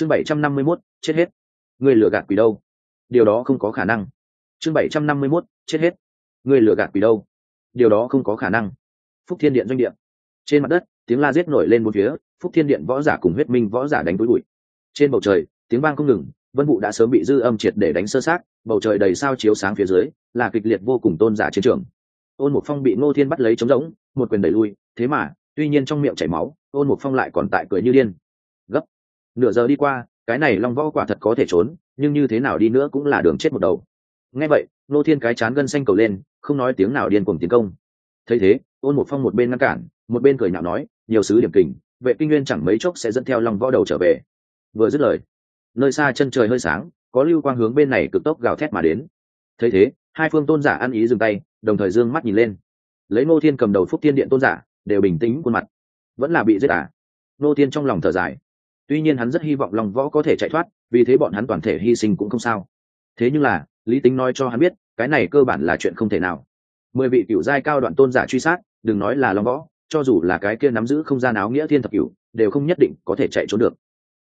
chương bảy trăm năm mươi mốt, chết hết. Người lừa gạt quỷ đâu? Điều đó không có khả năng. Chương bảy trăm năm mươi mốt, chết hết. Người lừa gạt quỷ đâu? Điều đó không có khả năng. Phúc thiên điện doanh điện trên mặt đất, tiếng la giết nổi lên một phía, phúc thiên điện võ giả cùng huyết minh võ giả đánh túi bụi. Trên bầu trời, tiếng vang không ngừng, vân vụ đã sớm bị dư âm triệt để đánh sơ sát bầu trời đầy sao chiếu sáng phía dưới, là kịch liệt vô cùng tôn giả chiến trường. Ôn mục phong bị ngô thiên bắt lấy trống rỗng, một quyền đẩy lui, thế mà, tuy nhiên trong miệng chảy máu, ôn mục phong lại còn tại cười như điên nửa giờ đi qua, cái này long võ quả thật có thể trốn, nhưng như thế nào đi nữa cũng là đường chết một đầu. Nghe vậy, nô thiên cái chán gân xanh cầu lên, không nói tiếng nào điên cuồng tiến công. Thấy thế, ôn một phong một bên ngăn cản, một bên cười nhạo nói, nhiều sứ điểm kình, vệ kinh nguyên chẳng mấy chốc sẽ dẫn theo long võ đầu trở về. Vừa dứt lời, nơi xa chân trời hơi sáng, có lưu quang hướng bên này cực tốc gào thét mà đến. Thấy thế, hai phương tôn giả ăn ý dừng tay, đồng thời d ư ơ n g mắt nhìn lên. Lấy nô thiên cầm đầu phúc thiên điện tôn giả, đều bình tĩnh khuôn mặt. Vẫn là bị giết à? Nô thiên trong lòng thở dài tuy nhiên hắn rất hy vọng lòng võ có thể chạy thoát, vì thế bọn hắn toàn thể hy sinh cũng không sao. Thế nhưng là, lý tính nói cho hắn biết, cái này cơ bản là chuyện không thể nào. Mười vị cựu giai cao đoạn tôn giả truy sát, đừng nói là lòng võ, cho dù là cái kia nắm giữ không gian áo nghĩa thiên thập cựu đều không nhất định có thể chạy trốn được.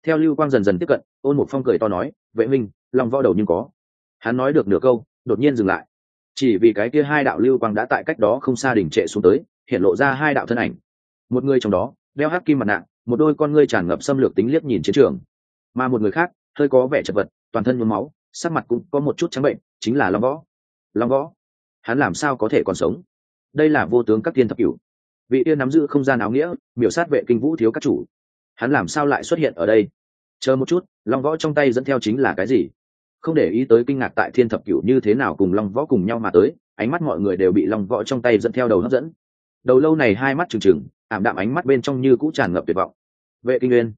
Theo lưu quang dần dần tiếp cận, ôn một phong cười to nói, vệ minh lòng võ đầu nhưng có. Hắn nói được nửa câu, đột nhiên dừng lại. Chỉ vì cái kia hai đạo lưu quang đã tại cách đó không xa đỉnh trệ xuống tới, hiện lộ ra hai đạo thân ảnh. Một người trong đó, đeo hắc kim mặt nạ một đôi con ngươi tràn ngập xâm lược tính liếc nhìn chiến trường. Mà một người khác, hơi có vẻ chật vật, toàn thân nhuốm máu, sắc mặt cũng có một chút trắng bệnh, chính là long võ. Long võ, hắn làm sao có thể còn sống? Đây là vô tướng các tiên thập cửu. Vị tiên nắm giữ không gian áo nghĩa, miểu sát vệ kinh vũ thiếu các chủ. Hắn làm sao lại xuất hiện ở đây? Chờ một chút, long võ trong tay dẫn theo chính là cái gì? Không để ý tới kinh ngạc tại thiên thập cửu như thế nào cùng long võ cùng nhau mà tới, ánh mắt mọi người đều bị long võ trong tay dẫn theo đầu hấp dẫn. Đầu lâu này hai mắt trừng trừng ảm đạm ánh mắt bên trong như cũ tràn ngập tuyệt vọng. Vệ kinh nguyên.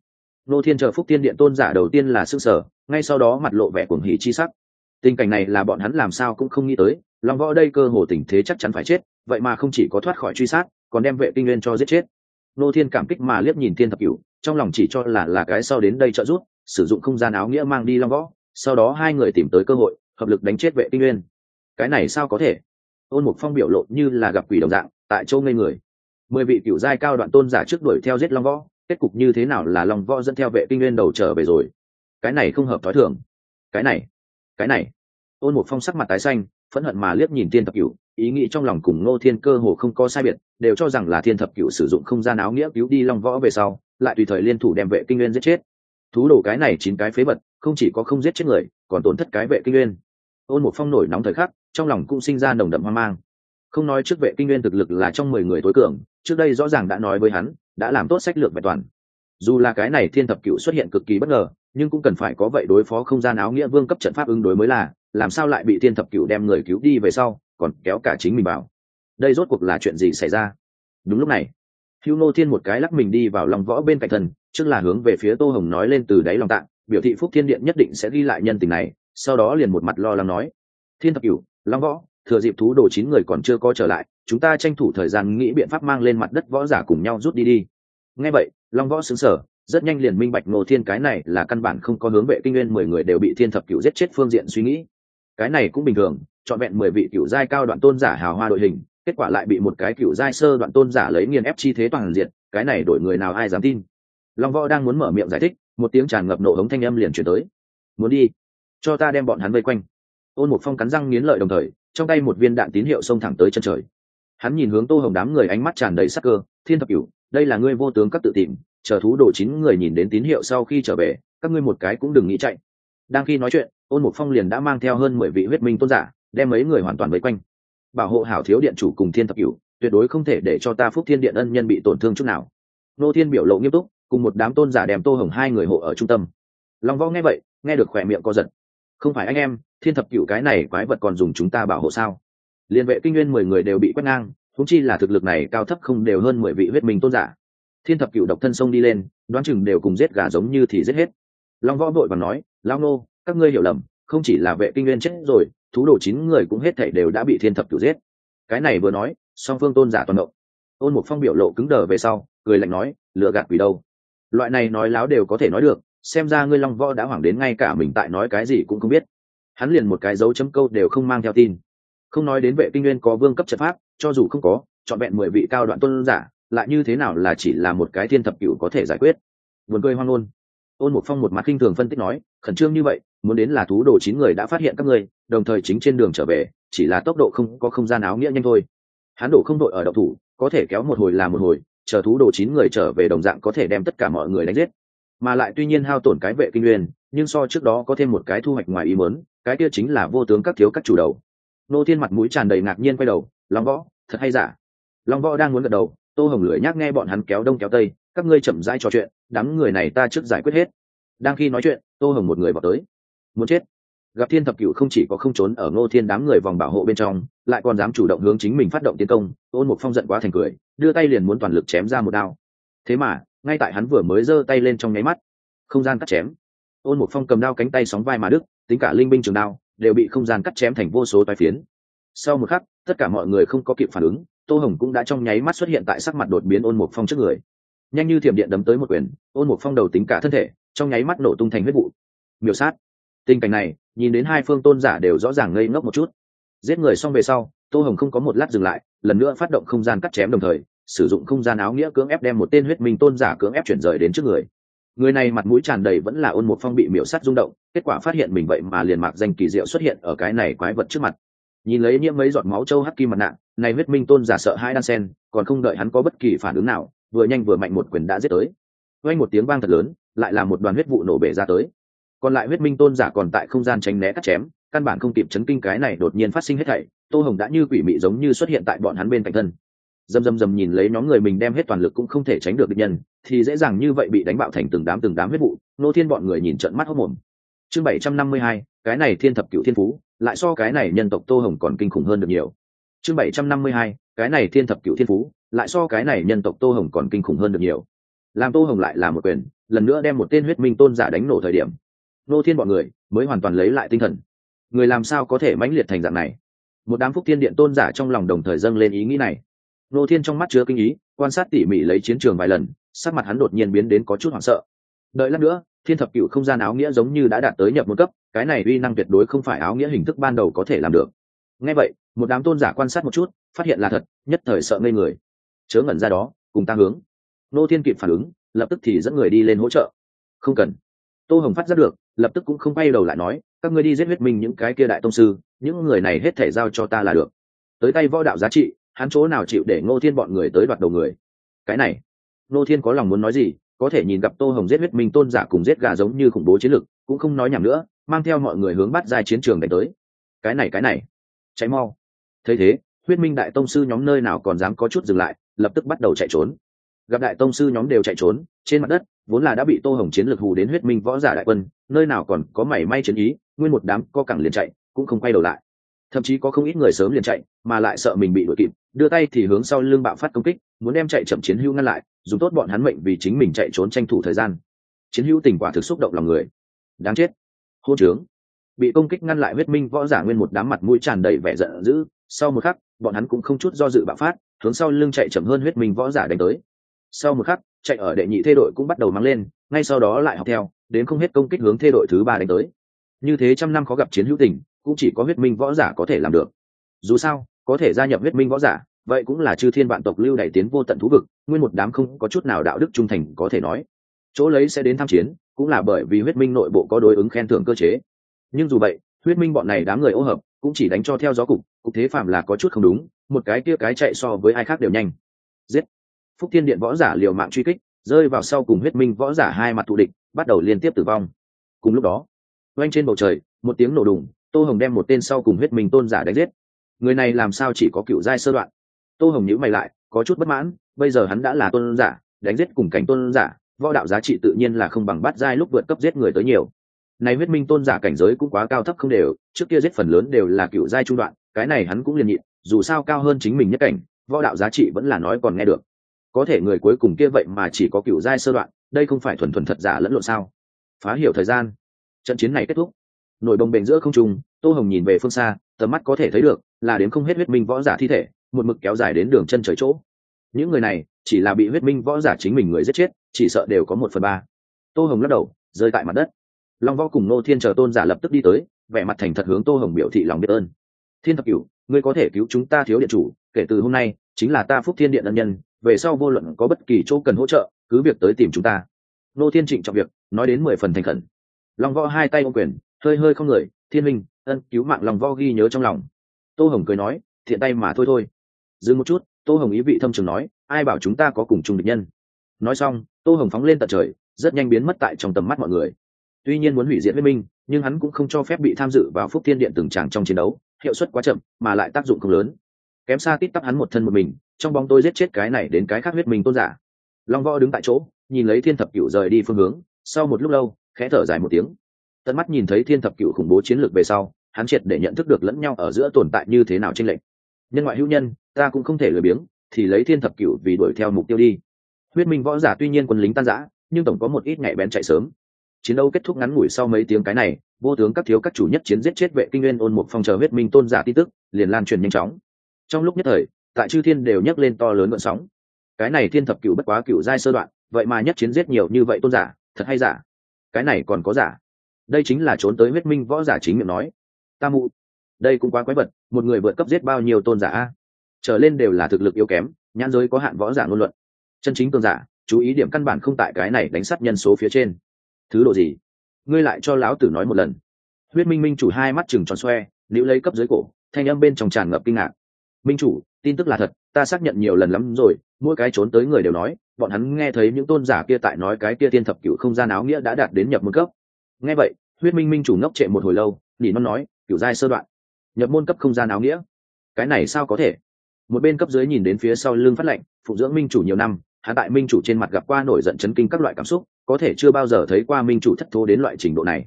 Nô thiên chờ phúc tiên điện tôn giả đầu tiên là s ư n g sở ngay sau đó mặt lộ vẻ cuồng hỉ chi sắc. Tình cảnh này là bọn hắn làm sao cũng không nghĩ tới, long võ đây cơ hồ tình thế chắc chắn phải chết, vậy mà không chỉ có thoát khỏi truy sát, còn đem vệ kinh nguyên cho giết chết. Nô thiên cảm kích mà liếc nhìn thiên thập cửu, trong lòng chỉ cho là là cái sau đến đây trợ giúp, sử dụng không gian áo nghĩa mang đi long võ, sau đó hai người tìm tới cơ hội, hợp lực đánh chết vệ kinh nguyên. Cái này sao có thể? Ôn mục phong biểu lộ như là gặp quỷ đồng dạng, tại châu ngây người mười vị cựu giai cao đoạn tôn giả trước đuổi theo giết long võ, kết cục như thế nào là long võ dẫn theo vệ kinh nguyên đầu trở về rồi? Cái này không hợp thói thường. Cái này cái này. Ôn một phong sắc mặt tái xanh, phẫn hận mà liếc nhìn thiên thập cửu, ý nghĩ trong lòng cùng ngô thiên cơ hồ không có sai biệt, đều cho rằng là thiên thập cửu sử dụng không gian áo nghĩa cứu đi long võ về sau, lại tùy thời liên thủ đem vệ kinh nguyên giết chết. Thú đồ cái này chín cái phế vật, không chỉ có không giết chết người, còn tổn thất cái vệ kinh nguyên. Ôn một phong nổi nóng thời khắc, trong lòng cũng sinh ra nồng đậm hoang mang. Không nói trước vệ kinh nguyên thực lực là trong mười người tối cường trước đây rõ ràng đã nói với hắn, đã làm tốt sách lược bài toàn. Dù là cái này thiên thập cựu xuất hiện cực kỳ bất ngờ, nhưng cũng cần phải có vậy đối phó không gian áo nghĩa vương cấp trận pháp ứng đối mới là, làm sao lại bị thiên thập cựu đem người cứu đi về sau, còn kéo cả chính mình vào. Đây rốt cuộc là chuyện gì xảy ra? Đúng lúc này hữu nô thiên một cái lắc mình đi vào lòng võ bên cạnh thần, trước là hướng về phía tô hồng nói lên từ đáy lòng tạng, biểu thị phúc thiên điện nhất định sẽ ghi lại nhân tình này, sau đó liền một mặt lo lắng nói, thiên thập cửu, long võ, thừa dịp thú đồ chín người còn chưa có trở lại chúng ta tranh thủ thời gian nghĩ biện pháp mang lên mặt đất võ giả cùng nhau rút đi đi. Ngay vậy, long võ xứng sở rất nhanh liền minh bạch ngô thiên cái này là căn bản không có hướng vệ kinh nguyên mười người đều bị thiên thập cửu giết chết phương diện suy nghĩ. Cái này cũng bình thường chọn vẹn mười vị cửu giai cao đoạn tôn giả hào hoa đội hình, kết quả lại bị một cái cựu giai sơ đoạn tôn giả lấy nghiền ép chi thế toàn diện, cái này đổi người nào ai dám tin? Long võ đang muốn mở miệng giải thích, một tiếng tràn ngập nổ hống thanh âm liền chuyển tới. Muốn đi, cho ta đem bọn hắn vây quanh. Ôn một phong cắn răng nghiến lợi đồng thời, trong tay một viên đạn tín hiệu xông thẳng tới chân trời hắn nhìn hướng tô hồng đám người ánh mắt tràn đầy sắc cơ, thiên thập cửu, đây là ngươi vô tướng các tự tìm, chờ thú đồ chín người nhìn đến tín hiệu sau khi trở về, các ngươi một cái cũng đừng nghĩ chạy. Đang khi nói chuyện, ôn một phong liền đã mang theo hơn mười vị huyết minh tôn giả, đem mấy người hoàn toàn vây quanh. Bảo hộ hảo thiếu điện chủ cùng thiên thập cửu, tuyệt đối không thể để cho ta phúc thiên điện ân nhân bị tổn thương chút nào. Nô thiên biểu lộ nghiêm túc, cùng một đám tôn giả đem tô hồng hai người hộ ở trung tâm. Long võ nghe vậy, nghe được khỏe miệng co giật. Không phải anh em, thiên thập cửu cái này quái vật còn dùng chúng ta bảo hộ sao? Liên vệ kinh nguyên mười người đều bị quét ngang thúng chi là thực lực này cao thấp không đều hơn mười vị huyết minh tôn giả. Thiên thập cửu độc thân sông đi lên, đoán chừng đều cùng giết gà giống như thì giết hết. Long võ vội và nói lao nô, các ngươi hiểu lầm, không chỉ là vệ kinh nguyên chết rồi, thú đồ chín người cũng hết thảy đều đã bị thiên thập cửu giết. Cái này vừa nói, song phương tôn giả toàn động. Ôn một phong biểu lộ cứng đờ về sau, cười lạnh nói lựa gạt quỷ đâu? Loại này nói láo đều có thể nói được, xem ra ngươi long võ đã hoảng đến ngay cả mình tại nói cái gì cũng không biết. Hắn liền một cái dấu chấm câu đều không mang theo tin không nói đến vệ kinh nguyên có vương cấp trận pháp, cho dù không có chọn vẹn mười vị cao đoạn tôn giả, lại như thế nào là chỉ là một cái thiên thập cửu có thể giải quyết. Buồn cười hoang ngôn. Ôn một phong một mặt kinh thường phân tích nói, khẩn trương như vậy, muốn đến là thú đồ chín người đã phát hiện các ngươi, đồng thời chính trên đường trở về, chỉ là tốc độ không, có không gian áo nghĩa nhanh thôi. Hắn đổ không đội ở đậu thủ, có thể kéo một hồi là một hồi, chờ thú đồ chín người trở về đồng dạng có thể đem tất cả mọi người đánh giết. Mà lại tuy nhiên hao tổn cái vệ kinh nguyên, nhưng so trước đó có thêm một cái thu hoạch ngoài ý mớn cái kia chính là vô tướng các thiếu các chủ đầu nô thiên mặt mũi tràn đầy ngạc nhiên quay đầu, long võ, thật hay giả? Long võ đang muốn gật đầu, tô hồng lưỡi nhác nghe bọn hắn kéo đông kéo tây, các ngươi chậm rãi trò chuyện, đám người này ta trước giải quyết hết. Đang khi nói chuyện, tô hồng một người vào tới. Muốn chết? Gặp thiên thập cựu không chỉ có không trốn ở ngô thiên đám người vòng bảo hộ bên trong, lại còn dám chủ động hướng chính mình phát động tiến công ôn một phong giận quá thành cười, đưa tay liền muốn toàn lực chém ra một đao. Thế mà, ngay tại hắn vừa mới giơ tay lên trong nháy mắt, không gian cắt chém. Ôn một phong cầm đao cánh tay sóng vai mà đức tính cả linh binh trường đao đều bị không gian cắt chém thành vô số toái phiến. Sau một khắc, tất cả mọi người không có kịp phản ứng, tô hồng cũng đã trong nháy mắt xuất hiện tại sắc mặt đột biến ôn một phong trước người. Nhanh như thiểm điện đấm tới một quyền, ôn một phong đầu tính cả thân thể, trong nháy mắt nổ tung thành huyết vụ. Miểu sát. Tình cảnh này, nhìn đến hai phương tôn giả đều rõ ràng ngây ngốc một chút. Giết người xong về sau, tô hồng không có một lát dừng lại, lần nữa phát động không gian cắt chém đồng thời, sử dụng không gian áo nghĩa cưỡng ép đem một tên huyết minh tôn giả cưỡng ép chuyển rời đến trước người người này mặt mũi tràn đầy vẫn là ôn một phong bị miểu sát rung động, kết quả phát hiện mình vậy mà liền mạc danh kỳ diệu xuất hiện ở cái này quái vật trước mặt. Nhìn lấy nhiễm mấy giọt máu châu hắc kim mặt nạ, này huyết minh tôn giả sợ hai đan sen, còn không đợi hắn có bất kỳ phản ứng nào, vừa nhanh vừa mạnh một quyền đã giết tới. Quanh một tiếng vang thật lớn, lại là một đoàn huyết vụ nổ bể ra tới. Còn lại huyết minh tôn giả còn tại không gian tránh né cắt chém, căn bản không kịp chấn kinh cái này đột nhiên phát sinh hết thảy, tô hồng đã như quỷ mị giống như xuất hiện tại bọn hắn bên cạnh thân dầm dầm dầm nhìn lấy nhóm người mình đem hết toàn lực cũng không thể tránh được địch nhân, thì dễ dàng như vậy bị đánh bạo thành từng đám từng đám huyết vụ, nô thiên bọn người nhìn trận mắt hốc mồm. Chương bảy trăm năm mươi hai, cái này thiên thập cựu thiên phú, lại so cái này nhân tộc tô hồng còn kinh khủng hơn được nhiều. Chương bảy trăm năm mươi hai, cái này thiên thập cựu thiên phú, lại so cái này nhân tộc tô hồng còn kinh khủng hơn được nhiều. Làm tô hồng lại là một quyền, lần nữa đem một tên huyết minh tôn giả đánh nổ thời điểm. Nô thiên bọn người mới hoàn toàn lấy lại tinh thần. Người làm sao có thể mãnh liệt thành dạng này? Một đám phúc thiên điện tôn giả trong lòng đồng thời dâng lên ý nghĩ này nô thiên trong mắt chứa kinh ý, quan sát tỉ mỉ lấy chiến trường vài lần, sắc mặt hắn đột nhiên biến đến có chút hoảng sợ. Đợi lát nữa, thiên thập cựu không gian áo nghĩa giống như đã đạt tới nhập một cấp, cái này uy năng tuyệt đối không phải áo nghĩa hình thức ban đầu có thể làm được. Ngay vậy, một đám tôn giả quan sát một chút, phát hiện là thật, nhất thời sợ ngây người. Chớ ngẩn ra đó, cùng ta hướng. Nô thiên kịp phản ứng, lập tức thì dẫn người đi lên hỗ trợ. Không cần. Tô hồng phát ra được, lập tức cũng không bay đầu lại nói, các ngươi đi giết huyết minh những cái kia đại tông sư, những người này hết thể giao cho ta là được. Tới tay võ đạo giá trị hắn chỗ nào chịu để ngô thiên bọn người tới đoạt đầu người? Cái này, ngô thiên có lòng muốn nói gì? Có thể nhìn gặp tô hồng giết huyết minh tôn giả cùng giết gà giống như khủng bố chiến lực, cũng không nói nhảm nữa, mang theo mọi người hướng bắt ra chiến trường đánh tới. Cái này cái này cháy mau. Thấy thế, huyết minh đại tông sư nhóm nơi nào còn dám có chút dừng lại, lập tức bắt đầu chạy trốn. Gặp đại tông sư nhóm đều chạy trốn, trên mặt đất, vốn là đã bị tô hồng chiến lược hù đến huyết minh võ giả đại quân, nơi nào còn có mảy may chiến ý, nguyên một đám co cẳng liền chạy, cũng không quay đầu lại thậm chí có không ít người sớm liền chạy, mà lại sợ mình bị đuổi kịp, đưa tay thì hướng sau lưng bạo phát công kích, muốn đem chạy chậm chiến hữu ngăn lại, dùng tốt bọn hắn mệnh vì chính mình chạy trốn tranh thủ thời gian. Chiến hữu tình quả thực xúc động lòng người. Đáng chết. Hô trướng. Bị công kích ngăn lại huyết minh võ giả nguyên một đám mặt mũi tràn đầy vẻ giận dữ, sau một khắc, bọn hắn cũng không chút do dự bạo phát, hướng sau lưng chạy chậm hơn huyết minh võ giả đánh tới. Sau một khắc, chạy ở đệ nhị thê đội cũng bắt đầu mắng lên, ngay sau đó lại học theo, đến không hết công kích hướng thê đội thứ ba đánh tới. Như thế trăm năm khó gặp chiến hữu tình cũng chỉ có huyết minh võ giả có thể làm được. Dù sao, có thể gia nhập huyết minh võ giả, vậy cũng là chư thiên vạn tộc lưu đại tiến vô tận thú vực, nguyên một đám không có chút nào đạo đức trung thành có thể nói. Chỗ lấy sẽ đến tham chiến, cũng là bởi vì huyết minh nội bộ có đối ứng khen thưởng cơ chế. Nhưng dù vậy, huyết minh bọn này đám người ô hợp, cũng chỉ đánh cho theo gió cục cục thế phạm là có chút không đúng, một cái kia cái chạy so với ai khác đều nhanh. Giết! Phúc thiên điện võ giả liều mạng truy kích, rơi vào sau cùng huyết minh võ giả hai mặt thù địch, bắt đầu liên tiếp tử vong. Cùng lúc đó oanh trên bầu trời, một tiếng nổ đùng tô hồng đem một tên sau cùng huyết minh tôn giả đánh giết. Người này làm sao chỉ có cựu giai sơ đoạn? Tô hồng nhữ mày lại, có chút bất mãn, bây giờ hắn đã là tôn giả, đánh giết cùng cảnh tôn giả, võ đạo giá trị tự nhiên là không bằng bát giai lúc vượt cấp giết người tới nhiều. Này huyết minh tôn giả cảnh giới cũng quá cao thấp không đều, trước kia giết phần lớn đều là cựu giai trung đoạn, cái này hắn cũng liền nhịn, dù sao cao hơn chính mình nhất cảnh, võ đạo giá trị vẫn là nói còn nghe được. Có thể người cuối cùng kia vậy mà chỉ có cựu giai sơ đoạn, đây không phải thuần thuần thật giả lẫn lộn sao? Phá hiểu thời gian. Trận chiến này kết thúc nổi đồng bền giữa không trung, tô hồng nhìn về phương xa, tầm mắt có thể thấy được là đến không hết huyết minh võ giả thi thể, một mực kéo dài đến đường chân trời chỗ. Những người này, chỉ là bị huyết minh võ giả chính mình người giết chết, chỉ sợ đều có một phần ba. Tô hồng lắc đầu, rơi tại mặt đất. Long võ cùng nô thiên chờ tôn giả lập tức đi tới, vẻ mặt thành thật hướng tô hồng biểu thị lòng biết ơn. Thiên thập cửu, ngươi có thể cứu chúng ta thiếu điện chủ, kể từ hôm nay, chính là ta phúc thiên điện ân nhân, về sau vô luận có bất kỳ chỗ cần hỗ trợ, cứ việc tới tìm chúng ta. Nô thiên trịnh trọng việc, nói đến mười phần thành khẩn. Long võ hai tay ô quyền hơi hơi không người, thiên minh, ân, cứu mạng lòng võ ghi nhớ trong lòng. Tô hồng cười nói, thiện tay mà thôi thôi. Dừng một chút, tô hồng ý vị thâm trường nói, ai bảo chúng ta có cùng chung địch nhân? Nói xong, tô hồng phóng lên tận trời, rất nhanh biến mất tại trong tầm mắt mọi người. Tuy nhiên muốn hủy diệt huyết minh, nhưng hắn cũng không cho phép bị tham dự vào phúc thiên điện từng tràng trong chiến đấu, hiệu suất quá chậm, mà lại tác dụng không lớn. Kém xa tít tắp hắn một thân một mình, trong bóng tôi giết chết cái này đến cái khác huyết minh tôn giả. Long võ đứng tại chỗ, nhìn lấy thiên thập cựu rời đi phương hướng, sau một lúc lâu, khẽ thở dài một tiếng tận mắt nhìn thấy thiên thập cựu khủng bố chiến lược về sau, hắn triệt để nhận thức được lẫn nhau ở giữa tồn tại như thế nào tranh lệch. Nhân ngoại hữu nhân, ta cũng không thể lười biếng, thì lấy thiên thập cựu vì đuổi theo mục tiêu đi. Huyết minh võ giả tuy nhiên quân lính tan giã nhưng tổng có một ít nhạy bén chạy sớm. Chiến đấu kết thúc ngắn ngủi sau mấy tiếng cái này, vô tướng các thiếu các chủ nhất chiến giết chết vệ kinh nguyên ôn một phong chờ huyết minh tôn giả tin tức, liền lan truyền nhanh chóng. Trong lúc nhất thời, tại chư thiên đều nhấc lên to lớn vận sóng. Cái này thiên thập cựu bất quá cựu giai sơ đoạn, vậy mà nhất chiến giết nhiều như vậy tôn giả, thật hay giả? Cái này còn có giả? Đây chính là trốn tới huyết minh võ giả chính miệng nói. Ta mụ, đây cũng quá quái vật, một người vượt cấp giết bao nhiêu tôn giả a? Trở lên đều là thực lực yếu kém, nhãn giới có hạn võ giả ngôn luận. Chân chính tôn giả, chú ý điểm căn bản không tại cái này đánh sát nhân số phía trên. Thứ độ gì? Ngươi lại cho lão tử nói một lần. Huyết minh minh chủ hai mắt chừng tròn xoe nữ lấy cấp dưới cổ, thanh âm bên trong tràn ngập kinh ngạc. Minh chủ, tin tức là thật, ta xác nhận nhiều lần lắm rồi, mỗi cái trốn tới người đều nói, bọn hắn nghe thấy những tôn giả kia tại nói cái kia thiên thập cựu không gian áo nghĩa đã đạt đến nhập môn cấp nghe vậy, huyết minh minh chủ ngốc trệ một hồi lâu, nỉ non nói cựu giai sơ đoạn, nhập môn cấp không gian áo nghĩa. Cái này sao có thể? Một bên cấp dưới nhìn đến phía sau lưng phát lệnh, phụ dưỡng minh chủ nhiều năm hắn tại minh chủ trên mặt gặp qua nổi giận chấn kinh các loại cảm xúc, có thể chưa bao giờ thấy qua minh chủ thất thố đến loại trình độ này.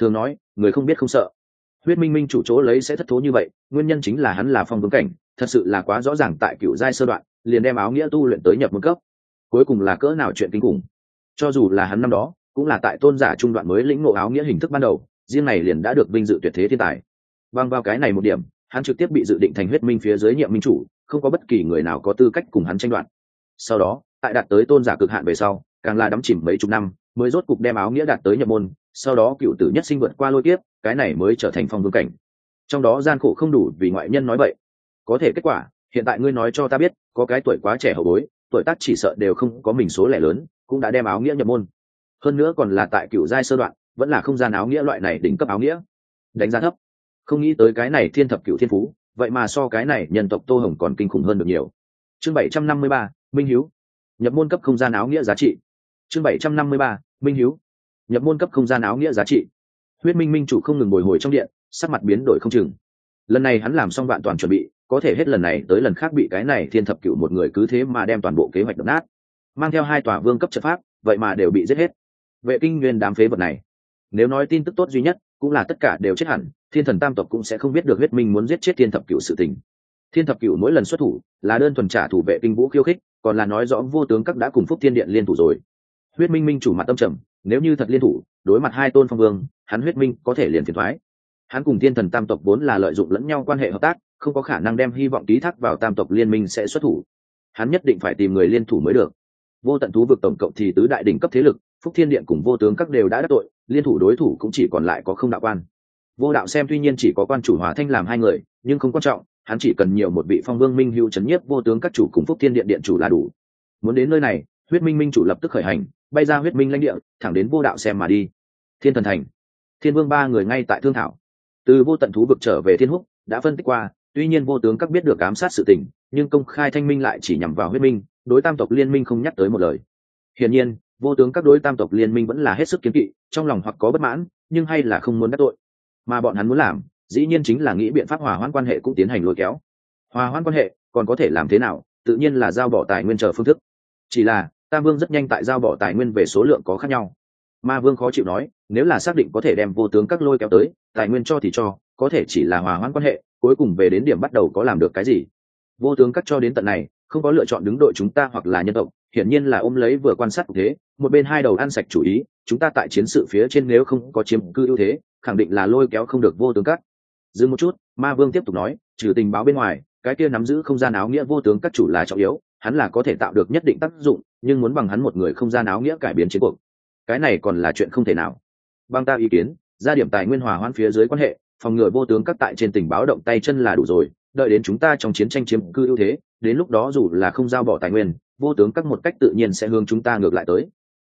Thường nói, người không biết không sợ. Huyết minh minh chủ chỗ lấy sẽ thất thố như vậy, nguyên nhân chính là hắn là phong vương cảnh, thật sự là quá rõ ràng tại cựu giai sơ đoạn, liền đem áo nghĩa tu luyện tới nhập một cấp. Cuối cùng là cỡ nào chuyện kinh khủng. Cho dù là hắn năm đó cũng là tại tôn giả trung đoạn mới lĩnh ngộ áo nghĩa hình thức ban đầu, riêng này liền đã được vinh dự tuyệt thế thiên tài. Bằng vào cái này một điểm, hắn trực tiếp bị dự định thành huyết minh phía dưới nhiệm minh chủ, không có bất kỳ người nào có tư cách cùng hắn tranh đoạt. Sau đó, tại đạt tới tôn giả cực hạn về sau, càng là đắm chìm mấy chục năm, mới rốt cục đem áo nghĩa đạt tới nhập môn, sau đó cựu tử nhất sinh vượt qua lôi kiếp, cái này mới trở thành phong vương cảnh. Trong đó gian khổ không đủ vì ngoại nhân nói vậy. Có thể kết quả, hiện tại ngươi nói cho ta biết, có cái tuổi quá trẻ hậu bối, tuổi tác chỉ sợ đều không có mình số lẻ lớn, cũng đã đem áo nghĩa nhập môn hơn nữa còn là tại cựu giai sơ đoạn, vẫn là không gian áo nghĩa loại này đỉnh cấp áo nghĩa. Đánh giá thấp. Không nghĩ tới cái này thiên thập cựu thiên phú, vậy mà so cái này nhân tộc tô hồng còn kinh khủng hơn được nhiều. Chương bảy trăm năm mươi ba, minh hiếu. Nhập môn cấp không gian áo nghĩa giá trị. Chương bảy trăm năm mươi ba, minh hiếu. Nhập môn cấp không gian áo nghĩa giá trị. Huyết minh minh chủ không ngừng bồi hồi trong điện, sắc mặt biến đổi không chừng. Lần này hắn làm xong vạn toàn chuẩn bị, có thể hết lần này tới lần khác bị cái này thiên thập cựu một người cứ thế mà đem toàn bộ kế hoạch đập nát. Mang theo hai tòa vương cấp trận pháp, vậy mà đều bị giết hết vệ kinh nguyên đám phế vật này. Nếu nói tin tức tốt duy nhất, cũng là tất cả đều chết hẳn, thiên thần tam tộc cũng sẽ không biết được huyết minh muốn giết chết thiên thập cựu sự tình. Thiên thập cựu mỗi lần xuất thủ, là đơn thuần trả thủ vệ kinh vũ khiêu khích, còn là nói rõ vô tướng các đã cùng phúc thiên điện liên thủ rồi. Huyết minh minh chủ mặt tâm trầm, nếu như thật liên thủ, đối mặt hai tôn phong vương, hắn huyết minh có thể liền thiệt thoái. Hắn cùng thiên thần tam tộc vốn là lợi dụng lẫn nhau quan hệ hợp tác, không có khả năng đem hy vọng ký thác vào tam tộc liên minh sẽ xuất thủ. Hắn nhất định phải tìm người liên thủ mới được. Vô tận thú vực tổng cộng thì tứ đại đỉnh cấp thế lực phúc thiên điện cùng vô tướng các đều đã đắc tội, liên thủ đối thủ cũng chỉ còn lại có không đạo quan. Vô đạo xem tuy nhiên chỉ có quan chủ hòa thanh làm hai người, nhưng không quan trọng, hắn chỉ cần nhiều một vị phong vương minh hữu c nhiếp vô tướng các chủ cùng phúc thiên điện điện chủ là đủ. Muốn đến nơi này, huyết minh minh chủ lập tức khởi hành, bay ra huyết minh lãnh địa, thẳng đến vô đạo xem mà đi. Thiên thần thành. Thiên vương ba người ngay tại thương thảo. Từ vô tận thú vực trở về thiên húc, đã phân tích qua, tuy nhiên vô tướng các biết được ám sát sự tình, nhưng công khai thanh minh lại chỉ nhằm vào huyết minh, đối tam tộc liên minh không nhắc tới một lời. Hiển nhiên vô tướng các đối tam tộc liên minh vẫn là hết sức kiến kỵ, trong lòng hoặc có bất mãn, nhưng hay là không muốn đắc tội. Mà bọn hắn muốn làm, dĩ nhiên chính là nghĩ biện pháp hòa hoãn quan hệ cũng tiến hành lôi kéo. Hòa hoãn quan hệ, còn có thể làm thế nào? Tự nhiên là giao bỏ tài nguyên chờ phương thức. Chỉ là, tam vương rất nhanh tại giao bỏ tài nguyên về số lượng có khác nhau. Ma vương khó chịu nói, nếu là xác định có thể đem vô tướng các lôi kéo tới, tài nguyên cho thì cho, có thể chỉ là hòa hoãn quan hệ, cuối cùng về đến điểm bắt đầu có làm được cái gì? Vô tướng các cho đến tận này, không có lựa chọn đứng đội chúng ta hoặc là nhân tộc hiển nhiên là ôm lấy vừa quan sát thế, một bên hai đầu ăn sạch chủ ý, chúng ta tại chiến sự phía trên nếu không có chiếm cư ưu thế, khẳng định là lôi kéo không được vô tướng cắt. dừng một chút, ma vương tiếp tục nói, trừ tình báo bên ngoài, cái kia nắm giữ không gian áo nghĩa vô tướng các chủ là trọng yếu, hắn là có thể tạo được nhất định tác dụng, nhưng muốn bằng hắn một người không gian áo nghĩa cải biến chiến cuộc cái này còn là chuyện không thể nào bằng ta ý kiến ra điểm tài nguyên hòa hoãn phía dưới quan hệ, phòng ngừa vô tướng các tại trên tình báo động tay chân là đủ rồi, đợi đến chúng ta trong chiến tranh chiếm cư ưu thế, đến lúc đó dù là không giao bỏ tài nguyên vô tướng các một cách tự nhiên sẽ hướng chúng ta ngược lại tới.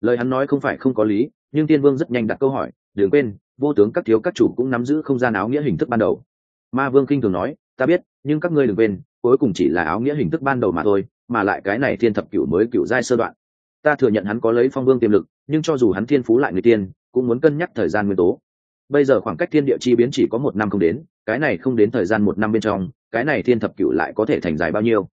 Lời hắn nói không phải không có lý, nhưng tiên vương rất nhanh đặt câu hỏi, đừng quên, vô tướng các thiếu các chủ cũng nắm giữ không gian áo nghĩa hình thức ban đầu. Ma vương kinh thường nói, ta biết, nhưng các ngươi đừng quên, cuối cùng chỉ là áo nghĩa hình thức ban đầu mà thôi, mà lại cái này thiên thập cửu mới cửu giai sơ đoạn. Ta thừa nhận hắn có lấy phong vương tiềm lực, nhưng cho dù hắn thiên phú lại người tiên, cũng muốn cân nhắc thời gian nguyên tố. Bây giờ khoảng cách thiên địa chi biến chỉ có một năm không đến, cái này không đến thời gian một năm bên trong, cái này thiên thập cửu lại có thể thành dài bao nhiêu?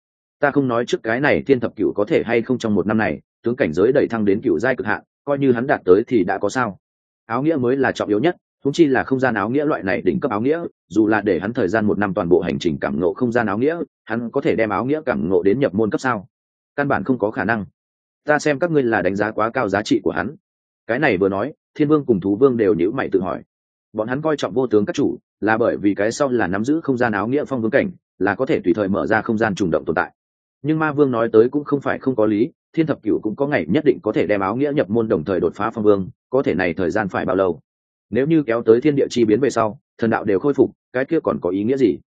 Ta không nói trước cái này thiên thập Cựu có thể hay không trong một năm này, tướng cảnh giới đẩy thăng đến cựu giai cực hạn, coi như hắn đạt tới thì đã có sao. Áo nghĩa mới là trọng yếu nhất thúng chi là không gian áo nghĩa loại này đỉnh cấp áo nghĩa, dù là để hắn thời gian một năm toàn bộ hành trình cảm ngộ không gian áo nghĩa, hắn có thể đem áo nghĩa cảm ngộ đến nhập môn cấp sao? Căn bản không có khả năng. Ta xem các ngươi là đánh giá quá cao giá trị của hắn. Cái này vừa nói, thiên vương cùng thú vương đều nhữ mày tự hỏi. Bọn hắn coi trọng vô tướng các chủ, là bởi vì cái sau là nắm giữ không gian áo nghĩa phong vương cảnh, là có thể tùy thời mở ra không gian trùng động tồn tại nhưng ma vương nói tới cũng không phải không có lý, thiên thập cửu cũng có ngày nhất định có thể đem áo nghĩa nhập môn đồng thời đột phá phong vương, có thể này thời gian phải bao lâu? Nếu như kéo tới thiên địa chi biến về sau, thần đạo đều khôi phục, cái kia còn có ý nghĩa gì?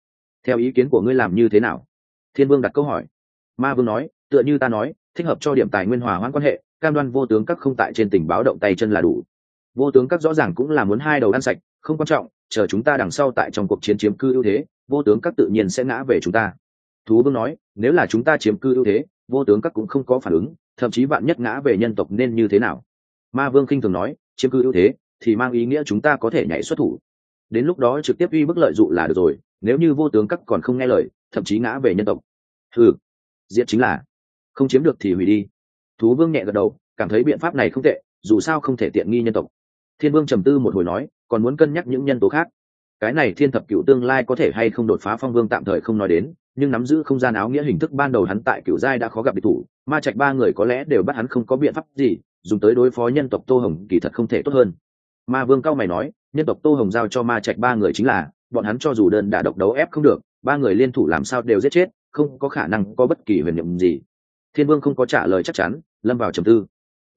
Theo ý kiến của ngươi làm như thế nào? Thiên vương đặt câu hỏi. Ma vương nói, tựa như ta nói, thích hợp cho điểm tài nguyên hòa hoãn quan hệ, cam đoan vô tướng các không tại trên tình báo động tay chân là đủ. Vô tướng các rõ ràng cũng là muốn hai đầu ăn sạch, không quan trọng, chờ chúng ta đằng sau tại trong cuộc chiến chiếm cư ưu thế, vô tướng các tự nhiên sẽ ngã về chúng ta thú vương nói, nếu là chúng ta chiếm cư ưu thế, vô tướng các cũng không có phản ứng, thậm chí bạn nhất ngã về nhân tộc nên như thế nào? Ma vương khinh thường nói, chiếm cư ưu thế thì mang ý nghĩa chúng ta có thể nhảy xuất thủ. Đến lúc đó trực tiếp uy bức lợi dụng là được rồi, nếu như vô tướng các còn không nghe lời, thậm chí ngã về nhân tộc. Ừ diện chính là không chiếm được thì hủy đi. Thú vương nhẹ gật đầu, cảm thấy biện pháp này không tệ, dù sao không thể tiện nghi nhân tộc. Thiên vương trầm tư một hồi nói, còn muốn cân nhắc những nhân tố khác? Cái này thiên thập cựu tương lai có thể hay không đột phá phong vương tạm thời không nói đến nhưng nắm giữ không gian áo nghĩa hình thức ban đầu hắn tại cựu giai đã khó gặp địch thủ. Ma trạch ba người có lẽ đều bắt hắn không có biện pháp gì, dùng tới đối phó nhân tộc tô hồng kỳ thật không thể tốt hơn. Ma vương cao mày nói, nhân tộc tô hồng giao cho ma trạch ba người chính là, bọn hắn cho dù đơn đả độc đấu ép không được, ba người liên thủ làm sao đều giết chết, không có khả năng có bất kỳ huyền nhiệm gì. Thiên vương không có trả lời chắc chắn, lâm vào trầm tư.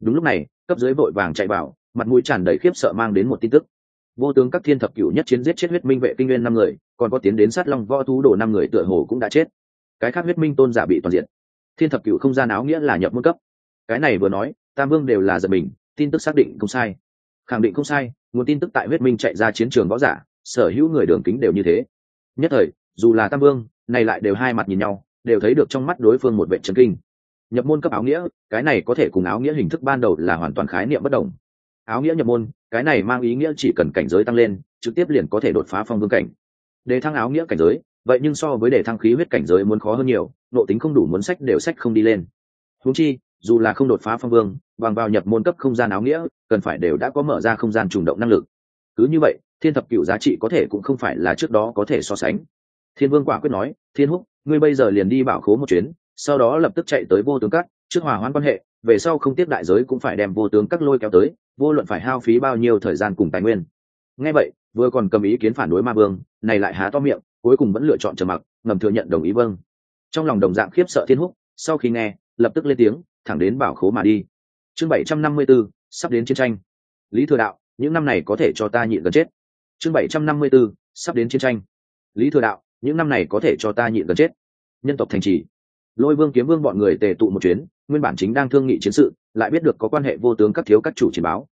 Đúng lúc này, cấp dưới vội vàng chạy vào, mặt mũi tràn đầy khiếp sợ mang đến một tin tức vô tướng các thiên thập cửu nhất chiến giết chết huyết minh vệ kinh nguyên năm người, còn có tiến đến sát long võ thú đồ năm người tựa hồ cũng đã chết. Cái khác huyết minh tôn giả bị toàn diện. Thiên thập cửu không gian áo nghĩa là nhập môn cấp. Cái này vừa nói, tam vương đều là giật mình, tin tức xác định không sai. Khẳng định không sai, nguồn tin tức tại huyết minh chạy ra chiến trường võ giả, sở hữu người đường kính đều như thế. Nhất thời, dù là tam vương, này lại đều hai mặt nhìn nhau, đều thấy được trong mắt đối phương một vệ trấn kinh. Nhập môn cấp áo nghĩa, cái này có thể cùng áo nghĩa hình thức ban đầu là hoàn toàn khái niệm bất đồng áo nghĩa nhập môn, cái này mang ý nghĩa chỉ cần cảnh giới tăng lên, trực tiếp liền có thể đột phá phong vương cảnh. Đề thăng áo nghĩa cảnh giới, vậy nhưng so với đề thăng khí huyết cảnh giới muốn khó hơn nhiều, nộ tính không đủ muốn sách đều sách không đi lên. Húng chi, dù là không đột phá phong vương, bằng vào nhập môn cấp không gian áo nghĩa, cần phải đều đã có mở ra không gian trùng động năng lực. Cứ như vậy, thiên thập cựu giá trị có thể cũng không phải là trước đó có thể so sánh. Thiên vương quả quyết nói, thiên húc, ngươi bây giờ liền đi bảo khố một chuyến, sau đó lập tức chạy tới vô tướng cắt trước hòa hoãn quan hệ, về sau không tiếp đại giới cũng phải đem vô tướng các lôi kéo tới vô luận phải hao phí bao nhiêu thời gian cùng tài nguyên. Nghe vậy vừa còn cầm ý kiến phản đối ma vương này lại há to miệng cuối cùng vẫn lựa chọn trầm mặc ngầm thừa nhận đồng ý vâng. Trong lòng đồng dạng khiếp sợ thiên húc sau khi nghe lập tức lên tiếng thẳng đến bảo khố mà đi. Chương bảy trăm năm mươi 754, sắp đến chiến tranh. Lý thừa đạo những năm này có thể cho ta nhịn gần chết. Chương bảy trăm năm mươi 754, sắp đến chiến tranh. Lý thừa đạo những năm này có thể cho ta nhịn gần chết. Nhân tộc thành trì. Lôi vương kiếm vương bọn người tề tụ một chuyến nguyên bản chính đang thương nghị chiến sự lại biết được có quan hệ vô tướng các thiếu các chủ chiến báo.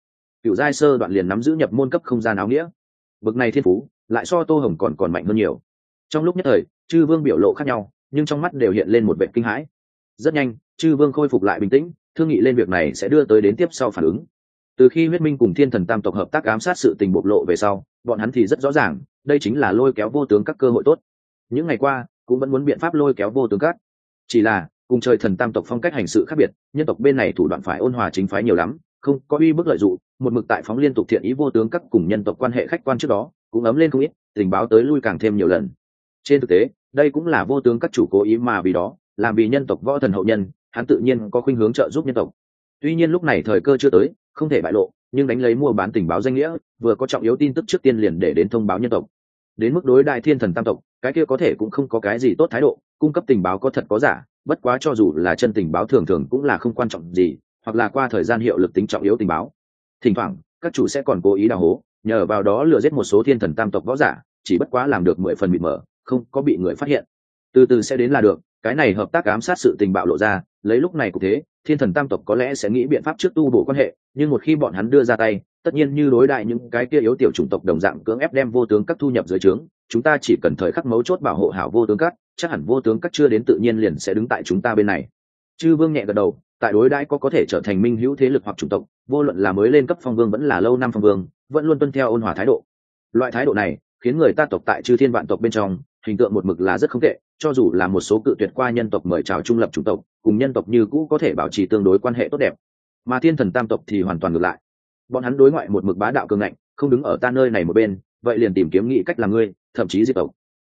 Cựu giai sơ đoạn liền nắm giữ nhập môn cấp không gian áo nghĩa. Bậc này thiên phú, lại so tô hồng còn còn mạnh hơn nhiều. Trong lúc nhất thời, chư vương biểu lộ khác nhau, nhưng trong mắt đều hiện lên một vệ kinh hãi. Rất nhanh, chư vương khôi phục lại bình tĩnh, thương nghị lên việc này sẽ đưa tới đến tiếp sau phản ứng. Từ khi huyết minh cùng thiên thần tam tộc hợp tác ám sát sự tình bộc lộ về sau, bọn hắn thì rất rõ ràng, đây chính là lôi kéo vô tướng các cơ hội tốt. Những ngày qua, cũng vẫn muốn biện pháp lôi kéo vô tướng các. Chỉ là cùng trời thần tam tộc phong cách hành sự khác biệt, nhân tộc bên này thủ đoạn phải ôn hòa chính phái nhiều lắm, không có uy bức lợi dụng, một mực tại phóng liên tục thiện ý vô tướng các cùng nhân tộc quan hệ khách quan trước đó, cũng ấm lên không ít, tình báo tới lui càng thêm nhiều lần. Trên thực tế, đây cũng là vô tướng các chủ cố ý mà vì đó, làm vì nhân tộc võ thần hậu nhân, hắn tự nhiên có khuynh hướng trợ giúp nhân tộc. Tuy nhiên lúc này thời cơ chưa tới, không thể bại lộ, nhưng đánh lấy mua bán tình báo danh nghĩa, vừa có trọng yếu tin tức trước tiên liền để đến thông báo nhân tộc. Đến mức đối đại thiên thần tam tộc, cái kia có thể cũng không có cái gì tốt thái độ, cung cấp tình báo có thật có giả bất quá cho dù là chân tình báo thường thường cũng là không quan trọng gì, hoặc là qua thời gian hiệu lực tính trọng yếu tình báo. Thỉnh thoảng, các chủ sẽ còn cố ý đào hố, nhờ vào đó lừa giết một số thiên thần tam tộc võ giả, chỉ bất quá làm được mười phần bị mở không có bị người phát hiện. Từ từ sẽ đến là được, cái này hợp tác ám sát sự tình bạo lộ ra, lấy lúc này cũng thế, thiên thần tam tộc có lẽ sẽ nghĩ biện pháp trước tu bổ quan hệ, nhưng một khi bọn hắn đưa ra tay, tất nhiên như đối đại những cái kia yếu tiểu chủng tộc đồng dạng cưỡng ép đem vô tướng các thu nhập dưới trướng chúng ta chỉ cần thời khắc mấu chốt bảo hộ hảo vô tướng các, chắc hẳn vô tướng các chưa đến tự nhiên liền sẽ đứng tại chúng ta bên này. Chư vương nhẹ gật đầu, tại đối đãi có có thể trở thành minh hữu thế lực hoặc chủng tộc, vô luận là mới lên cấp phong vương vẫn là lâu năm phong vương, vẫn luôn tuân theo ôn hòa thái độ. Loại thái độ này, khiến người ta tộc tại chư thiên vạn tộc bên trong, hình tượng một mực là rất không tệ, cho dù là một số cự tuyệt qua nhân tộc mời chào trung lập chủng tộc, cùng nhân tộc như cũ có thể bảo trì tương đối quan hệ tốt đẹp. Mà thiên thần tam tộc thì hoàn toàn ngược lại. Bọn hắn đối ngoại một mực bá đạo cường ngạnh, không đứng ở ta nơi này một bên, vậy liền tìm kiếm nghị cách làm ngươi thậm chí diệt tộc.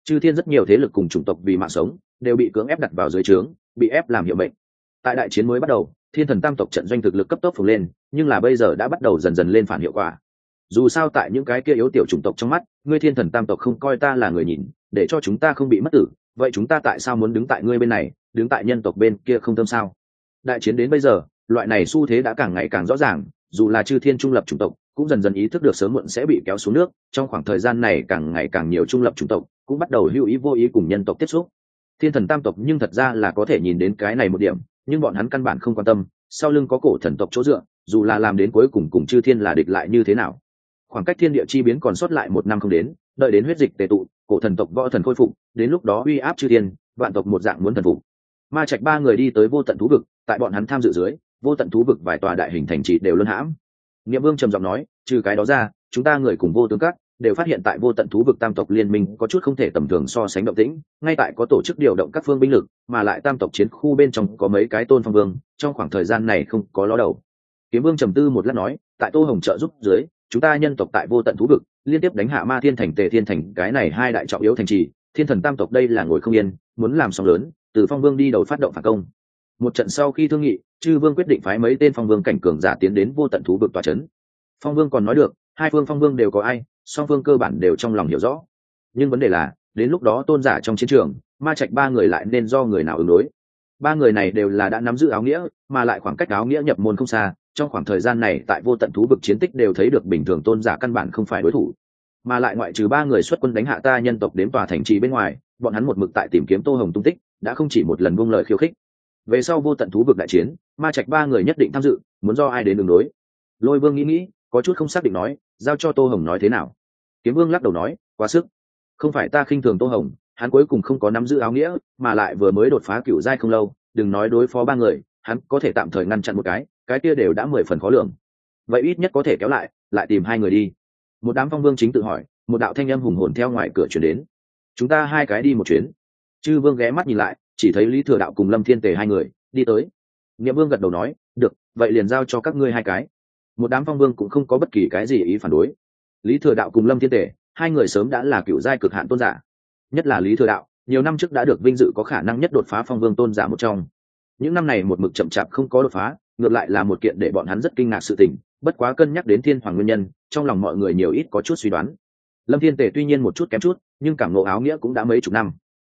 Chư thiên rất nhiều thế lực cùng chủng tộc vì mạng sống, đều bị cưỡng ép đặt vào dưới trướng, bị ép làm hiệu mệnh. Tại đại chiến mới bắt đầu, thiên thần tam tộc trận doanh thực lực cấp tốc phồng lên, nhưng là bây giờ đã bắt đầu dần dần lên phản hiệu quả. Dù sao tại những cái kia yếu tiểu chủng tộc trong mắt, ngươi thiên thần tam tộc không coi ta là người nhìn, để cho chúng ta không bị mất tử, vậy chúng ta tại sao muốn đứng tại ngươi bên này, đứng tại nhân tộc bên kia không tâm sao? Đại chiến đến bây giờ, loại này xu thế đã càng ngày càng rõ ràng, dù là chư thiên trung lập chủng tộc cũng dần dần ý thức được sớm muộn sẽ bị kéo xuống nước, trong khoảng thời gian này càng ngày càng nhiều trung lập chủng tộc cũng bắt đầu lưu ý vô ý cùng nhân tộc tiếp xúc. Thiên thần tam tộc nhưng thật ra là có thể nhìn đến cái này một điểm, nhưng bọn hắn căn bản không quan tâm, sau lưng có cổ thần tộc chỗ dựa, dù là làm đến cuối cùng cùng chư thiên là địch lại như thế nào. Khoảng cách thiên địa chi biến còn sót lại một năm không đến, đợi đến huyết dịch tề tụ, cổ thần tộc võ thần khôi phục, đến lúc đó uy áp chư thiên, vạn tộc một dạng muốn thần phục. Ma trạch ba người đi tới vô tận thú vực, tại bọn hắn tham dự dưới, vô tận thú vực vài tòa đại hình thành trì đều luân hãm. Niệm Vương trầm giọng nói, trừ cái đó ra, chúng ta người cùng vô tướng các đều phát hiện tại vô tận thú vực tam tộc liên minh có chút không thể tầm thường so sánh động tĩnh, ngay tại có tổ chức điều động các phương binh lực, mà lại tam tộc chiến khu bên trong có mấy cái tôn phong vương, trong khoảng thời gian này không có ló đầu. Kiếm Vương trầm tư một lát nói, tại Tô Hồng trợ giúp dưới, chúng ta nhân tộc tại vô tận thú vực liên tiếp đánh hạ Ma Thiên Thành Tề Thiên Thành, cái này hai đại trọng yếu thành trì, Thiên Thần tam tộc đây là ngồi không yên, muốn làm sóng lớn, từ Phong Vương đi đầu phát động phản công. Một trận sau khi thương nghị, Chư Vương quyết định phái mấy tên Phong Vương cảnh cường giả tiến đến vô tận thú vực tọa trấn phong vương còn nói được hai phương phong vương đều có ai song phương cơ bản đều trong lòng hiểu rõ. Nhưng vấn đề là đến lúc đó tôn giả trong chiến trường ma trạch ba người lại nên do người nào ứng đối? Ba người này đều là đã nắm giữ áo nghĩa mà lại khoảng cách áo nghĩa nhập môn không xa trong khoảng thời gian này tại vô tận thú vực chiến tích đều thấy được bình thường tôn giả căn bản không phải đối thủ. Mà lại ngoại trừ ba người xuất quân đánh hạ ta nhân tộc đến tòa thành trì bên ngoài bọn hắn một mực tại tìm kiếm tô hồng tung tích đã không chỉ một lần buông lời khiêu khích về sau vô tận thú vực đại chiến, ma trạch ba người nhất định tham dự, muốn do ai đến đường đối. Lôi vương nghĩ nghĩ, có chút không xác định nói, giao cho tô hồng nói thế nào. Kiếm vương lắc đầu nói, quá sức. Không phải ta khinh thường tô hồng, hắn cuối cùng không có nắm giữ áo nghĩa, mà lại vừa mới đột phá cựu giai không lâu, đừng nói đối phó ba người, hắn có thể tạm thời ngăn chặn một cái cái kia đều đã mười phần khó lường. Vậy ít nhất có thể kéo lại lại tìm hai người đi. Một đám phong vương chính tự hỏi, một đạo thanh âm hùng hồn theo ngoài cửa chuyển đến. Chúng ta hai cái đi một chuyến. Chư vương ghé mắt nhìn lại chỉ thấy lý thừa đạo cùng lâm thiên tề hai người đi tới. Nghĩa vương gật đầu nói được vậy liền giao cho các ngươi hai cái. Một đám phong vương cũng không có bất kỳ cái gì ý phản đối. Lý thừa đạo cùng lâm thiên Tề, hai người sớm đã là cựu giai cực hạn tôn giả. Nhất là lý thừa đạo nhiều năm trước đã được vinh dự có khả năng nhất đột phá phong vương tôn giả một trong. Những năm này một mực chậm chạp không có đột phá ngược lại là một kiện để bọn hắn rất kinh ngạc sự tình bất quá cân nhắc đến thiên hoàng nguyên nhân trong lòng mọi người nhiều ít có chút suy đoán. Lâm thiên Tề tuy nhiên một chút kém chút nhưng cảm ngộ áo nghĩa cũng đã mấy chục năm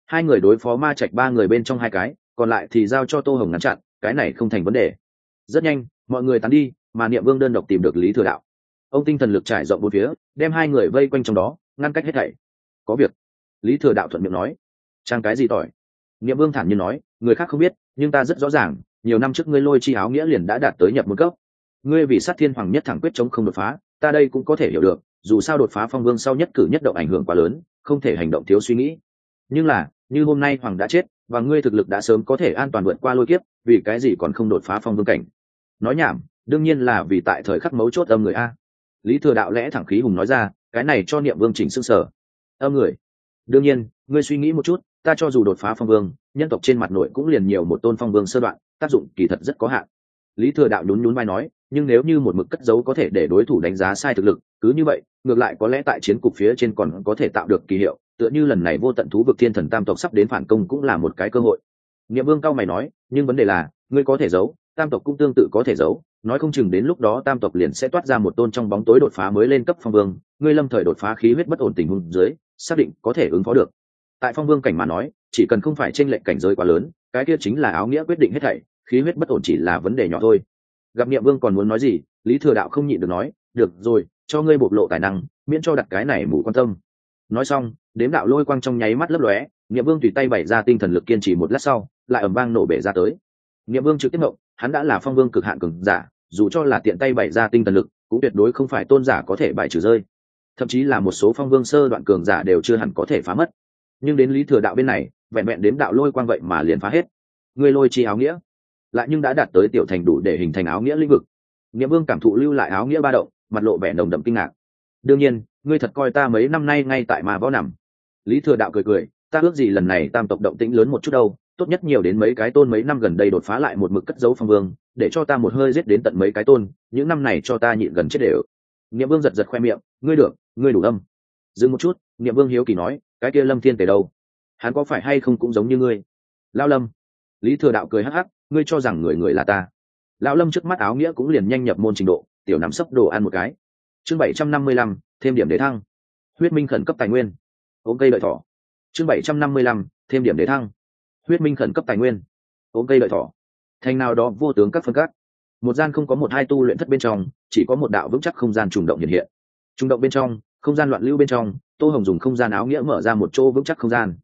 hai người đối phó ma trạch ba người bên trong hai cái, còn lại thì giao cho tô hồng ngăn chặn, cái này không thành vấn đề. Rất nhanh, mọi người tán đi, mà niệm vương đơn độc tìm được lý thừa đạo. Ông tinh thần lực trải rộng bốn phía, đem hai người vây quanh trong đó, ngăn cách hết thảy. Có việc. Lý thừa đạo thuận miệng nói. Trang cái gì tỏi? Niệm vương thản nhiên nói, người khác không biết, nhưng ta rất rõ ràng, nhiều năm trước ngươi lôi chi áo nghĩa liền đã đạt tới nhập một cấp. Ngươi vì sát thiên hoàng nhất thẳng quyết chống không đột phá, ta đây cũng có thể hiểu được, dù sao đột phá phong vương sau nhất cử nhất động ảnh hưởng quá lớn, không thể hành động thiếu suy nghĩ nhưng là, như hôm nay hoàng đã chết, và ngươi thực lực đã sớm có thể an toàn vượt qua lôi kiếp, vì cái gì còn không đột phá phong vương cảnh? Nói nhảm, đương nhiên là vì tại thời khắc mấu chốt âm người a. Lý thừa đạo lẽ thẳng khí hùng nói ra, cái này cho niệm vương chỉnh xương sở. Âm người. Đương nhiên, ngươi suy nghĩ một chút, ta cho dù đột phá phong vương, nhân tộc trên mặt nội cũng liền nhiều một tôn phong vương sơ đoạn, tác dụng kỳ thật rất có hạn. Lý thừa đạo nhún nhún vai nói, nhưng nếu như một mực cất giấu có thể để đối thủ đánh giá sai thực lực, cứ như vậy, ngược lại có lẽ tại chiến cục phía trên còn có thể tạo được kỳ hiệu tựa như lần này vô tận thú vực thiên thần tam tộc sắp đến phản công cũng là một cái cơ hội. Nghĩa vương cao mày nói, nhưng vấn đề là, ngươi có thể giấu, tam tộc cũng tương tự có thể giấu, nói không chừng đến lúc đó tam tộc liền sẽ toát ra một tôn trong bóng tối đột phá mới lên cấp phong vương, ngươi lâm thời đột phá khí huyết bất ổn tình huống dưới, xác định có thể ứng phó được. Tại phong vương cảnh mà nói, chỉ cần không phải tranh lệch cảnh giới quá lớn, cái kia chính là áo nghĩa quyết định hết thảy, khí huyết bất ổn chỉ là vấn đề nhỏ thôi. Gặp niệm vương còn muốn nói gì, lý thừa đạo không nhịn được nói, được rồi, cho ngươi bộc lộ tài năng, miễn cho đặt cái này mù quan tâm. Nói xong đếm đạo lôi quang trong nháy mắt lấp lóe nghĩa vương tùy tay bày ra tinh thần lực kiên trì một lát sau, lại ẩm vang nổ bể ra tới. Nghĩa vương trực tiếp mộng hắn đã là phong vương cực hạn cường giả, dù cho là tiện tay bày ra tinh thần lực, cũng tuyệt đối không phải tôn giả có thể bại trừ rơi. Thậm chí là một số phong vương sơ đoạn cường giả đều chưa hẳn có thể phá mất. Nhưng đến lý thừa đạo bên này, vẹn vẹn đếm đạo lôi quang vậy mà liền phá hết. Ngươi lôi chi áo nghĩa, lại nhưng đã đạt tới tiểu thành đủ để hình thành áo nghĩa lĩnh vực. Nghĩa vương cảm thụ lưu lại áo nghĩa ba động, mặt lộ vẻ nồng đậm kinh ngạc. Đương nhiên, ngươi thật coi ta mấy năm nay ngay tại mà võ nằm lý thừa đạo cười cười, ta ước gì lần này tam tộc động tĩnh lớn một chút đâu, tốt nhất nhiều đến mấy cái tôn mấy năm gần đây đột phá lại một mực cất dấu phong vương, để cho ta một hơi giết đến tận mấy cái tôn, những năm này cho ta nhịn gần chết đều. Niệm vương giật giật khoe miệng, ngươi được, ngươi đủ âm. Dừng một chút, niệm vương hiếu kỳ nói, cái kia lâm thiên tề đâu? Hắn có phải hay không cũng giống như ngươi? Lao lâm. Lý thừa đạo cười hắc hắc, ngươi cho rằng người người là ta. Lão lâm trước mắt áo nghĩa cũng liền nhanh nhập môn trình độ, tiểu nắm sấp đồ ăn một cái. Chương bảy trăm năm mươi lăm, thêm điểm đế thăng. Huyết minh khẩn cấp tài nguyên ốm cây lợi thỏ. Chương bảy trăm năm mươi lăm, thêm điểm đế thăng. Huyết minh khẩn cấp tài nguyên. Ốm cây lợi thỏ. Thành nào đó vô tướng các phân cắt một gian không có một hai tu luyện thất bên trong, chỉ có một đạo vững chắc không gian trùng động hiện hiện. Trùng động bên trong, không gian loạn lưu bên trong, tô hồng dùng không gian áo nghĩa mở ra một chỗ vững chắc không gian.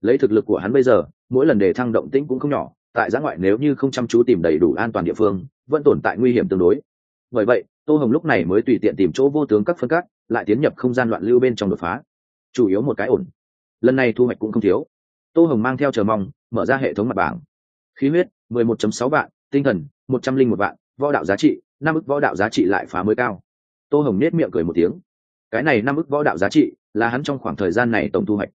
Lấy thực lực của hắn bây giờ, mỗi lần đề thăng động tĩnh cũng không nhỏ, tại giã ngoại nếu như không chăm chú tìm đầy đủ an toàn địa phương, vẫn tồn tại nguy hiểm tương đối. Bởi vậy, tô hồng lúc này mới tùy tiện tìm chỗ vô tướng các phân cắt lại tiến nhập không gian loạn lưu bên trong đột phá chủ yếu một cái ổn. Lần này thu hoạch cũng không thiếu. Tô hồng mang theo chờ mong, mở ra hệ thống mặt bảng. Khí huyết 11.6 vạn, tinh thần 101 vạn, võ đạo giá trị, năm ức võ đạo giá trị lại phá mới cao. Tô hồng nết miệng cười một tiếng. Cái này năm ức võ đạo giá trị là hắn trong khoảng thời gian này tổng thu hoạch.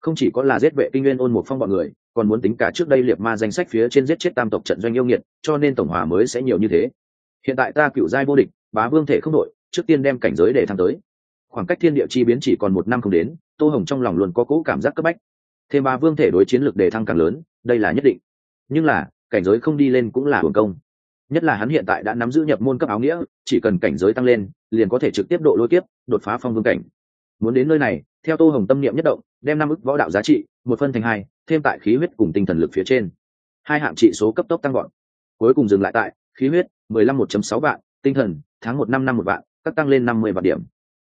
Không chỉ có là giết vệ kinh nguyên ôn một phong bọn người, còn muốn tính cả trước đây liệt ma danh sách phía trên giết chết tam tộc trận doanh yêu nghiệt, cho nên tổng hòa mới sẽ nhiều như thế. Hiện tại ta cựu giai vô địch, bá vương thể không đội trước tiên đem cảnh giới để thăng tới khoảng cách thiên địa chi biến chỉ còn một năm không đến, tô hồng trong lòng luôn có cỗ cảm giác cấp bách. Thêm ba vương thể đối chiến lược để thăng càng lớn, đây là nhất định. Nhưng là, cảnh giới không đi lên cũng là hưởng công. Nhất là hắn hiện tại đã nắm giữ nhập môn cấp áo nghĩa, chỉ cần cảnh giới tăng lên, liền có thể trực tiếp độ lôi tiếp đột phá phong vương cảnh. Muốn đến nơi này, theo tô hồng tâm niệm nhất động, đem năm ức võ đạo giá trị, một phân thành hai, thêm tại khí huyết cùng tinh thần lực phía trên. Hai hạng trị số cấp tốc tăng gọn cuối cùng dừng lại tại, khí huyết, mười lăm một chấm sáu vạn, tinh thần, tháng một năm năm một vạn, các tăng lên năm mươi vạn điểm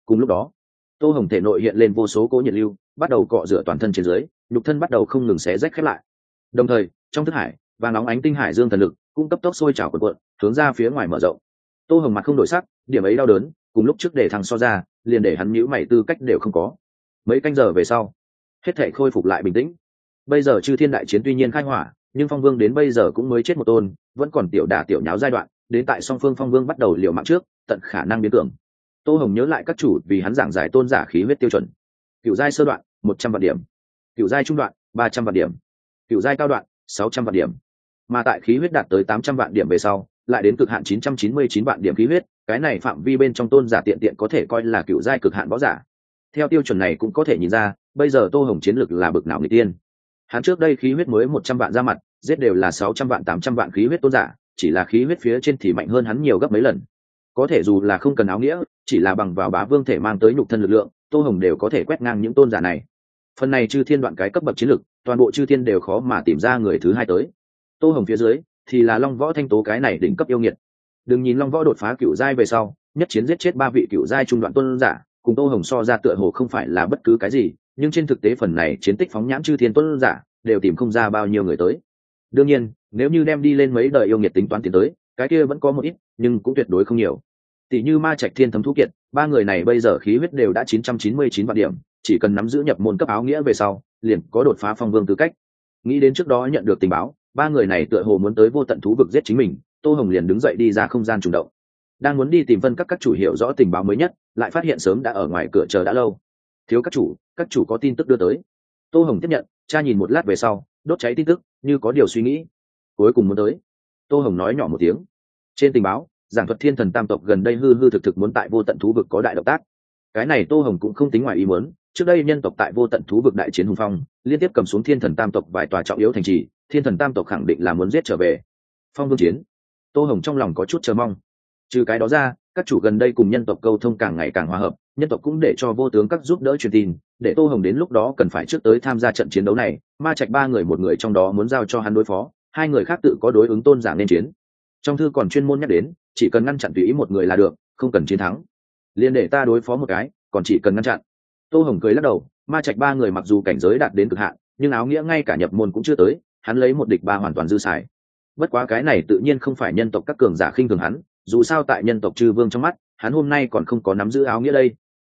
cùng lúc đó, tô hồng thể nội hiện lên vô số cỗ nhiệt lưu, bắt đầu cọ rửa toàn thân trên dưới, nhục thân bắt đầu không ngừng xé rách khép lại. Đồng thời, trong thức hải và nóng ánh tinh hải dương thần lực cũng cấp tốc sôi trào quần quận hướng ra phía ngoài mở rộng. Tô hồng mặt không đổi sắc, điểm ấy đau đớn, cùng lúc trước để thằng so ra, liền để hắn nhữ mày tư cách đều không có. Mấy canh giờ về sau, hết thể khôi phục lại bình tĩnh. Bây giờ chư thiên đại chiến tuy nhiên khai hỏa, nhưng phong vương đến bây giờ cũng mới chết một tôn, vẫn còn tiểu đả tiểu nháo giai đoạn, đến tại song phương phong vương bắt đầu liều mạng trước, tận khả năng biến tưởng tô hồng nhớ lại các chủ vì hắn giảng giải tôn giả khí huyết tiêu chuẩn. Cựu giai sơ đoạn, một trăm vạn điểm. Cựu giai trung đoạn, ba trăm vạn điểm. Cựu giai cao đoạn, sáu trăm vạn điểm. Mà tại khí huyết đạt tới tám trăm vạn điểm về sau, lại đến cực hạn chín trăm chín mươi chín vạn điểm khí huyết, cái này phạm vi bên trong tôn giả tiện tiện có thể coi là cựu giai cực hạn võ giả. Theo tiêu chuẩn này cũng có thể nhìn ra, bây giờ tô hồng chiến lược là bực nào người tiên. Hắn trước đây khí huyết mới một trăm vạn ra mặt, giết đều là sáu trăm vạn, tám trăm vạn khí huyết tôn giả, chỉ là khí huyết phía trên thì mạnh hơn hắn nhiều gấp mấy lần. Có thể dù là không cần áo nghĩa chỉ là bằng vào bá vương thể mang tới nhục thân lực lượng, tô hồng đều có thể quét ngang những tôn giả này. Phần này chư thiên đoạn cái cấp bậc chiến lực, toàn bộ chư thiên đều khó mà tìm ra người thứ hai tới. Tô hồng phía dưới, thì là long võ thanh tố cái này đỉnh cấp yêu nghiệt. Đừng nhìn long võ đột phá cựu giai về sau, nhất chiến giết chết ba vị cựu giai trung đoạn tôn giả, cùng tô hồng so ra tựa hồ không phải là bất cứ cái gì, nhưng trên thực tế phần này chiến tích phóng nhãn chư thiên tôn giả, đều tìm không ra bao nhiêu người tới. Đương nhiên, nếu như đem đi lên mấy đời yêu nghiệt tính toán tiến tới, cái kia vẫn có một ít, nhưng cũng tuyệt đối không nhiều tỷ như ma trạch thiên thấm thú kiệt, ba người này bây giờ khí huyết đều đã chín trăm chín mươi chín vạn điểm, chỉ cần nắm giữ nhập môn cấp áo nghĩa về sau, liền có đột phá phong vương tư cách. Nghĩ đến trước đó nhận được tình báo, ba người này tựa hồ muốn tới vô tận thú vực giết chính mình, tô hồng liền đứng dậy đi ra không gian trùng động. Đang muốn đi tìm phân các các chủ hiểu rõ tình báo mới nhất, lại phát hiện sớm đã ở ngoài cửa chờ đã lâu. Thiếu các chủ các chủ có tin tức đưa tới. Tô hồng tiếp nhận, cha nhìn một lát về sau, đốt cháy tin tức, như có điều suy nghĩ. Cuối cùng muốn tới. Tô hồng nói nhỏ một tiếng. Trên tình báo giảng thuật thiên thần tam tộc gần đây hư hư thực thực muốn tại vô tận thú vực có đại động tác. Cái này tô hồng cũng không tính ngoài ý muốn, trước đây nhân tộc tại vô tận thú vực đại chiến hùng phong, liên tiếp cầm xuống thiên thần tam tộc vài tòa trọng yếu thành trì, thiên thần tam tộc khẳng định là muốn giết trở về. Phong vương chiến. Tô hồng trong lòng có chút chờ mong. Trừ cái đó ra, các chủ gần đây cùng nhân tộc câu thông càng ngày càng hòa hợp, nhân tộc cũng để cho vô tướng các giúp đỡ truyền tin, để tô hồng đến lúc đó cần phải trước tới tham gia trận chiến đấu này, ma trạch ba người một người trong đó muốn giao cho hắn đối phó, hai người khác tự có đối ứng tôn giả nên chiến. Trong thư còn chuyên môn nhắc đến chỉ cần ngăn chặn tùy ý một người là được, không cần chiến thắng. Liền để ta đối phó một cái, còn chỉ cần ngăn chặn. Tô hồng cười lắc đầu, ma trạch ba người mặc dù cảnh giới đạt đến cực hạn, nhưng áo nghĩa ngay cả nhập môn cũng chưa tới, hắn lấy một địch ba hoàn toàn dư xài. Bất quá cái này tự nhiên không phải nhân tộc các cường giả khinh thường hắn, dù sao tại nhân tộc chư vương trong mắt, hắn hôm nay còn không có nắm giữ áo nghĩa đây.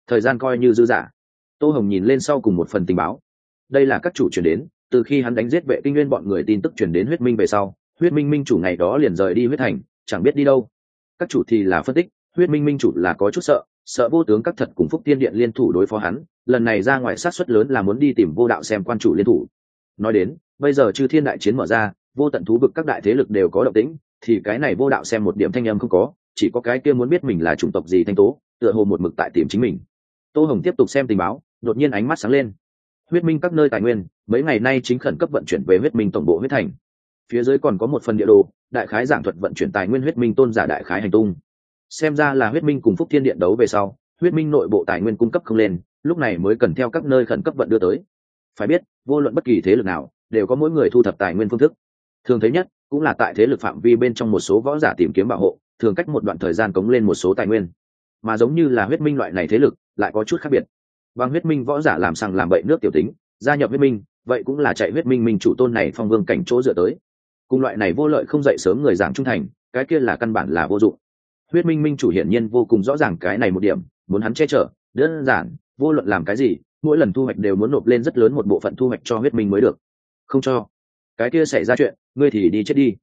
Thời gian coi như dư giả tô hồng nhìn lên sau cùng một phần tình báo. Đây là các chủ chuyển đến, từ khi hắn đánh giết vệ kinh nguyên bọn người tin tức chuyển đến huyết minh về sau, huyết minh minh chủ ngày đó liền rời đi huyết thành, chẳng biết đi đâu các chủ thì là phân tích, huyết minh minh chủ là có chút sợ sợ vô tướng các thật cùng phúc tiên điện liên thủ đối phó hắn, lần này ra ngoài sát xuất lớn là muốn đi tìm vô đạo xem quan chủ liên thủ. Nói đến, bây giờ chư thiên đại chiến mở ra, vô tận thú vực các đại thế lực đều có động tĩnh, thì cái này vô đạo xem một điểm thanh âm không có, chỉ có cái kia muốn biết mình là chủng tộc gì thanh tố, tựa hồ một mực tại tìm chính mình. Tô hồng tiếp tục xem tình báo, đột nhiên ánh mắt sáng lên. Huyết minh các nơi tài nguyên, mấy ngày nay chính khẩn cấp vận chuyển về huyết minh tổng bộ huyết thành. Phía dưới còn có một phần địa đồ đại khái giảng thuật vận chuyển tài nguyên huyết minh tôn giả đại khái hành tung. Xem ra là huyết minh cùng phúc thiên điện đấu về sau, huyết minh nội bộ tài nguyên cung cấp không lên, lúc này mới cần theo các nơi khẩn cấp vận đưa tới. Phải biết, vô luận bất kỳ thế lực nào, đều có mỗi người thu thập tài nguyên phương thức. Thường thấy nhất, cũng là tại thế lực phạm vi bên trong một số võ giả tìm kiếm bảo hộ, thường cách một đoạn thời gian cống lên một số tài nguyên. Mà giống như là huyết minh loại này thế lực, lại có chút khác biệt. Bằng huyết minh võ giả làm sằng làm bậy nước tiểu tính, gia nhập huyết minh, vậy cũng là chạy huyết minh minh chủ tôn này phong vương cảnh chỗ dựa tới cùng loại này vô lợi không dậy sớm người giảng trung thành, cái kia là căn bản là vô dụng. Huyết minh minh chủ hiển nhiên vô cùng rõ ràng cái này một điểm, muốn hắn che chở, đơn giản, vô luận làm cái gì, mỗi lần thu hoạch đều muốn nộp lên rất lớn một bộ phận thu hoạch cho huyết minh mới được. Không cho. Cái kia xảy ra chuyện, ngươi thì đi chết đi.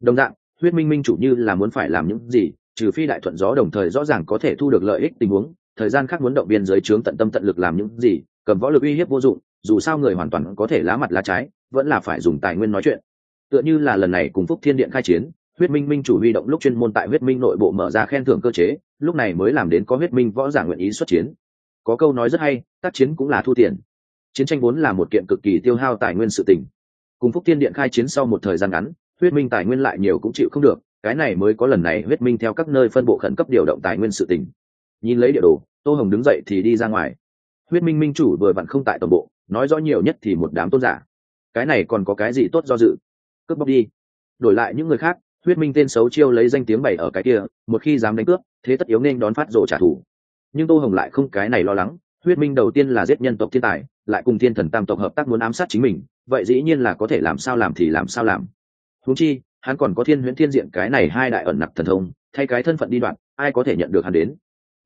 Đồng dạng, huyết minh minh chủ như là muốn phải làm những gì, trừ phi đại thuận gió đồng thời rõ ràng có thể thu được lợi ích tình huống, thời gian khác muốn động viên giới trướng tận tâm tận lực làm những gì, cầm võ lực uy hiếp vô dụng, dù sao người hoàn toàn có thể lá mặt lá trái, vẫn là phải dùng tài nguyên nói chuyện tựa như là lần này cùng phúc thiên điện khai chiến, huyết minh minh chủ huy động lúc chuyên môn tại huyết minh nội bộ mở ra khen thưởng cơ chế, lúc này mới làm đến có huyết minh võ giả nguyện ý xuất chiến. Có câu nói rất hay, tác chiến cũng là thu tiền. Chiến tranh vốn là một kiện cực kỳ tiêu hao tài nguyên sự tình. Cùng phúc thiên điện khai chiến sau một thời gian ngắn, huyết minh tài nguyên lại nhiều cũng chịu không được, cái này mới có lần này huyết minh theo các nơi phân bộ khẩn cấp điều động tài nguyên sự tình. Nhìn lấy địa đồ, tô hồng đứng dậy thì đi ra ngoài. Huyết minh minh chủ vừa vặn không tại tổng bộ, nói rõ nhiều nhất thì một đám tôn giả. Cái này còn có cái gì tốt do dự? Cướp bóc đi. Đổi lại những người khác, huyết minh tên xấu chiêu lấy danh tiếng bày ở cái kia, một khi dám đánh cướp, thế tất yếu nên đón phát rộ trả thù. Nhưng tô hồng lại không cái này lo lắng, huyết minh đầu tiên là giết nhân tộc thiên tài, lại cùng thiên thần tam tộc hợp tác muốn ám sát chính mình, vậy dĩ nhiên là có thể làm sao làm thì làm sao làm. Húng chi, hắn còn có thiên huyễn thiên diện cái này hai đại ẩn nặc thần thông, thay cái thân phận đi đoạn, ai có thể nhận được hắn đến?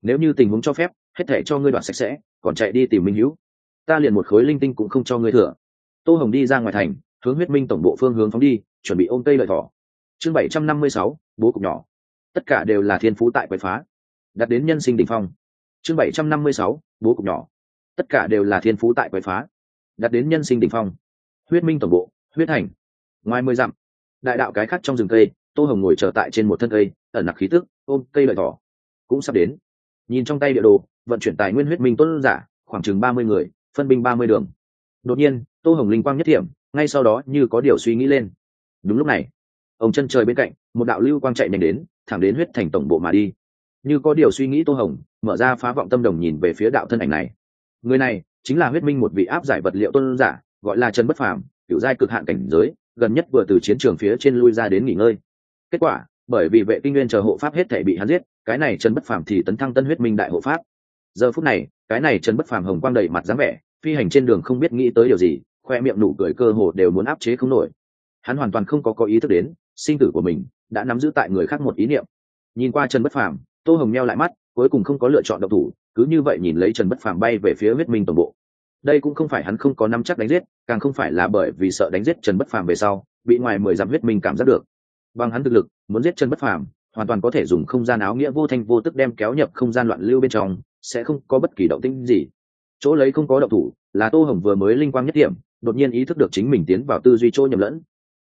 Nếu như tình huống cho phép, hết thể cho ngươi đoạn sạch sẽ, còn chạy đi tìm minh hữu. Ta liền một khối linh tinh cũng không cho ngươi thừa. Tô hồng đi ra ngoài thành hướng huyết minh tổng bộ phương hướng phóng đi, chuẩn bị ôm cây lợi thỏ. Chương bảy trăm năm mươi sáu, bố cục nhỏ. Tất cả đều là thiên phú tại quậy phá. Đặt đến nhân sinh đ ỉ n h phong. Chương bảy trăm năm mươi sáu, bố cục nhỏ. Tất cả đều là thiên phú tại quậy phá. Đặt đến nhân sinh đ ỉ n h phong. Huyết minh tổng bộ, huyết hành. Ngoài mười dặm, đại đạo cái khắc trong rừng cây, tô hồng ngồi trở tại trên một thân cây, ẩn nặc khí tức, ôm cây lợi thỏ. Cũng sắp đến. Nhìn trong tay địa đồ, vận chuyển tài nguyên huyết minh tốt giả, khoảng chừng ba mươi người, phân binh ba mươi đường. Đột nhiên, tô hồng linh quang nhất thiểm ngay sau đó như có điều suy nghĩ lên. Đúng lúc này, ông chân trời bên cạnh, một đạo lưu quang chạy nhanh đến, thẳng đến huyết thành tổng bộ mà đi. Như có điều suy nghĩ tô hồng, mở ra phá vọng tâm đồng nhìn về phía đạo thân ảnh này. Người này chính là huyết minh một vị áp giải vật liệu tôn giả, gọi là trần bất phàm kiểu giai cực hạn cảnh giới, gần nhất vừa từ chiến trường phía trên lui ra đến nghỉ ngơi. Kết quả, bởi vì vệ kinh nguyên chờ hộ pháp hết thể bị hắn giết, cái này trần bất phàm thì tấn thăng tân huyết minh đại hộ pháp. Giờ phút này, cái này trần bất phàm hồng quang đầy mặt dáng vẻ, phi hành trên đường không biết nghĩ tới điều gì khoe miệng nụ cười cơ hồ đều muốn áp chế không nổi. Hắn hoàn toàn không có có ý thức đến, sinh tử của mình đã nắm giữ tại người khác một ý niệm. Nhìn qua trần bất phàm, tô hồng meo lại mắt, cuối cùng không có lựa chọn độc thủ, cứ như vậy nhìn lấy trần bất phàm bay về phía huyết minh tổng bộ. Đây cũng không phải hắn không có nắm chắc đánh giết, càng không phải là bởi vì sợ đánh giết trần bất phàm về sau, bị ngoài mười dặm huyết minh cảm giác được. Bằng hắn thực lực, muốn giết trần bất phàm, hoàn toàn có thể dùng không gian áo nghĩa vô thanh vô tức đem kéo nhập không gian loạn lưu bên trong, sẽ không có bất kỳ động tĩnh gì. Chỗ lấy không có động thủ là tô hồng vừa mới linh quang nhất điểm, đột nhiên ý thức được chính mình tiến vào tư duy chỗ nhầm lẫn.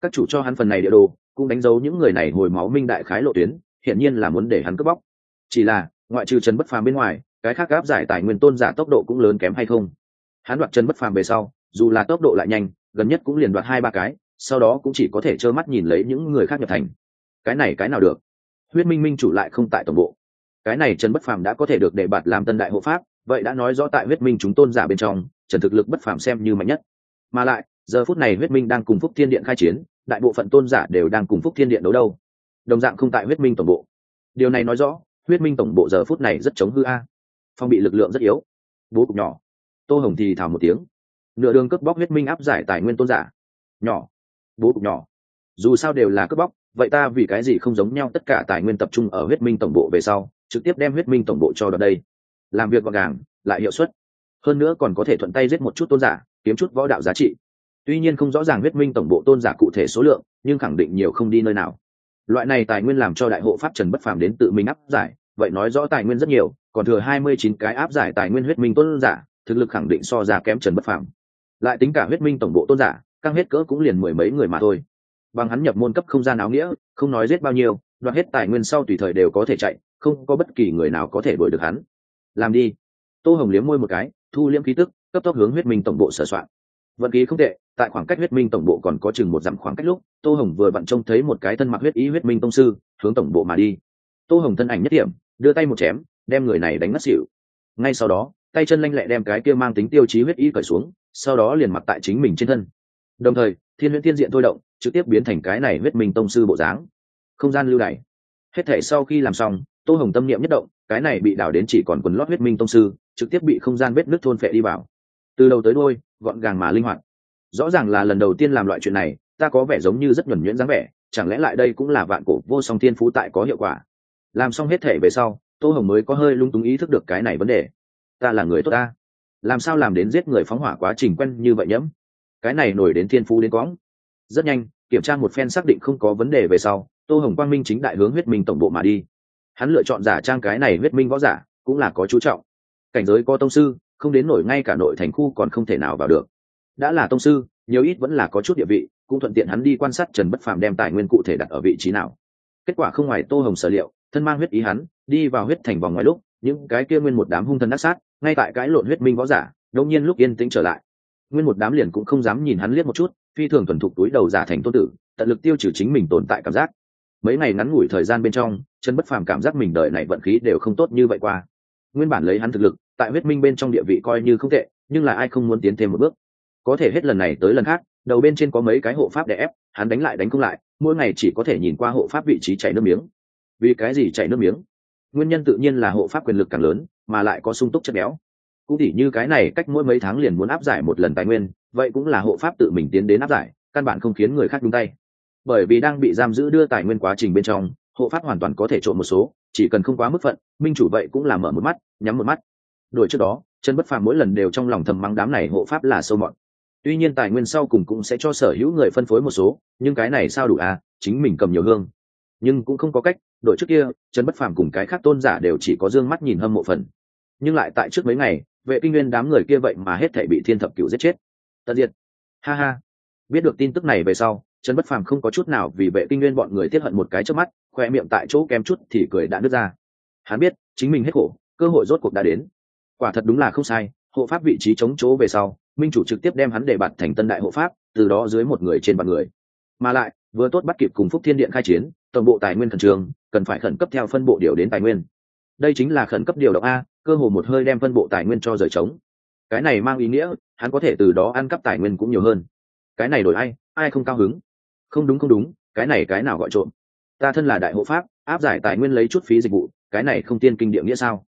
Các chủ cho hắn phần này địa đồ, cũng đánh dấu những người này hồi máu minh đại khái lộ tuyến, hiển nhiên là muốn để hắn cướp bóc. Chỉ là, ngoại trừ trần bất phàm bên ngoài, cái khác gáp giải tài nguyên tôn giả tốc độ cũng lớn kém hay không? Hắn đoạt trần bất phàm về sau, dù là tốc độ lại nhanh, gần nhất cũng liền đoạt hai ba cái, sau đó cũng chỉ có thể trơ mắt nhìn lấy những người khác nhập thành. Cái này cái nào được? Huyết minh minh chủ lại không tại tổng bộ. Cái này trần bất phàm đã có thể được đề bạt làm tân đại hộ pháp, vậy đã nói rõ tại huyết minh chúng tôn giả bên trong trần thực lực bất phàm xem như mạnh nhất. Mà lại, giờ phút này huyết minh đang cùng phúc thiên điện khai chiến, đại bộ phận tôn giả đều đang cùng phúc thiên điện đấu đâu. Đồng dạng không tại huyết minh tổng bộ. Điều này nói rõ, huyết minh tổng bộ giờ phút này rất chống hư a. Phong bị lực lượng rất yếu. Bố cục nhỏ. Tô hồng thì thào một tiếng. Nửa đường cướp bóc huyết minh áp giải tài nguyên tôn giả. Nhỏ. Bố cục nhỏ. Dù sao đều là cướp bóc, vậy ta vì cái gì không giống nhau tất cả tài nguyên tập trung ở huyết minh tổng bộ về sau, trực tiếp đem huyết minh tổng bộ cho đợt đây. Làm việc gọn gàng, lại hiệu suất hơn nữa còn có thể thuận tay giết một chút tôn giả, kiếm chút võ đạo giá trị. Tuy nhiên không rõ ràng huyết minh tổng bộ tôn giả cụ thể số lượng, nhưng khẳng định nhiều không đi nơi nào. Loại này tài nguyên làm cho đại hộ pháp trần bất phàm đến tự mình áp giải, vậy nói rõ tài nguyên rất nhiều, còn thừa hai mươi chín cái áp giải tài nguyên huyết minh tôn giả, thực lực khẳng định so ra kém trần bất phàm. Lại tính cả huyết minh tổng bộ tôn giả, căng hết cỡ cũng liền mười mấy người mà thôi. Bằng hắn nhập môn cấp không gian áo nghĩa, không nói giết bao nhiêu, đoạt hết tài nguyên sau tùy thời đều có thể chạy, không có bất kỳ người nào có thể đuổi được hắn. Làm đi. Tô hồng liếm môi một cái thu liễm khí tức, cấp tốc hướng huyết minh tổng bộ sửa soạn. Vận khí không tệ, tại khoảng cách huyết minh tổng bộ còn có chừng một dặm khoảng cách lúc, tô hồng vừa vặn trông thấy một cái thân mặc huyết ý huyết minh tông sư, hướng tổng bộ mà đi. Tô hồng thân ảnh nhất điểm, đưa tay một chém, đem người này đánh ngất xỉu. Ngay sau đó, tay chân lanh lẹ đem cái kia mang tính tiêu chí huyết ý cởi xuống, sau đó liền mặc tại chính mình trên thân. Đồng thời, thiên huyễn thiên diện thôi động, trực tiếp biến thành cái này huyết minh tông sư bộ dáng. Không gian lưu đày. Hết thể sau khi làm xong tô hồng tâm niệm nhất động, cái này bị đảo đến chỉ còn quần lót huyết minh tông sư, trực tiếp bị không gian vết nước thôn phệ đi vào. Từ đầu tới đôi gọn gàng mà linh hoạt. Rõ ràng là lần đầu tiên làm loại chuyện này, ta có vẻ giống như rất nhuẩn nhuyễn dáng vẻ, chẳng lẽ lại đây cũng là vạn cổ vô song thiên phú tại có hiệu quả? Làm xong hết thể về sau, tô hồng mới có hơi lung túng ý thức được cái này vấn đề. Ta là người tốt ta. Làm sao làm đến giết người phóng hỏa quá trình quen như vậy nhẫm? Cái này nổi đến thiên phú đến quõng rất nhanh, kiểm tra một phen xác định không có vấn đề về sau, tô hồng quang minh chính đại hướng huyết minh tổng bộ mà đi hắn lựa chọn giả trang cái này huyết minh võ giả, cũng là có chú trọng. Cảnh giới có tông sư, không đến nổi ngay cả nội thành khu còn không thể nào vào được. Đã là tông sư, nhiều ít vẫn là có chút địa vị, cũng thuận tiện hắn đi quan sát trần bất phàm đem tài nguyên cụ thể đặt ở vị trí nào. Kết quả không ngoài tô hồng sở liệu, thân mang huyết ý hắn, đi vào huyết thành vòng ngoài lúc, những cái kia nguyên một đám hung thần đắc sát, ngay tại cái lộn huyết minh võ giả đông nhiên lúc yên tĩnh trở lại. Nguyên một đám liền cũng không dám nhìn hắn liếc một chút, phi thường thuần thục túi đầu giả thành tôn tử, tận lực tiêu trừ chính mình tồn tại cảm giác. Mấy ngày ngắn ngủi thời gian bên trong trần bất phàm cảm giác mình đời này vận khí đều không tốt như vậy qua. Nguyên bản lấy hắn thực lực, tại huyết minh bên trong địa vị coi như không tệ, nhưng là ai không muốn tiến thêm một bước? Có thể hết lần này tới lần khác, đầu bên trên có mấy cái hộ pháp để ép, hắn đánh lại đánh không lại, mỗi ngày chỉ có thể nhìn qua hộ pháp vị trí chảy nước miếng. Vì cái gì chảy nước miếng? Nguyên nhân tự nhiên là hộ pháp quyền lực càng lớn, mà lại có sung túc chất béo. Cũng tỉ như cái này, cách mỗi mấy tháng liền muốn áp giải một lần tài nguyên, vậy cũng là hộ pháp tự mình tiến đến áp giải, căn bản không khiến người khác đúng tay. Bởi vì đang bị giam giữ đưa tài nguyên quá trình bên trong hộ pháp hoàn toàn có thể trộn một số, chỉ cần không quá mức phận, minh chủ vậy cũng là mở một mắt, nhắm một mắt. Đổi trước đó chân bất phàm mỗi lần đều trong lòng thầm mắng đám này hộ pháp là sâu mọn tuy nhiên tài nguyên sau cùng cũng sẽ cho sở hữu người phân phối một số, nhưng cái này sao đủ à chính mình cầm nhiều hương. Nhưng cũng không có cách đội trước kia chân bất phàm cùng cái khác tôn giả đều chỉ có d ư ơ n g mắt nhìn hâm mộ phần. Nhưng lại tại trước mấy ngày, vệ kinh nguyên đám người kia vậy mà hết thể bị thiên thập cựu giết chết. Tận diệt. Ha ha. Biết được tin tức này về sau chân bất phàm không có chút nào vì vệ kinh nguyên bọn người tiếp hận một cái trước mắt khoe miệng tại chỗ kém chút thì cười đã nứt ra. Hắn biết, chính mình hết khổ, cơ hội rốt cuộc đã đến. Quả thật đúng là không sai, hộ pháp vị trí chống chỗ về sau, minh chủ trực tiếp đem hắn để bạt thành tân đại hộ pháp, từ đó dưới một người trên vạn người. Mà lại, vừa tốt bắt kịp cùng phúc thiên điện khai chiến, tổng bộ tài nguyên khẩn trường cần phải khẩn cấp theo phân bộ điều đến tài nguyên. Đây chính là khẩn cấp điều động a, cơ hồ một hơi đem phân bộ tài nguyên cho rời trống. Cái này mang ý nghĩa, hắn có thể từ đó ăn cắp tài nguyên cũng nhiều hơn. Cái này đổi ai ai không cao hứng? Không đúng không đúng, cái này cái nào gọi trộm? Ta thân là đại hộ pháp, áp giải tài nguyên lấy chút phí dịch vụ, cái này không tiên kinh địa nghĩa sao?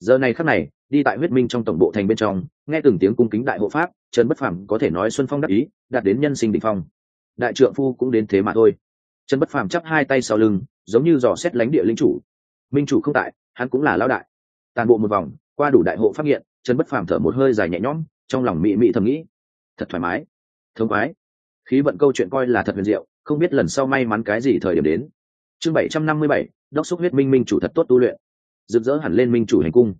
Giờ này khắc này, đi tại huyết minh trong tổng bộ thành bên trong, nghe từng tiếng cung kính đại hộ pháp, trần bất phàm có thể nói xuân phong đắc ý, đạt đến nhân sinh đ ỉ n h phong. Đại trượng phu cũng đến thế mà thôi. Trần bất phàm chắp hai tay sau lưng, giống như dò xét lánh địa lính chủ. Minh chủ không tại, hắn cũng là lão đại. Toàn bộ một vòng, qua đủ đại hộ phát hiện trần bất phàm thở một hơi dài nhẹ nhõm, trong lòng mị mị thầm nghĩ. Thật thoải mái. Thương khoái. Khí vận câu chuyện coi là thật huyền diệu, không biết lần sau may mắn cái gì thời điểm đến chương bảy trăm năm mươi bảy, đốc xúc huyết minh minh chủ thật tốt tu luyện. Rực rỡ hẳn lên minh chủ hành cung.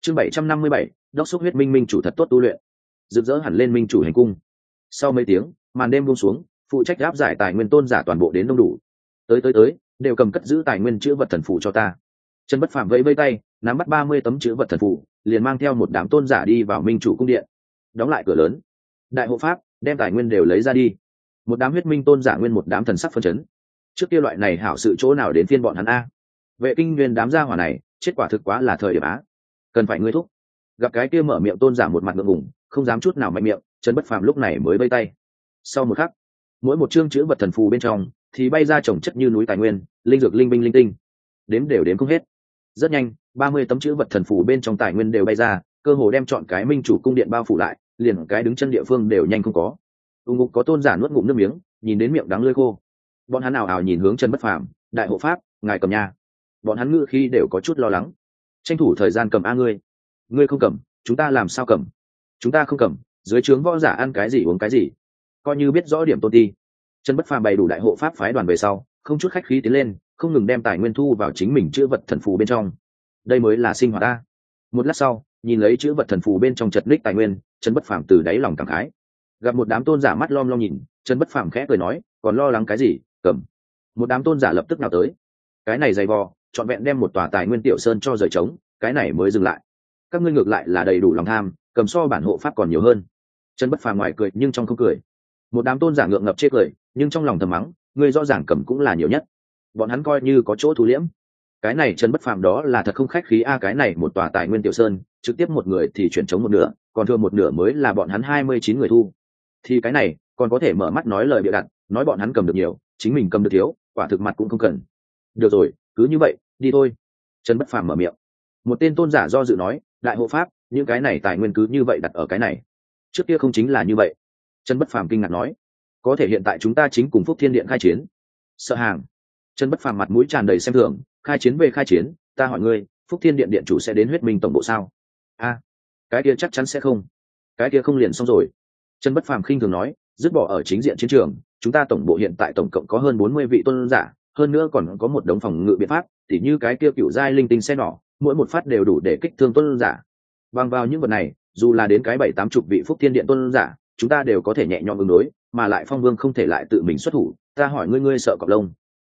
Chương bảy trăm năm mươi bảy, đốc xúc huyết minh minh chủ thật tốt tu luyện. Rực rỡ hẳn lên minh chủ hành cung. Sau mấy tiếng, màn đêm buông xuống, phụ trách áp giải tài nguyên tôn giả toàn bộ đến đông đủ. Tới tới tới, đều cầm cất giữ tài nguyên chữ vật thần phụ cho ta. Trần bất phạm vẫy vây tay, nắm bắt ba mươi tấm chữ vật thần phụ, liền mang theo một đám tôn giả đi vào minh chủ cung điện. Đóng lại cửa lớn. Đại hộ pháp, đem tài nguyên đều lấy ra đi. Một đám huyết minh tôn giả nguyên một đám thần sắc phân chấn trước kia loại này hảo sự chỗ nào đến phiên bọn hắn a? Vệ kinh nguyên đám gia hỏa này, chết quả thực quá là thời điểm á. Cần phải ngươi thúc. Gặp cái kia mở miệng tôn giả một mặt ngượng ngùng, không dám chút nào mạnh miệng, trần bất phàm lúc này mới bơi tay. Sau một khắc, mỗi một chương chữ vật thần phù bên trong, thì bay ra trồng chất như núi tài nguyên, linh dược linh binh linh tinh. Đếm đều đếm không hết. Rất nhanh, ba mươi tấm chữ vật thần phù bên trong tài nguyên đều bay ra, cơ hồ đem chọn cái minh chủ cung điện bao phủ lại, liền cái đứng chân địa phương đều nhanh không có. Ù ngục có tôn giả nuốt ngụm nước miếng, nhìn đến miệng đắng lơi khô bọn hắn ảo ảo nhìn hướng trần bất phàm, đại hộ pháp, ngài cầm nha. Bọn hắn ngự khi đều có chút lo lắng. Tranh thủ thời gian cầm a ngươi. Ngươi không cầm, chúng ta làm sao cầm? Chúng ta không cầm, dưới trướng võ giả ăn cái gì uống cái gì. Coi như biết rõ điểm tôn ti. Trần bất phàm bày đủ đại hộ pháp phái đoàn về sau, không chút khách khí tiến lên, không ngừng đem tài nguyên thu vào chính mình chữ vật thần phù bên trong. Đây mới là sinh hoạt ta. Một lát sau, nhìn lấy chữ vật thần phù bên trong chật ních tài nguyên, trần bất phàm từ đáy lòng cảm khái. Gặp một đám tôn giả mắt lom lom nhìn, trần bất phàm khẽ cười nói, còn lo lắng cái gì? Cầm. Một đám tôn giả lập tức nào tới. Cái này dày vò, trọn vẹn đem một tòa tài nguyên tiểu sơn cho rời trống, cái này mới dừng lại. Các ngươi ngược lại là đầy đủ lòng tham, cầm so bản hộ pháp còn nhiều hơn. Chân bất phàm ngoài cười nhưng trong không cười. Một đám tôn giả ngượng ngập chê cười, nhưng trong lòng thầm mắng, ngươi rõ ràng cầm cũng là nhiều nhất. Bọn hắn coi như có chỗ thu liễm. Cái này chân bất phàm đó là thật không khách khí a, cái này một tòa tài nguyên tiểu sơn, trực tiếp một người thì chuyển chống một nửa, còn thừa một nửa mới là bọn hắn hai mươi chín người thu. Thì cái này, còn có thể mở mắt nói lời bịa đặt, nói bọn hắn cầm được nhiều chính mình cầm được thiếu, quả thực mặt cũng không cần. Được rồi, cứ như vậy, đi thôi. Trần bất phàm mở miệng. Một tên tôn giả do dự nói, đại hộ pháp, những cái này tài nguyên cứ như vậy đặt ở cái này. Trước kia không chính là như vậy. Trần bất phàm kinh ngạc nói, có thể hiện tại chúng ta chính cùng phúc thiên điện khai chiến. Sợ hàng. Trần bất phàm mặt mũi tràn đầy xem thường, khai chiến về khai chiến, ta hỏi ngươi, phúc thiên điện điện chủ sẽ đến huyết minh tổng bộ sao? A, cái kia chắc chắn sẽ không. Cái kia không liền xong rồi. Trần bất phàm khinh thường nói, dứt bỏ ở chính diện chiến trường chúng ta tổng bộ hiện tại tổng cộng có hơn bốn mươi vị tôn giả, hơn nữa còn có một đống phòng ngự biện pháp, tỉ như cái kia cựu giai linh tinh xe nỏ mỗi một phát đều đủ để kích thương tôn giả. Bằng vào những vật này, dù là đến cái bảy tám chục vị phúc thiên điện tôn giả, chúng ta đều có thể nhẹ nhõm ứng đối, mà lại phong vương không thể lại tự mình xuất thủ, ta hỏi ngươi ngươi sợ cọp lông.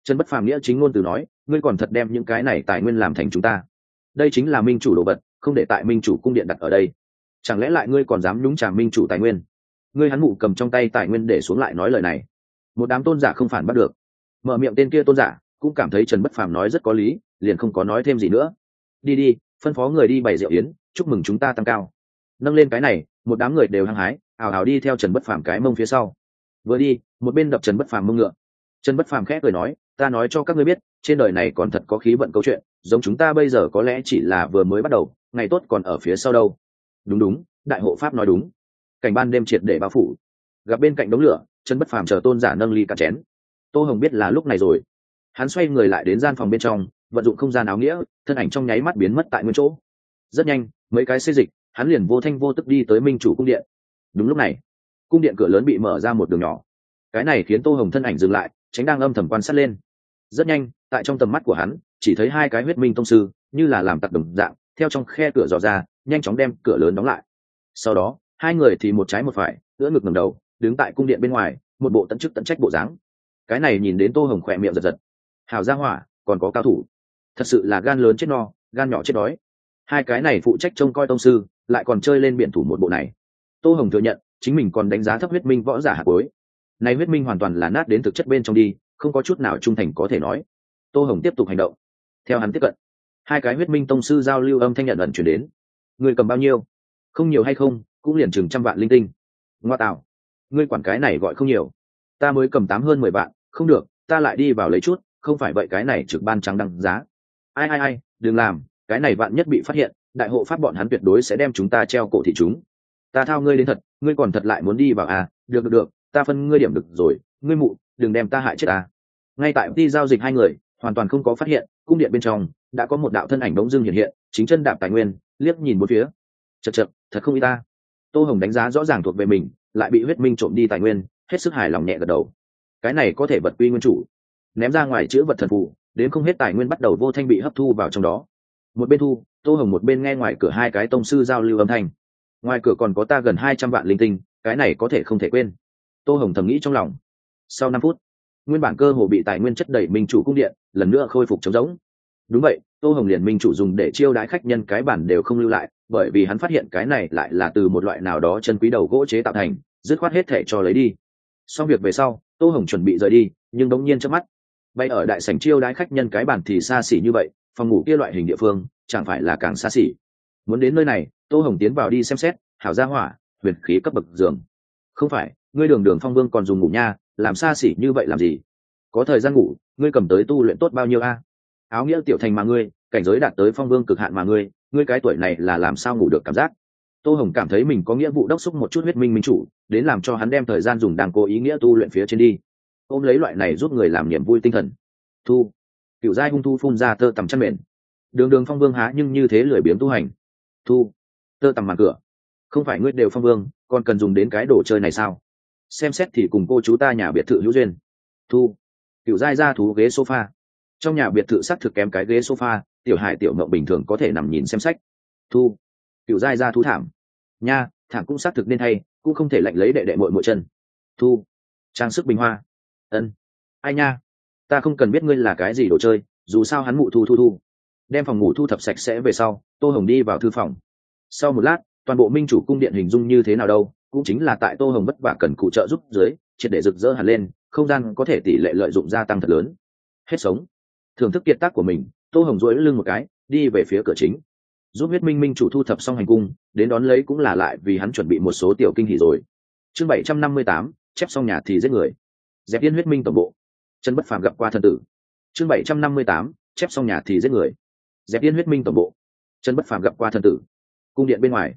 Trần bất phàm nghĩa chính ngôn từ nói, ngươi còn thật đem những cái này tài nguyên làm thành chúng ta. Đây chính là minh chủ đồ vật, không để tại minh chủ cung điện đặt ở đây. Chẳng lẽ lại ngươi còn dám nhúng trà minh chủ tài nguyên? Ngươi hắn mụ cầm trong tay tài nguyên để xuống lại nói lời này. Một đám tôn giả không phản bắt được. Mở miệng tên kia tôn giả, cũng cảm thấy trần bất phàm nói rất có lý, liền không có nói thêm gì nữa. Đi đi, phân phó người đi bày rượu yến, chúc mừng chúng ta tăng cao. Nâng lên cái này, một đám người đều hăng hái ảo ảo đi theo trần bất phàm cái mông phía sau. Vừa đi, một bên đập trần bất phàm mông ngựa. Trần bất phàm khẽ cười nói, ta nói cho các ngươi biết, trên đời này còn thật có khí vận câu chuyện, giống chúng ta bây giờ có lẽ chỉ là vừa mới bắt đầu, ngày tốt còn ở phía sau đâu. Đúng đúng, đại hộ pháp nói đúng cảnh ban đêm triệt để bao phủ. Gặp bên cạnh đống lửa chân bất phàm chờ tôn giả nâng ly cả chén. Tô hồng biết là lúc này rồi. Hắn xoay người lại đến gian phòng bên trong, vận dụng không gian áo nghĩa, thân ảnh trong nháy mắt biến mất tại nguyên chỗ. Rất nhanh, mấy cái xây dịch, hắn liền vô thanh vô tức đi tới minh chủ cung điện. Đúng lúc này, cung điện cửa lớn bị mở ra một đường nhỏ. Cái này khiến tô hồng thân ảnh dừng lại, tránh đang âm thầm quan sát lên. Rất nhanh, tại trong tầm mắt của hắn, chỉ thấy hai cái huyết minh tông sư, như là làm tặc đồng dạng, theo trong khe cửa dò ra, nhanh chóng đem cửa lớn đóng lại. Sau đó hai người thì một trái một phải ưỡn ngực ngầm đầu, đứng tại cung điện bên ngoài, một bộ tận chức tận trách bộ dáng. Cái này nhìn đến tô hồng khỏe miệng giật giật. Hào gia hỏa, còn có cao thủ. Thật sự là gan lớn chết no, gan nhỏ chết đói. Hai cái này phụ trách trông coi tông sư, lại còn chơi lên biển thủ một bộ này. Tô hồng thừa nhận, chính mình còn đánh giá thấp huyết minh võ giả hạt cối nay huyết minh hoàn toàn là nát đến thực chất bên trong đi, không có chút nào trung thành có thể nói. Tô hồng tiếp tục hành động. Theo hắn tiếp cận, hai cái huyết minh tông sư giao lưu âm thanh nhận ẩn chuyển đến. Người cầm bao nhiêu? Không nhiều hay không? Cũng liền chừng trăm vạn linh tinh. Ngoa tạo, ngươi quản cái này gọi không nhiều. Ta mới cầm tám hơn mười vạn, không được, ta lại đi vào lấy chút, không phải vậy cái này trực ban trắng đăng giá. Ai ai ai, đừng làm, cái này vạn nhất bị phát hiện, đại hộ pháp bọn hắn tuyệt đối sẽ đem chúng ta treo cổ thị chúng. Ta thao ngươi đến thật, ngươi còn thật lại muốn đi vào à? Được được được, ta phân ngươi điểm được rồi, ngươi mụ, đừng đem ta hại chết à ngay tại đi giao dịch hai người, hoàn toàn không có phát hiện, cung điện bên trong, đã có một đạo thân ảnh bỗng dưng hiện hiện, chính chân đạp tài nguyên, liếc nhìn bốn phía. Chật chật, thật không y ta tô hồng đánh giá rõ ràng thuộc về mình, lại bị huyết minh trộm đi tài nguyên, hết sức hài lòng nhẹ gật đầu. Cái này có thể vật quy nguyên chủ. Ném ra ngoài chữ vật thần phụ đến không hết tài nguyên bắt đầu vô thanh bị hấp thu vào trong đó. Một bên thu, tô hồng một bên nghe ngoài cửa hai cái tông sư giao lưu âm thanh. Ngoài cửa còn có ta gần hai trăm vạn linh tinh, cái này có thể không thể quên. Tô hồng thầm nghĩ trong lòng. Sau năm phút, nguyên bản cơ hồ bị tài nguyên chất đẩy minh chủ cung điện, lần nữa khôi phục trống rỗng. Đúng vậy, tô hồng liền minh chủ dùng để chiêu đái khách nhân cái bản đều không lưu lại bởi vì hắn phát hiện cái này lại là từ một loại nào đó chân quý đầu gỗ chế tạo thành, dứt khoát hết thể cho lấy đi. Xong việc về sau, tô hồng chuẩn bị rời đi, nhưng đống nhiên trước mắt. Bay ở đại sảnh chiêu đái khách nhân cái bản thì xa xỉ như vậy, phòng ngủ kia loại hình địa phương, chẳng phải là càng xa xỉ. Muốn đến nơi này, tô hồng tiến vào đi xem xét, hảo gia hỏa, huyền khí cấp bậc giường không phải, ngươi đường đường phong vương còn dùng ngủ nha, làm xa xỉ như vậy làm gì? Có thời gian ngủ, ngươi cầm tới tu luyện tốt bao nhiêu a? Áo nghĩa tiểu thành mà ngươi, cảnh giới đạt tới phong vương cực hạn mà ngươi ngươi cái tuổi này là làm sao ngủ được cảm giác? Tô hồng cảm thấy mình có nghĩa vụ đốc xúc một chút huyết minh minh chủ, đến làm cho hắn đem thời gian dùng đàng cố ý nghĩa tu luyện phía trên đi. Ôm lấy loại này giúp người làm niềm vui tinh thần. Thu. Cựu giai hung thu phun ra tơ tằm chăn mền. Đường đường phong vương há nhưng như thế lười biếng tu hành. Thu. Tơ tằm màn cửa. Không phải ngươi đều phong vương, còn cần dùng đến cái đồ chơi này sao? Xem xét thì cùng cô chú ta nhà biệt thự hữu duyên. Thu. Cựu giai ra thú ghế sofa. Trong nhà biệt thự xác thực kém cái ghế sofa tiểu hải tiểu mộng bình thường có thể nằm nhìn xem sách. Thu, cựu giai ra thú thảm. Nha, thảm cũng xác thực nên hay cũng không thể lạnh lấy đệ đệ mội mội chân. Thu, trang sức bình hoa. Ân. Ai nha? Ta không cần biết ngươi là cái gì đồ chơi, dù sao hắn mụ thu thu thu. Đem phòng ngủ thu thập sạch sẽ về sau, tô hồng đi vào thư phòng. Sau một lát, toàn bộ minh chủ cung điện hình dung như thế nào đâu, cũng chính là tại tô hồng vất vả cần cụ trợ giúp dưới, triệt để rực rỡ hẳn lên, không gian có thể tỷ lệ lợi dụng gia tăng thật lớn. Hết sống. Thưởng thức kiệt tác của mình tô hồng dỗi lưng một cái, đi về phía cửa chính. Giúp huyết minh minh chủ thu thập xong hành cung, đến đón lấy cũng là lại vì hắn chuẩn bị một số tiểu kinh hỷ rồi. Chương bảy trăm năm mươi tám, chép xong nhà thì giết người. Dẹp yên huyết minh tổng bộ. Chân bất phàm gặp qua thân tử. Chương bảy trăm năm mươi tám, chép xong nhà thì giết người. Dẹp yên huyết minh tổng bộ. Chân bất phàm gặp qua thân tử. Cung điện bên ngoài.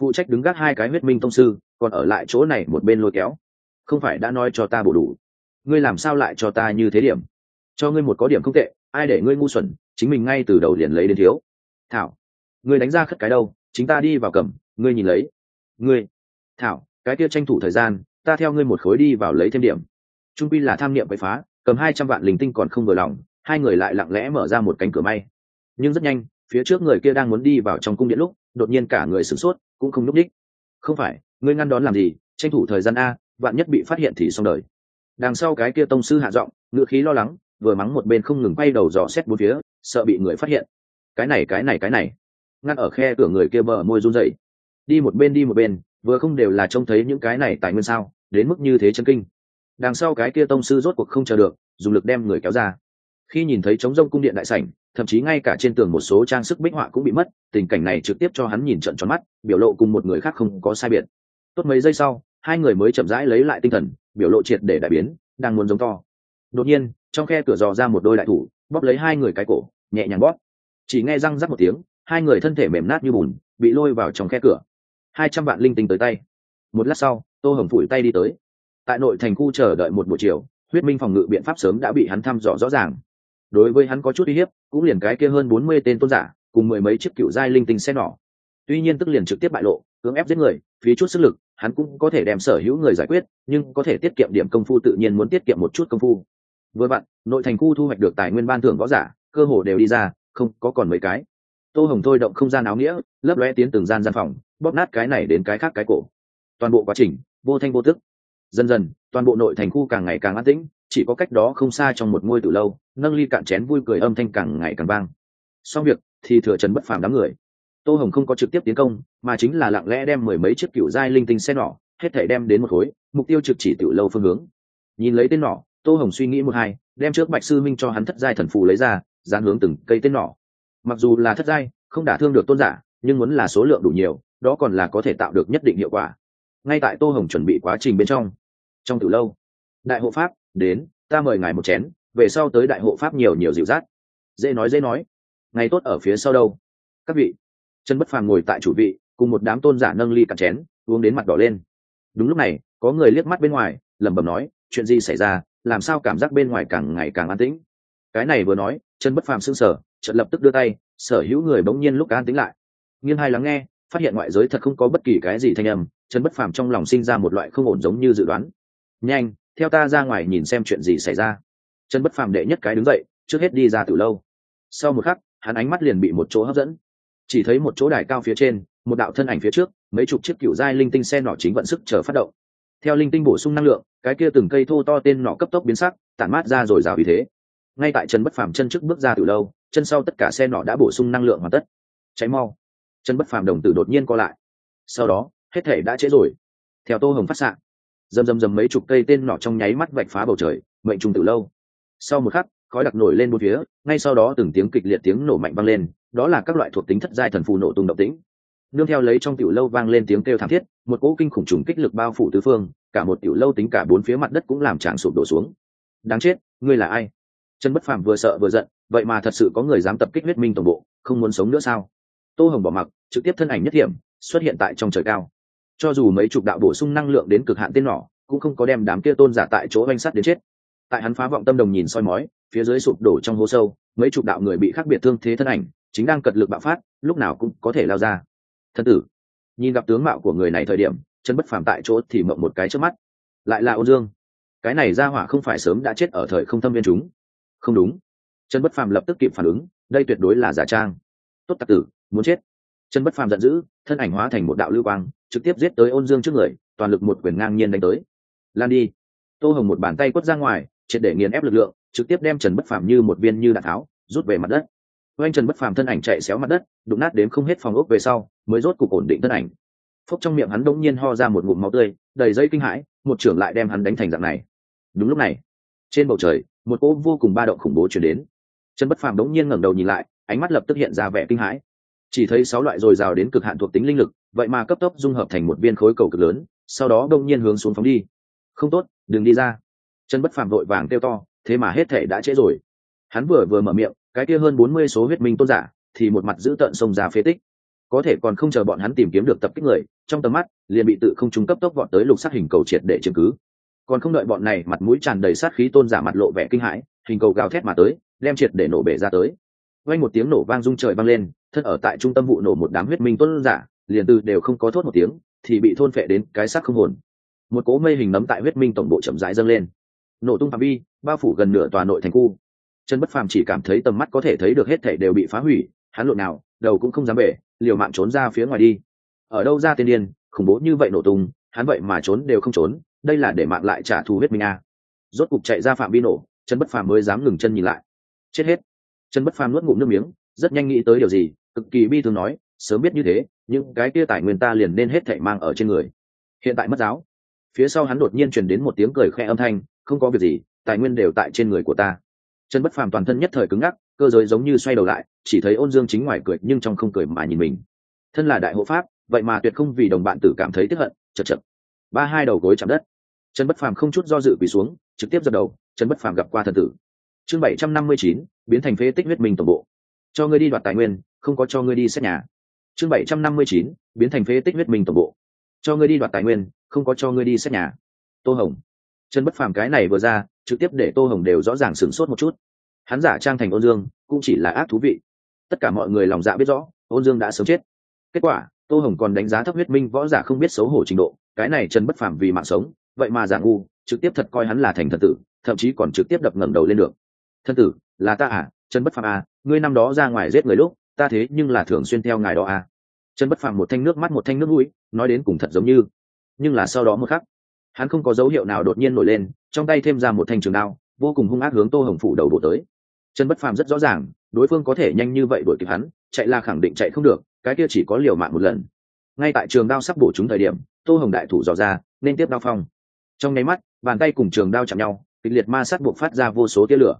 Phụ trách đứng gác hai cái huyết minh tông sư, còn ở lại chỗ này một bên lôi kéo. Không phải đã nói cho ta bổ đủ. Ngươi làm sao lại cho ta như thế điểm? Cho ngươi một có điểm không tệ ai để ngươi ngu xuẩn, chính mình ngay từ đầu liền lấy đến thiếu. Thảo, ngươi đánh ra khất cái đâu, chính ta đi vào cầm, ngươi nhìn lấy. Ngươi, thảo, cái kia tranh thủ thời gian, ta theo ngươi một khối đi vào lấy thêm điểm. Trung pi là tham niệm bậy phá, cầm hai trăm vạn linh tinh còn không vừa lòng, hai người lại lặng lẽ mở ra một cánh cửa may. Nhưng rất nhanh, phía trước người kia đang muốn đi vào trong cung điện lúc, đột nhiên cả người sửng sốt, cũng không núp đích không phải, ngươi ngăn đón làm gì, tranh thủ thời gian a, vạn nhất bị phát hiện thì xong đời. Đằng sau cái kia tông sư hạ giọng ngựa khí lo lắng vừa mắng một bên không ngừng bay đầu dò xét bốn phía, sợ bị người phát hiện. Cái này cái này cái này. Ngăn ở khe cửa người kia bờ môi run rẩy. Đi một bên, đi một bên, vừa không đều là trông thấy những cái này tại nguyên sao, đến mức như thế chân kinh. Đằng sau cái kia tông sư rốt cuộc không chờ được, dùng lực đem người kéo ra. Khi nhìn thấy trống rông cung điện đại sảnh, thậm chí ngay cả trên tường một số trang sức bích họa cũng bị mất, tình cảnh này trực tiếp cho hắn nhìn trận tròn mắt, biểu lộ cùng một người khác không có sai biệt. Tốt mấy giây sau, hai người mới chậm rãi lấy lại tinh thần, biểu lộ triệt để đại biến, đang muốn giống to. Đột nhiên trong khe cửa dò ra một đôi đại thủ, bóp lấy hai người cái cổ, nhẹ nhàng bóp. Chỉ nghe răng rắc một tiếng, hai người thân thể mềm nát như bùn, bị lôi vào trong khe cửa. Hai trăm vạn linh tinh tới tay. Một lát sau, tô hồng phủi tay đi tới. Tại nội thành khu chờ đợi một buổi chiều, huyết minh phòng ngự biện pháp sớm đã bị hắn thăm dò rõ ràng. Đối với hắn có chút uy hiếp, cũng liền cái kia hơn bốn mươi tên tôn giả, cùng mười mấy chiếc cựu giai linh tinh xe nỏ tuy nhiên tức liền trực tiếp bại lộ, cưỡng ép giết người, phí chút sức lực, hắn cũng có thể đem sở hữu người giải quyết, nhưng có thể tiết kiệm điểm công phu tự nhiên muốn tiết kiệm một chút công phu vừa vặn, nội thành khu thu hoạch được tài nguyên ban thưởng võ giả, cơ hồ đều đi ra, không có còn mấy cái. Tô hồng thôi động không gian áo nghĩa, lấp lóe tiến từng gian gian phòng, bóp nát cái này đến cái khác cái cổ. Toàn bộ quá trình, vô thanh vô tức. Dần dần, toàn bộ nội thành khu càng ngày càng an tĩnh, chỉ có cách đó không xa trong một ngôi từ lâu, nâng ly cạn chén vui cười âm thanh càng ngày càng vang. Xong việc, thì thừa trần bất phàm đám người. Tô hồng không có trực tiếp tiến công, mà chính là lặng lẽ đem mười mấy chiếc cựu giai linh tinh xe nỏ, hết thể đem đến một khối, mục tiêu trực chỉ tiểu lâu phương hướng. Nhìn lấy tên nỏ tô hồng suy nghĩ một hai, đem trước bạch sư minh cho hắn thất giai thần phù lấy ra, dán hướng từng cây tên nỏ mặc dù là thất giai, không đả thương được tôn giả, nhưng muốn là số lượng đủ nhiều, đó còn là có thể tạo được nhất định hiệu quả. Ngay tại tô hồng chuẩn bị quá trình bên trong trong từ lâu, đại hộ pháp đến, ta mời ngài một chén, về sau tới đại hộ pháp nhiều nhiều dịu dắt. Dễ nói dễ nói. Ngày tốt ở phía sau đâu? Các vị. Chân bất phàm ngồi tại chủ vị, cùng một đám tôn giả nâng ly cạn chén, uống đến mặt đỏ lên. Đúng lúc này, có người liếc mắt bên ngoài, lẩm bẩm nói, chuyện gì xảy ra? Làm sao cảm giác bên ngoài càng ngày càng an tĩnh? Cái này vừa nói, chân bất phàm sững sờ, chợt lập tức đưa tay, sở hữu người bỗng nhiên lúc an tĩnh lại. Nghiêng hai lắng nghe, phát hiện ngoại giới thật không có bất kỳ cái gì thanh âm, chân bất phàm trong lòng sinh ra một loại không ổn giống như dự đoán. Nhanh, theo ta ra ngoài nhìn xem chuyện gì xảy ra. Chân bất phàm đệ nhất cái đứng dậy, trước hết đi ra từ lâu. Sau một khắc, hắn ánh mắt liền bị một chỗ hấp dẫn. Chỉ thấy một chỗ đài cao phía trên, một đạo thân ảnh phía trước, mấy chục chiếc cựu giai linh tinh xe nỏ chính vận sức chờ phát động. Theo linh tinh bổ sung năng lượng cái kia từng cây thô to tên nọ cấp tốc biến sắc, tản mát ra rồi rào vì thế. Ngay tại trần bất phàm chân trước bước ra từ lâu, chân sau tất cả xe nọ đã bổ sung năng lượng hoàn tất. Cháy mau. Chân bất phàm đồng tử đột nhiên co lại. Sau đó, hết thể đã trễ rồi. Theo tô hồng phát xạ dầm dầm dầm mấy chục cây tên nọ trong nháy mắt vạch phá bầu trời, mệnh trùng từ lâu. Sau một khắc, khói đặc nổi lên một phía, ngay sau đó từng tiếng kịch liệt tiếng nổ mạnh vang lên, đó là các loại thuộc tính thất giai thần phù nổ tung động tĩnh. Nương theo lấy trong tiểu lâu vang lên tiếng kêu thảm thiết, một cỗ kinh khủng trùng kích lực bao phủ tứ phương cả một tiểu lâu tính cả bốn phía mặt đất cũng làm tràn sụp đổ xuống. Đáng chết, ngươi là ai? Chân bất phàm vừa sợ vừa giận, vậy mà thật sự có người dám tập kích huyết minh tổng bộ, không muốn sống nữa sao? Tô hồng bỏ mặc, trực tiếp thân ảnh nhất hiểm, xuất hiện tại trong trời cao. Cho dù mấy chục đạo bổ sung năng lượng đến cực hạn tên nỏ, cũng không có đem đám kia tôn giả tại chỗ oanh sắt đến chết. Tại hắn phá vọng tâm đồng nhìn soi mói, phía dưới sụp đổ trong hố sâu, mấy chục đạo người bị khác biệt thương thế thân ảnh, chính đang cật lực bạo phát, lúc nào cũng có thể lao ra. Thân tử, nhìn gặp tướng mạo của người này thời điểm chân bất phàm tại chỗ thì mộng một cái trước mắt. Lại là ôn dương. Cái này ra hỏa không phải sớm đã chết ở thời không thâm viên chúng. Không đúng. Chân bất phàm lập tức kịp phản ứng, đây tuyệt đối là giả trang. Tốt tặc tử, muốn chết. Chân bất phàm giận dữ, thân ảnh hóa thành một đạo lưu quang, trực tiếp giết tới ôn dương trước người, toàn lực một quyền ngang nhiên đánh tới. Lan đi. Tô hồng một bàn tay quất ra ngoài, triệt để nghiền ép lực lượng, trực tiếp đem trần bất phàm như một viên như đạn tháo, rút về mặt đất. Oanh trần bất phàm thân ảnh chạy xéo mặt đất, đụng nát đến không hết phòng ốc về sau, mới rốt cục ổn định thân ảnh phốc trong miệng hắn đống nhiên ho ra một ngụm máu tươi, đầy dây kinh hãi, một trưởng lại đem hắn đánh thành dạng này. Đúng lúc này, trên bầu trời, một cỗ vô cùng ba động khủng bố chuyển đến. Trần bất phàm đống nhiên ngẩng đầu nhìn lại, ánh mắt lập tức hiện ra vẻ kinh hãi. Chỉ thấy sáu loại dồi dào đến cực hạn thuộc tính linh lực, vậy mà cấp tốc dung hợp thành một viên khối cầu cực lớn, sau đó đông nhiên hướng xuống phóng đi. Không tốt, đừng đi ra. Chân bất phàm vội vàng kêu to, thế mà hết thể đã trễ rồi. Hắn vừa vừa mở miệng, cái kia hơn bốn mươi số huyết minh tôn giả, thì một mặt giữ tợn sông ra phế tích có thể còn không chờ bọn hắn tìm kiếm được tập kích người, trong tầm mắt, liền bị tự không trung cấp tốc vọt tới lục sát hình cầu triệt để chứng cứ. Còn không đợi bọn này mặt mũi tràn đầy sát khí tôn giả mặt lộ vẻ kinh hãi, hình cầu gào thét mà tới, đem triệt để nổ bể ra tới. Vang một tiếng nổ vang rung trời vang lên, thân ở tại trung tâm vụ nổ một đám huyết minh tôn giả, liền từ đều không có thốt một tiếng, thì bị thôn phệ đến cái xác không hồn. Một cố mây hình nấm tại huyết minh tổng bộ chậm rãi dâng lên. Nổ tung phạm vi, bao phủ gần nửa tòa nội thành khu. Trần bất phàm chỉ cảm thấy tầm mắt có thể thấy được hết thể đều bị phá hủy, hắn lộn nào, đầu cũng không dám bể liều mạng trốn ra phía ngoài đi. Ở đâu ra tiên điên, khủng bố như vậy nổ tung, hắn vậy mà trốn đều không trốn, đây là để mạng lại trả thù huyết minh a. Rốt cục chạy ra phạm vi nổ chân bất phàm mới dám ngừng chân nhìn lại. Chết hết. Chân bất phàm nuốt ngụm nước miếng, rất nhanh nghĩ tới điều gì, cực kỳ bi thường nói, sớm biết như thế, những cái kia tài nguyên ta liền nên hết thảy mang ở trên người. Hiện tại mất giáo. Phía sau hắn đột nhiên truyền đến một tiếng cười khẽ âm thanh, không có việc gì, tài nguyên đều tại trên người của ta. Chân bất phàm toàn thân nhất thời cứng ngắc cơ giới giống như xoay đầu lại, chỉ thấy ôn dương chính ngoài cười nhưng trong không cười mà nhìn mình. Thân là đại hộ pháp, vậy mà tuyệt không vì đồng bạn tử cảm thấy tiếp hận, chật chật. Ba hai đầu gối chạm đất. Trần bất phàm không chút do dự quỳ xuống, trực tiếp dập đầu, trần bất phàm gặp qua thần tử. Chương bảy trăm năm mươi chín, biến thành phế tích huyết minh tổng bộ. Cho ngươi đi đoạt tài nguyên, không có cho ngươi đi xét nhà. Chương bảy trăm năm mươi chín, biến thành phế tích huyết minh tổng bộ. Cho ngươi đi đoạt tài nguyên, không có cho ngươi đi xét nhà. Tô hồng. Chân bất phàm cái này vừa ra, trực tiếp để tô hồng đều rõ ràng sửng sốt một chút hắn giả trang thành ôn dương cũng chỉ là ác thú vị. Tất cả mọi người lòng dạ biết rõ, ôn dương đã sớm chết. Kết quả, tô hồng còn đánh giá thấp huyết minh võ giả không biết xấu hổ trình độ, cái này trần bất phàm vì mạng sống, vậy mà giả ngu, trực tiếp thật coi hắn là thành thần tử, thậm chí còn trực tiếp đập ngẩng đầu lên được. Thân tử, là ta à trần bất phàm à ngươi năm đó ra ngoài giết người lúc, ta thế nhưng là thường xuyên theo ngài đó à. Trần bất phàm một thanh nước mắt một thanh nước mũi, nói đến cùng thật giống như. Nhưng là sau đó một khắc, hắn không có dấu hiệu nào đột nhiên nổi lên, trong tay thêm ra một thanh trường đao, vô cùng hung ác hướng tô hồng phủ đầu đổ tới chân bất phàm rất rõ ràng, đối phương có thể nhanh như vậy đuổi kịp hắn, chạy là khẳng định chạy không được, cái kia chỉ có liều mạng một lần. Ngay tại trường đao sắp bổ trúng thời điểm, tô hồng đại thủ dò ra, nên tiếp đao phong. Trong nháy mắt, bàn tay cùng trường đao chạm nhau, kịch liệt ma sát buộc phát ra vô số tia lửa.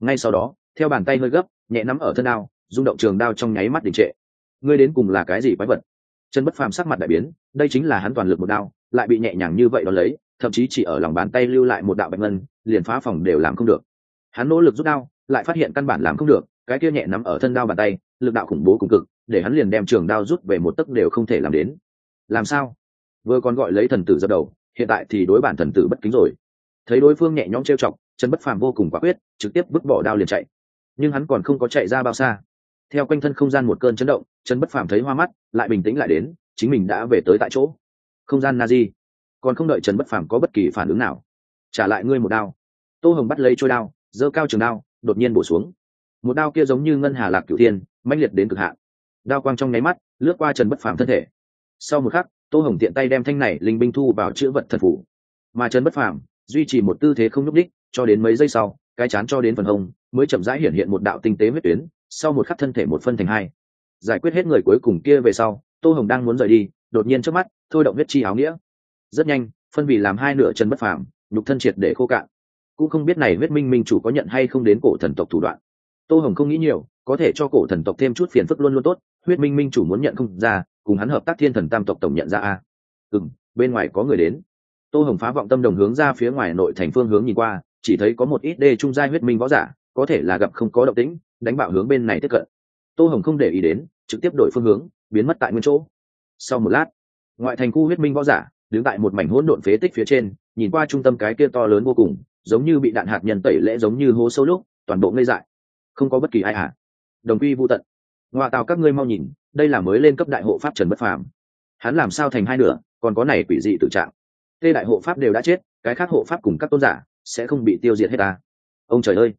Ngay sau đó, theo bàn tay hơi gấp, nhẹ nắm ở thân đao, rung động trường đao trong nháy mắt đình trệ. Ngươi đến cùng là cái gì quái vật? Chân bất phàm sắc mặt đại biến, đây chính là hắn toàn lực một đao, lại bị nhẹ nhàng như vậy đón lấy, thậm chí chỉ ở lòng bàn tay lưu lại một đạo bạch ngân, liền phá phòng đều làm không được. Hắn nỗ lực rút đao lại phát hiện căn bản làm không được, cái kia nhẹ nắm ở thân đao bàn tay, lực đạo khủng bố cùng cực, để hắn liền đem trường đao rút về một tấc đều không thể làm đến. Làm sao? Vừa còn gọi lấy thần tử dập đầu, hiện tại thì đối bản thần tử bất kính rồi. Thấy đối phương nhẹ nhõm trêu chọc chân bất phàm vô cùng quả quyết, trực tiếp vứt bỏ đao liền chạy. Nhưng hắn còn không có chạy ra bao xa. Theo quanh thân không gian một cơn chấn động chân bất phàm thấy hoa mắt, lại bình tĩnh lại đến, chính mình đã về tới tại chỗ. Không gian na di còn không đợi trần bất phàm có bất kỳ phản ứng nào. Trả lại ngươi một đao. Tô hồng bắt lấy trôi đao, giơ cao trường đao đột nhiên bổ xuống. Một đao kia giống như ngân hà lạc cửu thiên, mãnh liệt đến cực hạn. Đao quang trong nháy mắt, lướt qua trần bất phàm thân thể. Sau một khắc, tô hồng tiện tay đem thanh này linh binh thu vào chữ vật thần phủ. Mà trần bất phàm, duy trì một tư thế không nhúc đích cho đến mấy giây sau, cái chán cho đến phần hông, mới chậm rãi hiện hiện một đạo tinh tế huyết tuyến, sau một khắc thân thể một phân thành hai. Giải quyết hết người cuối cùng kia về sau, tô hồng đang muốn rời đi, đột nhiên trước mắt, thôi động huyết chi áo nghĩa. Rất nhanh, phân vì làm hai nửa chân bất phàm, nhục thân triệt để khô cạn cũng không biết này huyết minh minh chủ có nhận hay không đến cổ thần tộc thủ đoạn. Tô hồng không nghĩ nhiều, có thể cho cổ thần tộc thêm chút phiền phức luôn luôn tốt, huyết minh minh chủ muốn nhận không ra, cùng hắn hợp tác thiên thần tam tộc tổng nhận ra a. Ừ m bên ngoài có người đến. Tô hồng phá vọng tâm đồng hướng ra phía ngoài nội thành phương hướng nhìn qua, chỉ thấy có một ít đê trung giai huyết minh võ giả, có thể là gặp không có động tĩnh, đánh bạo hướng bên này tiếp cận. Tô hồng không để ý đến, trực tiếp đổi phương hướng, biến mất tại nguyên chỗ. Sau một lát, ngoại thành khu huyết minh võ giả, đứng tại một mảnh hỗn độn phế tích phía trên, nhìn qua trung tâm cái kia to lớn vô cùng giống như bị đạn hạt nhân tẩy lễ giống như hố sâu lúc, toàn bộ ngây dại. Không có bất kỳ ai à. Đồng quy vô tận. Ngoa tào các ngươi mau nhìn, đây là mới lên cấp đại hộ pháp trần bất phàm. Hắn làm sao thành hai nửa, còn có này quỷ dị tự trạng. Tê đại hộ pháp đều đã chết, cái khác hộ pháp cùng các tôn giả sẽ không bị tiêu diệt hết ta ông trời ơi.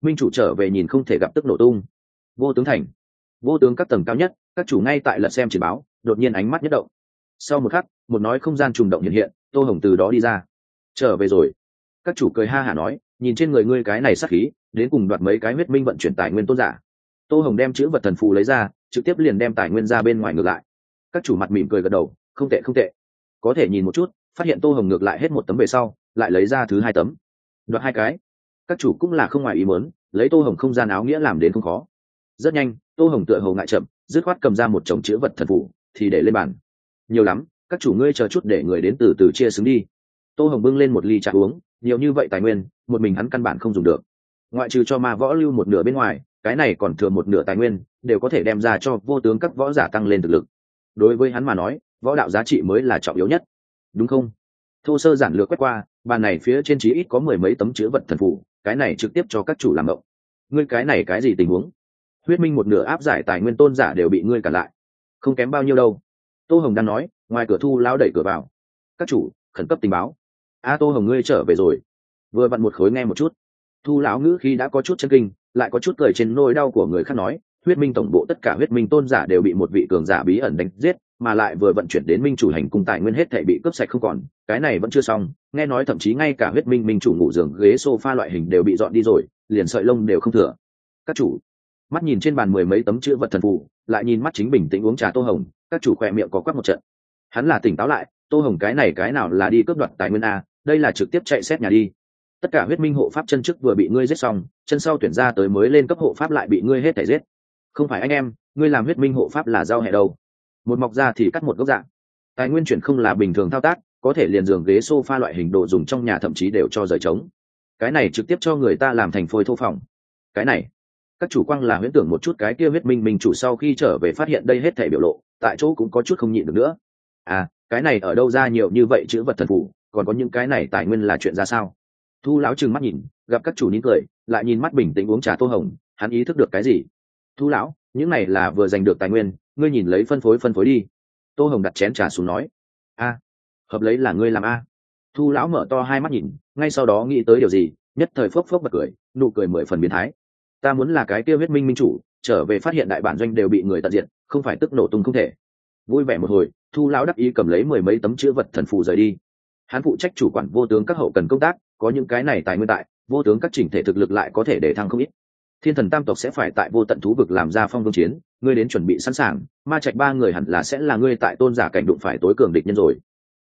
Minh chủ trở về nhìn không thể gặp tức nổ tung. Vô tướng thành. Vô tướng các tầng cao nhất, các chủ ngay tại lật xem chỉ báo, đột nhiên ánh mắt nhất động. Sau một khắc, một nói không gian trùng động hiện hiện, tô hồng từ đó đi ra. Trở về rồi các chủ cười ha hả nói, nhìn trên người ngươi cái này sắc khí, đến cùng đoạt mấy cái huyết minh vận chuyển tài nguyên tôn giả. Tô hồng đem chữ vật thần phù lấy ra, trực tiếp liền đem tài nguyên ra bên ngoài ngược lại. Các chủ mặt mỉm cười gật đầu, không tệ không tệ. Có thể nhìn một chút, phát hiện tô hồng ngược lại hết một tấm về sau, lại lấy ra thứ hai tấm. Đoạt hai cái. Các chủ cũng là không ngoài ý muốn, lấy tô hồng không gian áo nghĩa làm đến không khó. Rất nhanh, tô hồng tựa hầu ngại chậm, dứt khoát cầm ra một chồng chữ vật thần phủ thì để lên bàn. Nhiều lắm, các chủ ngươi chờ chút để người đến từ từ chia xứng đi. Tô hồng bưng lên một ly trà uống nhiều như vậy tài nguyên, một mình hắn căn bản không dùng được. Ngoại trừ cho ma võ lưu một nửa bên ngoài, cái này còn thừa một nửa tài nguyên, đều có thể đem ra cho vô tướng các võ giả tăng lên thực lực. Đối với hắn mà nói, võ đạo giá trị mới là trọng yếu nhất. Đúng không? Thô sơ giản lược quét qua, bàn này phía trên trí ít có mười mấy tấm chữ vật thần phủ cái này trực tiếp cho các chủ làm mộng. Ngươi cái này cái gì tình huống? Huyết minh một nửa áp giải tài nguyên tôn giả đều bị ngươi cả lại. Không kém bao nhiêu đâu. Tô hồng đang nói, ngoài cửa thu lao đẩy cửa vào. Các chủ, khẩn cấp tình báo a tô hồng, ngươi trở về rồi. Vừa vặn một khối nghe một chút. Thu lão ngữ khi đã có chút chân kinh, lại có chút cười trên nỗi đau của người khác nói, huyết minh tổng bộ tất cả huyết minh tôn giả đều bị một vị cường giả bí ẩn đánh giết, mà lại vừa vận chuyển đến minh chủ hành cung tài nguyên hết thể bị cướp sạch không còn, cái này vẫn chưa xong, nghe nói thậm chí ngay cả huyết minh minh chủ ngủ giường ghế sofa loại hình đều bị dọn đi rồi, liền sợi lông đều không thừa. Các chủ, mắt nhìn trên bàn mười mấy tấm chữ vật thần phù, lại nhìn mắt chính bình tĩnh uống trà tô hồng, các chủ khoe miệng có quắc một trận. Hắn là tỉnh táo lại, tô hồng cái này cái nào là đi cướp đoạt tài nguyên a đây là trực tiếp chạy xét nhà đi. Tất cả huyết minh hộ pháp chân chức vừa bị ngươi giết xong, chân sau tuyển ra tới mới lên cấp hộ pháp lại bị ngươi hết thể giết. Không phải anh em, ngươi làm huyết minh hộ pháp là giao hẹ đâu. Một mọc ra thì cắt một gốc dạng tài nguyên chuyển không là bình thường thao tác, có thể liền giường ghế s o f a loại hình đồ dùng trong nhà thậm chí đều cho rời trống. Cái này trực tiếp cho người ta làm thành phôi thô phòng. Cái này, các chủ quang là huyễn tưởng một chút cái kia huyết minh mình chủ sau khi trở về phát hiện đây hết thể biểu lộ, tại chỗ cũng có chút không nhịn được nữa. À cái này ở đâu ra nhiều như vậy chữ vật thần phủ còn có những cái này tài nguyên là chuyện ra sao? Thu lão trừng mắt nhìn, gặp các chủ nín cười, lại nhìn mắt bình tĩnh uống trà tô hồng, hắn ý thức được cái gì? Thu lão, những này là vừa giành được tài nguyên, ngươi nhìn lấy phân phối phân phối đi. Tô hồng đặt chén trà xuống nói, a, hợp lấy là ngươi làm a. Thu lão mở to hai mắt nhìn, ngay sau đó nghĩ tới điều gì, nhất thời phốc phốc bật cười, nụ cười mười phần biến thái. Ta muốn là cái tiêu huyết minh minh chủ, trở về phát hiện đại bản doanh đều bị người tận diện không phải tức nổ tung không thể. Vui vẻ một hồi, thu lão đắc ý cầm lấy mười mấy tấm chữ vật thần phù rời đi hắn phụ trách chủ quản vô tướng các hậu cần công tác, có những cái này tài nguyên tại, vô tướng các chỉnh thể thực lực lại có thể để thăng không ít. Thiên thần tam tộc sẽ phải tại vô tận thú vực làm ra phong vương chiến, ngươi đến chuẩn bị sẵn sàng, ma trạch ba người hẳn là sẽ là ngươi tại tôn giả cảnh đụng phải tối cường địch nhân rồi.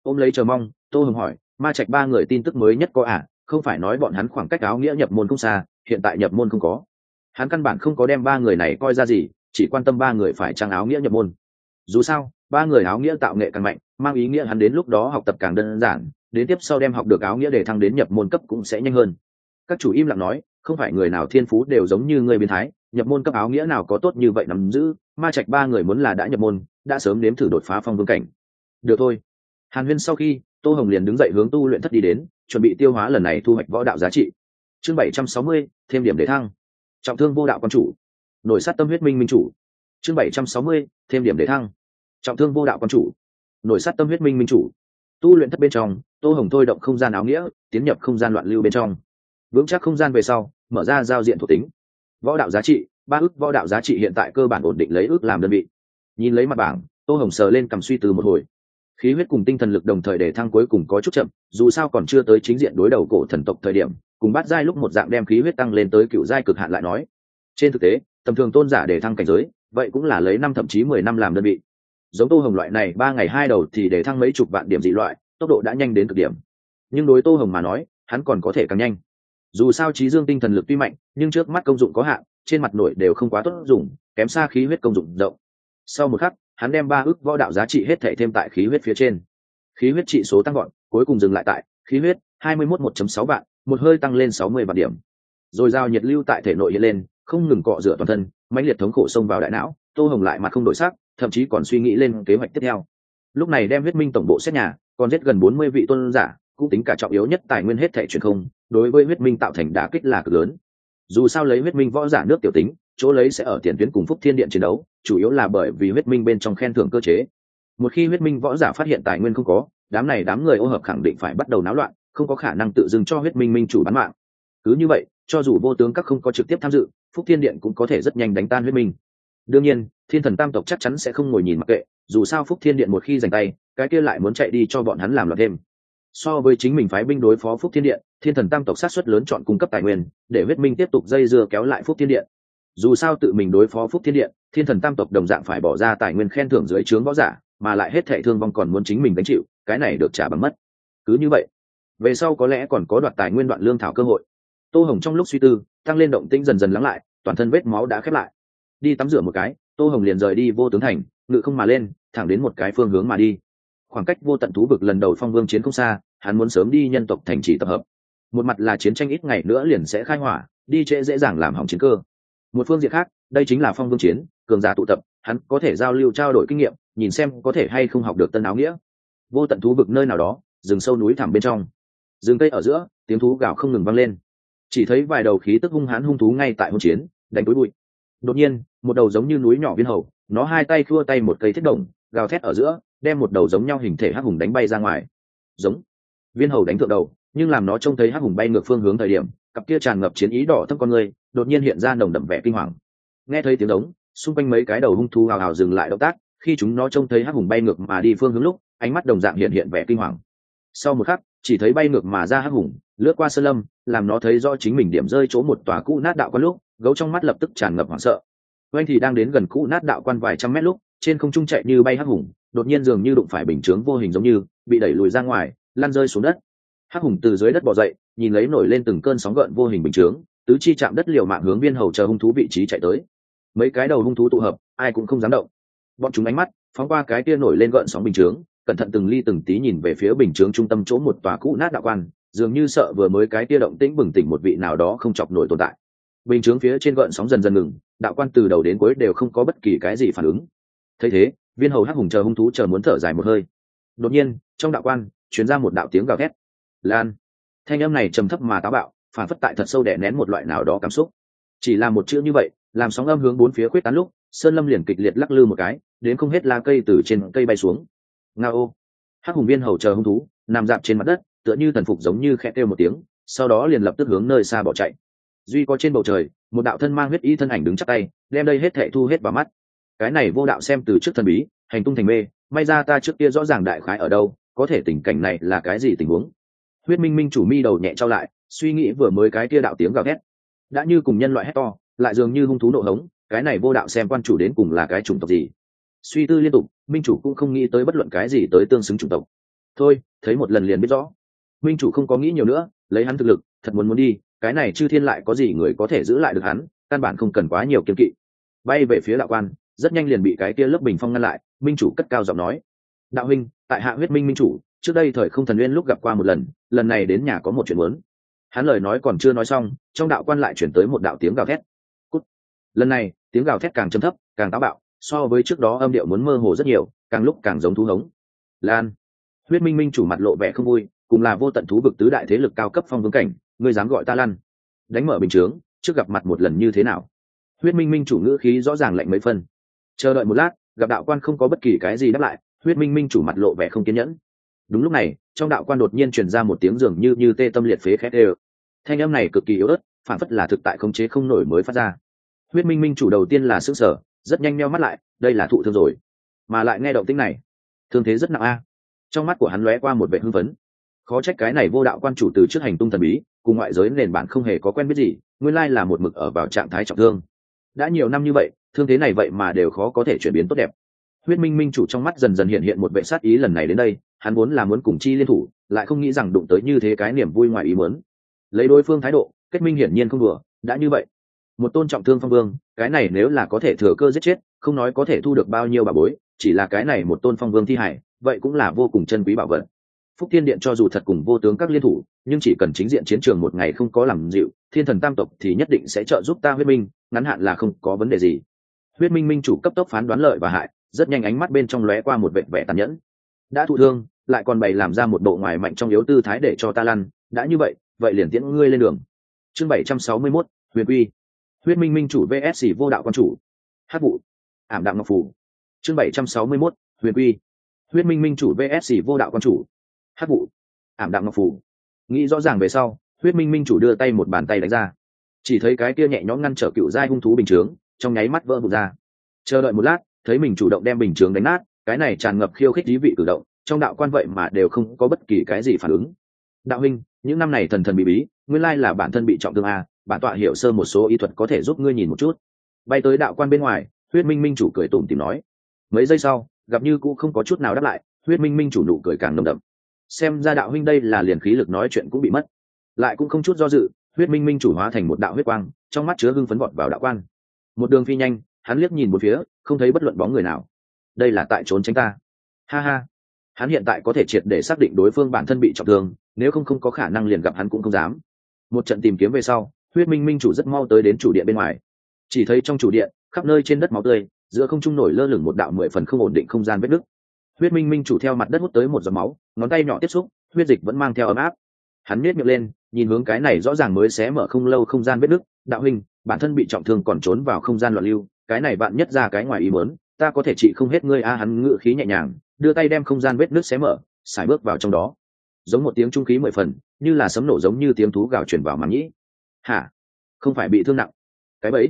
Ôm lấy chờ mong, tô hồng hỏi, ma trạch ba người tin tức mới nhất có à? Không phải nói bọn hắn khoảng cách áo nghĩa nhập môn không xa, hiện tại nhập môn không có. Hắn căn bản không có đem ba người này coi ra gì, chỉ quan tâm ba người phải trang áo nghĩa nhập môn. Dù sao ba người áo nghĩa tạo nghệ càng mạnh, mang ý nghĩa hắn đến lúc đó học tập càng đơn giản, đến tiếp sau đem học được áo nghĩa để thăng đến nhập môn cấp cũng sẽ nhanh hơn. Các chủ im lặng nói, không phải người nào thiên phú đều giống như người biến thái, nhập môn cấp áo nghĩa nào có tốt như vậy nắm giữ, ma trạch ba người muốn là đã nhập môn, đã sớm nếm thử đột phá phong vương cảnh. Được thôi. Hàn huyên sau khi, tô hồng liền đứng dậy hướng tu luyện thất đi đến, chuẩn bị tiêu hóa lần này thu hoạch võ đạo giá trị. Chương bảy trăm sáu mươi, thêm điểm để thăng. Trọng thương vô đạo quan chủ. Nổi sát tâm huyết minh minh chủ. Chương bảy trăm sáu mươi, thêm điểm để thăng trọng thương vô đạo quan chủ, nổi sát tâm huyết minh minh chủ. Tu luyện thất bên trong, tô hồng thôi động không gian áo nghĩa, tiến nhập không gian loạn lưu bên trong. Vững chắc không gian về sau, mở ra giao diện thuộc tính. Võ đạo giá trị, ba ước võ đạo giá trị hiện tại cơ bản ổn định lấy ước làm đơn vị. Nhìn lấy mặt bảng, tô hồng sờ lên cầm suy từ một hồi. Khí huyết cùng tinh thần lực đồng thời để thăng cuối cùng có chút chậm, dù sao còn chưa tới chính diện đối đầu cổ thần tộc thời điểm, cùng bắt giai lúc một dạng đem khí huyết tăng lên tới cựu giai cực hạn lại nói. Trên thực tế, tầm thường tôn giả để thăng cảnh giới, vậy cũng là lấy năm thậm chí mười năm làm đơn vị giống tô hồng loại này, ba ngày hai đầu thì để thăng mấy chục vạn điểm dị loại, tốc độ đã nhanh đến cực điểm. Nhưng đối tô hồng mà nói, hắn còn có thể càng nhanh. Dù sao trí dương tinh thần lực tuy mạnh, nhưng trước mắt công dụng có hạn, trên mặt nổi đều không quá tốt dùng, kém xa khí huyết công dụng rộng. Sau một khắc, hắn đem ba ước võ đạo giá trị hết thể thêm tại khí huyết phía trên. Khí huyết trị số tăng gọn cuối cùng dừng lại tại khí huyết hai mươi mốt một sáu vạn, một hơi tăng lên sáu mươi vạn điểm. Rồi giao nhiệt lưu tại thể nội hiện lên không ngừng cọ rửa toàn thân, mãnh liệt thống khổ xông vào đại não, tô hồng lại mặt không đổi sắc, thậm chí còn suy nghĩ lên kế hoạch tiếp theo. Lúc này đem huyết minh tổng bộ xét nhà, còn giết gần bốn mươi vị tôn giả, cũng tính cả trọng yếu nhất tài nguyên hết thẻ truyền không, đối với huyết minh tạo thành đả kích là cực lớn. Dù sao lấy huyết minh võ giả nước tiểu tính, chỗ lấy sẽ ở tiền tuyến cùng phúc thiên điện chiến đấu, chủ yếu là bởi vì huyết minh bên trong khen thưởng cơ chế. Một khi huyết minh võ giả phát hiện tài nguyên không có, đám này đám người ô hợp khẳng định phải bắt đầu náo loạn, không có khả năng tự dưng cho huyết minh minh chủ bán mạng. Cứ như vậy cho dù vô tướng các không có trực tiếp tham dự, phúc thiên điện cũng có thể rất nhanh đánh tan huyết minh. Đương nhiên, thiên thần tam tộc chắc chắn sẽ không ngồi nhìn mặc kệ, dù sao phúc thiên điện một khi giành tay, cái kia lại muốn chạy đi cho bọn hắn làm loạt thêm. So với chính mình phái binh đối phó phúc thiên điện, thiên thần tam tộc sát xuất lớn chọn cung cấp tài nguyên, để huyết minh tiếp tục dây dưa kéo lại phúc thiên điện. Dù sao tự mình đối phó phúc thiên điện, thiên thần tam tộc đồng dạng phải bỏ ra tài nguyên khen thưởng dưới trướng võ giả, mà lại hết thệ thương vong còn muốn chính mình đánh chịu, cái này được trả bằng mất. Cứ như vậy, về sau có lẽ còn có đoạt tài nguyên đoạn lương thảo cơ hội tô hồng trong lúc suy tư, tăng lên động tĩnh dần dần lắng lại, toàn thân vết máu đã khép lại. Đi tắm rửa một cái, tô hồng liền rời đi vô tướng thành, ngự không mà lên, thẳng đến một cái phương hướng mà đi. Khoảng cách vô tận thú vực lần đầu phong vương chiến không xa, hắn muốn sớm đi nhân tộc thành trì tập hợp. Một mặt là chiến tranh ít ngày nữa liền sẽ khai hỏa, đi trễ dễ dàng làm hỏng chiến cơ. Một phương diện khác, đây chính là phong vương chiến, cường giả tụ tập, hắn có thể giao lưu trao đổi kinh nghiệm, nhìn xem có thể hay không học được tân áo nghĩa. Vô tận thú vực nơi nào đó, rừng sâu núi thẳm bên trong. Rừng cây ở giữa, tiếng thú gào không ngừng vang lên chỉ thấy vài đầu khí tức hung hãn hung thú ngay tại hôn chiến, đánh túi bụi. Đột nhiên, một đầu giống như núi nhỏ viên hầu, nó hai tay khua tay một cây thiết đồng, gào thét ở giữa, đem một đầu giống nhau hình thể hắc hùng đánh bay ra ngoài. Giống. Viên hầu đánh thượng đầu, nhưng làm nó trông thấy hắc hùng bay ngược phương hướng thời điểm, cặp kia tràn ngập chiến ý đỏ thấp con người, đột nhiên hiện ra nồng đậm vẻ kinh hoàng. Nghe thấy tiếng đống, xung quanh mấy cái đầu hung thú hào hào dừng lại động tác, khi chúng nó trông thấy hắc hùng bay ngược mà đi phương hướng lúc, ánh mắt đồng dạng hiện hiện vẻ kinh hoàng. Sau một khắc, chỉ thấy bay ngược mà ra hắc hùng lướt qua sơn lâm, làm nó thấy do chính mình điểm rơi chỗ một tòa cũ nát đạo quan lúc, gấu trong mắt lập tức tràn ngập hoảng sợ. Oanh thì đang đến gần cũ nát đạo quan vài trăm mét lúc, trên không trung chạy như bay hắc hùng, đột nhiên dường như đụng phải bình chướng vô hình giống như, bị đẩy lùi ra ngoài, lăn rơi xuống đất. Hắc hùng từ dưới đất bỏ dậy, nhìn lấy nổi lên từng cơn sóng gợn vô hình bình chướng, tứ chi chạm đất liều mạng hướng viên hầu chờ hung thú vị trí chạy tới. Mấy cái đầu hung thú tụ hợp, ai cũng không dám động. Bọn chúng ánh mắt, phóng qua cái kia nổi lên gợn sóng bình chướng, cẩn thận từng ly từng tí nhìn về phía bình chướng trung tâm chỗ một tòa cũ nát đạo quan dường như sợ vừa mới cái kia động tĩnh bừng tỉnh một vị nào đó không chọc nổi tồn tại. Bình chướng phía trên gợn sóng dần dần ngừng, đạo quan từ đầu đến cuối đều không có bất kỳ cái gì phản ứng. Thấy thế, viên hầu hắc hùng chờ hung thú chờ muốn thở dài một hơi. Đột nhiên, trong đạo quan chuyển ra một đạo tiếng gào thét. Lan. Thanh âm này trầm thấp mà táo bạo, phản phất tại thật sâu đè nén một loại nào đó cảm xúc. Chỉ là một chữ như vậy, làm sóng âm hướng bốn phía quyết tán lúc, sơn lâm liền kịch liệt lắc lư một cái, đến không hết la cây từ trên cây bay xuống. Nga ô hắc hùng viên hầu chờ hung thú, nằm dạp trên mặt đất tựa như thần phục giống như khẽ kêu một tiếng, sau đó liền lập tức hướng nơi xa bỏ chạy. Duy có trên bầu trời, một đạo thân mang huyết y thân ảnh đứng chắc tay, đem đây hết thệ thu hết vào mắt. Cái này vô đạo xem từ trước thần bí, hành tung thành mê, may ra ta trước kia rõ ràng đại khái ở đâu, có thể tình cảnh này là cái gì tình huống? Huyết minh minh chủ mi đầu nhẹ trao lại, suy nghĩ vừa mới cái kia đạo tiếng gào thét. Đã như cùng nhân loại hét to, lại dường như hung thú nộ hống, cái này vô đạo xem quan chủ đến cùng là cái chủng tộc gì? Suy tư liên tục, minh chủ cũng không nghĩ tới bất luận cái gì tới tương xứng chủng tộc. Thôi, thấy một lần liền biết rõ minh chủ không có nghĩ nhiều nữa, lấy hắn thực lực, thật muốn muốn đi, cái này chư thiên lại có gì người có thể giữ lại được hắn, căn bản không cần quá nhiều kiên kỵ. Bay về phía đạo quan, rất nhanh liền bị cái kia lớp bình phong ngăn lại, minh chủ cất cao giọng nói, đạo huynh, tại hạ huyết minh minh chủ, trước đây thời không thần nguyên lúc gặp qua một lần lần này đến nhà có một chuyện muốn. Hắn lời nói còn chưa nói xong, trong đạo quan lại chuyển tới một đạo tiếng gào thét. Cút. lần này, tiếng gào thét càng châm thấp, càng táo bạo, so với trước đó âm điệu muốn mơ hồ rất nhiều, càng lúc càng giống thú hống. Lan. Huyết minh minh chủ mặt lộ vẻ không vui cùng là vô tận thú vực tứ đại thế lực cao cấp phong vương cảnh, ngươi dám gọi ta lăn đánh mở bình chướng, trước gặp mặt một lần như thế nào? Huyết minh minh chủ ngữ khí rõ ràng lạnh mấy phân. Chờ đợi một lát, gặp đạo quan không có bất kỳ cái gì đáp lại, huyết minh minh chủ mặt lộ vẻ không kiên nhẫn. Đúng lúc này, trong đạo quan đột nhiên truyền ra một tiếng dường như như tê tâm liệt phế khét ê thanh âm này cực kỳ yếu ớt, phản phất là thực tại khống chế không nổi mới phát ra. Huyết minh minh chủ đầu tiên là s ư sở rất nhanh meo mắt lại, đây là thụ thương rồi. Mà lại nghe động tính này, thương thế rất nặng a. Trong mắt của hắn lóe qua một vệ hưng phấn khó trách cái này vô đạo quan chủ từ trước hành tung thần bí, cùng ngoại giới nền bản không hề có quen biết gì, nguyên lai là một mực ở vào trạng thái trọng thương. Đã nhiều năm như vậy, thương thế này vậy mà đều khó có thể chuyển biến tốt đẹp. Huyết minh minh chủ trong mắt dần dần hiện hiện một vệ sát ý lần này đến đây, hắn vốn là muốn cùng chi liên thủ, lại không nghĩ rằng đụng tới như thế cái niềm vui ngoài ý muốn. Lấy đối phương thái độ, kết minh hiển nhiên không đùa, đã như vậy. Một tôn trọng thương phong vương, cái này nếu là có thể thừa cơ giết chết, không nói có thể thu được bao nhiêu bà bối, chỉ là cái này một tôn phong vương thi hải, vậy cũng là vô cùng chân quý bảo vật phúc thiên điện cho dù thật cùng vô tướng các liên thủ nhưng chỉ cần chính diện chiến trường một ngày không có làm dịu thiên thần tam tộc thì nhất định sẽ trợ giúp ta huyết minh ngắn hạn là không có vấn đề gì. Huyết minh minh chủ cấp tốc phán đoán lợi và hại rất nhanh ánh mắt bên trong lóe qua một vệ vẻ tàn nhẫn. Đã thụ thương lại còn bày làm ra một bộ ngoài mạnh trong yếu tư thái để cho ta lăn đã như vậy vậy liền tiễn ngươi lên đường. Chương bảy trăm sáu mươi 761, huyền Uy huyết minh minh chủ vsc vô đạo quan chủ. Hát vụ. Ảm đạm ngọc phủ chương bảy trăm sáu mươi 761, huyền Uy huyết minh minh chủ vsc vô đạo quan chủ hát vụ. Ảm đạm ngọc phủ. Nghĩ rõ ràng về sau, huyết minh minh chủ đưa tay một bàn tay đánh ra. Chỉ thấy cái kia nhẹ nhõm ngăn trở cựu giai hung thú bình chướng, trong nháy mắt vỡ vụt ra. Chờ đợi một lát, thấy mình chủ động đem bình chướng đánh nát, cái này tràn ngập khiêu khích thí vị cử động, trong đạo quan vậy mà đều không có bất kỳ cái gì phản ứng. Đạo huynh, những năm này thần thần bị bí, nguyên lai là bản thân bị trọng thương a, bản tọa hiểu sơ một số y thuật có thể giúp ngươi nhìn một chút. Bay tới đạo quan bên ngoài, huyết minh minh chủ cười tủm tìm nói. Mấy giây sau, gặp như cũng không có chút nào đáp lại, huyết minh minh chủ nụ cười càng nồng đậm xem ra đạo huynh đây là liền khí lực nói chuyện cũng bị mất. Lại cũng không chút do dự, huyết minh minh chủ hóa thành một đạo huyết quang, trong mắt chứa hưng phấn vọt vào đạo quan một đường phi nhanh, hắn liếc nhìn một phía, không thấy bất luận bóng người nào. Đây là tại trốn tránh ta. Ha ha. Hắn hiện tại có thể triệt để xác định đối phương bản thân bị trọng thương, nếu không không có khả năng liền gặp hắn cũng không dám. Một trận tìm kiếm về sau, huyết minh minh chủ rất mau tới đến chủ điện bên ngoài. Chỉ thấy trong chủ điện, khắp nơi trên đất máu tươi, giữa không trung nổi lơ lửng một đạo mười phần không ổn định không gian vết nứt huyết minh minh chủ theo mặt đất hút tới một giọt máu, ngón tay nhỏ tiếp xúc, huyết dịch vẫn mang theo ấm áp. Hắn miết miệng lên, nhìn hướng cái này rõ ràng mới xé mở không lâu không gian vết nứt. Đạo hình bản thân bị trọng thương còn trốn vào không gian loạn lưu, cái này bạn nhất ra cái ngoài ý muốn, ta có thể trị không hết ngươi a. Hắn ngự khí nhẹ nhàng, đưa tay đem không gian vết nứt xé mở, xài bước vào trong đó. Giống một tiếng trung khí mười phần, như là sấm nổ giống như tiếng thú gào chuyển vào màng nhĩ. Hả? Không phải bị thương nặng. Cái bẫy.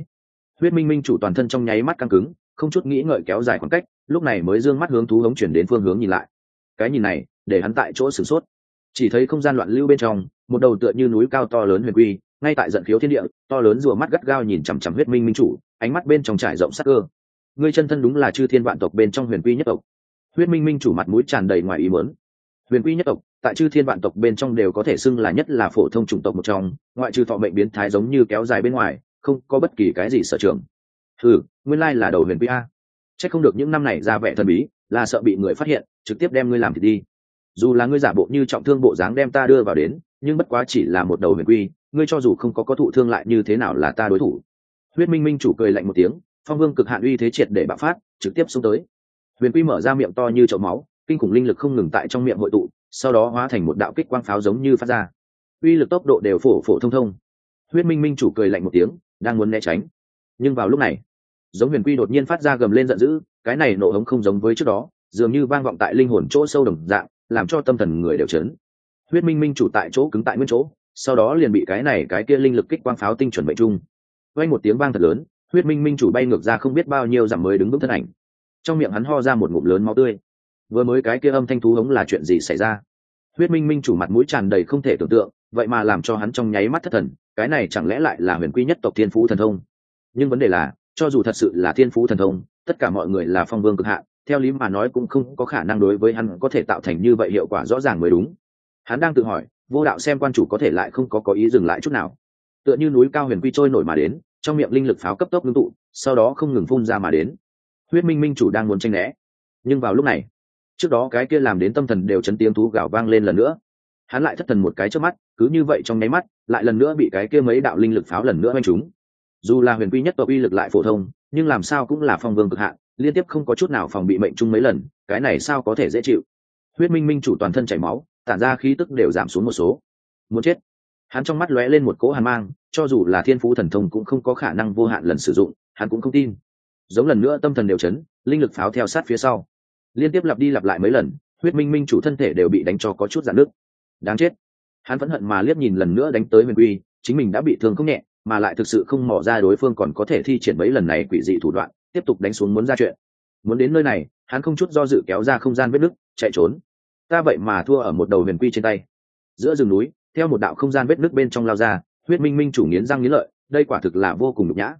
Huyết minh minh chủ toàn thân trong nháy mắt căng cứng không chút nghĩ ngợi kéo dài khoảng cách, lúc này mới d ư ơ n g mắt hướng thú hống chuyển đến phương hướng nhìn lại. Cái nhìn này, để hắn tại chỗ sửng sốt. Chỉ thấy không gian loạn lưu bên trong, một đầu tựa như núi cao to lớn huyền quy, ngay tại giận khiếu thiên địa, to lớn rùa mắt gắt gao nhìn chằm chằm huyết minh minh chủ, ánh mắt bên trong trải rộng sắc cơ. Ngươi chân thân đúng là chư thiên vạn tộc bên trong huyền quy nhất tộc. Huyết minh minh chủ mặt mũi tràn đầy ngoài ý mớn huyền quy nhất tộc, tại chư thiên vạn tộc bên trong đều có thể xưng là nhất là phổ thông chủng tộc một trong, ngoại trừ thọ mệnh biến thái giống như kéo dài bên ngoài, không có bất kỳ cái gì sở trường ừ nguyên lai là đầu huyền quy a. C h ắ c không được những năm này ra vẻ thần bí, là sợ bị người phát hiện, trực tiếp đem ngươi làm thì đi. Dù là ngươi giả bộ như trọng thương bộ dáng đem ta đưa vào đến, nhưng bất quá chỉ là một đầu huyền quy, ngươi cho dù không có có thụ thương lại như thế nào là ta đối thủ. Huyết minh minh chủ cười lạnh một tiếng, phong vương cực hạn uy thế triệt để bạo phát, trực tiếp xuống tới. Huyền quy mở ra miệng to như chậu máu, kinh khủng linh lực không ngừng tại trong miệng hội tụ, sau đó hóa thành một đạo kích quang pháo giống như phát ra. Uy lực tốc độ đều phổ phổ thông thông. Huyết minh minh chủ cười lạnh một tiếng, đang muốn né tránh. Nhưng vào lúc này giống huyền quy đột nhiên phát ra gầm lên giận dữ, cái này nổ hống không giống với trước đó, dường như vang vọng tại linh hồn chỗ sâu đồng dạng, làm cho tâm thần người đều chấn. Huyết minh minh chủ tại chỗ cứng tại nguyên chỗ, sau đó liền bị cái này cái kia linh lực kích quang pháo tinh chuẩn mệnh trung. Quay một tiếng vang thật lớn, huyết minh minh chủ bay ngược ra không biết bao nhiêu dặm mới đứng vững thân ảnh. Trong miệng hắn ho ra một ngụm lớn máu tươi. Vừa mới cái kia âm thanh thú hống là chuyện gì xảy ra? Huyết minh minh chủ mặt mũi tràn đầy không thể tưởng tượng, vậy mà làm cho hắn trong nháy mắt thất thần, cái này chẳng lẽ lại là huyền quy nhất tộc thiên phú thần thông? Nhưng vấn đề là cho dù thật sự là thiên phú thần thông tất cả mọi người là phong vương cực hạ, theo lý mà nói cũng không có khả năng đối với hắn có thể tạo thành như vậy hiệu quả rõ ràng mới đúng. Hắn đang tự hỏi vô đạo xem quan chủ có thể lại không có có ý dừng lại chút nào. Tựa như núi cao huyền quy trôi nổi mà đến trong miệng linh lực pháo cấp tốc ngưng tụ sau đó không ngừng phun ra mà đến. Huyết minh minh chủ đang muốn tranh né. Nhưng vào lúc này trước đó cái kia làm đến tâm thần đều chấn tiếng thú gào vang lên lần nữa. Hắn lại thất thần một cái trước mắt cứ như vậy trong nháy mắt lại lần nữa bị cái kia mấy đạo linh lực pháo lần nữa oanh chúng dù là huyền quy nhất tộc uy lực lại phổ thông, nhưng làm sao cũng là phong vương cực hạn, liên tiếp không có chút nào phòng bị mệnh chung mấy lần, cái này sao có thể dễ chịu? Huyết minh minh chủ toàn thân chảy máu, tản ra khí tức đều giảm xuống một số. Muốn chết. Hắn trong mắt lóe lên một cỗ hàn mang, cho dù là thiên phú thần thông cũng không có khả năng vô hạn lần sử dụng, hắn cũng không tin. Giống lần nữa tâm thần đều chấn, linh lực pháo theo sát phía sau. Liên tiếp lặp đi lặp lại mấy lần, huyết minh minh chủ thân thể đều bị đánh cho có chút giãn nước đáng chết. Hắn vẫn hận mà liếc nhìn lần nữa đánh tới huyền quy, chính mình đã bị thương không nhẹ mà lại thực sự không mò ra đối phương còn có thể thi triển mấy lần này quỷ dị thủ đoạn, tiếp tục đánh xuống muốn ra chuyện. Muốn đến nơi này, hắn không chút do dự kéo ra không gian vết nứt, chạy trốn. Ta vậy mà thua ở một đầu huyền quy trên tay. Giữa rừng núi, theo một đạo không gian vết nứt bên trong lao ra, huyết minh minh chủ nghiến răng nghiến lợi, đây quả thực là vô cùng nhục nhã.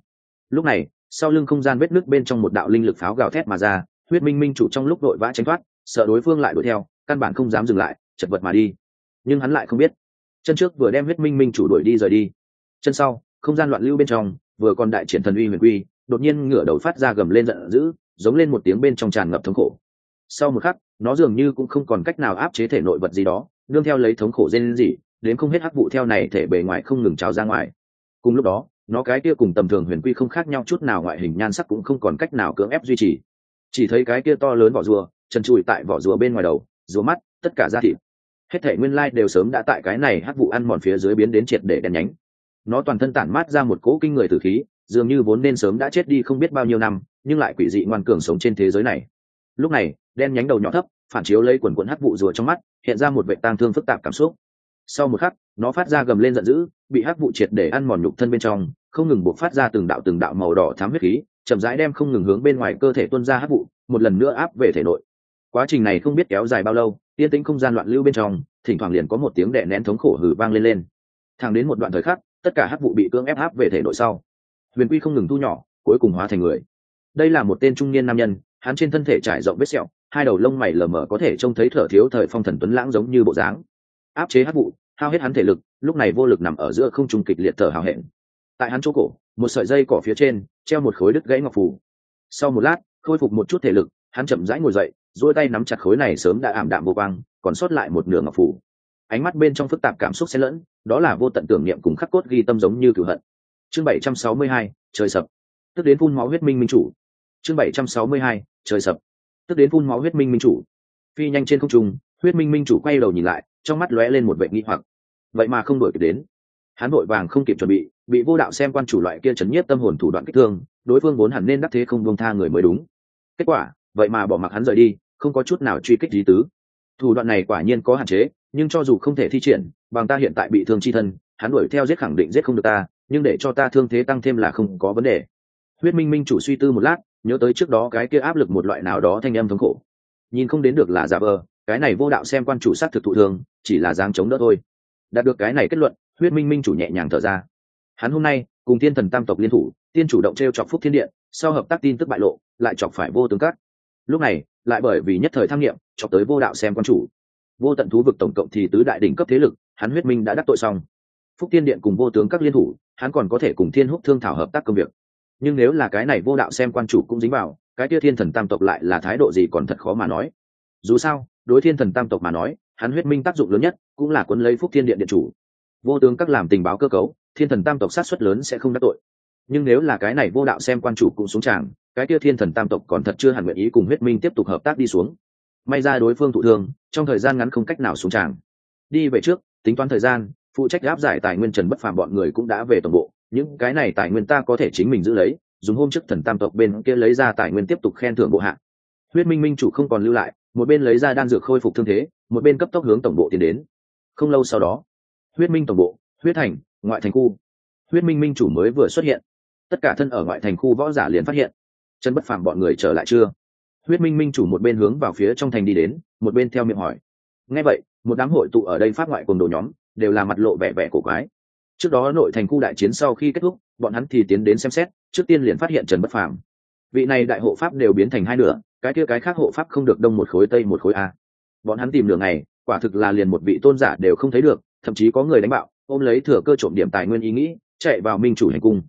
Lúc này, sau lưng không gian vết nứt bên trong một đạo linh lực pháo gào thét mà ra, huyết minh minh chủ trong lúc đội vã tránh thoát, sợ đối phương lại đuổi theo, căn bản không dám dừng lại, chật vật mà đi. Nhưng hắn lại không biết, chân trước vừa đem huyết minh minh chủ đuổi đi rời đi. Chân sau không gian loạn lưu bên trong, vừa còn đại triển thần uy huyền quy, đột nhiên ngửa đầu phát ra gầm lên giận dữ, giống lên một tiếng bên trong tràn ngập thống khổ. Sau một khắc, nó dường như cũng không còn cách nào áp chế thể nội vật gì đó đương theo lấy thống khổ lên gì đến không hết hắc vụ theo này thể bề ngoài không ngừng trào ra ngoài. Cùng lúc đó, nó cái kia cùng tầm thường huyền quy không khác nhau chút nào ngoại hình nhan sắc cũng không còn cách nào cưỡng ép duy trì. Chỉ thấy cái kia to lớn vỏ rùa chân trụi tại vỏ rùa bên ngoài đầu, rùa mắt, tất cả da thịt. Hết thể nguyên lai đều sớm đã tại cái này hắc vụ ăn mòn phía dưới biến đến triệt để đèn nhánh nó toàn thân tản mát ra một cỗ kinh người tử khí, dường như vốn nên sớm đã chết đi không biết bao nhiêu năm, nhưng lại quỷ dị ngoan cường sống trên thế giới này. Lúc này, đen nhánh đầu nhỏ thấp, phản chiếu lấy quần quần hắc vụ rùa trong mắt, hiện ra một vệ tang thương phức tạp cảm xúc. Sau một khắc, nó phát ra gầm lên giận dữ, bị hắc vụ triệt để ăn mòn nhục thân bên trong, không ngừng buộc phát ra từng đạo từng đạo màu đỏ thám huyết khí, chậm rãi đem không ngừng hướng bên ngoài cơ thể tuân ra hắc vụ, một lần nữa áp về thể nội. Quá trình này không biết kéo dài bao lâu, yên tĩnh không gian loạn lưu bên trong, thỉnh thoảng liền có một tiếng đè nén thống khổ hừ vang lên lên. Thẳng đến một đoạn thời khắc tất cả hắc vụ bị cưỡng ép áp về thể nội sau. Huyền quy không ngừng thu nhỏ, cuối cùng hóa thành người. Đây là một tên trung niên nam nhân, hắn trên thân thể trải rộng vết sẹo, hai đầu lông mày lờ mờ có thể trông thấy thở thiếu thời phong thần tuấn lãng giống như bộ dáng. Áp chế hắc vụ, hao hết hắn thể lực, lúc này vô lực nằm ở giữa không trung kịch liệt thở hào hẹn. Tại hắn chỗ cổ, một sợi dây cỏ phía trên, treo một khối đứt gãy ngọc phù. Sau một lát, khôi phục một chút thể lực, hắn chậm rãi ngồi dậy, duỗi tay nắm chặt khối này sớm đã ảm đạm vô quang, còn sót lại một nửa ngọc phù ánh mắt bên trong phức tạp cảm xúc xen lẫn, đó là vô tận tưởng niệm cùng khắc cốt ghi tâm giống như cửu hận. Chương bảy trăm sáu mươi hai, trời sập. Tức đến phun máu huyết minh minh chủ. Chương bảy trăm sáu mươi hai, trời sập. Tức đến phun máu huyết minh minh chủ. Phi nhanh trên không trung, huyết minh minh chủ quay đầu nhìn lại, trong mắt lóe lên một vệ nghi hoặc. Vậy mà không đổi kịp đến. Hắn vội vàng không kịp chuẩn bị bị vô đạo xem quan chủ loại kia chấn nhiếp tâm hồn thủ đoạn kích thương, đối phương vốn hẳn nên đắc thế không buông tha người mới đúng. Kết quả, vậy mà bỏ mặc hắn rời đi, không có chút nào truy kích lý tứ thủ đoạn này quả nhiên có hạn chế, nhưng cho dù không thể thi triển, bằng ta hiện tại bị thương chi thân, hắn đuổi theo giết khẳng định giết không được ta, nhưng để cho ta thương thế tăng thêm là không có vấn đề. Huyết minh minh chủ suy tư một lát, nhớ tới trước đó cái kia áp lực một loại nào đó thanh âm thống khổ. Nhìn không đến được là giả vờ, cái này vô đạo xem quan chủ sát thực thụ thương, chỉ là dáng chống đỡ thôi. Đạt được cái này kết luận, huyết minh minh chủ nhẹ nhàng thở ra. Hắn hôm nay, cùng thiên thần tam tộc liên thủ, tiên chủ động t r e o chọc phúc thiên điện, sau hợp tác tin tức bại lộ, lại chọc phải vô tướng cắt lúc này lại bởi vì nhất thời tham nghiệm chọc tới vô đạo xem quan chủ. Vô tận thú vực tổng cộng thì tứ đại đỉnh cấp thế lực, hắn huyết minh đã đắc tội xong. Phúc tiên điện cùng vô tướng các liên thủ, hắn còn có thể cùng thiên húc thương thảo hợp tác công việc. Nhưng nếu là cái này vô đạo xem quan chủ cũng dính vào, cái kia thiên thần tam tộc lại là thái độ gì còn thật khó mà nói. Dù sao, đối thiên thần tam tộc mà nói, hắn huyết minh tác dụng lớn nhất cũng là quân lấy phúc thiên điện điện chủ. Vô tướng các làm tình báo cơ cấu, thiên thần tam tộc sát xuất lớn sẽ không đắc tội. Nhưng nếu là cái này vô đạo xem quan chủ cũng xuống tràng cái kia thiên thần tam tộc còn thật chưa hẳn nguyện ý cùng huyết minh tiếp tục hợp tác đi xuống. May ra đối phương thụ thương, trong thời gian ngắn không cách nào xuống tràng. Đi về trước, tính toán thời gian, phụ trách áp giải tài nguyên trần bất phàm bọn người cũng đã về tổng bộ. Những cái này tài nguyên ta có thể chính mình giữ lấy, dùng hôm trước thần tam tộc bên kia lấy ra tài nguyên tiếp tục khen thưởng bộ hạ. Huyết minh minh chủ không còn lưu lại, một bên lấy ra đan dược khôi phục thương thế, một bên cấp tốc hướng tổng bộ tiến đến. Không lâu sau đó, huyết minh tổng bộ, huyết thành, ngoại thành khu. Huyết minh minh chủ mới vừa xuất hiện. Tất cả thân ở ngoại thành khu võ giả liền phát hiện chân bất phàm bọn người trở lại chưa? Huyết minh minh chủ một bên hướng vào phía trong thành đi đến, một bên theo miệng hỏi. Ngay vậy, một đám hội tụ ở đây phát ngoại cùng đồ nhóm, đều là mặt lộ vẻ vẻ cổ quái. Trước đó nội thành khu đại chiến sau khi kết thúc, bọn hắn thì tiến đến xem xét, trước tiên liền phát hiện trần bất phàm. Vị này đại hộ pháp đều biến thành hai nửa, cái kia cái khác hộ pháp không được đông một khối tây một khối a. Bọn hắn tìm đường này quả thực là liền một vị tôn giả đều không thấy được, thậm chí có người đánh bạo, ôm lấy thừa cơ trộm điểm tài nguyên ý nghĩ, chạy vào minh chủ hành cung.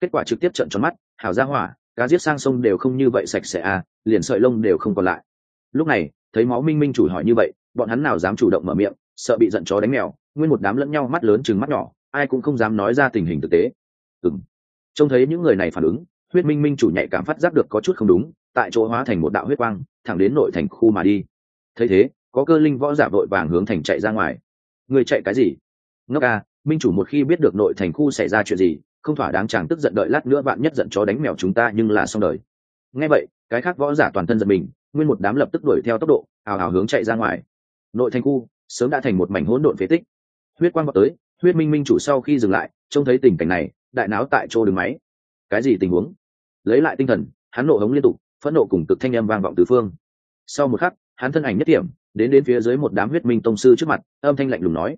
Kết quả trực tiếp trận tròn mắt, hảo ra hỏa cá giết sang sông đều không như vậy sạch sẽ a liền sợi lông đều không còn lại. Lúc này, thấy máu minh minh chủ hỏi như vậy, bọn hắn nào dám chủ động mở miệng, sợ bị giận chó đánh mèo, nguyên một đám lẫn nhau mắt lớn chừng mắt nhỏ, ai cũng không dám nói ra tình hình thực tế. Ừng trông thấy những người này phản ứng, huyết minh minh chủ nhạy cảm phát giác được có chút không đúng, tại chỗ hóa thành một đạo huyết quang, thẳng đến nội thành khu mà đi. Thấy thế, có cơ linh võ giả vội vàng hướng thành chạy ra ngoài. Người chạy cái gì? Ngốc a minh chủ một khi biết được nội thành khu xảy ra chuyện gì không thỏa đáng chàng tức giận đợi lát nữa bạn nhất giận chó đánh mèo chúng ta nhưng là xong đời. Nghe vậy, cái khác võ giả toàn thân giật mình, nguyên một đám lập tức đuổi theo tốc độ, hào hào hướng chạy ra ngoài. Nội thành khu, sớm đã thành một mảnh hỗn độn phế tích. Huyết quang vào tới, huyết minh minh chủ sau khi dừng lại, trông thấy tình cảnh này, đại náo tại chỗ đường máy. Cái gì tình huống? Lấy lại tinh thần, hắn nộ hống liên tục, phẫn nộ cùng cực thanh âm vang vọng từ phương. Sau một khắc, hắn thân ảnh nhất điểm đến đến phía dưới một đám huyết minh tông sư trước mặt, âm thanh lạnh lùng nói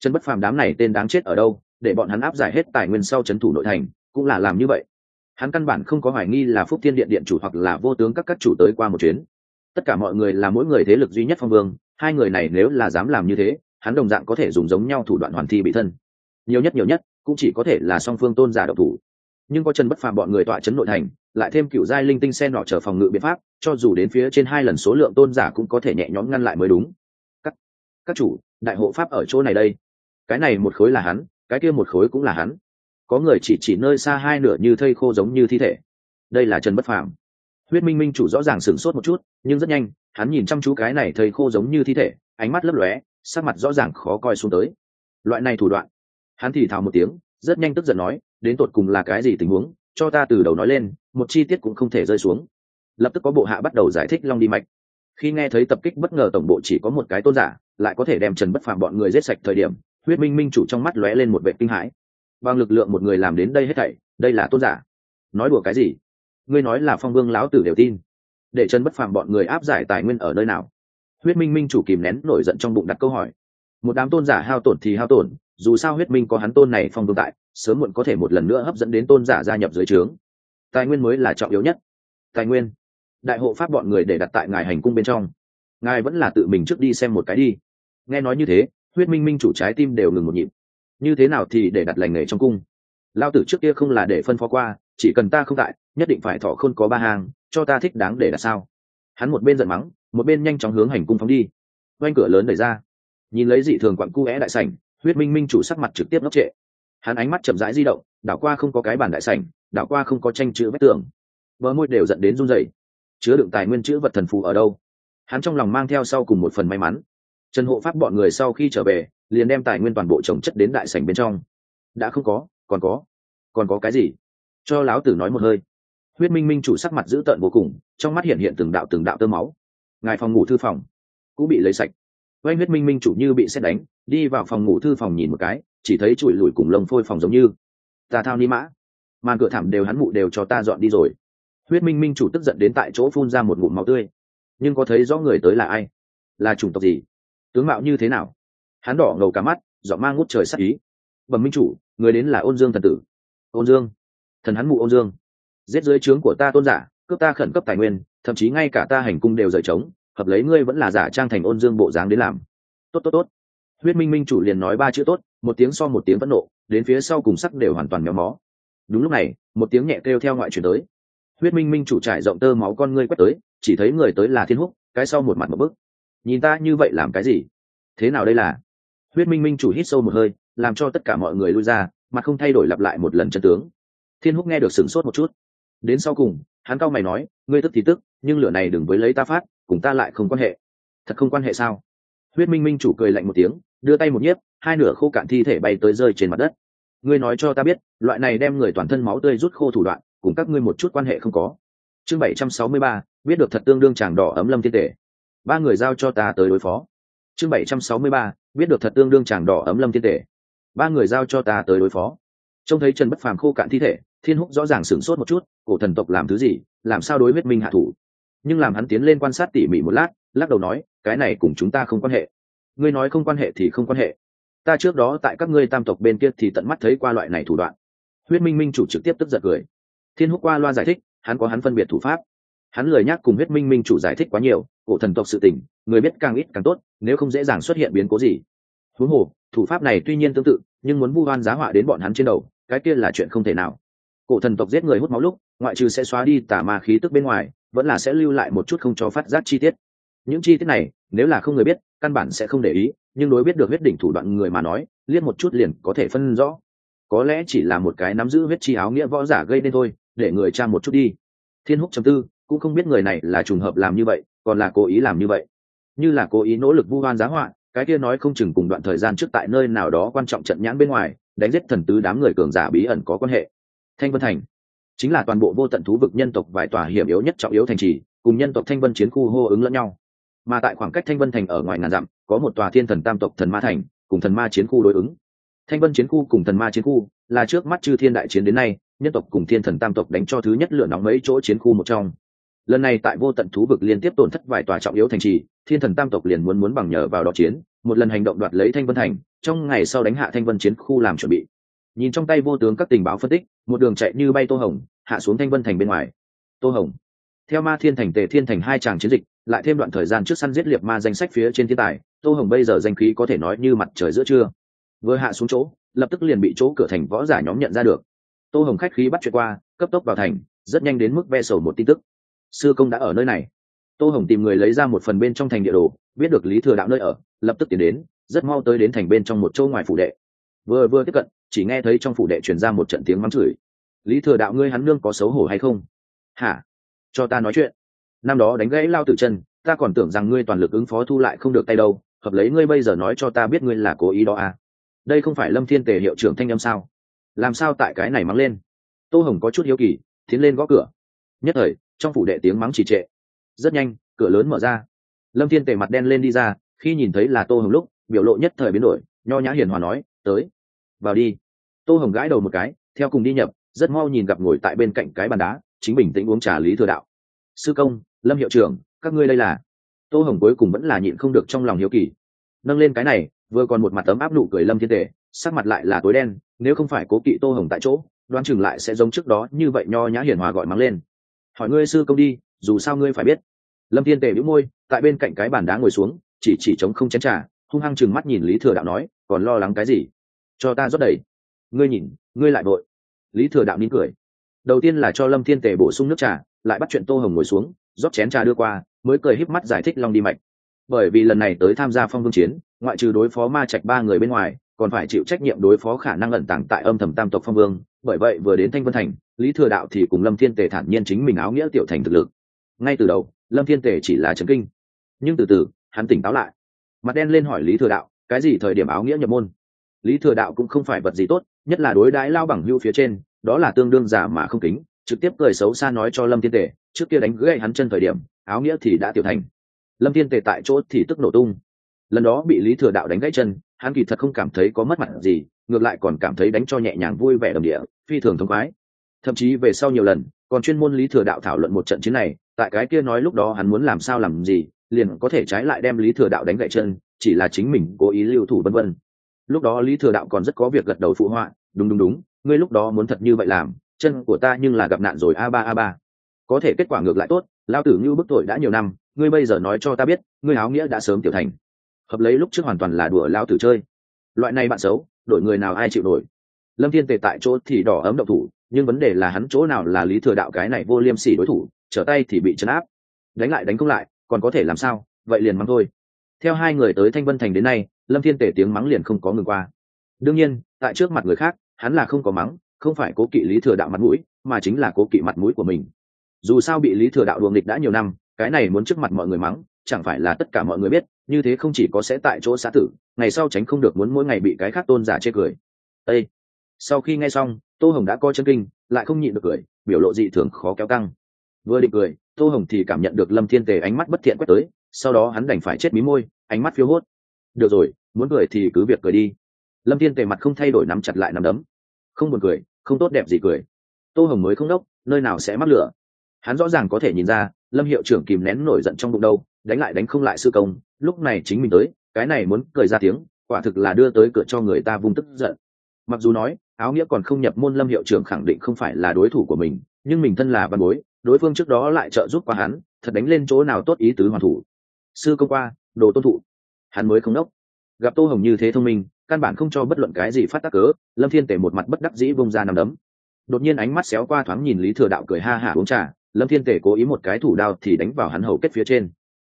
chân bất phàm đám này tên đáng chết ở đâu? Để bọn hắn áp giải hết tài nguyên sau trấn thủ nội thành, cũng là làm như vậy. Hắn căn bản không có hoài nghi là phúc thiên điện điện chủ hoặc là vô tướng các các chủ tới qua một chuyến. Tất cả mọi người là mỗi người thế lực duy nhất phong vương, hai người này nếu là dám làm như thế, hắn đồng dạng có thể dùng giống nhau thủ đoạn hoàn thi bị thân. Nhiều nhất nhiều nhất, cũng chỉ có thể là song phương tôn giả độc thủ. Nhưng có chân bất phàm bọn người tọa trấn nội thành, lại thêm cựu giai linh tinh sen nọ trở phòng ngự biện pháp, cho dù đến phía trên hai lần số lượng tôn giả cũng có thể nhẹ nhõm ngăn lại mới đúng. Các các chủ, đại hộ pháp ở chỗ này đây. Cái này một khối là hắn cái kia một khối cũng là hắn. Có người chỉ chỉ nơi xa hai nửa như thây khô giống như thi thể. Đây là trần bất phàm. Huyết minh minh chủ rõ ràng sửng sốt một chút, nhưng rất nhanh, hắn nhìn chăm chú cái này thây khô giống như thi thể, ánh mắt lấp lóe, sắc mặt rõ ràng khó coi xuống tới. Loại này thủ đoạn. Hắn thì thào một tiếng, rất nhanh tức giận nói, đến tột cùng là cái gì tình huống, cho ta từ đầu nói lên, một chi tiết cũng không thể rơi xuống. Lập tức có bộ hạ bắt đầu giải thích long đi mạch. Khi nghe thấy tập kích bất ngờ tổng bộ chỉ có một cái tôn giả, lại có thể đem trần bất phàm bọn người giết sạch thời điểm huyết minh minh chủ trong mắt lóe lên một vệ kinh hãi. Bằng lực lượng một người làm đến đây hết thảy, đây là tôn giả. Nói đùa cái gì? Ngươi nói là phong vương lão tử đều tin. Để trần bất phàm bọn người áp giải tài nguyên ở nơi nào? Huyết minh minh chủ kìm nén nổi giận trong bụng đặt câu hỏi. Một đám tôn giả hao tổn thì hao tổn, dù sao huyết minh có hắn tôn này phong vương tại, sớm muộn có thể một lần nữa hấp dẫn đến tôn giả gia nhập dưới trướng. Tài nguyên mới là trọng yếu nhất. Tài nguyên. Đại hộ pháp bọn người để đặt tại ngài hành cung bên trong. Ngài vẫn là tự mình trước đi xem một cái đi. Nghe nói như thế huyết minh minh chủ trái tim đều ngừng một nhịp. Như thế nào thì để đặt lành nghề trong cung? Lao tử trước kia không là để phân phó qua, chỉ cần ta không tại, nhất định phải thọ không có ba hàng cho ta thích đáng để đặt sao? Hắn một bên giận mắng, một bên nhanh chóng hướng hành cung phóng đi. Oanh cửa lớn đẩy ra. Nhìn lấy dị thường quặn cu é đại sảnh, huyết minh minh chủ sắc mặt trực tiếp ngốc trệ. Hắn ánh mắt chậm rãi di động, đảo qua không có cái bàn đại sảnh, đảo qua không có tranh chữ vách tường. Vỡ môi đều dẫn đến run rẩy. Chứa đựng tài nguyên chữ vật thần phù ở đâu? Hắn trong lòng mang theo sau cùng một phần may mắn trần hộ pháp bọn người sau khi trở về, liền đem tài nguyên toàn bộ trồng chất đến đại sảnh bên trong. Đã không có, còn có. Còn có cái gì? Cho láo tử nói một hơi. Huyết minh minh chủ sắc mặt dữ tợn vô cùng, trong mắt hiện hiện từng đạo từng đạo tơ máu. Ngài phòng ngủ thư phòng cũng bị lấy sạch. Oanh huyết minh minh chủ như bị xét đánh, đi vào phòng ngủ thư phòng nhìn một cái, chỉ thấy chùi lùi cùng lông phôi phòng giống như. Ta thao ni mã. Màn cửa thảm đều hắn mụ đều cho ta dọn đi rồi. Huyết minh minh chủ tức giận đến tại chỗ phun ra một ngụm máu tươi. Nhưng có thấy rõ người tới là ai? Là chủng tộc gì? Tướng mạo như thế nào? Hắn đỏ ngầu cả mắt dọn mang ngút trời sắc ý. Bẩm minh chủ, người đến là ôn dương thần tử. Ôn dương. Thần hắn mụ ôn dương. Giết dưới trướng của ta tôn giả, cướp ta khẩn cấp tài nguyên, thậm chí ngay cả ta hành cung đều rời trống, hợp lấy ngươi vẫn là giả trang thành ôn dương bộ dáng đến làm. Tốt tốt tốt. Huyết minh minh chủ liền nói ba chữ tốt, một tiếng so một tiếng phẫn nộ, đến phía sau cùng sắc đều hoàn toàn méo mó. Đúng lúc này, một tiếng nhẹ kêu theo ngoại chuyển tới. Huyết minh minh chủ trải rộng tơ máu con ngươi quét tới, chỉ thấy người tới là thiên húc, cái sau một mặt một bức nhìn ta như vậy làm cái gì? Thế nào đây là? Huyết minh minh chủ hít sâu một hơi, làm cho tất cả mọi người lui ra, mà không thay đổi lặp lại một lần chân tướng. Thiên húc nghe được sửng sốt một chút. Đến sau cùng, hắn cao mày nói, ngươi tức thì tức, nhưng lửa này đừng với lấy ta phát, cùng ta lại không quan hệ. Thật không quan hệ sao? Huyết minh minh chủ cười lạnh một tiếng, đưa tay một nhiếp, hai nửa khô cạn thi thể bay tới rơi trên mặt đất. Ngươi nói cho ta biết, loại này đem người toàn thân máu tươi rút khô thủ đoạn, cùng các ngươi một chút quan hệ không có. Chương bảy trăm sáu mươi ba, biết được thật tương đương chàng đỏ ấm lâm thiên tể ba người giao cho ta tới đối phó. Chương bảy trăm sáu mươi ba, biết được thật tương đương chàng đỏ ấm lâm thiên tể. Ba người giao cho ta tới đối phó. Trông thấy trần bất phàm khô cạn thi thể, thiên húc rõ ràng sửng sốt một chút, cổ thần tộc làm thứ gì, làm sao đối huyết minh hạ thủ? Nhưng làm hắn tiến lên quan sát tỉ mỉ một lát, lắc đầu nói, cái này cùng chúng ta không quan hệ. Ngươi nói không quan hệ thì không quan hệ. Ta trước đó tại các ngươi tam tộc bên kia thì tận mắt thấy qua loại này thủ đoạn. Huyết minh minh chủ trực tiếp tức giận cười. Thiên húc qua loa giải thích, hắn có hắn phân biệt thủ pháp. Hắn lời nhắc cùng huyết minh minh chủ giải thích quá nhiều cổ thần tộc sự tình, người biết càng ít càng tốt, nếu không dễ dàng xuất hiện biến cố gì. Huống hồ, thủ pháp này tuy nhiên tương tự, nhưng muốn vu oan giá họa đến bọn hắn trên đầu, cái kia là chuyện không thể nào. Cổ thần tộc giết người hút máu lúc, ngoại trừ sẽ xóa đi tà ma khí tức bên ngoài, vẫn là sẽ lưu lại một chút không cho phát giác chi tiết. Những chi tiết này, nếu là không người biết, căn bản sẽ không để ý, nhưng đối biết được huyết đỉnh thủ đoạn người mà nói liên một chút liền có thể phân rõ. Có lẽ chỉ là một cái nắm giữ huyết chi áo nghĩa võ giả gây nên thôi, để người cha một chút đi. Thiên húc chấm tư cũng không biết người này là trùng hợp làm như vậy, còn là cố ý làm như vậy. Như là cố ý nỗ lực vu oan giá họa, cái kia nói không chừng cùng đoạn thời gian trước tại nơi nào đó quan trọng trận nhãn bên ngoài, đánh giết thần tứ đám người cường giả bí ẩn có quan hệ. Thanh vân thành chính là toàn bộ vô tận thú vực nhân tộc vài tòa hiểm yếu nhất trọng yếu thành trì, cùng nhân tộc thanh vân chiến khu hô ứng lẫn nhau. Mà tại khoảng cách thanh vân thành ở ngoài ngàn dặm, có một tòa thiên thần tam tộc thần ma thành, cùng thần ma chiến khu đối ứng. Thanh vân chiến khu cùng thần ma chiến khu là trước mắt chư thiên đại chiến đến nay, nhân tộc cùng thiên thần tam tộc đánh cho thứ nhất lửa nóng mấy chỗ chiến khu một trong lần này tại vô tận thú vực liên tiếp tổn thất vài tòa trọng yếu thành trì, thiên thần tam tộc liền muốn muốn bằng nhờ vào đó chiến, một lần hành động đoạt lấy thanh vân thành, trong ngày sau đánh hạ thanh vân chiến khu làm chuẩn bị. Nhìn trong tay vô tướng các tình báo phân tích, một đường chạy như bay tô hồng, hạ xuống thanh vân thành bên ngoài. Tô hồng. Theo ma thiên thành tề thiên thành hai tràng chiến dịch, lại thêm đoạn thời gian trước săn giết liệt ma danh sách phía trên thiên tài, tô hồng bây giờ danh khí có thể nói như mặt trời giữa trưa. Vừa hạ xuống chỗ, lập tức liền bị chỗ cửa thành võ giả nhóm nhận ra được. Tô hồng khách khí bắt chuyện qua, cấp tốc vào thành, rất nhanh đến mức ve sầu một tin tức sư công đã ở nơi này. Tô hồng tìm người lấy ra một phần bên trong thành địa đồ, biết được lý thừa đạo nơi ở, lập tức tiến đến, rất mau tới đến thành bên trong một châu ngoài phủ đệ. Vừa vừa tiếp cận, chỉ nghe thấy trong phủ đệ truyền ra một trận tiếng mắng chửi. Lý thừa đạo ngươi hắn nương có xấu hổ hay không? Hả? Cho ta nói chuyện. Năm đó đánh gãy lao tử chân, ta còn tưởng rằng ngươi toàn lực ứng phó thu lại không được tay đâu, hợp lấy ngươi bây giờ nói cho ta biết ngươi là cố ý đó à? Đây không phải lâm thiên tề hiệu trưởng thanh âm sao? Làm sao tại cái này mắng lên? Tô hồng có chút hiếu kỳ, tiến lên gõ cửa. Nhất thời trong phủ đệ tiếng mắng trì trệ. Rất nhanh, cửa lớn mở ra. Lâm thiên tề mặt đen lên đi ra, khi nhìn thấy là tô hồng lúc, biểu lộ nhất thời biến đổi, nho nhã hiền hòa nói, tới, vào đi. Tô hồng gãi đầu một cái, theo cùng đi nhập, rất mau nhìn gặp ngồi tại bên cạnh cái bàn đá, chính bình tĩnh uống trà lý thừa đạo. Sư công, lâm hiệu trưởng, các ngươi đây là? Tô hồng cuối cùng vẫn là nhịn không được trong lòng hiếu kỳ. Nâng lên cái này, vừa còn một mặt ấm áp nụ cười lâm thiên tề, sắc mặt lại là tối đen, nếu không phải cố kỵ tô hồng tại chỗ, đoán chừng lại sẽ giống trước đó như vậy nho nhã hiền hòa gọi mắng lên hỏi ngươi sư công đi, dù sao ngươi phải biết. Lâm thiên tề bĩu môi, tại bên cạnh cái bàn đá ngồi xuống, chỉ chỉ chống không chén trà, hung hăng chừng mắt nhìn lý thừa đạo nói, còn lo lắng cái gì? Cho ta rót đầy. Ngươi nhìn, ngươi lại vội. Lý thừa đạo nín cười. Đầu tiên là cho lâm thiên tề bổ sung nước trà, lại bắt chuyện tô hồng ngồi xuống, rót chén trà đưa qua, mới cười híp mắt giải thích long đi mạch. Bởi vì lần này tới tham gia phong vương chiến, ngoại trừ đối phó ma trạch ba người bên ngoài còn phải chịu trách nhiệm đối phó khả năng ẩn tàng tại âm thầm tam tộc phong vương. Bởi vậy vừa đến thanh vân thành, lý thừa đạo thì cùng lâm thiên tề thản nhiên chính mình áo nghĩa tiểu thành thực lực. Ngay từ đầu, lâm thiên tề chỉ là trấn kinh. Nhưng từ từ, hắn tỉnh táo lại. Mặt đen lên hỏi lý thừa đạo, cái gì thời điểm áo nghĩa nhập môn? Lý thừa đạo cũng không phải vật gì tốt, nhất là đối đãi lao bằng hưu phía trên, đó là tương đương giả mà không kính, trực tiếp cười xấu xa nói cho lâm thiên tề, trước kia đánh gãy hắn chân thời điểm, áo nghĩa thì đã tiểu thành. Lâm thiên tề tại chỗ thì tức nổ tung. Lần đó bị lý thừa đạo đánh gãy chân hắn kỳ thật không cảm thấy có mất mặt gì, ngược lại còn cảm thấy đánh cho nhẹ nhàng vui vẻ đồng địa, phi thường thống khoái. Thậm chí về sau nhiều lần, còn chuyên môn lý thừa đạo thảo luận một trận chiến này, tại cái kia nói lúc đó hắn muốn làm sao làm gì, liền có thể trái lại đem lý thừa đạo đánh gậy chân, chỉ là chính mình cố ý lưu thủ vân vân. Lúc đó lý thừa đạo còn rất có việc gật đầu phụ họa, đúng đúng đúng, ngươi lúc đó muốn thật như vậy làm, chân của ta nhưng là gặp nạn rồi, a ba a ba. Có thể kết quả ngược lại tốt lao tử như bức tội đã nhiều năm, ngươi bây giờ nói cho ta biết, ngươi áo nghĩa đã sớm tiểu thành hợp lấy lúc trước hoàn toàn là đùa lao tử chơi. Loại này bạn xấu, đổi người nào ai chịu nổi. Lâm thiên tề tại chỗ thì đỏ ấm độc thủ, nhưng vấn đề là hắn chỗ nào là lý thừa đạo cái này vô liêm sỉ đối thủ, trở tay thì bị chấn áp. Đánh lại đánh không lại, còn có thể làm sao? Vậy liền mắng thôi. Theo hai người tới thanh vân thành đến nay, lâm thiên tể tiếng mắng liền không có ngừng qua. Đương nhiên, tại trước mặt người khác, hắn là không có mắng, không phải cố kỵ lý thừa đạo mặt mũi, mà chính là cố kỵ mặt mũi của mình. Dù sao bị lý thừa đạo đuồng địch đã nhiều năm, cái này muốn trước mặt mọi người mắng, chẳng phải là tất cả mọi người biết như thế không chỉ có sẽ tại chỗ xã tử, ngày sau tránh không được muốn mỗi ngày bị cái khác tôn giả chê cười. Ê! sau khi nghe xong, tô hồng đã coi chân kinh, lại không nhịn được cười, biểu lộ dị thường khó kéo căng. Vừa định cười, tô hồng thì cảm nhận được lâm thiên tề ánh mắt bất thiện quét tới, sau đó hắn đành phải chết mí môi, ánh mắt phiếu hốt. Được rồi, muốn cười thì cứ việc cười đi. Lâm thiên tề mặt không thay đổi nắm chặt lại nắm đấm. Không buồn cười, không tốt đẹp gì cười. Tô hồng mới không đốc, nơi nào sẽ mắc lửa. Hắn rõ ràng có thể nhìn ra, lâm hiệu trưởng kìm nén nổi giận trong bụng đâu, đánh lại đánh không lại sư công lúc này chính mình tới, cái này muốn cười ra tiếng, quả thực là đưa tới cửa cho người ta vung tức giận. Mặc dù nói, áo nghĩa còn không nhập môn lâm hiệu trưởng khẳng định không phải là đối thủ của mình, nhưng mình thân là văn bối, đối phương trước đó lại trợ giúp qua hắn, thật đánh lên chỗ nào tốt ý tứ hoàn thủ. Sư công qua, đồ tôn thụ. Hắn mới không đốc. Gặp tô hồng như thế thông minh, căn bản không cho bất luận cái gì phát tác cớ, lâm thiên tể một mặt bất đắc dĩ vung ra nằm đấm. Đột nhiên ánh mắt xéo qua thoáng nhìn lý thừa đạo cười ha hả uống trà, lâm thiên tể cố ý một cái thủ đao thì đánh vào hắn hầu kết phía trên.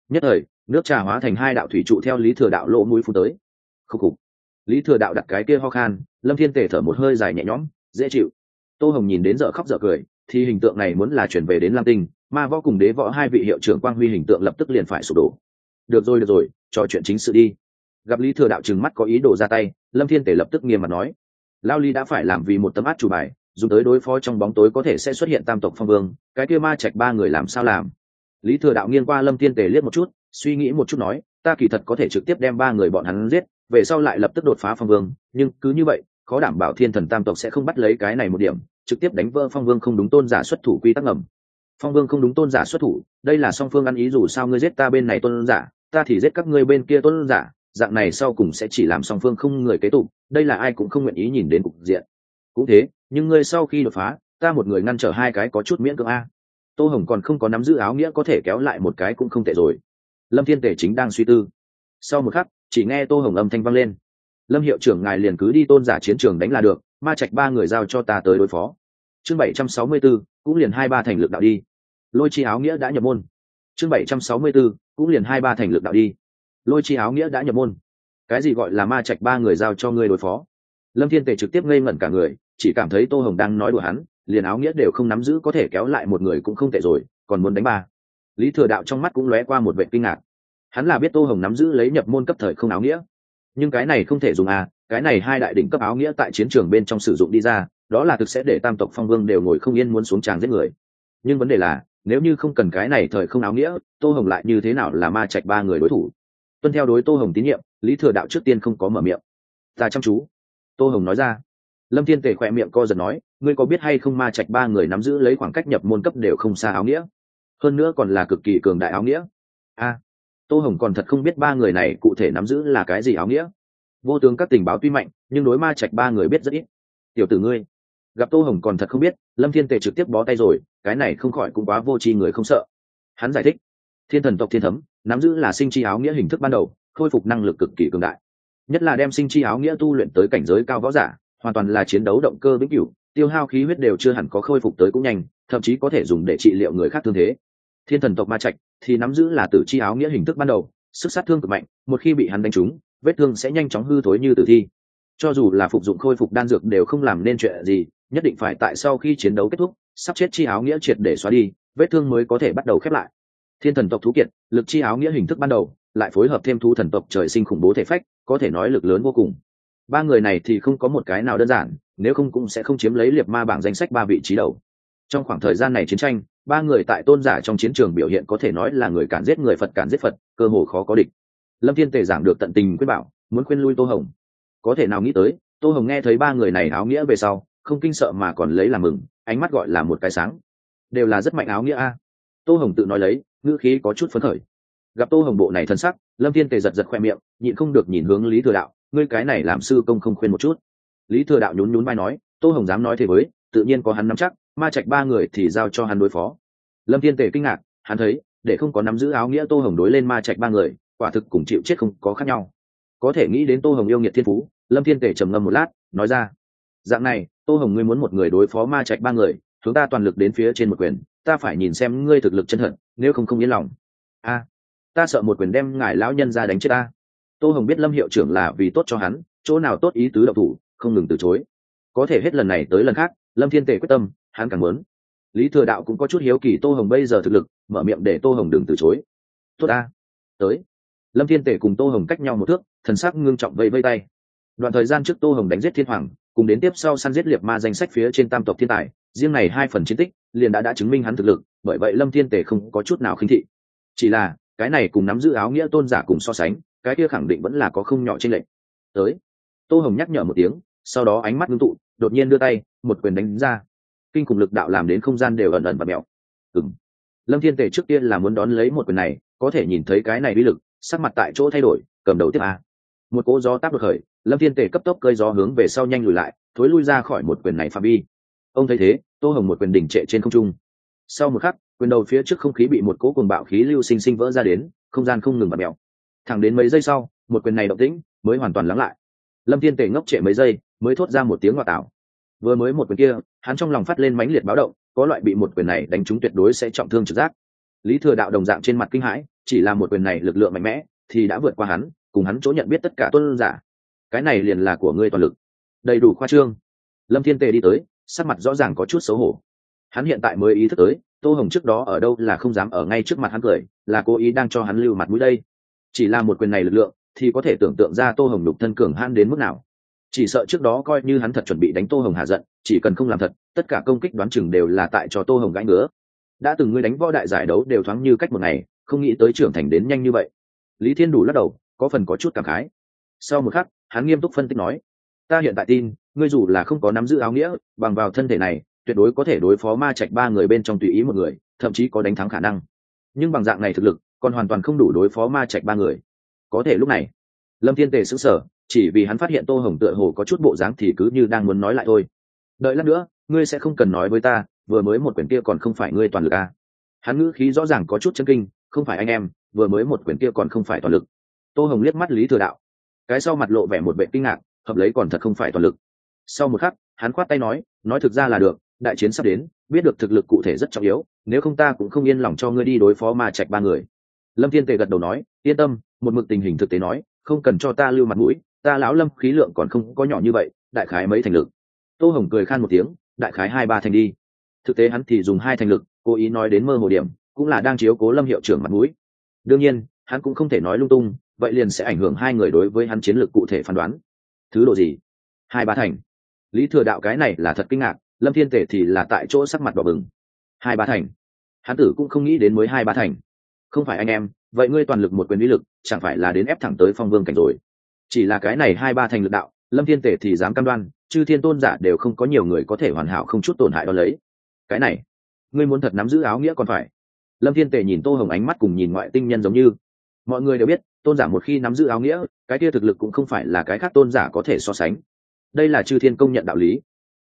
Nhất thời nước trà hóa thành hai đạo thủy trụ theo lý thừa đạo lỗ mũi phun tới. Khúc khục. Lý thừa đạo đặt cái kia ho khan, lâm thiên tể thở một hơi dài nhẹ nhõm, dễ chịu. Tô hồng nhìn đến giờ khóc giờ cười, thì hình tượng này muốn là chuyển về đến lam tinh, ma võ cùng đế võ hai vị hiệu trưởng quang huy hình tượng lập tức liền phải sụp đổ. Được rồi được rồi, trò chuyện chính sự đi. Gặp lý thừa đạo trừng mắt có ý đồ ra tay, lâm thiên tể lập tức nghiêm mặt nói. Lao ly đã phải làm vì một tấm át chủ bài dùng tới đối phó trong bóng tối có thể sẽ xuất hiện tam tộc phong vương, cái kia ma trạch ba người làm sao làm? Lý thừa đạo nghiêng qua lâm thiên tể liếc một chút suy nghĩ một chút nói, ta kỳ thật có thể trực tiếp đem ba người bọn hắn giết, về sau lại lập tức đột phá phong vương, nhưng cứ như vậy, khó đảm bảo thiên thần tam tộc sẽ không bắt lấy cái này một điểm, trực tiếp đánh vỡ phong vương không đúng tôn giả xuất thủ quy tắc ngầm. Phong vương không đúng tôn giả xuất thủ, đây là song phương ăn ý dù sao ngươi giết ta bên này tôn giả, ta thì giết các ngươi bên kia tôn giả, dạng này sau cùng sẽ chỉ làm song phương không người kế tục, đây là ai cũng không nguyện ý nhìn đến cục diện. Cũng thế, nhưng ngươi sau khi đột phá, ta một người ngăn trở hai cái có chút miễn cưỡng a. Tô hồng còn không có nắm giữ áo nghĩa có thể kéo lại một cái cũng không tệ rồi lâm thiên tể chính đang suy tư. Sau một khắc, chỉ nghe tô hồng âm thanh vang lên. Lâm hiệu trưởng ngài liền cứ đi tôn giả chiến trường đánh là được, ma trạch ba người giao cho ta tới đối phó. Chương bảy trăm sáu mươi b ố cũng liền hai ba thành lực đạo đi. Lôi chi áo nghĩa đã nhập môn. Chương bảy trăm sáu mươi b ố cũng liền hai ba thành lực đạo đi. Lôi chi áo nghĩa đã nhập môn. Cái gì gọi là ma trạch ba người giao cho ngươi đối phó? Lâm thiên tề trực tiếp ngây ngẩn cả người, chỉ cảm thấy tô hồng đang nói đùa hắn, liền áo nghĩa đều không nắm giữ có thể kéo lại một người cũng không tệ rồi, còn muốn đánh ba lý thừa đạo trong mắt cũng lóe qua một vệ kinh ngạc. Hắn là biết tô hồng nắm giữ lấy nhập môn cấp thời không áo nghĩa. Nhưng cái này không thể dùng à cái này hai đại đỉnh cấp áo nghĩa tại chiến trường bên trong sử dụng đi ra, đó là thực sẽ để tam tộc phong vương đều ngồi không yên muốn xuống tràng giết người. Nhưng vấn đề là, nếu như không cần cái này thời không áo nghĩa, tô hồng lại như thế nào là ma trạch ba người đối thủ? Tuân theo đối tô hồng tín nhiệm, lý thừa đạo trước tiên không có mở miệng. Ta chăm chú. Tô hồng nói ra. Lâm thiên tề khỏe miệng co giật nói, ngươi có biết hay không ma trạch ba người nắm giữ lấy khoảng cách nhập môn cấp đều không xa áo nghĩa? Hơn nữa còn là cực kỳ cường đại áo nghĩa. A, tô hồng còn thật không biết ba người này cụ thể nắm giữ là cái gì áo nghĩa. Vô tướng các tình báo tuy mạnh, nhưng đối ma trạch ba người biết rất ít. Tiểu tử ngươi, gặp tô hồng còn thật không biết, lâm thiên tề trực tiếp bó tay rồi, cái này không khỏi cũng quá vô tri người không sợ. Hắn giải thích, thiên thần tộc thiên thấm, nắm giữ là sinh chi áo nghĩa hình thức ban đầu, khôi phục năng lực cực kỳ cường đại. Nhất là đem sinh chi áo nghĩa tu luyện tới cảnh giới cao võ giả, hoàn toàn là chiến đấu động cơ vĩnh cửu, tiêu hao khí huyết đều chưa hẳn có khôi phục tới cũng nhanh, thậm chí có thể dùng để trị liệu người khác thương thế thiên thần tộc ma trạch, thì nắm giữ là tử chi áo nghĩa hình thức ban đầu, sức sát thương cực mạnh, một khi bị hắn đánh trúng, vết thương sẽ nhanh chóng hư thối như tử thi. Cho dù là phục dụng khôi phục đan dược đều không làm nên chuyện gì, nhất định phải tại sau khi chiến đấu kết thúc, sắp chết chi áo nghĩa triệt để xóa đi, vết thương mới có thể bắt đầu khép lại. Thiên thần tộc thú kiệt, lực chi áo nghĩa hình thức ban đầu, lại phối hợp thêm thú thần tộc trời sinh khủng bố thể phách, có thể nói lực lớn vô cùng. Ba người này thì không có một cái nào đơn giản, nếu không cũng sẽ không chiếm lấy liệt ma bảng danh sách ba vị trí đầu. Trong khoảng thời gian này chiến tranh ba người tại tôn giả trong chiến trường biểu hiện có thể nói là người cản giết người phật, cản giết phật, cơ hồ khó có địch. Lâm thiên tề giảng được tận tình quyết bảo, muốn khuyên lui tô hồng. Có thể nào nghĩ tới, tô hồng nghe thấy ba người này áo nghĩa về sau, không kinh sợ mà còn lấy làm mừng, ánh mắt gọi là một cái sáng. Đều là rất mạnh áo nghĩa a. Tô hồng tự nói lấy, ngữ khí có chút phấn khởi. Gặp tô hồng bộ này thân sắc, lâm thiên tề giật giật khoe miệng, nhịn không được nhìn hướng lý thừa đạo, ngươi cái này làm sư công không khuyên một chút. Lý thừa đạo nhún nhún vai nói, tô hồng dám nói thế với, tự nhiên có hắn nắm chắc ma trạch ba người thì giao cho hắn đối phó. Lâm thiên tề kinh ngạc, hắn thấy, để không có nắm giữ áo nghĩa tô hồng đối lên ma trạch ba người, quả thực cùng chịu chết không có khác nhau. Có thể nghĩ đến tô hồng yêu nghiệt thiên phú, lâm thiên tề trầm ngâm một lát, nói ra, dạng này, tô hồng ngươi muốn một người đối phó ma trạch ba người, chúng ta toàn lực đến phía trên một quyền, ta phải nhìn xem ngươi thực lực chân thật, nếu không không yên lòng. A, ta sợ một quyền đem ngài lão nhân ra đánh chết ta. Tô hồng biết lâm hiệu trưởng là vì tốt cho hắn, chỗ nào tốt ý tứ độc thủ, không ngừng từ chối. Có thể hết lần này tới lần khác, lâm thiên tề quyết tâm hắn càng muốn. Lý thừa đạo cũng có chút hiếu kỳ tô hồng bây giờ thực lực, mở miệng để tô hồng đừng từ chối. Tốt ta, tới. Lâm thiên tề cùng tô hồng cách nhau một thước, thần sắc ngưng trọng vây vây tay. Đoạn thời gian trước tô hồng đánh giết thiên hoàng, cùng đến tiếp sau săn giết liệt ma danh sách phía trên tam tộc thiên tài, riêng này hai phần chiến tích, liền đã đã chứng minh hắn thực lực, bởi vậy lâm thiên tề không có chút nào khinh thị. Chỉ là, cái này cùng nắm giữ áo nghĩa tôn giả cùng so sánh, cái kia khẳng định vẫn là có không nhỏ trên lệnh tới. Tô hồng nhắc nhở một tiếng, sau đó ánh mắt ngưng tụ, đột nhiên đưa tay, một quyền đánh ra kinh khủng lực đạo làm đến không gian đều ẩn ẩn và mẹo. Ừng lâm thiên tề trước tiên là muốn đón lấy một quyền này, có thể nhìn thấy cái này uy lực, sắc mặt tại chỗ thay đổi, cầm đầu tiếp a. Một cỗ gió táp đột khởi, lâm thiên tề cấp tốc cơi gió hướng về sau nhanh lùi lại, thối lui ra khỏi một quyền này phạm vi. Ông thấy thế, tô hồng một quyền đỉnh trệ trên không trung. Sau một khắc, quyền đầu phía trước không khí bị một cỗ cuồng bạo khí lưu sinh sinh vỡ ra đến, không gian không ngừng bật mèo thẳng đến mấy giây sau, một quyền này động tĩnh mới hoàn toàn lắng lại. Lâm thiên tề ngốc trệ mấy giây, mới thốt ra một tiếng ngoại tạo vừa mới một quyền kia hắn trong lòng phát lên mãnh liệt báo động, có loại bị một quyền này đánh trúng tuyệt đối sẽ trọng thương trực giác. Lý thừa đạo đồng dạng trên mặt kinh hãi, chỉ là một quyền này lực lượng mạnh mẽ, thì đã vượt qua hắn, cùng hắn chỗ nhận biết tất cả tuân giả. Cái này liền là của ngươi toàn lực. Đầy đủ khoa trương. Lâm thiên tề đi tới, sắc mặt rõ ràng có chút xấu hổ. Hắn hiện tại mới ý thức tới, tô hồng trước đó ở đâu là không dám ở ngay trước mặt hắn cười, là cố ý đang cho hắn lưu mặt mũi đây. Chỉ là một quyền này lực lượng, thì có thể tưởng tượng ra tô hồng lục thân cường han đến mức nào chỉ sợ trước đó coi như hắn thật chuẩn bị đánh tô hồng hạ giận, chỉ cần không làm thật, tất cả công kích đoán chừng đều là tại cho tô hồng gãi ngứa. Đã từng ngươi đánh võ đại giải đấu đều thoáng như cách một ngày, không nghĩ tới trưởng thành đến nhanh như vậy. Lý thiên đủ lắc đầu, có phần có chút cảm khái. Sau một khắc, hắn nghiêm túc phân tích nói, ta hiện tại tin, ngươi dù là không có nắm giữ áo nghĩa, bằng vào thân thể này, tuyệt đối có thể đối phó ma trạch ba người bên trong tùy ý một người, thậm chí có đánh thắng khả năng. Nhưng bằng dạng này thực lực, còn hoàn toàn không đủ đối phó ma trạch ba người. Có thể lúc này. Lâm thiên tề sững sờ chỉ vì hắn phát hiện tô hồng tựa hồ có chút bộ dáng thì cứ như đang muốn nói lại thôi. Đợi lát nữa, ngươi sẽ không cần nói với ta, vừa mới một quyển kia còn không phải ngươi toàn lực à. hắn ngữ khí rõ ràng có chút chân kinh, không phải anh em, vừa mới một quyển kia còn không phải toàn lực. Tô hồng liếc mắt lý thừa đạo. Cái sau mặt lộ vẻ một vệ kinh ngạc, hợp lấy còn thật không phải toàn lực. Sau một khắc, hắn khoát tay nói nói thực ra là được, đại chiến sắp đến, biết được thực lực cụ thể rất trọng yếu, nếu không ta cũng không yên lòng cho ngươi đi đối phó ma trạch ba người. Lâm thiên tề gật đầu nói, yên tâm, một mực tình hình thực tế nói, không cần cho ta lưu mặt mũi ta lão lâm khí lượng còn không có nhỏ như vậy, đại khái mấy thành lực. Tô hồng cười khan một tiếng, đại khái hai ba thành đi. Thực tế hắn thì dùng hai thành lực, cố ý nói đến mơ hồ điểm, cũng là đang chiếu cố lâm hiệu trưởng mặt mũi. Đương nhiên, hắn cũng không thể nói lung tung, vậy liền sẽ ảnh hưởng hai người đối với hắn chiến lược cụ thể phán đoán. Thứ độ gì? Hai ba thành. Lý thừa đạo cái này là thật kinh ngạc, lâm thiên tể thì là tại chỗ sắc mặt đỏ bừng. Hai ba thành. Hắn tử cũng không nghĩ đến mới hai ba thành. Không phải anh em, vậy ngươi toàn lực một quyền uy lực, chẳng phải là đến ép thẳng tới phong vương cảnh rồi chỉ là cái này hai ba thành lực đạo, lâm thiên tể thì dám cam đoan, chư thiên tôn giả đều không có nhiều người có thể hoàn hảo không chút tổn hại đó lấy. Cái này, ngươi muốn thật nắm giữ áo nghĩa còn phải. Lâm thiên tể nhìn tô hồng ánh mắt cùng nhìn ngoại tinh nhân giống như. Mọi người đều biết, tôn giả một khi nắm giữ áo nghĩa, cái kia thực lực cũng không phải là cái khác tôn giả có thể so sánh. Đây là chư thiên công nhận đạo lý.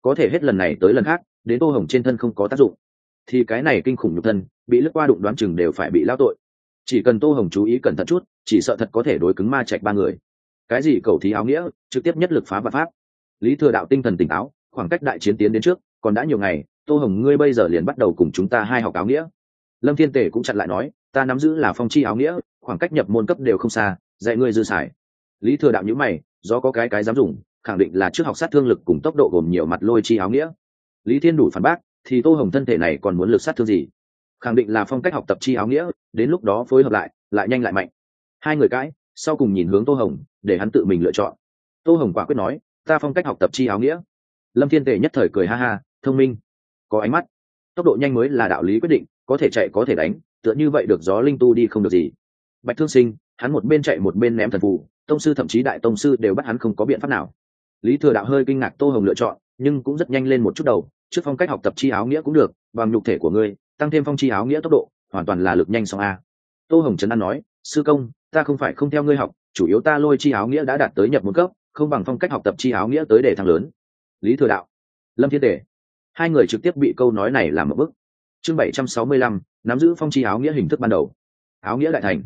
Có thể hết lần này tới lần khác, đến tô hồng trên thân không có tác dụng. Thì cái này kinh khủng nhục thân, bị lướt qua đụng đoán chừng đều phải bị lao tội. Chỉ cần tô hồng chú ý cẩn thận chút, chỉ sợ thật có thể đối cứng ma trạch ba người cái gì cầu thí áo nghĩa, trực tiếp nhất lực phá và pháp. Lý thừa đạo tinh thần tỉnh táo, khoảng cách đại chiến tiến đến trước, còn đã nhiều ngày, tô hồng ngươi bây giờ liền bắt đầu cùng chúng ta hai học áo nghĩa. Lâm thiên tể cũng chặn lại nói, ta nắm giữ là phong chi áo nghĩa, khoảng cách nhập môn cấp đều không xa, dạy ngươi dư xài. Lý thừa đạo nhữ mày, do có cái cái dám dùng, khẳng định là trước học sát thương lực cùng tốc độ gồm nhiều mặt lôi chi áo nghĩa. Lý thiên đủ phản bác, thì tô hồng thân thể này còn muốn lực sát thương gì? Khẳng định là phong cách học tập chi áo nghĩa, đến lúc đó phối hợp lại lại nhanh lại mạnh. Hai người cãi sau cùng nhìn hướng tô hồng, để hắn tự mình lựa chọn. Tô hồng quả quyết nói, ta phong cách học tập chi áo nghĩa. Lâm thiên tề nhất thời cười ha ha, thông minh, có ánh mắt, tốc độ nhanh mới là đạo lý quyết định, có thể chạy có thể đánh, tựa như vậy được gió linh tu đi không được gì. Bạch thương sinh, hắn một bên chạy một bên ném thần phù, tông sư thậm chí đại tông sư đều bắt hắn không có biện pháp nào. Lý thừa đạo hơi kinh ngạc tô hồng lựa chọn, nhưng cũng rất nhanh lên một chút đầu, trước phong cách học tập chi áo nghĩa cũng được, bằng nhục thể của ngươi, tăng thêm phong chi áo nghĩa tốc độ, hoàn toàn là lực nhanh song a. Tô hồng trấn an nói, sư công ta không phải không theo ngươi học, chủ yếu ta lôi chi áo nghĩa đã đạt tới nhập một cấp, không bằng phong cách học tập chi áo nghĩa tới để thăng lớn. Lý thừa đạo, lâm thiên tể hai người trực tiếp bị câu nói này làm một bức. Chương bảy trăm sáu mươi lăm, nắm giữ phong chi áo nghĩa hình thức ban đầu. Áo nghĩa đại thành.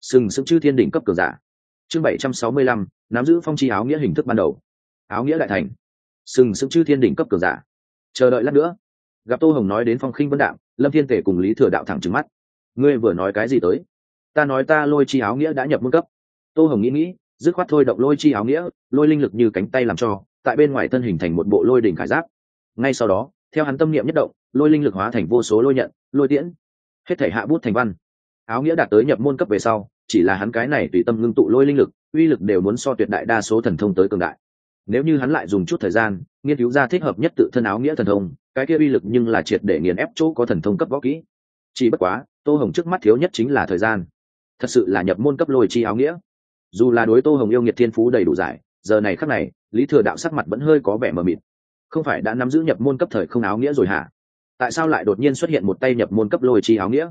Sừng sững chư thiên đỉnh cấp cường giả. Chương bảy trăm sáu mươi lăm, nắm giữ phong chi áo nghĩa hình thức ban đầu. Áo nghĩa đại thành. Sừng sững chư thiên đỉnh cấp cường giả. Chờ đợi lát nữa. Gặp tô hồng nói đến phong khinh vân đạm, lâm thiên tể cùng lý thừa đạo thẳng trừng mắt. Ngươi vừa nói cái gì tới? Ta nói ta lôi chi áo nghĩa đã nhập môn cấp. Tô hồng nghĩ nghĩ, dứt khoát thôi động lôi chi áo nghĩa, lôi linh lực như cánh tay làm cho, tại bên ngoài thân hình thành một bộ lôi đỉnh khải giáp. Ngay sau đó, theo hắn tâm niệm nhất động, lôi linh lực hóa thành vô số lôi nhận, lôi tiễn. Hết thể hạ bút thành văn. Áo nghĩa đạt tới nhập môn cấp về sau, chỉ là hắn cái này tùy tâm ngưng tụ lôi linh lực, uy lực đều muốn so tuyệt đại đa số thần thông tới cường đại. Nếu như hắn lại dùng chút thời gian, nghiên cứu ra thích hợp nhất tự thân áo nghĩa thần thông, cái kia uy lực nhưng là triệt để nghiền ép chỗ có thần thông cấp võ kỹ. Chỉ bất quá, tô hồng trước mắt thiếu nhất chính là thời gian thật sự là nhập môn cấp lôi chi áo nghĩa. Dù là đối tô hồng yêu nghiệt thiên phú đầy đủ giải, giờ này khắc này, lý thừa đạo sắc mặt vẫn hơi có vẻ mờ mịt. Không phải đã nắm giữ nhập môn cấp thời không áo nghĩa rồi hả? Tại sao lại đột nhiên xuất hiện một tay nhập môn cấp lôi chi áo nghĩa?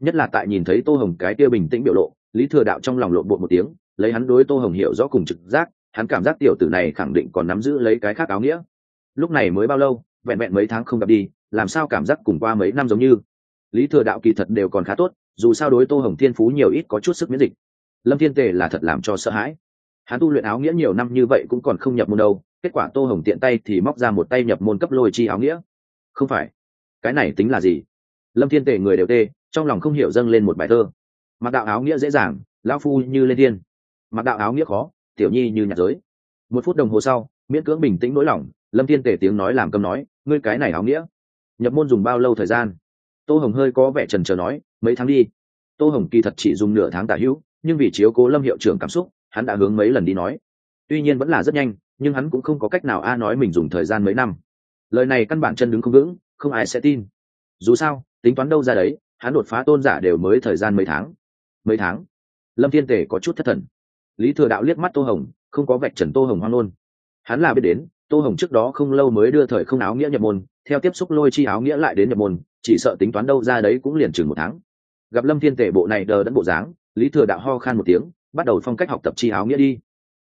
Nhất là tại nhìn thấy tô hồng cái kia bình tĩnh biểu lộ, lý thừa đạo trong lòng lộn bột một tiếng, lấy hắn đối tô hồng hiểu rõ cùng trực giác, hắn cảm giác tiểu tử này khẳng định còn nắm giữ lấy cái khác áo nghĩa. Lúc này mới bao lâu, vẹn vẹn mấy tháng không gặp đi, làm sao cảm giác cùng qua mấy năm giống như? Lý thừa đạo kỳ thật đều còn khá tốt, dù sao đối tô hồng thiên phú nhiều ít có chút sức miễn dịch. Lâm thiên tề là thật làm cho sợ hãi. Hắn tu luyện áo nghĩa nhiều năm như vậy cũng còn không nhập môn đâu, kết quả tô hồng tiện tay thì móc ra một tay nhập môn cấp lôi chi áo nghĩa. Không phải, cái này tính là gì? Lâm thiên tề người đều tê, trong lòng không hiểu dâng lên một bài thơ. Mặc đạo áo nghĩa dễ dàng, lão phu như lên thiên. Mặc đạo áo nghĩa khó, tiểu nhi như nhạc giới. Một phút đồng hồ sau, miễn cưỡng bình tĩnh nỗi lòng, lâm thiên tề tiếng nói làm câm nói, ngươi cái này áo nghĩa, nhập môn dùng bao lâu thời gian? Tô hồng hơi có vẻ trần trờ nói, mấy tháng đi. Tô hồng kỳ thật chỉ dùng nửa tháng tả hữu, nhưng vì chiếu cố lâm hiệu trưởng cảm xúc, hắn đã hướng mấy lần đi nói. Tuy nhiên vẫn là rất nhanh, nhưng hắn cũng không có cách nào a nói mình dùng thời gian mấy năm. Lời này căn bản chân đứng không vững, không ai sẽ tin. Dù sao, tính toán đâu ra đấy, hắn đột phá tôn giả đều mới thời gian mấy tháng. Mấy tháng? Lâm thiên tề có chút thất thần. Lý thừa đạo liếc mắt tô hồng, không có vạch trần tô hồng hoang luôn hắn là biết đến, tô hồng trước đó không lâu mới đưa thời không áo nghĩa nhập môn theo tiếp xúc lôi chi áo nghĩa lại đến nhập môn, chỉ sợ tính toán đâu ra đấy cũng liền chừng một tháng. Gặp lâm thiên tể bộ này đờ đẫn bộ dáng, lý thừa đạo ho khan một tiếng, bắt đầu phong cách học tập chi áo nghĩa đi.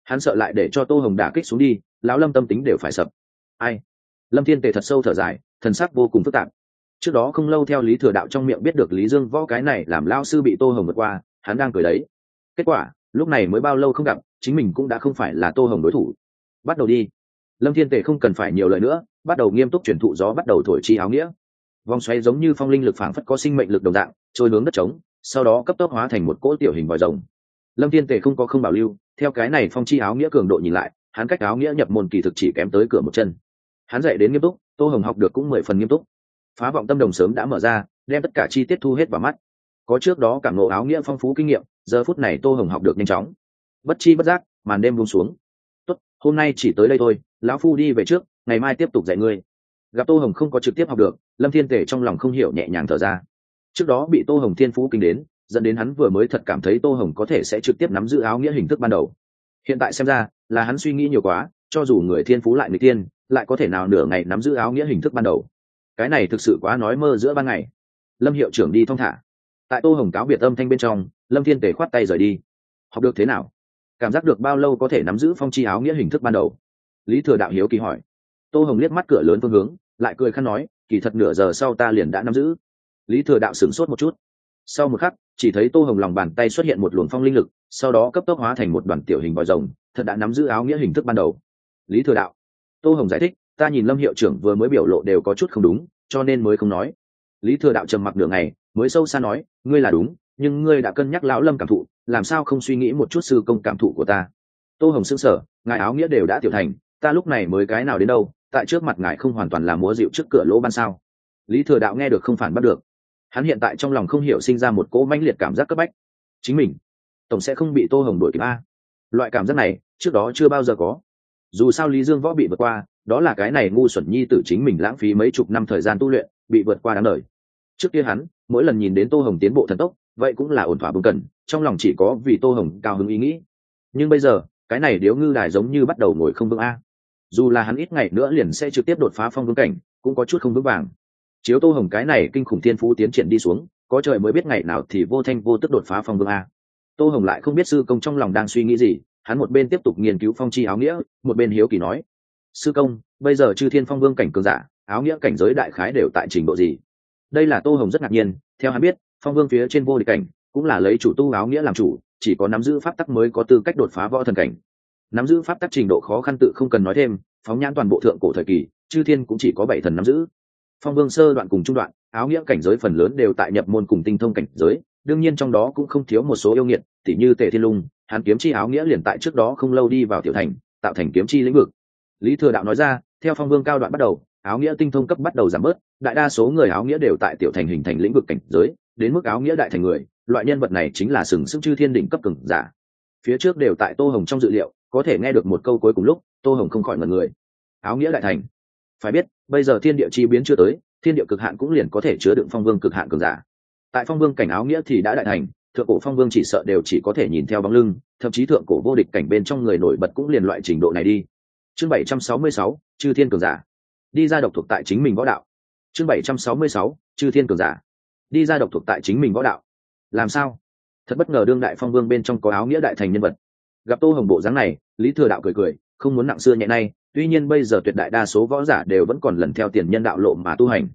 Hắn sợ lại để cho tô hồng đả kích xuống đi, lão lâm tâm tính đều phải sập. Ai? Lâm thiên tề thật sâu thở dài, thần sắc vô cùng phức tạp. Trước đó không lâu theo lý thừa đạo trong miệng biết được lý dương võ cái này làm lao sư bị tô hồng vượt qua, hắn đang cười đấy. Kết quả, lúc này mới bao lâu không gặp, chính mình cũng đã không phải là tô hồng đối thủ. Bắt đầu đi. Lâm thiên tề không cần phải nhiều lời nữa bắt đầu nghiêm túc chuyển thụ gió bắt đầu thổi chi áo nghĩa. Vòng xoáy giống như phong linh lực phảng phất có sinh mệnh lực đồng dạng, trôi hướng đất trống, sau đó cấp tốc hóa thành một cỗ tiểu hình vòi rồng. Lâm thiên tề không có không bảo lưu, theo cái này phong chi áo nghĩa cường độ nhìn lại, hắn cách áo nghĩa nhập môn kỳ thực chỉ kém tới cửa một chân. Hắn dạy đến nghiêm túc, tô hồng học được cũng mười phần nghiêm túc. Phá vọng tâm đồng sớm đã mở ra, đem tất cả chi tiết thu hết vào mắt. Có trước đó cảm ngộ áo nghĩa phong phú kinh nghiệm, giờ phút này tô hồng học được nhanh chóng. Bất chi bất giác, màn đêm buông xuống. Tốt, hôm nay chỉ tới đây thôi, lão phu đi về trước ngày mai tiếp tục dạy ngươi. Gặp tô hồng không có trực tiếp học được, lâm thiên tể trong lòng không hiểu nhẹ nhàng thở ra. Trước đó bị tô hồng thiên phú kinh đến, dẫn đến hắn vừa mới thật cảm thấy tô hồng có thể sẽ trực tiếp nắm giữ áo nghĩa hình thức ban đầu. Hiện tại xem ra, là hắn suy nghĩ nhiều quá, cho dù người thiên phú lại người tiên lại có thể nào nửa ngày nắm giữ áo nghĩa hình thức ban đầu. Cái này thực sự quá nói mơ giữa ban ngày. Lâm hiệu trưởng đi thong thả. Tại tô hồng cáo biệt âm thanh bên trong, lâm thiên tể khoát tay rời đi. Học được thế nào? Cảm giác được bao lâu có thể nắm giữ phong chi áo nghĩa hình thức ban đầu? Lý thừa đạo hiếu kỳ hỏi tô hồng liếc mắt cửa lớn phương hướng, lại cười khăn nói, kỳ thật nửa giờ sau ta liền đã nắm giữ. Lý thừa đạo sửng sốt một chút. Sau một khắc, chỉ thấy tô hồng lòng bàn tay xuất hiện một luồng phong linh lực, sau đó cấp tốc hóa thành một đoàn tiểu hình vòi rồng, thật đã nắm giữ áo nghĩa hình thức ban đầu. Lý thừa đạo, tô hồng giải thích, ta nhìn lâm hiệu trưởng vừa mới biểu lộ đều có chút không đúng, cho nên mới không nói. Lý thừa đạo trầm mặc nửa ngày, mới sâu xa nói, ngươi là đúng, nhưng ngươi đã cân nhắc lão lâm cảm thụ, làm sao không suy nghĩ một chút sư công cảm thụ của ta? Tô hồng xưng sở ngài áo nghĩa đều đã tiểu thành ta lúc này mới cái nào đến đâu, tại trước mặt ngài không hoàn toàn là múa dịu trước cửa lỗ ban sao? Lý thừa đạo nghe được không phản bắt được. Hắn hiện tại trong lòng không hiểu sinh ra một cỗ mãnh liệt cảm giác cấp bách. Chính mình, tổng sẽ không bị tô hồng đổi kịp a. Loại cảm giác này, trước đó chưa bao giờ có. Dù sao lý dương võ bị vượt qua, đó là cái này ngu xuẩn nhi tử chính mình lãng phí mấy chục năm thời gian tu luyện, bị vượt qua đáng đời. Trước kia hắn, mỗi lần nhìn đến tô hồng tiến bộ thần tốc, vậy cũng là ổn thỏa bưng cần, trong lòng chỉ có vì tô hồng cao hứng ý nghĩ. Nhưng bây giờ, cái này điếu ngư đài giống như bắt đầu ngồi không vững a dù là hắn ít ngày nữa liền sẽ trực tiếp đột phá phong vương cảnh, cũng có chút không vững vàng. Chiếu tô hồng cái này kinh khủng thiên phú tiến triển đi xuống, có trời mới biết ngày nào thì vô thanh vô tức đột phá phong vương a. Tô hồng lại không biết sư công trong lòng đang suy nghĩ gì, hắn một bên tiếp tục nghiên cứu phong chi áo nghĩa, một bên hiếu kỳ nói, sư công, bây giờ chư thiên phong vương cảnh cường giả, áo nghĩa cảnh giới đại khái đều tại trình độ gì? Đây là tô hồng rất ngạc nhiên, theo hắn biết, phong vương phía trên vô địch cảnh, cũng là lấy chủ tu áo nghĩa làm chủ, chỉ có nắm giữ pháp tắc mới có tư cách đột phá võ thần cảnh nắm giữ pháp tắc trình độ khó khăn tự không cần nói thêm, phóng nhãn toàn bộ thượng cổ thời kỳ, chư thiên cũng chỉ có bảy thần nắm giữ. Phong vương sơ đoạn cùng trung đoạn, áo nghĩa cảnh giới phần lớn đều tại nhập môn cùng tinh thông cảnh giới, đương nhiên trong đó cũng không thiếu một số yêu nghiệt, tỉ như tề thiên lung hàn kiếm chi áo nghĩa liền tại trước đó không lâu đi vào tiểu thành, tạo thành kiếm chi lĩnh vực. Lý thừa đạo nói ra, theo phong vương cao đoạn bắt đầu, áo nghĩa tinh thông cấp bắt đầu giảm bớt, đại đa số người áo nghĩa đều tại tiểu thành hình thành lĩnh vực cảnh giới, đến mức áo nghĩa đại thành người, loại nhân vật này chính là sừng sức chư thiên đỉnh cấp cường giả. Phía trước đều tại tô hồng trong dự liệu có thể nghe được một câu cuối cùng lúc, tô hồng không khỏi ngần người. Áo nghĩa đại thành. Phải biết, bây giờ thiên địa chi biến chưa tới, thiên địa cực hạn cũng liền có thể chứa đựng phong vương cực hạn cường giả. Tại phong vương cảnh áo nghĩa thì đã đại thành, thượng cổ phong vương chỉ sợ đều chỉ có thể nhìn theo bóng lưng, thậm chí thượng cổ vô địch cảnh bên trong người nổi bật cũng liền loại trình độ này đi. Chương bảy trăm sáu mươi sáu, chư thiên cường giả. Đi ra độc thuộc tại chính mình võ đạo. Chương bảy trăm sáu mươi sáu, chư thiên cường giả. Đi ra độc thuộc tại chính mình võ đạo. Làm sao? Thật bất ngờ đương đại phong vương bên trong có áo nghĩa đại thành nhân vật gặp tô hồng bộ dáng này, lý thừa đạo cười cười, không muốn nặng xưa nhẹ nay, tuy nhiên bây giờ tuyệt đại đa số võ giả đều vẫn còn lần theo tiền nhân đạo lộ mà tu hành.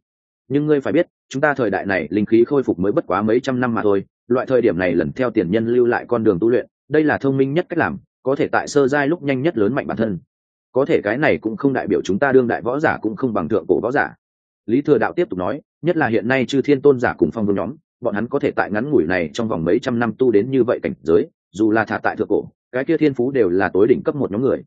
Nhưng ngươi phải biết, chúng ta thời đại này linh khí khôi phục mới bất quá mấy trăm năm mà thôi, loại thời điểm này lần theo tiền nhân lưu lại con đường tu luyện, đây là thông minh nhất cách làm, có thể tại sơ giai lúc nhanh nhất lớn mạnh bản thân. Có thể cái này cũng không đại biểu chúng ta đương đại võ giả cũng không bằng thượng cổ võ giả. Lý thừa đạo tiếp tục nói, nhất là hiện nay chư thiên tôn giả cùng phong vương nhóm, bọn hắn có thể tại ngắn ngủi này trong vòng mấy trăm năm tu đến như vậy cảnh giới, dù là thả tại thượng cổ cái kia thiên phú đều là tối đỉnh cấp một nhóm người.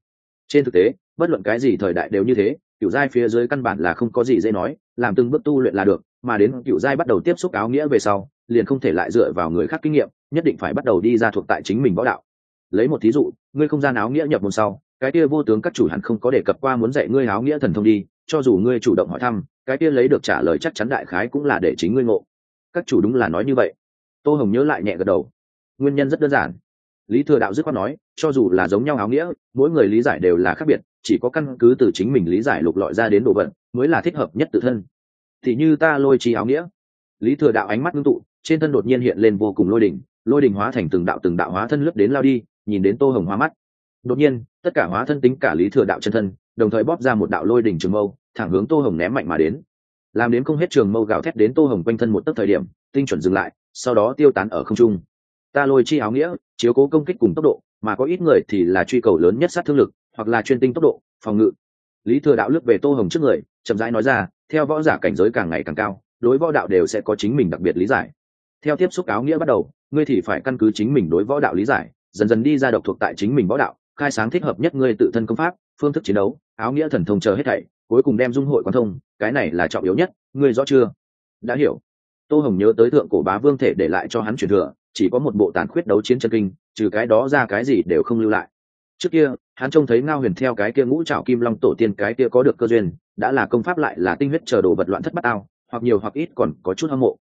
Trên thực tế, bất luận cái gì thời đại đều như thế cựu giai phía dưới căn bản là không có gì dễ nói, làm từng bước tu luyện là được, mà đến cựu giai bắt đầu tiếp xúc áo nghĩa về sau, liền không thể lại dựa vào người khác kinh nghiệm, nhất định phải bắt đầu đi ra thuộc tại chính mình võ đạo. Lấy một thí dụ, ngươi không gian áo nghĩa nhập môn sau, cái kia vô tướng các chủ hẳn không có đề cập qua muốn dạy ngươi áo nghĩa thần thông đi, cho dù ngươi chủ động hỏi thăm, cái kia lấy được trả lời chắc chắn đại khái cũng là để chính ngươi ngộ. Các chủ đúng là nói như vậy. Tô hồng nhớ lại nhẹ gật đầu. Nguyên nhân rất đơn giản lý thừa đạo dứt khoát nói, cho dù là giống nhau áo nghĩa, mỗi người lý giải đều là khác biệt, chỉ có căn cứ từ chính mình lý giải lục lọi ra đến đồ vật, mới là thích hợp nhất tự thân. Thì như ta lôi chi áo nghĩa. Lý thừa đạo ánh mắt ngưng tụ, trên thân đột nhiên hiện lên vô cùng lôi đỉnh lôi đỉnh hóa thành từng đạo từng đạo hóa thân lướt đến lao đi, nhìn đến tô hồng hóa mắt. Đột nhiên, tất cả hóa thân tính cả lý thừa đạo chân thân, đồng thời bóp ra một đạo lôi đỉnh trường mâu, thẳng hướng tô hồng ném mạnh mà đến. Làm đến không hết trường mâu gào thét đến tô hồng quanh thân một tấc thời điểm, tinh chuẩn dừng lại, sau đó tiêu tán ở không trung. Ta lôi chi áo nghĩa chiếu cố công kích cùng tốc độ, mà có ít người thì là truy cầu lớn nhất sát thương lực, hoặc là chuyên tinh tốc độ, phòng ngự. Lý thừa đạo lướt về tô hồng trước người, chậm rãi nói ra, theo võ giả cảnh giới càng ngày càng cao, đối võ đạo đều sẽ có chính mình đặc biệt lý giải. Theo tiếp xúc áo nghĩa bắt đầu, ngươi thì phải căn cứ chính mình đối võ đạo lý giải, dần dần đi ra độc thuộc tại chính mình võ đạo, khai sáng thích hợp nhất ngươi tự thân công pháp, phương thức chiến đấu, áo nghĩa thần thông chờ hết thảy, cuối cùng đem dung hội quan thông, cái này là trọng yếu nhất, ngươi rõ chưa? Đã hiểu. Tô hồng nhớ tới thượng cổ bá vương thể để lại cho hắn truyền thừa chỉ có một bộ tàn khuyết đấu chiến chân kinh, trừ cái đó ra cái gì đều không lưu lại. Trước kia, hắn trông thấy ngao huyền theo cái kia ngũ trảo kim long tổ tiên cái kia có được cơ duyên, đã là công pháp lại là tinh huyết chờ đồ vật loạn thất bát ao, hoặc nhiều hoặc ít còn có chút hâm mộ.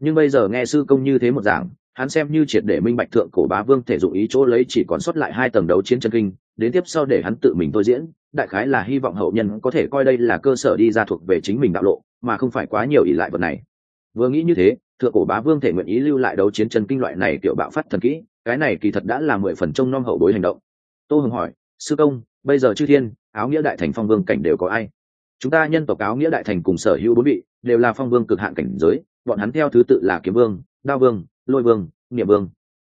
Nhưng bây giờ nghe sư công như thế một giảng hắn xem như triệt để minh bạch thượng cổ bá vương thể dụng ý chỗ lấy chỉ còn xuất lại hai tầng đấu chiến chân kinh, đến tiếp sau để hắn tự mình tôi diễn, đại khái là hy vọng hậu nhân có thể coi đây là cơ sở đi ra thuộc về chính mình đạo lộ, mà không phải quá nhiều ỷ lại vật này vừa nghĩ như thế, thượng cổ bá vương thể nguyện ý lưu lại đấu chiến chân kinh loại này kiểu bạo phát thần kỹ, cái này kỳ thật đã là mười phần trông nom hậu bối hành động. Tô hồng hỏi, sư công, bây giờ chư thiên, áo nghĩa đại thành phong vương cảnh đều có ai? Chúng ta nhân tộc áo nghĩa đại thành cùng sở hữu bốn vị, đều là phong vương cực hạn cảnh giới, bọn hắn theo thứ tự là kiếm vương, đao vương, lôi vương, niệm vương.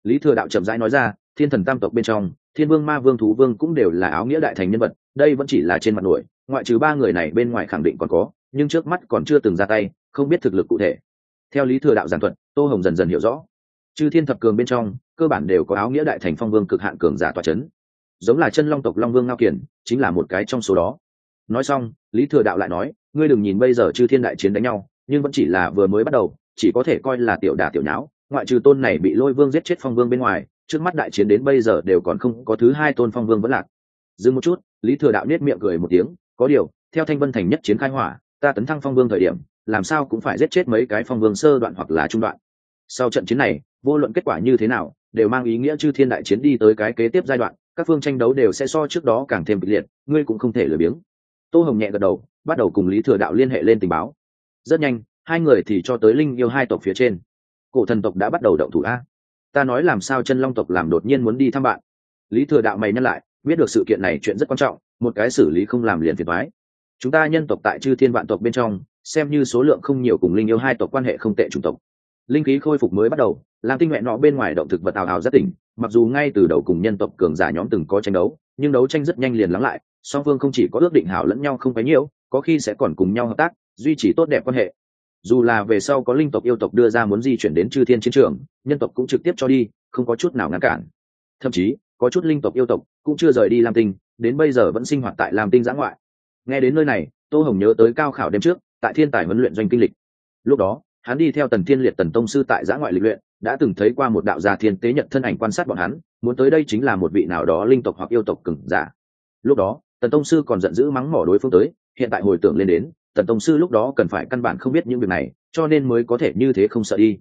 Lý thừa đạo chậm rãi nói ra, thiên thần tam tộc bên trong, thiên vương, ma vương, thú vương cũng đều là áo nghĩa đại thành nhân vật, đây vẫn chỉ là trên mặt nổi, ngoại trừ ba người này bên ngoài khẳng định còn có, nhưng trước mắt còn chưa từng ra tay, không biết thực lực cụ thể theo lý thừa đạo giảng thuật, tô hồng dần dần hiểu rõ. Chư thiên thập cường bên trong, cơ bản đều có áo nghĩa đại thành phong vương cực hạn cường giả tòa c h ấ n giống là chân long tộc long vương ngao kiển, chính là một cái trong số đó. Nói xong, lý thừa đạo lại nói, ngươi đừng nhìn bây giờ chư thiên đại chiến đánh nhau, nhưng vẫn chỉ là vừa mới bắt đầu, chỉ có thể coi là tiểu đà tiểu nháo, ngoại trừ tôn này bị lôi vương giết chết phong vương bên ngoài, trước mắt đại chiến đến bây giờ đều còn không có thứ hai tôn phong vương vẫn lạc. Dừng một chút, lý thừa đạo nết miệng cười một tiếng, có điều, theo thanh vân thành nhất chiến khai hỏa, ta tấn thăng phong vương thời điểm làm sao cũng phải giết chết mấy cái phong vương sơ đoạn hoặc là trung đoạn. Sau trận chiến này, vô luận kết quả như thế nào, đều mang ý nghĩa chư thiên đại chiến đi tới cái kế tiếp giai đoạn, các phương tranh đấu đều sẽ so trước đó càng thêm kịch liệt, ngươi cũng không thể lười biếng. Tô hồng nhẹ gật đầu, bắt đầu cùng lý thừa đạo liên hệ lên tình báo. Rất nhanh, hai người thì cho tới linh yêu hai tộc phía trên. Cổ thần tộc đã bắt đầu động thủ a. Ta nói làm sao chân long tộc làm đột nhiên muốn đi thăm bạn. Lý thừa đạo mày nhắc lại, biết được sự kiện này chuyện rất quan trọng, một cái xử lý không làm liền phiền thoái chúng ta nhân tộc tại chư thiên vạn tộc bên trong xem như số lượng không nhiều cùng linh yêu hai tộc quan hệ không tệ chủng tộc. Linh khí khôi phục mới bắt đầu làm tinh nguyện nọ bên ngoài động thực vật ào ào rất tỉnh, mặc dù ngay từ đầu cùng nhân tộc cường giả nhóm từng có tranh đấu, nhưng đấu tranh rất nhanh liền lắng lại, song phương không chỉ có ước định hảo lẫn nhau không phải nhiều, có khi sẽ còn cùng nhau hợp tác, duy trì tốt đẹp quan hệ. Dù là về sau có linh tộc yêu tộc đưa ra muốn di chuyển đến chư thiên chiến trường, nhân tộc cũng trực tiếp cho đi, không có chút nào ngăn cản. Thậm chí, có chút linh tộc yêu tộc cũng chưa rời đi lam tinh, đến bây giờ vẫn sinh hoạt tại lam tinh giã ngoại. Nghe đến nơi này, tô hồng nhớ tới cao khảo đêm trước tại thiên tài huấn luyện doanh kinh lịch. Lúc đó, hắn đi theo tần thiên liệt tần tông sư tại giã ngoại lịch luyện, đã từng thấy qua một đạo gia thiên tế nhận thân ảnh quan sát bọn hắn, muốn tới đây chính là một vị nào đó linh tộc hoặc yêu tộc cừng giả. Lúc đó, tần tông sư còn giận dữ mắng mỏ đối phương tới, hiện tại hồi tưởng lên đến, tần tông sư lúc đó cần phải căn bản không biết những việc này, cho nên mới có thể như thế không sợ đi.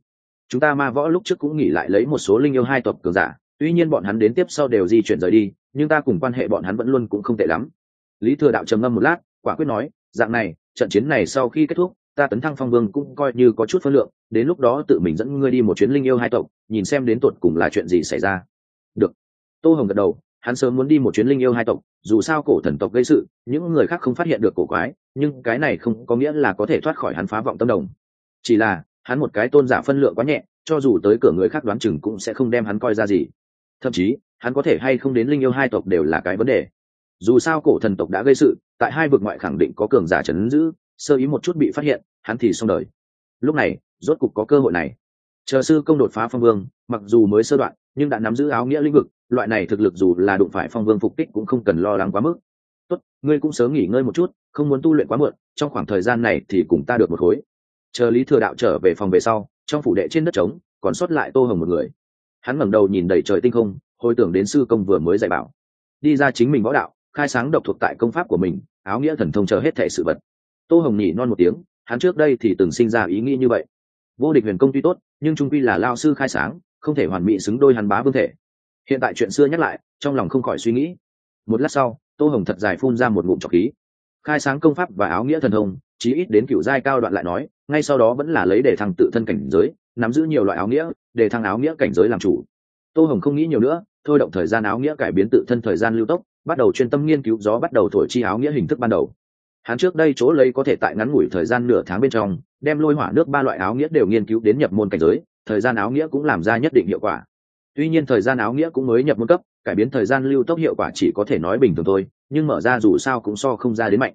Chúng ta ma võ lúc trước cũng nghỉ lại lấy một số linh yêu hai tộc cường giả, tuy nhiên bọn hắn đến tiếp sau đều di chuyển rời đi, nhưng ta cùng quan hệ bọn hắn vẫn luôn cũng không tệ lắm. Lý thừa đạo trầm ngâm một lát, quả quyết nói, dạng này trận chiến này sau khi kết thúc, ta tấn thăng phong vương cũng coi như có chút phân lượng, đến lúc đó tự mình dẫn ngươi đi một chuyến linh yêu hai tộc, nhìn xem đến tột cùng là chuyện gì xảy ra. Được. Tô hồng gật đầu, hắn sớm muốn đi một chuyến linh yêu hai tộc, dù sao cổ thần tộc gây sự, những người khác không phát hiện được cổ quái, nhưng cái này không có nghĩa là có thể thoát khỏi hắn phá vọng tâm đồng. Chỉ là, hắn một cái tôn giả phân lượng quá nhẹ, cho dù tới cửa người khác đoán chừng cũng sẽ không đem hắn coi ra gì. Thậm chí, hắn có thể hay không đến linh yêu hai tộc đều là cái vấn đề. Dù sao cổ thần tộc đã gây sự tại hai vực ngoại khẳng định có cường giả trấn giữ, sơ ý một chút bị phát hiện, hắn thì xong đời. Lúc này, rốt cục có cơ hội này. Chờ sư công đột phá phong vương, mặc dù mới sơ đoạn, nhưng đã nắm giữ áo nghĩa lĩnh vực, loại này thực lực dù là đụng phải phong vương phục kích cũng không cần lo lắng quá mức. Tốt, ngươi cũng sớm nghỉ ngơi một chút, không muốn tu luyện quá muộn, trong khoảng thời gian này thì cùng ta được một khối. Chờ lý thừa đạo trở về phòng về sau, trong phủ đệ trên đất trống, còn sót lại tô hồng một người. Hắn ngẩng đầu nhìn đầy trời tinh không, hồi tưởng đến sư công vừa mới dạy bảo. Đi ra chính mình võ đạo khai sáng độc thuộc tại công pháp của mình, áo nghĩa thần thông chờ hết thể sự vật. Tô hồng nhỉ non một tiếng, hắn trước đây thì từng sinh ra ý nghĩ như vậy. Vô địch huyền công tuy tốt, nhưng trung quy là lao sư khai sáng, không thể hoàn mỹ xứng đôi hắn bá vương thể. Hiện tại chuyện xưa nhắc lại, trong lòng không khỏi suy nghĩ. Một lát sau, tô hồng thật dài phun ra một ngụm trọc khí. Khai sáng công pháp và áo nghĩa thần thông, chí ít đến cựu giai cao đoạn lại nói, ngay sau đó vẫn là lấy để thăng tự thân cảnh giới, nắm giữ nhiều loại áo nghĩa, để thăng áo nghĩa cảnh giới làm chủ. Tô hồng không nghĩ nhiều nữa, thôi động thời gian áo nghĩa cải biến tự thân thời gian lưu tốc bắt đầu chuyên tâm nghiên cứu, gió bắt đầu thổi chi áo nghĩa hình thức ban đầu. Hắn trước đây chỗ lấy có thể tại ngắn ngủi thời gian nửa tháng bên trong, đem lôi hỏa nước ba loại áo nghĩa đều nghiên cứu đến nhập môn cảnh giới, thời gian áo nghĩa cũng làm ra nhất định hiệu quả. Tuy nhiên thời gian áo nghĩa cũng mới nhập môn cấp, cải biến thời gian lưu tốc hiệu quả chỉ có thể nói bình thường thôi, nhưng mở ra dù sao cũng so không ra đến mạnh.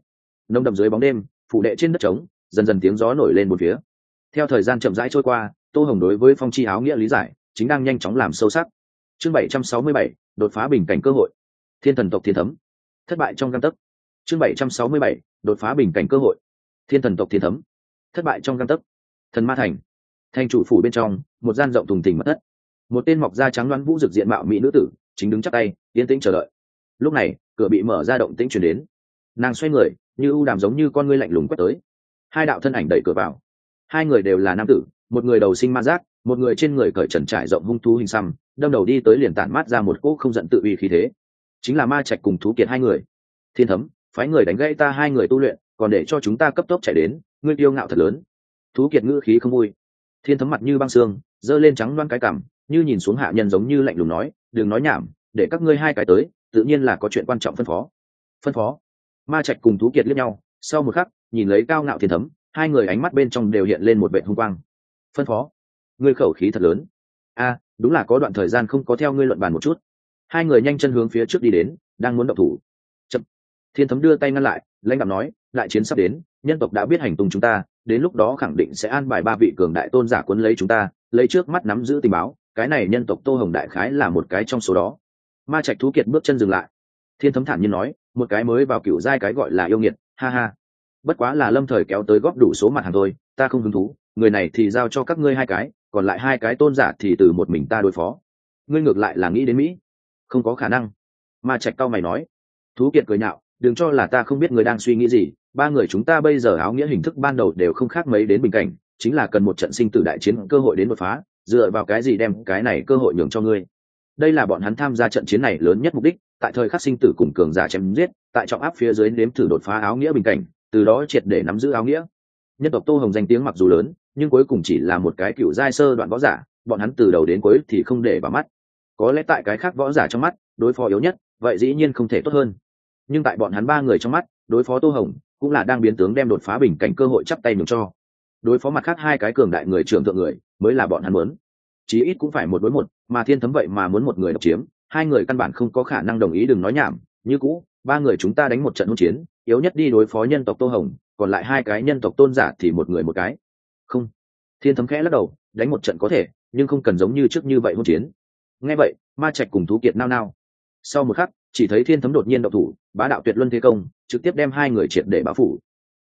Nông đậm dưới bóng đêm, phủ đệ trên đất trống, dần dần tiếng gió nổi lên một phía. Theo thời gian chậm rãi trôi qua, tô hồng đối với phong chi áo nghĩa lý giải, chính đang nhanh chóng làm sâu sắc. Chương bảy trăm sáu mươi bảy, đột phá bình cảnh cơ hội thiên thần tộc thiên thấm. Thất bại trong găng tấc. Chương bảy trăm sáu mươi bảy, đột phá bình cảnh cơ hội. Thiên thần tộc thiên thấm. Thất bại trong găng tấc. Thần ma thành. Thành chủ phủ bên trong, một gian rộng thùng thình mất thất. Một tên mọc da trắng đoán vũ rực diện mạo mỹ nữ tử, chính đứng chắc tay, yên tĩnh chờ đợi. Lúc này, cửa bị mở ra động tĩnh chuyển đến. Nàng xoay người, như ưu đàm giống như con ngươi lạnh lùng quét tới. Hai đạo thân ảnh đẩy cửa vào. Hai người đều là nam tử, một người đầu sinh ma giác, một người trên người cởi trần trải rộng hung thú hình xăm, đâm đầu đi tới liền tản mát ra một cỗ không giận tự uy khí thế chính là ma trạch cùng thú kiệt hai người. Thiên thấm, phái người đánh gãy ta hai người tu luyện, còn để cho chúng ta cấp tốc chạy đến, ngươi tiêu ngạo thật lớn. Thú kiệt ngữ khí không vui. Thiên thấm mặt như băng xương, giơ lên trắng loan cái cảm như nhìn xuống hạ nhân giống như lạnh lùng nói, đừng nói nhảm, để các ngươi hai cái tới, tự nhiên là có chuyện quan trọng phân phó. Phân phó. Ma trạch cùng thú kiệt liếc nhau, sau một khắc, nhìn lấy cao ngạo thiên thấm, hai người ánh mắt bên trong đều hiện lên một vệ hung quang. Phân phó. Ngươi khẩu khí thật lớn. A đúng là có đoạn thời gian không có theo ngươi luận bàn một chút hai người nhanh chân hướng phía trước đi đến, đang muốn động thủ. Chậm. thiên thấm đưa tay ngăn lại, lãnh đạo nói, đại chiến sắp đến, nhân tộc đã biết hành tung chúng ta, đến lúc đó khẳng định sẽ an bài ba vị cường đại tôn giả quân lấy chúng ta, lấy trước mắt nắm giữ tình báo, cái này nhân tộc tô hồng đại khái là một cái trong số đó. Ma trạch thú kiệt bước chân dừng lại. Thiên thấm thản nhiên nói, một cái mới vào cựu giai cái gọi là yêu nghiệt, ha ha. Bất quá là lâm thời kéo tới góp đủ số mặt hàng thôi, ta không hứng thú, người này thì giao cho các ngươi hai cái, còn lại hai cái tôn giả thì từ một mình ta đối phó. Ngươi ngược lại là nghĩ đến mỹ không có khả năng. Ma trạch cao mày nói. Thú kiệt cười nhạo, đừng cho là ta không biết người đang suy nghĩ gì, ba người chúng ta bây giờ áo nghĩa hình thức ban đầu đều không khác mấy đến bình cảnh, chính là cần một trận sinh tử đại chiến cơ hội đến đột phá, dựa vào cái gì đem cái này cơ hội nhường cho ngươi. Đây là bọn hắn tham gia trận chiến này lớn nhất mục đích, tại thời khắc sinh tử cùng cường giả chém giết, tại trọng áp phía dưới nếm thử đột phá áo nghĩa bình cảnh, từ đó triệt để nắm giữ áo nghĩa. Nhân tộc tô hồng danh tiếng mặc dù lớn, nhưng cuối cùng chỉ là một cái cựu giai sơ đoạn võ giả, bọn hắn từ đầu đến cuối thì không để vào mắt có lẽ tại cái khác võ giả trong mắt, đối phó yếu nhất, vậy dĩ nhiên không thể tốt hơn. Nhưng tại bọn hắn ba người trong mắt, đối phó tô hồng cũng là đang biến tướng đem đột phá bình cảnh cơ hội chắp tay nhường cho. Đối phó mặt khác hai cái cường đại người trưởng thượng người, mới là bọn hắn muốn. Chí ít cũng phải một đối một, mà thiên thấm vậy mà muốn một người độc chiếm, hai người căn bản không có khả năng đồng ý đừng nói nhảm, như cũ, ba người chúng ta đánh một trận hỗn chiến, yếu nhất đi đối phó nhân tộc tô hồng, còn lại hai cái nhân tộc tôn giả thì một người một cái. Không. Thiên thấm khẽ lắc đầu, đánh một trận có thể, nhưng không cần giống như trước như vậy hỗn chiến nghe vậy, ma trạch cùng thú kiệt nao nao. Sau một khắc, chỉ thấy thiên thấm đột nhiên động thủ, bá đạo tuyệt luân thế công, trực tiếp đem hai người triệt để báo phủ.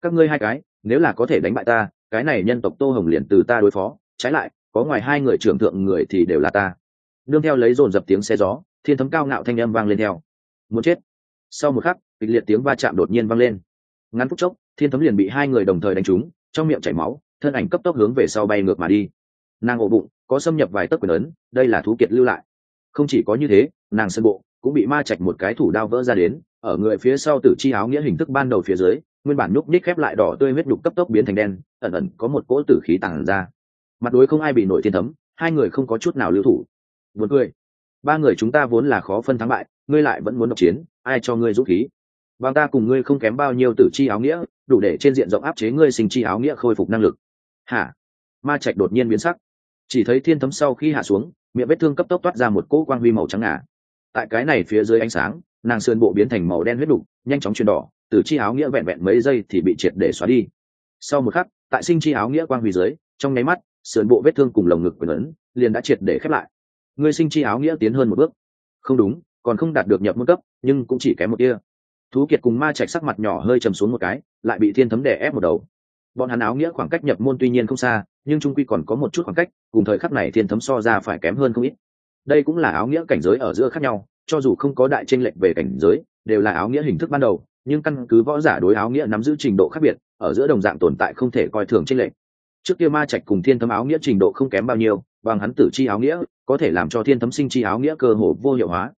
Các ngươi hai cái, nếu là có thể đánh bại ta, cái này nhân tộc tô hồng liền từ ta đối phó. Trái lại, có ngoài hai người trưởng thượng người thì đều là ta. Nương theo lấy dồn dập tiếng xe gió, thiên thấm cao ngạo thanh âm vang lên theo. Muốn chết. Sau một khắc, kịch liệt tiếng va chạm đột nhiên vang lên. Ngắn phút chốc, thiên thấm liền bị hai người đồng thời đánh trúng, trong miệng chảy máu, thân ảnh cấp tốc hướng về sau bay ngược mà đi. Nàng ổ bụng có xâm nhập vài tấc quyền ấn, đây là thú kiệt lưu lại. Không chỉ có như thế, nàng sân bộ cũng bị ma chạch một cái thủ đao vỡ ra đến, ở người phía sau tử chi áo nghĩa hình thức ban đầu phía dưới, nguyên bản nhúc ních khép lại đỏ tươi huyết đục cấp tốc biến thành đen, ẩn ẩn có một cỗ tử khí tàng ra. Mặt đối không ai bị nổi thiên thấm, hai người không có chút nào lưu thủ. Buồn cười. Ba người chúng ta vốn là khó phân thắng bại, ngươi lại vẫn muốn độc chiến, ai cho ngươi dũng khí? Bằng ta cùng ngươi không kém bao nhiêu tử chi áo nghĩa, đủ để trên diện rộng áp chế ngươi sinh chi áo nghĩa khôi phục năng lực. Hả? Ma trạch đột nhiên biến sắc chỉ thấy thiên thấm sau khi hạ xuống, miệng vết thương cấp tốc toát ra một cỗ quang huy màu trắng ngà. Tại cái này phía dưới ánh sáng, nàng sườn bộ biến thành màu đen huyết đục, nhanh chóng chuyển đỏ, từ chi áo nghĩa vẹn vẹn mấy giây thì bị triệt để xóa đi. Sau một khắc, tại sinh chi áo nghĩa quang huy dưới, trong nháy mắt, sườn bộ vết thương cùng lồng ngực quyền ấn liền đã triệt để khép lại. Ngươi sinh chi áo nghĩa tiến hơn một bước. Không đúng, còn không đạt được nhập môn cấp, nhưng cũng chỉ kém một kia thú kiệt cùng ma trạch sắc mặt nhỏ hơi chầm xuống một cái, lại bị thiên thấm đè ép một đầu bọn hắn áo nghĩa khoảng cách nhập môn tuy nhiên không xa, nhưng trung quy còn có một chút khoảng cách, cùng thời khắc này thiên thấm so ra phải kém hơn không ít. Đây cũng là áo nghĩa cảnh giới ở giữa khác nhau, cho dù không có đại tranh lệch về cảnh giới, đều là áo nghĩa hình thức ban đầu, nhưng căn cứ võ giả đối áo nghĩa nắm giữ trình độ khác biệt, ở giữa đồng dạng tồn tại không thể coi thường tranh lệch. Trước kia ma trạch cùng thiên thấm áo nghĩa trình độ không kém bao nhiêu, bằng hắn tử chi áo nghĩa, có thể làm cho thiên thấm sinh chi áo nghĩa cơ hồ vô hiệu hóa.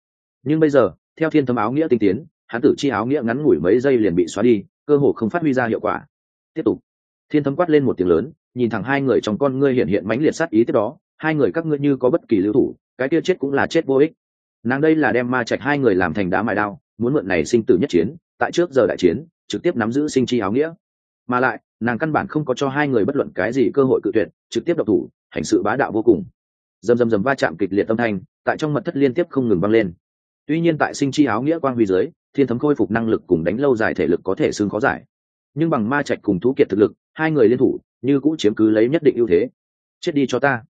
Nhưng bây giờ, theo thiên thấm áo nghĩa tinh tiến, hắn tử chi áo nghĩa ngắn ngủi mấy giây liền bị xóa đi, cơ hồ không phát huy ra hiệu quả. Tiếp tục thiên thấm quát lên một tiếng lớn, nhìn thẳng hai người trong con ngươi hiện hiện mãnh liệt sát ý tiếp đó, hai người các ngươi như có bất kỳ lưu thủ, cái kia chết cũng là chết vô ích. Nàng đây là đem ma trạch hai người làm thành đá mài đao, muốn mượn này sinh tử nhất chiến, tại trước giờ đại chiến, trực tiếp nắm giữ sinh chi áo nghĩa. Mà lại, nàng căn bản không có cho hai người bất luận cái gì cơ hội cự tuyệt, trực tiếp độc thủ, hành sự bá đạo vô cùng. Dầm dầm dầm va chạm kịch liệt tâm thanh, tại trong mật thất liên tiếp không ngừng vang lên. Tuy nhiên tại sinh chi áo nghĩa quang huy dưới, thiên thấm khôi phục năng lực cùng đánh lâu dài thể lực có thể xương khó giải. Nhưng bằng ma trạch cùng thú kiệt thực lực hai người liên thủ, như cũ chiếm cứ lấy nhất định ưu thế. Chết đi cho ta.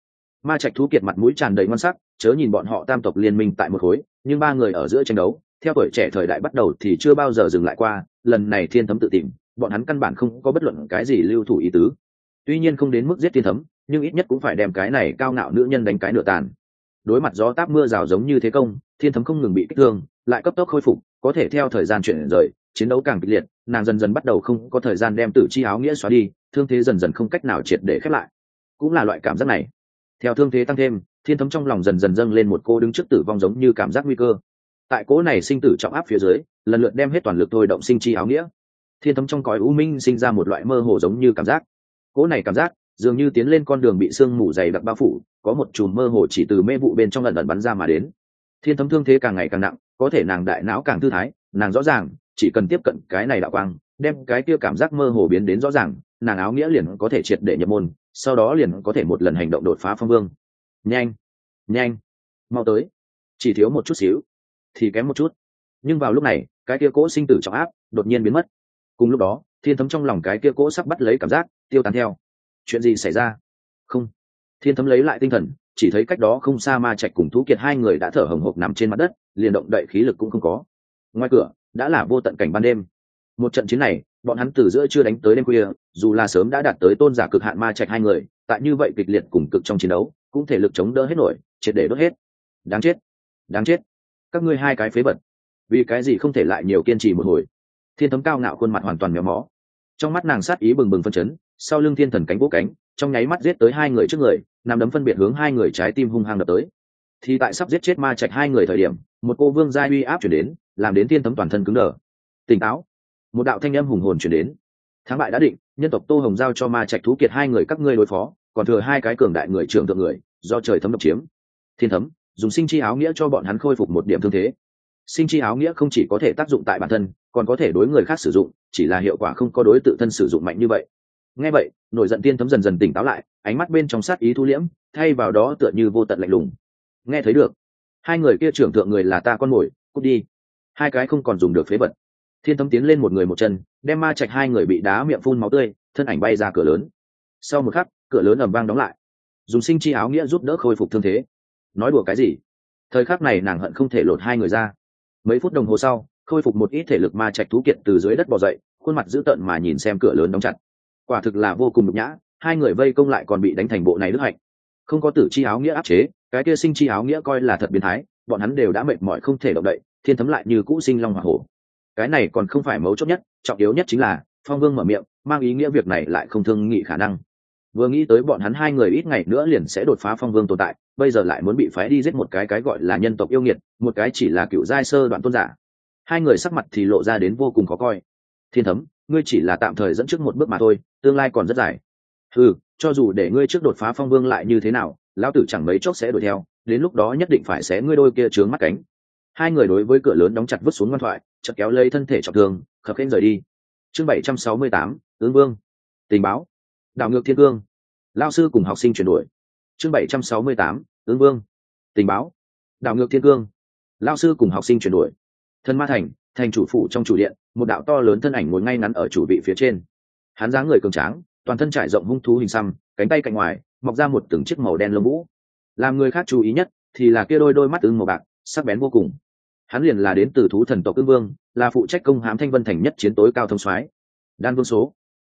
Ma trạch thú kiệt mặt mũi tràn đầy ngon sắc, chớ nhìn bọn họ tam tộc liên minh tại một khối, nhưng ba người ở giữa tranh đấu, theo tuổi trẻ thời đại bắt đầu thì chưa bao giờ dừng lại qua, lần này thiên thấm tự tìm, bọn hắn căn bản không có bất luận cái gì lưu thủ ý tứ. Tuy nhiên không đến mức giết thiên thấm, nhưng ít nhất cũng phải đem cái này cao ngạo nữ nhân đánh cái nửa tàn. Đối mặt gió táp mưa rào giống như thế công, thiên thấm không ngừng bị kích thương, lại cấp tốc khôi phục, có thể theo thời gian chuyển rời chiến đấu càng kịch liệt, nàng dần dần bắt đầu không có thời gian đem tử chi áo nghĩa xóa đi, thương thế dần dần không cách nào triệt để khép lại. Cũng là loại cảm giác này. Theo thương thế tăng thêm, thiên thấm trong lòng dần dần dâng lên một cô đứng trước tử vong giống như cảm giác nguy cơ. Tại cố này sinh tử trọng áp phía dưới, lần lượt đem hết toàn lực thôi động sinh chi áo nghĩa. Thiên thấm trong cõi u minh sinh ra một loại mơ hồ giống như cảm giác. Cố này cảm giác, dường như tiến lên con đường bị sương mù dày đặc bao phủ, có một chùm mơ hồ chỉ từ mê vụ bên trong lần lần bắn ra mà đến. Thiên thấm thương thế càng ngày càng nặng, có thể nàng đại não càng thư thái, nàng rõ ràng chỉ cần tiếp cận cái này đạo quang, đem cái kia cảm giác mơ hồ biến đến rõ ràng, nàng áo nghĩa liền có thể triệt để nhập môn, sau đó liền có thể một lần hành động đột phá phong vương. Nhanh nhanh, mau tới. Chỉ thiếu một chút xíu, thì kém một chút. Nhưng vào lúc này, cái kia cỗ sinh tử trọng áp đột nhiên biến mất. Cùng lúc đó, thiên thấm trong lòng cái kia cỗ sắp bắt lấy cảm giác, tiêu tán theo. Chuyện gì xảy ra? Không. Thiên thấm lấy lại tinh thần, chỉ thấy cách đó không xa ma trạch cùng thú kiệt hai người đã thở hồng hộc nằm trên mặt đất, liền động đậy khí lực cũng không có. Ngoài cửa đã là vô tận cảnh ban đêm. Một trận chiến này bọn hắn từ giữa chưa đánh tới đêm khuya dù là sớm đã đạt tới tôn giả cực hạn ma trạch hai người tại như vậy kịch liệt cùng cực trong chiến đấu cũng thể lực chống đỡ hết nổi triệt để đốt hết. Đáng chết đáng chết. Các ngươi hai cái phế vật, vì cái gì không thể lại nhiều kiên trì một hồi? Thiên thấm cao ngạo khuôn mặt hoàn toàn méo mó. Trong mắt nàng sát ý bừng bừng phân chấn sau lưng thiên thần cánh vỗ cánh trong nháy mắt giết tới hai người trước người nằm đấm phân biệt hướng hai người trái tim hung hăng đập tới. Thì tại sắp giết chết ma trạch hai người thời điểm một cô vương gia uy áp chuyển đến làm đến thiên thấm toàn thân cứng đờ. Tỉnh táo. Một đạo thanh âm hùng hồn chuyển đến. Thắng bại đã định, nhân tộc tô hồng giao cho ma trạch thú kiệt hai người các ngươi đối phó, còn thừa hai cái cường đại người trưởng thượng người, do trời thấm độc chiếm. Thiên thấm, dùng sinh chi áo nghĩa cho bọn hắn khôi phục một điểm thương thế. Sinh chi áo nghĩa không chỉ có thể tác dụng tại bản thân, còn có thể đối người khác sử dụng, chỉ là hiệu quả không có đối tự thân sử dụng mạnh như vậy. Nghe vậy, nổi giận tiên thấm dần dần tỉnh táo lại, ánh mắt bên trong sát ý thu liễm, thay vào đó tựa như vô tận lạnh lùng. Nghe thấy được, hai người kia trưởng thượng người là ta con mồi, cút đi hai cái không còn dùng được phế vật. Thiên thấm tiến lên một người một chân, đem ma trạch hai người bị đá miệng phun máu tươi, thân ảnh bay ra cửa lớn. Sau một khắc, cửa lớn ầm vang đóng lại. Dùng sinh chi áo nghĩa giúp đỡ khôi phục thương thế. Nói đùa cái gì? Thời khắc này nàng hận không thể lột hai người ra. Mấy phút đồng hồ sau, khôi phục một ít thể lực ma trạch thú kiện từ dưới đất bò dậy, khuôn mặt dữ tợn mà nhìn xem cửa lớn đóng chặt. Quả thực là vô cùng nhục nhã, hai người vây công lại còn bị đánh thành bộ này đức hạnh. Không có tử chi áo nghĩa áp chế, cái kia sinh chi áo nghĩa coi là thật biến thái, bọn hắn đều đã mệt mỏi không thể động đậy thiên thấm lại như cũ sinh long hoa hổ. Cái này còn không phải mấu chốt nhất, trọng yếu nhất chính là, phong vương mở miệng, mang ý nghĩa việc này lại không thương nghị khả năng. Vừa nghĩ tới bọn hắn hai người ít ngày nữa liền sẽ đột phá phong vương tồn tại, bây giờ lại muốn bị phái đi giết một cái cái gọi là nhân tộc yêu nghiệt, một cái chỉ là cựu giai sơ đoạn tôn giả. Hai người sắc mặt thì lộ ra đến vô cùng khó coi. Thiên thấm, ngươi chỉ là tạm thời dẫn trước một bước mà thôi, tương lai còn rất dài. Ừ cho dù để ngươi trước đột phá phong vương lại như thế nào, lão tử chẳng mấy chốc sẽ đuổi theo, đến lúc đó nhất định phải xé ngươi đôi kia trướng mắt cánh hai người đối với cửa lớn đóng chặt vứt xuống ngoan thoại, chợt kéo lấy thân thể trọng thương, khập khênh rời đi. Chương bảy trăm sáu mươi tám ứng vương. Tình báo. Đảo ngược thiên cương. Lao sư cùng học sinh chuyển đổi. Chương bảy trăm sáu mươi tám ứng vương. Tình báo. Đảo ngược thiên cương. Lao sư cùng học sinh chuyển đổi. Thân ma thành thành chủ phủ trong chủ điện, một đạo to lớn thân ảnh ngồi ngay ngắn ở chủ vị phía trên. Hắn dáng người cường tráng, toàn thân trải rộng hung thú hình xăm, cánh tay cạnh ngoài, mọc ra một từng chiếc màu đen lông vũ. Làm người khác chú ý nhất thì là kia đôi đôi mắt ưng màu bạc sắc bén vô cùng. Hắn liền là đến từ thú thần tộc ưng vương, là phụ trách công hãm thanh vân thành nhất chiến tối cao thông soái. Đan vương số.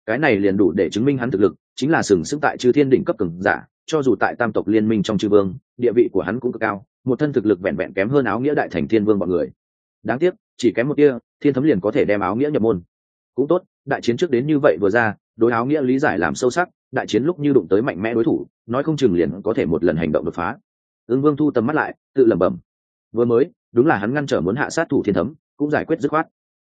Cái này liền đủ để chứng minh hắn thực lực, chính là sừng sững tại chư thiên đỉnh cấp cường giả, cho dù tại tam tộc liên minh trong chư vương, địa vị của hắn cũng cực cao, một thân thực lực vẹn vẹn kém hơn áo nghĩa đại thành thiên vương bọn người. Đáng tiếc, chỉ kém một tia, thiên thấm liền có thể đem áo nghĩa nhập môn. Cũng tốt, đại chiến trước đến như vậy vừa ra, đối áo nghĩa lý giải làm sâu sắc, đại chiến lúc như đụng tới mạnh mẽ đối thủ, nói không chừng liền có thể một lần hành động đột phá. Ương vương thu tầm mắt lại, tự lẩm bẩm vừa mới, đúng là hắn ngăn trở muốn hạ sát thủ thiên thấm, cũng giải quyết dứt khoát.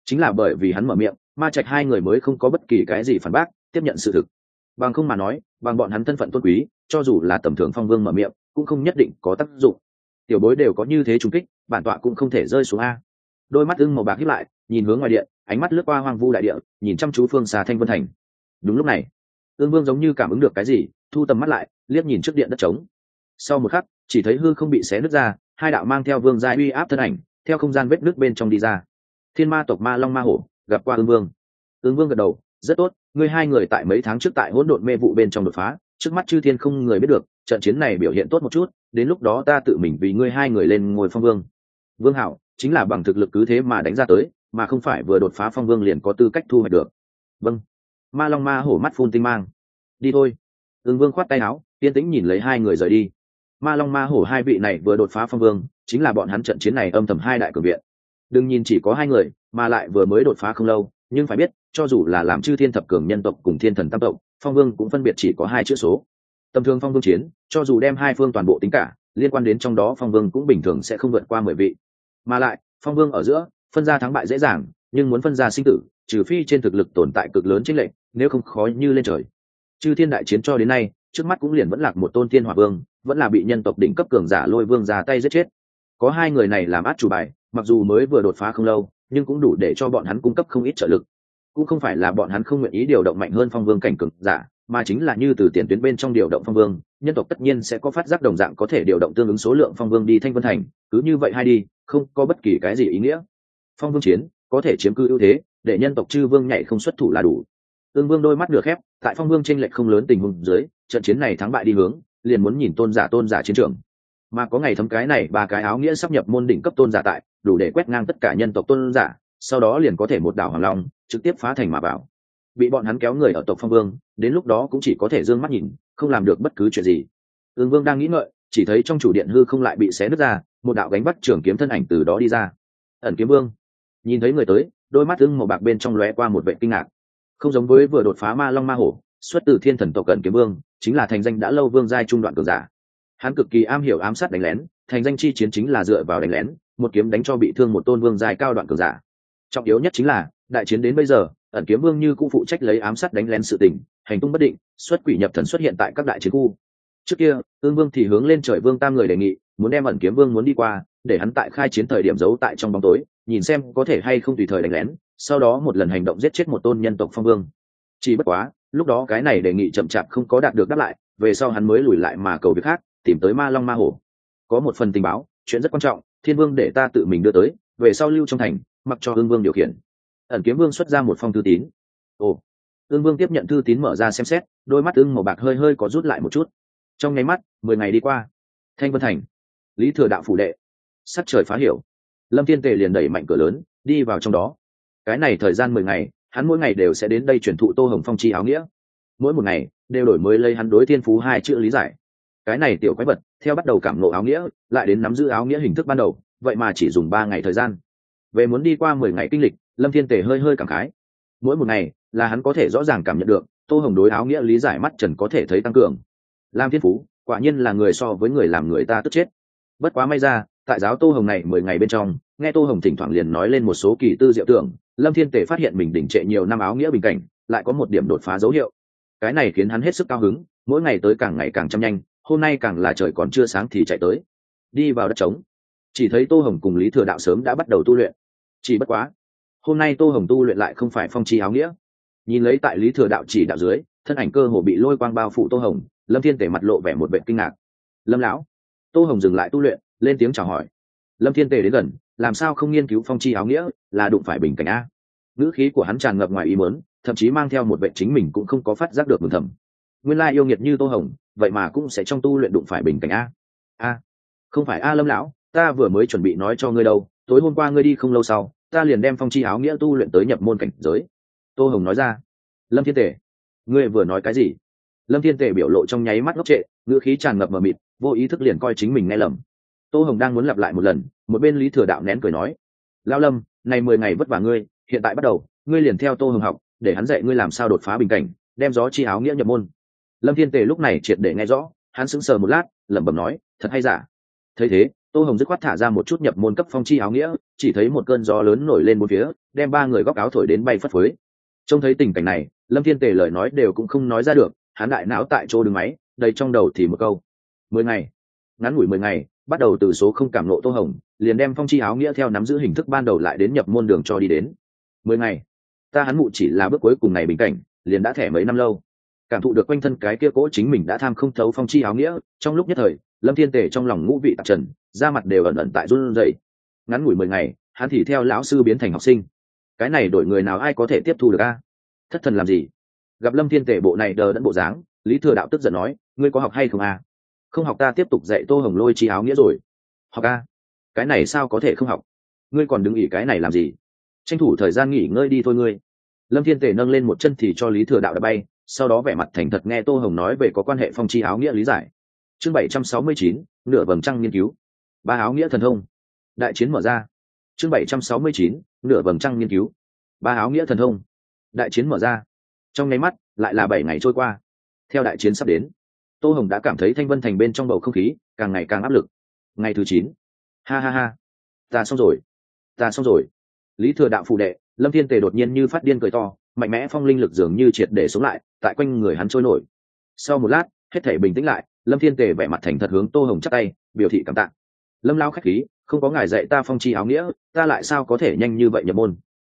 Chính là bởi vì hắn mở miệng, ma trạch hai người mới không có bất kỳ cái gì phản bác, tiếp nhận sự thực. Bằng không mà nói, bằng bọn hắn thân phận tôn quý, cho dù là tầm thường phong vương mở miệng, cũng không nhất định có tác dụng. Tiểu bối đều có như thế trùng kích, bản tọa cũng không thể rơi xuống a. Đôi mắt ưng màu bạc hiếp lại, nhìn hướng ngoài điện, ánh mắt lướt qua hoang vu đại địa, nhìn chăm chú phương xa thanh vân thành. Đúng lúc này, ương vương giống như cảm ứng được cái gì, thu tầm mắt lại, liếc nhìn trước điện đất trống. Sau một khắc, chỉ thấy hư không bị xé nứt ra hai đạo mang theo vương gia uy áp thân ảnh, theo không gian vết nước bên trong đi ra. Thiên ma tộc ma long ma hổ, gặp qua ương vương. Ương vương gật đầu, rất tốt, ngươi hai người tại mấy tháng trước tại hỗn độn mê vụ bên trong đột phá, trước mắt chư thiên không người biết được, trận chiến này biểu hiện tốt một chút, đến lúc đó ta tự mình vì ngươi hai người lên ngồi phong vương. Vương hảo chính là bằng thực lực cứ thế mà đánh ra tới, mà không phải vừa đột phá phong vương liền có tư cách thu hoạch được. Vâng. Ma long ma hổ mắt phun tinh mang. Đi thôi. Ương vương khoát tay áo tiên tĩnh nhìn lấy hai người rời đi ma long ma hổ hai vị này vừa đột phá phong vương, chính là bọn hắn trận chiến này âm thầm hai đại cường viện. Đừng nhìn chỉ có hai người, mà lại vừa mới đột phá không lâu, nhưng phải biết, cho dù là làm chư thiên thập cường nhân tộc cùng thiên thần tam tộc, phong vương cũng phân biệt chỉ có hai chữ số. Tầm thường phong vương chiến, cho dù đem hai phương toàn bộ tính cả, liên quan đến trong đó phong vương cũng bình thường sẽ không vượt qua mười vị. Mà lại, phong vương ở giữa, phân ra thắng bại dễ dàng, nhưng muốn phân ra sinh tử, trừ phi trên thực lực tồn tại cực lớn trên lệnh nếu không khó như lên trời. Chư thiên đại chiến cho đến nay, trước mắt cũng liền vẫn lạc một tôn thiên hỏa vương vẫn là bị nhân tộc đỉnh cấp cường giả lôi vương ra tay giết chết. Có hai người này làm át chủ bài, mặc dù mới vừa đột phá không lâu, nhưng cũng đủ để cho bọn hắn cung cấp không ít trợ lực. Cũng không phải là bọn hắn không nguyện ý điều động mạnh hơn phong vương cảnh cường giả, mà chính là như từ tiền tuyến bên trong điều động phong vương, nhân tộc tất nhiên sẽ có phát giác đồng dạng có thể điều động tương ứng số lượng phong vương đi thanh vân thành, cứ như vậy hay đi, không có bất kỳ cái gì ý nghĩa. Phong vương chiến, có thể chiếm cư ưu thế, để nhân tộc chư vương nhảy không xuất thủ là đủ. Tương vương đôi mắt được khép, tại phong vương tranh lệch không lớn tình huống dưới, trận chiến này thắng bại đi hướng liền muốn nhìn tôn giả tôn giả chiến trường. Mà có ngày thấm cái này, ba cái áo nghĩa sắp nhập môn đỉnh cấp tôn giả tại, đủ để quét ngang tất cả nhân tộc tôn giả, sau đó liền có thể một đảo hoàng long, trực tiếp phá thành mà bảo bị bọn hắn kéo người ở tộc phong vương, đến lúc đó cũng chỉ có thể d ư ơ n g mắt nhìn, không làm được bất cứ chuyện gì. Ương vương đang nghĩ ngợi, chỉ thấy trong chủ điện hư không lại bị xé nứt ra, một đạo gánh bắt trường kiếm thân ảnh từ đó đi ra. Ẩn kiếm vương. Nhìn thấy người tới, đôi mắt ưng màu bạc bên trong lóe qua một vệ kinh ngạc. Không giống với vừa đột phá ma long ma hổ xuất từ thiên thần tộc cận kiếm vương, chính là thành danh đã lâu vương giai trung đoạn cường giả. Hắn cực kỳ am hiểu ám sát đánh lén, thành danh chi chiến chính là dựa vào đánh lén, một kiếm đánh cho bị thương một tôn vương giai cao đoạn cường giả. Trọng yếu nhất chính là, đại chiến đến bây giờ, ẩn kiếm vương như cũng phụ trách lấy ám sát đánh lén sự tình, hành tung bất định, xuất quỷ nhập thần xuất hiện tại các đại chiến khu. Trước kia, ương vương thì hướng lên trời vương tam người đề nghị, muốn đem ẩn kiếm vương muốn đi qua, để hắn tại khai chiến thời điểm giấu tại trong bóng tối, nhìn xem có thể hay không tùy thời đánh lén, sau đó một lần hành động giết chết một tôn nhân tộc phong vương. Chỉ bất quá lúc đó cái này đề nghị chậm chạp không có đạt được đáp lại, về sau hắn mới lùi lại mà cầu việc khác, tìm tới ma long ma hổ. Có một phần tình báo, chuyện rất quan trọng, thiên vương để ta tự mình đưa tới, về sau lưu trong thành, mặc cho hương vương điều khiển. Ẩn kiếm vương xuất ra một phong thư tín. Ồ. Ương vương tiếp nhận thư tín mở ra xem xét, đôi mắt ưng màu bạc hơi hơi có rút lại một chút. Trong nháy mắt, mười ngày đi qua. Thanh vân thành. Lý thừa đạo phủ đệ. Sắc trời phá hiểu. Lâm thiên tề liền đẩy mạnh cửa lớn, đi vào trong đó. Cái này thời gian mười ngày hắn mỗi ngày đều sẽ đến đây truyền thụ tô hồng phong chi áo nghĩa. Mỗi một ngày, đều đổi mới lấy hắn đối thiên phú hai chữ lý giải. Cái này tiểu quái vật, theo bắt đầu cảm nộ áo nghĩa, lại đến nắm giữ áo nghĩa hình thức ban đầu, vậy mà chỉ dùng ba ngày thời gian. Về muốn đi qua mười ngày kinh lịch, lâm thiên tề hơi hơi cảm khái. Mỗi một ngày, là hắn có thể rõ ràng cảm nhận được, tô hồng đối áo nghĩa lý giải mắt trần có thể thấy tăng cường. Lam thiên phú, quả nhiên là người so với người làm người ta tức chết. Bất quá may ra, tại giáo tô hồng này mười ngày bên trong nghe tô hồng thỉnh thoảng liền nói lên một số kỳ tư diệu tưởng, lâm thiên tề phát hiện mình đỉnh trệ nhiều năm áo nghĩa bình cảnh, lại có một điểm đột phá dấu hiệu. Cái này khiến hắn hết sức cao hứng, mỗi ngày tới càng ngày càng chăm nhanh, hôm nay càng là trời còn chưa sáng thì chạy tới. Đi vào đất trống. Chỉ thấy tô hồng cùng lý thừa đạo sớm đã bắt đầu tu luyện. Chỉ bất quá, hôm nay tô hồng tu luyện lại không phải phong chi áo nghĩa. Nhìn lấy tại lý thừa đạo chỉ đạo dưới, thân ảnh cơ hồ bị lôi quang bao phủ tô hồng, lâm thiên tể mặt lộ vẻ một vệ kinh ngạc. Lâm lão? Tô hồng dừng lại tu luyện, lên tiếng chào hỏi. Lâm thiên tề đến gần làm sao không nghiên cứu phong chi áo nghĩa, là đụng phải bình cảnh a. Ngữ khí của hắn tràn ngập ngoài ý mớn thậm chí mang theo một vệ chính mình cũng không có phát giác được mừng thầm. Nguyên lai yêu nghiệt như tô hồng, vậy mà cũng sẽ trong tu luyện đụng phải bình cảnh a. A, không phải a lâm lão, ta vừa mới chuẩn bị nói cho ngươi đâu, tối hôm qua ngươi đi không lâu sau, ta liền đem phong chi áo nghĩa tu luyện tới nhập môn cảnh giới. Tô hồng nói ra. Lâm thiên tể ngươi vừa nói cái gì? Lâm thiên tể biểu lộ trong nháy mắt ngốc trệ, ngữ khí tràn ngập mờ mịt, vô ý thức liền coi chính mình nghe lầm tô hồng đang muốn lặp lại một lần, một bên lý thừa đạo nén cười nói, lao lâm, này mười ngày vất vả ngươi, hiện tại bắt đầu, ngươi liền theo tô hồng học, để hắn dạy ngươi làm sao đột phá bình cảnh, đem gió chi áo nghĩa nhập môn. Lâm thiên tề lúc này triệt để nghe rõ, hắn sững sờ một lát, lẩm bẩm nói, thật hay giả? Thấy thế, tô hồng dứt khoát thả ra một chút nhập môn cấp phong chi áo nghĩa, chỉ thấy một cơn gió lớn nổi lên một phía, đem ba người góc áo thổi đến bay phất phới. Trông thấy tình cảnh này, lâm thiên tề lời nói đều cũng không nói ra được, hắn đại não tại chỗ đứng máy, đầy trong đầu thì một câu, mười ngày, ngắn ngủi mười ngày bắt đầu từ số không cảm nộ tô hồng, liền đem phong chi áo nghĩa theo nắm giữ hình thức ban đầu lại đến nhập môn đường cho đi đến. Mười ngày, ta hắn mụ chỉ là bước cuối cùng này bình cảnh, liền đã thẻ mấy năm lâu. Cảm thụ được quanh thân cái kia cỗ chính mình đã tham không thấu phong chi áo nghĩa, trong lúc nhất thời, lâm thiên tề trong lòng ngũ vị tạp trần, da mặt đều ẩn ẩn tại run rẩy. Ngắn ngủi mười ngày, hắn thì theo lão sư biến thành học sinh. Cái này đổi người nào ai có thể tiếp thu được a? Thất thần làm gì? Gặp lâm thiên tể bộ này đờ đẫn bộ dáng, lý thừa đạo tức giận nói, ngươi có học hay không a? Không học ta tiếp tục dạy tô hồng lôi chi áo nghĩa rồi. Học a? Cái này sao có thể không học? Ngươi còn đứng ỉ cái này làm gì? Tranh thủ thời gian nghỉ ngơi đi thôi ngươi. Lâm thiên tể nâng lên một chân thì cho lý thừa đạo đã bay, sau đó vẻ mặt thành thật nghe tô hồng nói về có quan hệ phong chi áo nghĩa lý giải. Chương bảy trăm sáu mươi chín, nửa vầng trăng nghiên cứu. Ba áo nghĩa thần thông. Đại chiến mở ra. Chương bảy trăm sáu mươi chín, nửa vầng trăng nghiên cứu. Ba áo nghĩa thần thông. Đại chiến mở ra. Trong nháy mắt, lại là bảy ngày trôi qua. Theo đại chiến sắp đến tô hồng đã cảm thấy thanh vân thành bên trong bầu không khí càng ngày càng áp lực. Ngày thứ chín. Ha ha ha. Ta xong rồi. Ta xong rồi. Lý thừa đạo phụ đệ, lâm thiên tề đột nhiên như phát điên cười to, mạnh mẽ phong linh lực dường như triệt để sống lại, tại quanh người hắn trôi nổi. Sau một lát, hết thể bình tĩnh lại, lâm thiên tề vẻ mặt thành thật hướng tô hồng chắc tay, biểu thị cảm tạ. Lâm lao khách khí, không có ngài dạy ta phong chi áo nghĩa, ta lại sao có thể nhanh như vậy nhập môn?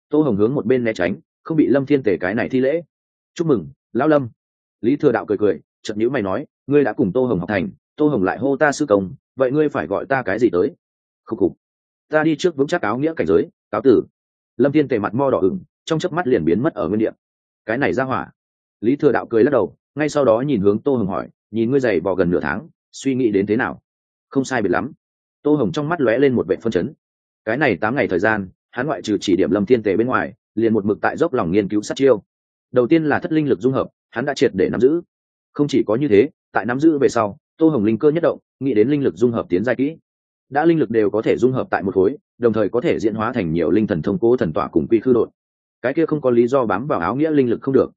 Tô hồng hướng một bên né tránh, không bị lâm thiên tề cái này thi lễ. Chúc mừng, lão lâm. Lý thừa đạo cười cười chậm nhữ mày nói ngươi đã cùng tô hồng học thành, tô hồng lại hô ta sư công, vậy ngươi phải gọi ta cái gì tới? Khúc khục. Ta đi trước vững chắc áo nghĩa cảnh giới, cáo tử. Lâm thiên tề mặt mo đỏ ửng, trong chớp mắt liền biến mất ở nguyên địa. Cái này ra hỏa. Lý thừa đạo cười lắc đầu, ngay sau đó nhìn hướng tô hồng hỏi, nhìn ngươi dày vò gần nửa tháng, suy nghĩ đến thế nào? Không sai biệt lắm. Tô hồng trong mắt lóe lên một vệ phân chấn. Cái này tám ngày thời gian, hắn ngoại trừ chỉ điểm lâm thiên tề bên ngoài, liền một mực tại dốc lòng nghiên cứu sát chiêu. Đầu tiên là thất linh lực dung hợp, hắn đã triệt để nắm giữ. Không chỉ có như thế tại nắm giữ về sau, tô hồng linh cơ nhất động, nghĩ đến linh lực dung hợp tiến giai kỹ. Đã linh lực đều có thể dung hợp tại một khối, đồng thời có thể diễn hóa thành nhiều linh thần thông cố thần tỏa cùng quy khư đột cái kia không có lý do bám vào áo nghĩa linh lực không được.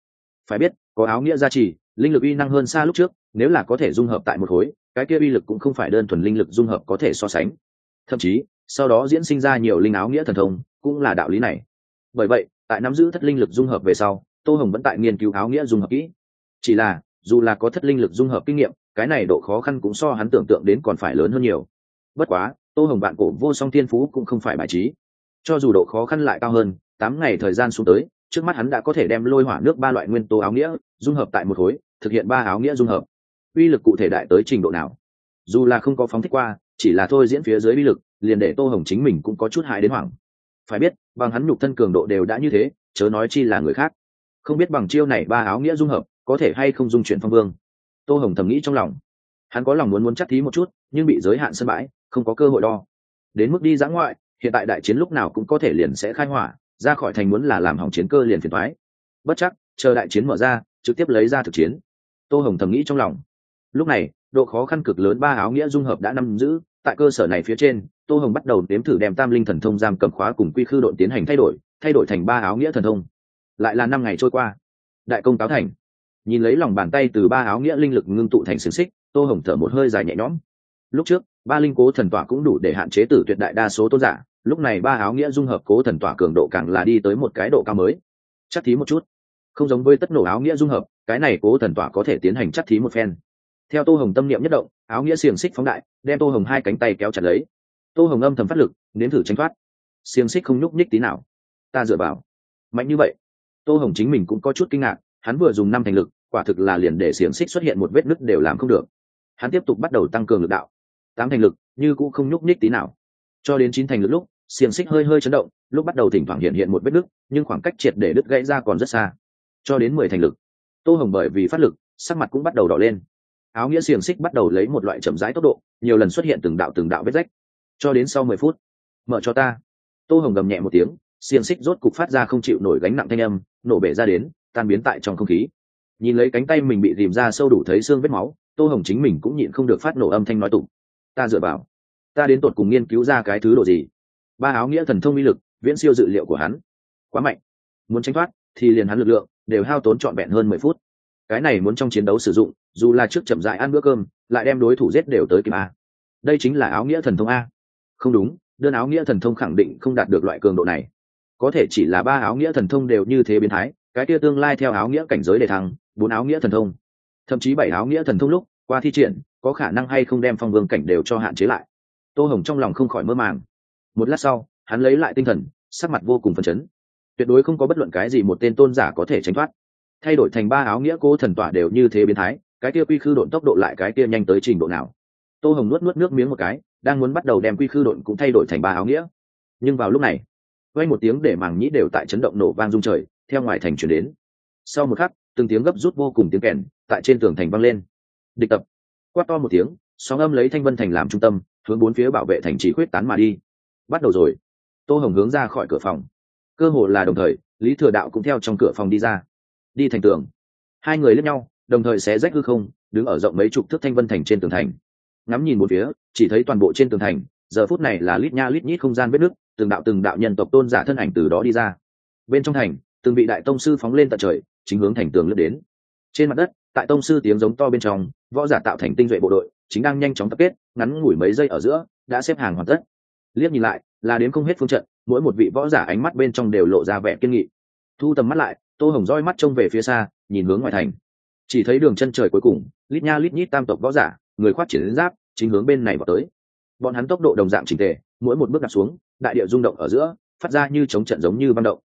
Phải biết, có áo nghĩa gia trì, linh lực uy năng hơn xa lúc trước, nếu là có thể dung hợp tại một khối, cái kia uy lực cũng không phải đơn thuần linh lực dung hợp có thể so sánh. Thậm chí, sau đó diễn sinh ra nhiều linh áo nghĩa thần thông, cũng là đạo lý này. Bởi vậy, tại nắm giữ thất linh lực dung hợp về sau, tô hồng vẫn tại nghiên cứu áo nghĩa dung hợp kỹ. Chỉ là dù là có thất linh lực dung hợp kinh nghiệm, cái này độ khó khăn cũng so hắn tưởng tượng đến còn phải lớn hơn nhiều. Bất quá, tô hồng bạn cổ vô song thiên phú cũng không phải bài trí. Cho dù độ khó khăn lại cao hơn, tám ngày thời gian xuống tới, trước mắt hắn đã có thể đem lôi hỏa nước ba loại nguyên tố áo nghĩa dung hợp tại một khối, thực hiện ba áo nghĩa dung hợp. Uy lực cụ thể đại tới trình độ nào? Dù là không có phóng thích qua, chỉ là thôi diễn phía dưới uy lực, liền để tô hồng chính mình cũng có chút hại đến hoảng. Phải biết, bằng hắn nhục thân cường độ đều đã như thế, chớ nói chi là người khác. Không biết bằng chiêu này ba áo nghĩa dung hợp có thể hay không dung chuyển phong vương. Tô hồng thầm nghĩ trong lòng. Hắn có lòng muốn muốn chắc thí một chút, nhưng bị giới hạn sân bãi, không có cơ hội đo. Đến mức đi giã ngoại, hiện tại đại chiến lúc nào cũng có thể liền sẽ khai hỏa, ra khỏi thành muốn là làm hỏng chiến cơ liền phiền thoái bất chắc, chờ đại chiến mở ra, trực tiếp lấy ra thực chiến. Tô hồng thầm nghĩ trong lòng. Lúc này, độ khó khăn cực lớn ba áo nghĩa dung hợp đã nắm giữ, tại cơ sở này phía trên, tô hồng bắt đầu đếm thử đem tam linh thần thông giam cầm khóa cùng quy khư đội tiến hành thay đổi thay đổi thành ba áo nghĩa thần thông. Lại là năm ngày trôi qua. Đại công táo thành nhìn lấy lòng bàn tay từ ba áo nghĩa linh lực ngưng tụ thành xiềng xích, tô hồng thở một hơi dài nhẹ nhõm. Lúc trước, ba linh cố thần tỏa cũng đủ để hạn chế tử tuyệt đại đa số tôn giả, lúc này ba áo nghĩa dung hợp cố thần tỏa cường độ càng là đi tới một cái độ cao mới. Chắc thí một chút. Không giống với tất nổ áo nghĩa dung hợp, cái này cố thần tỏa có thể tiến hành chắc thí một phen. Theo tô hồng tâm niệm nhất động, áo nghĩa xiềng xích phóng đại, đem tô hồng hai cánh tay kéo chặt lấy. Tô hồng âm thầm phát lực, nếm thử tránh thoát. Xiềng xích không nhúc nhích tí nào. Ta dựa vào. Mạnh như vậy. Tô hồng chính mình cũng có chút kinh ngạc, hắn vừa dùng năm thành lực quả thực là liền để xiềng xích xuất hiện một vết nứt đều làm không được. Hắn tiếp tục bắt đầu tăng cường lực đạo. Tám thành lực, như cũng không nhúc nhích tí nào. Cho đến chín thành lực lúc, xiềng xích hơi hơi chấn động, lúc bắt đầu thỉnh thoảng hiện hiện một vết nứt, nhưng khoảng cách triệt để đứt gãy ra còn rất xa. Cho đến mười thành lực, tô hồng bởi vì phát lực, sắc mặt cũng bắt đầu đỏ lên. Áo nghĩa xiềng xích bắt đầu lấy một loại chậm rãi tốc độ, nhiều lần xuất hiện từng đạo từng đạo vết rách. Cho đến sau mười phút, mở cho ta. Tô hồng gầm nhẹ một tiếng, xiềng xích rốt cục phát ra không chịu nổi gánh nặng thanh âm, nổ bể ra đến, tan biến tại trong không khí nhìn lấy cánh tay mình bị dìm ra sâu đủ thấy xương vết máu, tô hồng chính mình cũng nhịn không được phát nổ âm thanh nói tụng. Ta dựa vào. Ta đến tột cùng nghiên cứu ra cái thứ độ gì? Ba áo nghĩa thần thông uy lực, viễn siêu dự liệu của hắn. Quá mạnh. Muốn tranh thoát, thì liền hắn lực lượng, đều hao tốn trọn vẹn hơn mười phút. Cái này muốn trong chiến đấu sử dụng, dù là trước chậm dại ăn bữa cơm, lại đem đối thủ giết đều tới kịp a. Đây chính là áo nghĩa thần thông a. Không đúng, đơn áo nghĩa thần thông khẳng định không đạt được loại cường độ này. Có thể chỉ là ba áo nghĩa thần thông đều như thế biến thái, cái kia tương lai theo áo nghĩa cảnh giới để thăng bốn áo nghĩa thần thông. Thậm chí bảy áo nghĩa thần thông lúc, qua thi triển, có khả năng hay không đem phong vương cảnh đều cho hạn chế lại. Tô hồng trong lòng không khỏi mơ màng. Một lát sau, hắn lấy lại tinh thần, sắc mặt vô cùng phấn chấn. Tuyệt đối không có bất luận cái gì một tên tôn giả có thể tránh thoát. Thay đổi thành ba áo nghĩa cố thần tỏa đều như thế biến thái, cái kia quy khư độn tốc độ lại cái kia nhanh tới trình độ nào? Tô hồng nuốt nuốt nước miếng một cái, đang muốn bắt đầu đem quy khư độn cũng thay đổi thành ba áo nghĩa. Nhưng vào lúc này, quay một tiếng để màng nhĩ đều tại chấn động nổ vang rung trời, theo ngoài thành chuyển đến. Sau một khắc từng tiếng gấp rút vô cùng tiếng kèn tại trên tường thành vang lên. Địch tập. Quát to một tiếng, sóng âm lấy thanh vân thành làm trung tâm, hướng bốn phía bảo vệ thành trì khuyết tán mà đi. Bắt đầu rồi. Tô hồng hướng ra khỏi cửa phòng. Cơ hồ là đồng thời, lý thừa đạo cũng theo trong cửa phòng đi ra. Đi thành tường. Hai người lướt nhau, đồng thời xé rách hư không, đứng ở rộng mấy chục thước thanh vân thành trên tường thành. Ngắm nhìn một phía, chỉ thấy toàn bộ trên tường thành, giờ phút này là lít nha lít nhít không gian vết nước từng đạo từng đạo nhân tộc tôn giả thân ảnh từ đó đi ra. Bên trong thành, từng vị đại tông sư phóng lên tận trời chính hướng thành tường lướt đến. Trên mặt đất, tại tông sư tiếng giống to bên trong, võ giả tạo thành tinh duệ bộ đội, chính đang nhanh chóng tập kết, ngắn ngủi mấy giây ở giữa, đã xếp hàng hoàn tất. Liếc nhìn lại, là đến không hết phương trận, mỗi một vị võ giả ánh mắt bên trong đều lộ ra vẻ kiên nghị. Thu tầm mắt lại, tô hồng roi mắt trông về phía xa, nhìn hướng ngoài thành. Chỉ thấy đường chân trời cuối cùng, lít nha lít nhít tam tộc võ giả, người khoát triển giáp, chính hướng bên này vào tới. Bọn hắn tốc độ đồng dạng trình tề, mỗi một bước đặt xuống, đại địa rung động ở giữa, phát ra như chống trận giống như băng động.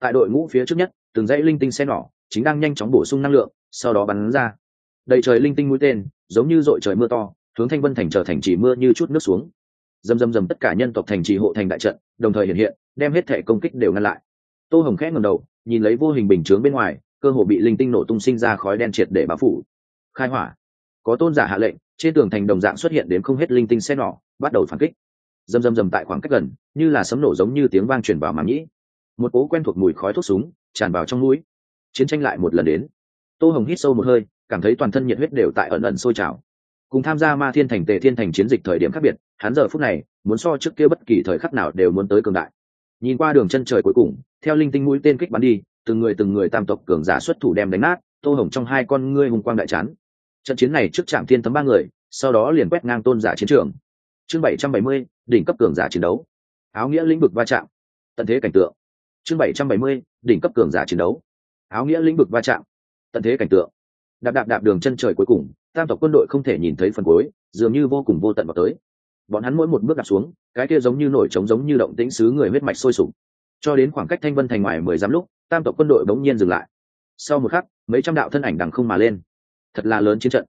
Tại đội ngũ phía trước nhất, từng dãy linh tinh xe nỏ chính đang nhanh chóng bổ sung năng lượng, sau đó bắn ra. Đầy trời linh tinh mũi tên, giống như dội trời mưa to, hướng thanh vân thành trở thành chỉ mưa như chút nước xuống. Dầm dầm dầm tất cả nhân tộc thành trì hộ thành đại trận, đồng thời hiện hiện, đem hết thể công kích đều ngăn lại. Tô hồng khẽ ngầm đầu, nhìn lấy vô hình bình chướng bên ngoài, cơ hồ bị linh tinh nổ tung sinh ra khói đen triệt để báo phủ. Khai hỏa. Có tôn giả hạ lệnh, trên tường thành đồng dạng xuất hiện đến không hết linh tinh xe nỏ bắt đầu phản kích. Dầm dầm dầm tại khoảng cách gần, như là sấm nổ giống như tiếng vang truyền vào màng nhĩ. Một cố quen thuộc mùi khói thuốc súng, tràn vào trong mũi chiến tranh lại một lần đến. Tô hồng hít sâu một hơi, cảm thấy toàn thân nhiệt huyết đều tại ẩn ẩn sôi trào. Cùng tham gia ma thiên thành, tề thiên thành chiến dịch thời điểm khác biệt, hắn giờ phút này muốn so trước kia bất kỳ thời khắc nào đều muốn tới cường đại. Nhìn qua đường chân trời cuối cùng, theo linh tinh mũi tên kích bắn đi, từng người từng người tam tộc cường giả xuất thủ đem đánh nát, tô hồng trong hai con ngươi hùng quang đại chán. Trận chiến này trước trạm thiên tấm ba người, sau đó liền quét ngang tôn giả chiến trường. Chương bảy trăm bảy mươi, đỉnh cấp cường giả chiến đấu. Áo nghĩa lĩnh vực va chạm. Tận thế cảnh tượng. Chương bảy trăm bảy mươi, đỉnh cấp cường giả chiến đấu áo nghĩa lĩnh vực va chạm, tận thế cảnh tượng. Đạp đạp đạp đường chân trời cuối cùng, tam tộc quân đội không thể nhìn thấy phần cuối, dường như vô cùng vô tận vào tới. Bọn hắn mỗi một bước đạp xuống, cái kia giống như nổi trống giống như động tĩnh xứ người huyết mạch sôi sục. Cho đến khoảng cách thanh vân thành ngoài mười dặm lúc, tam tộc quân đội bỗng nhiên dừng lại. Sau một khắc, mấy trăm đạo thân ảnh đằng không mà lên. Thật là lớn chiến trận.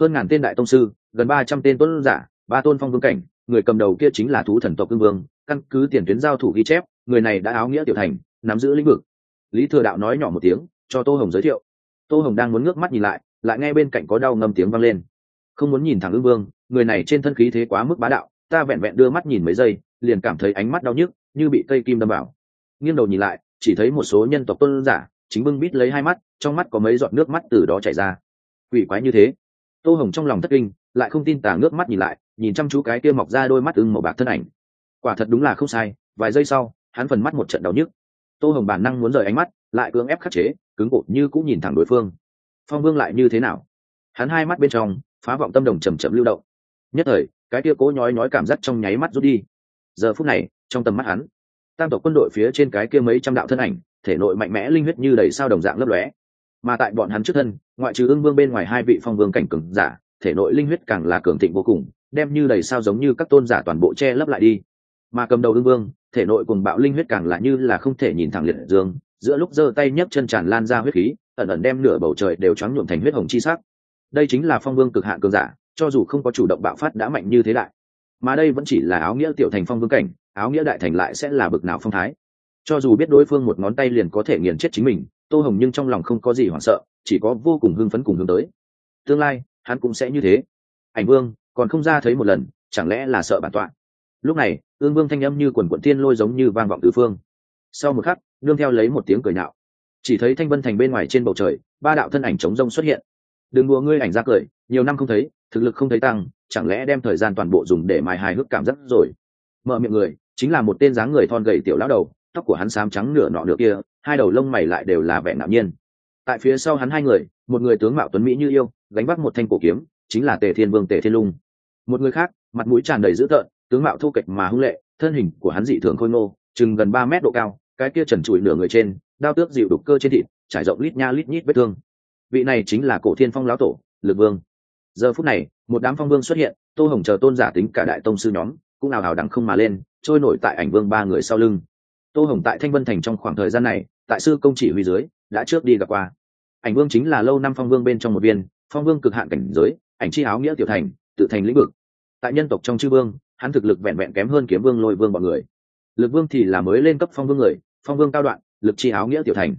Hơn ngàn tên đại tông sư, gần ba trăm tên tuấn giả, ba tôn phong vương cảnh, người cầm đầu kia chính là thú thần tộc cương vương, căn cứ tiền tuyến giao thủ ghi chép, người này đã áo nghĩa tiểu thành, nắm giữ lĩnh vực lý thừa đạo nói nhỏ một tiếng, cho tô hồng giới thiệu. Tô hồng đang muốn ngước mắt nhìn lại lại nghe bên cạnh có đau ngâm tiếng vang lên. Không muốn nhìn thẳng ưng vương, người này trên thân khí thế quá mức bá đạo, ta vẹn vẹn đưa mắt nhìn mấy giây, liền cảm thấy ánh mắt đau nhức, như bị cây kim đâm vào. Nghiêng đầu nhìn lại, chỉ thấy một số nhân tộc tôn giả, chính bưng bít lấy hai mắt, trong mắt có mấy giọt nước mắt từ đó chảy ra. Quỷ quái như thế. Tô hồng trong lòng thất kinh, lại không tin tà nước mắt nhìn lại, nhìn chăm chú cái kia mọc ra đôi mắt ưng màu bạc thân ảnh. Quả thật đúng là không sai, vài giây sau, hắn phần mắt một trận đau nhức tô hồng bản năng muốn rời ánh mắt, lại cưỡng ép khắc chế, cứng cột như cũng nhìn thẳng đối phương. Phong vương lại như thế nào? Hắn hai mắt bên trong, phá vọng tâm đồng chầm chậm lưu động. Nhất thời, cái kia cố nhói nhói cảm giác trong nháy mắt rút đi. Giờ phút này, trong tầm mắt hắn, tam tộc quân đội phía trên cái kia mấy trăm đạo thân ảnh, thể nội mạnh mẽ linh huyết như đầy sao đồng dạng lấp lóe. Mà tại bọn hắn trước thân, ngoại trừ ương vương bên ngoài hai vị phong vương cảnh cường giả, thể nội linh huyết càng là cường thịnh vô cùng, đem như đầy sao giống như các tôn giả toàn bộ che lấp lại đi. Mà cầm đầu ương vương thể nội cùng bạo linh huyết càng là như là không thể nhìn thẳng liệt dương, giữa lúc giơ tay nhấc chân tràn lan ra huyết khí, ẩn ẩn đem nửa bầu trời đều choáng nhuộm thành huyết hồng chi sắc. Đây chính là phong vương cực hạn cường giả, cho dù không có chủ động bạo phát đã mạnh như thế đại. Mà đây vẫn chỉ là áo nghĩa tiểu thành phong vương cảnh, áo nghĩa đại thành lại sẽ là bực nào phong thái. Cho dù biết đối phương một ngón tay liền có thể nghiền chết chính mình, tô hồng nhưng trong lòng không có gì hoảng sợ, chỉ có vô cùng hưng phấn cùng hướng tới. Tương lai, hắn cũng sẽ như thế. Ảnh vương, còn không ra thấy một lần, chẳng lẽ là sợ bản tọa? Lúc này, ương vương thanh âm như quần quận tiên lôi giống như vang vọng tứ phương. Sau một khắc, nương theo lấy một tiếng cười nạo chỉ thấy thanh vân thành bên ngoài trên bầu trời, ba đạo thân ảnh chống rông xuất hiện. Đừng đùa ngươi ảnh ra cười, nhiều năm không thấy, thực lực không thấy tăng, chẳng lẽ đem thời gian toàn bộ dùng để mài hài hước cảm giác rồi? Mở miệng người, chính là một tên dáng người thon gầy tiểu lão đầu, tóc của hắn xám trắng nửa nọ nửa kia, hai đầu lông mày lại đều là vẻ ngạo nhiên. Tại phía sau hắn hai người, một người tướng mạo tuấn mỹ như yêu, gánh vác một thanh cổ kiếm, chính là tề thiên vương tề thiên lung. Một người khác, mặt mũi tràn đầy dữ tợn tướng mạo thu kịch mà hung lệ, thân hình của hắn dị thường khôi ngô, chừng gần ba mét độ cao, cái kia trần trụi nửa người trên, đao tước dịu đục cơ trên thịt, trải rộng lít nha lít nhít vết thương. Vị này chính là cổ thiên phong lão tổ, lực vương. Giờ phút này, một đám phong vương xuất hiện, tô hồng chờ tôn giả tính cả đại tông sư nhóm, cũng nào hào đẳng không mà lên, trôi nổi tại ảnh vương ba người sau lưng. Tô hồng tại thanh vân thành trong khoảng thời gian này, tại sư công chỉ huy dưới, đã trước đi gặp qua. Ảnh vương chính là lâu năm phong vương bên trong một viên, phong vương cực hạn cảnh giới, ảnh chi áo nghĩa tiểu thành, tự thành lĩnh vực. Tại nhân tộc trong chư vương hắn thực lực vẹn vẹn kém hơn kiếm vương lôi vương bọn người. Lực vương thì là mới lên cấp phong vương người, phong vương cao đoạn, lực chi áo nghĩa tiểu thành.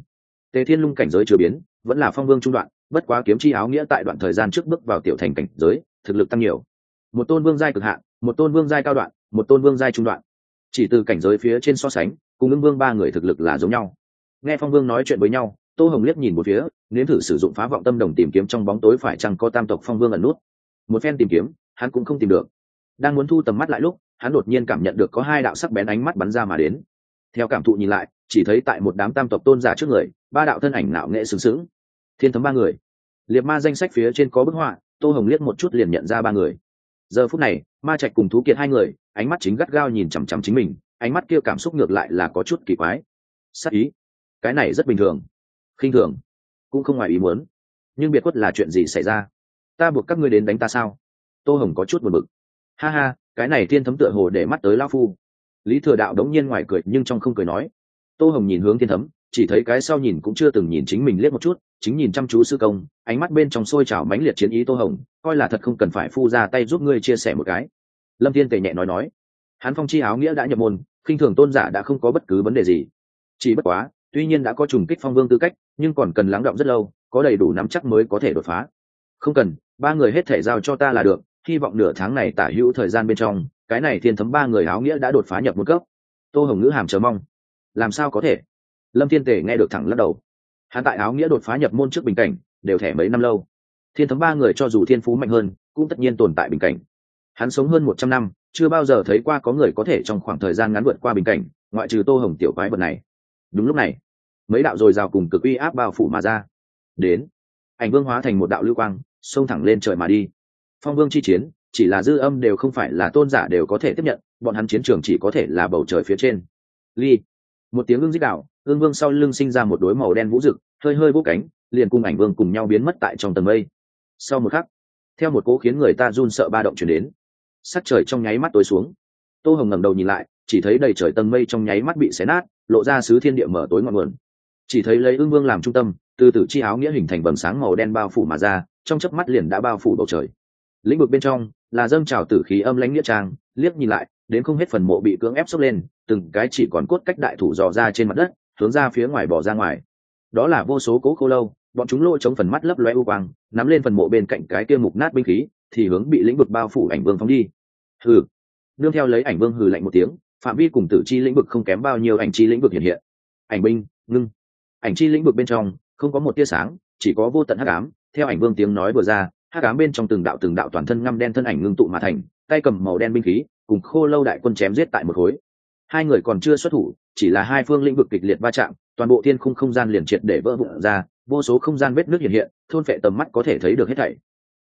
Tề thiên lung cảnh giới chưa biến, vẫn là phong vương trung đoạn, bất quá kiếm chi áo nghĩa tại đoạn thời gian trước bước vào tiểu thành cảnh giới, thực lực tăng nhiều. Một tôn vương giai cực hạn, một tôn vương giai cao đoạn, một tôn vương giai trung đoạn. Chỉ từ cảnh giới phía trên so sánh, cùng ứng vương ba người thực lực là giống nhau. Nghe phong vương nói chuyện với nhau, tô hồng liếc nhìn một phía, nếm thử sử dụng phá vọng tâm đồng tìm kiếm trong bóng tối phải chăng có tam tộc phong vương ẩn nút. Một phen tìm kiếm, hắn cũng không tìm được đang muốn thu tầm mắt lại lúc, hắn đột nhiên cảm nhận được có hai đạo sắc bén ánh mắt bắn ra mà đến. Theo cảm thụ nhìn lại, chỉ thấy tại một đám tam tộc tôn giả trước người, ba đạo thân ảnh nạo nghệ sướng sướng thiên thấm ba người. Liệt ma danh sách phía trên có bức họa, tô hồng liếc một chút liền nhận ra ba người. Giờ phút này, ma trạch cùng thú kiệt hai người, ánh mắt chính gắt gao nhìn chằm chằm chính mình, ánh mắt kia cảm xúc ngược lại là có chút kỳ quái. Sắc ý? Cái này rất bình thường. Khinh thường. Cũng không ngoài ý muốn. Nhưng biệt khuất là chuyện gì xảy ra? Ta buộc các ngươi đến đánh ta sao? Tô hồng có chút buồn bực ha ha, cái này thiên thấm tựa hồ để mắt tới lao phu. Lý thừa đạo đống nhiên ngoài cười nhưng trong không cười nói. Tô hồng nhìn hướng thiên thấm, chỉ thấy cái sau nhìn cũng chưa từng nhìn chính mình liếc một chút, chính nhìn chăm chú sư công, ánh mắt bên trong sôi trào mãnh liệt chiến ý tô hồng, coi là thật không cần phải phu ra tay giúp ngươi chia sẻ một cái. Lâm thiên tề nhẹ nói nói. Hắn phong chi áo nghĩa đã nhập môn, khinh thường tôn giả đã không có bất cứ vấn đề gì. Chỉ bất quá, tuy nhiên đã có trùng kích phong vương tư cách, nhưng còn cần lắng động rất lâu, có đầy đủ nắm chắc mới có thể đột phá. Không cần, ba người hết thể giao cho ta là được hy vọng nửa tháng này tả hữu thời gian bên trong, cái này thiên thấm ba người áo nghĩa đã đột phá nhập một cấp. Tô hồng ngữ hàm chờ mong. Làm sao có thể? Lâm thiên tể nghe được thẳng lắc đầu. Hắn tại áo nghĩa đột phá nhập môn trước bình cảnh, đều thẻ mấy năm lâu. Thiên thấm ba người cho dù thiên phú mạnh hơn, cũng tất nhiên tồn tại bình cảnh. Hắn sống hơn một trăm năm, chưa bao giờ thấy qua có người có thể trong khoảng thời gian ngắn vượt qua bình cảnh, ngoại trừ tô hồng tiểu quái vật này. Đúng lúc này, mấy đạo dồi dào cùng cực uy áp bao phủ mà ra. Đến, ảnh vương hóa thành một đạo lưu quang, xông thẳng lên trời mà đi phong vương chi chiến, chỉ là dư âm đều không phải là tôn giả đều có thể tiếp nhận, bọn hắn chiến trường chỉ có thể là bầu trời phía trên. Ly. Một tiếng ưng dích đạo ương vương sau lưng sinh ra một đối màu đen vũ rực, hơi hơi vũ cánh, liền cùng ảnh vương cùng nhau biến mất tại trong tầng mây. Sau một khắc, theo một cố khiến người ta run sợ ba động chuyển đến. Sắc trời trong nháy mắt tối xuống. Tô hồng ngẩng đầu nhìn lại, chỉ thấy đầy trời tầng mây trong nháy mắt bị xé nát, lộ ra xứ thiên địa mở tối ngọn nguồn. Chỉ thấy lấy ương vương làm trung tâm, từ từ chi áo nghĩa hình thành vầng sáng màu đen bao phủ mà ra, trong chớp mắt liền đã bao phủ bầu trời lĩnh vực bên trong là dâng trào tử khí âm lãnh nghĩa trang, liếc nhìn lại, đến không hết phần mộ bị cưỡng ép sốc lên, từng cái chỉ còn cốt cách đại thủ dò ra trên mặt đất, hướng ra phía ngoài bỏ ra ngoài. Đó là vô số cố khô lâu, bọn chúng lôi chống phần mắt lấp loe u quang, nắm lên phần mộ bên cạnh cái kia mục nát binh khí, thì hướng bị lĩnh vực bao phủ ảnh vương phóng đi. Hừ. Nương theo lấy ảnh vương hừ lạnh một tiếng, phạm vi cùng tử chi lĩnh vực không kém bao nhiêu ảnh chi lĩnh vực hiện hiện. Ảnh binh, ngưng. Ảnh chi lĩnh vực bên trong, không có một tia sáng, chỉ có vô tận hắc ám, theo ảnh vương tiếng nói vừa ra hắc ám bên trong từng đạo từng đạo toàn thân ngăm đen thân ảnh ngưng tụ mà thành, tay cầm màu đen binh khí, cùng khô lâu đại quân chém giết tại một khối. Hai người còn chưa xuất thủ, chỉ là hai phương lĩnh vực kịch liệt va chạm, toàn bộ thiên khung không gian liền triệt để vỡ vụn ra, vô số không gian vết nước hiện hiện, thôn phệ tầm mắt có thể thấy được hết thảy.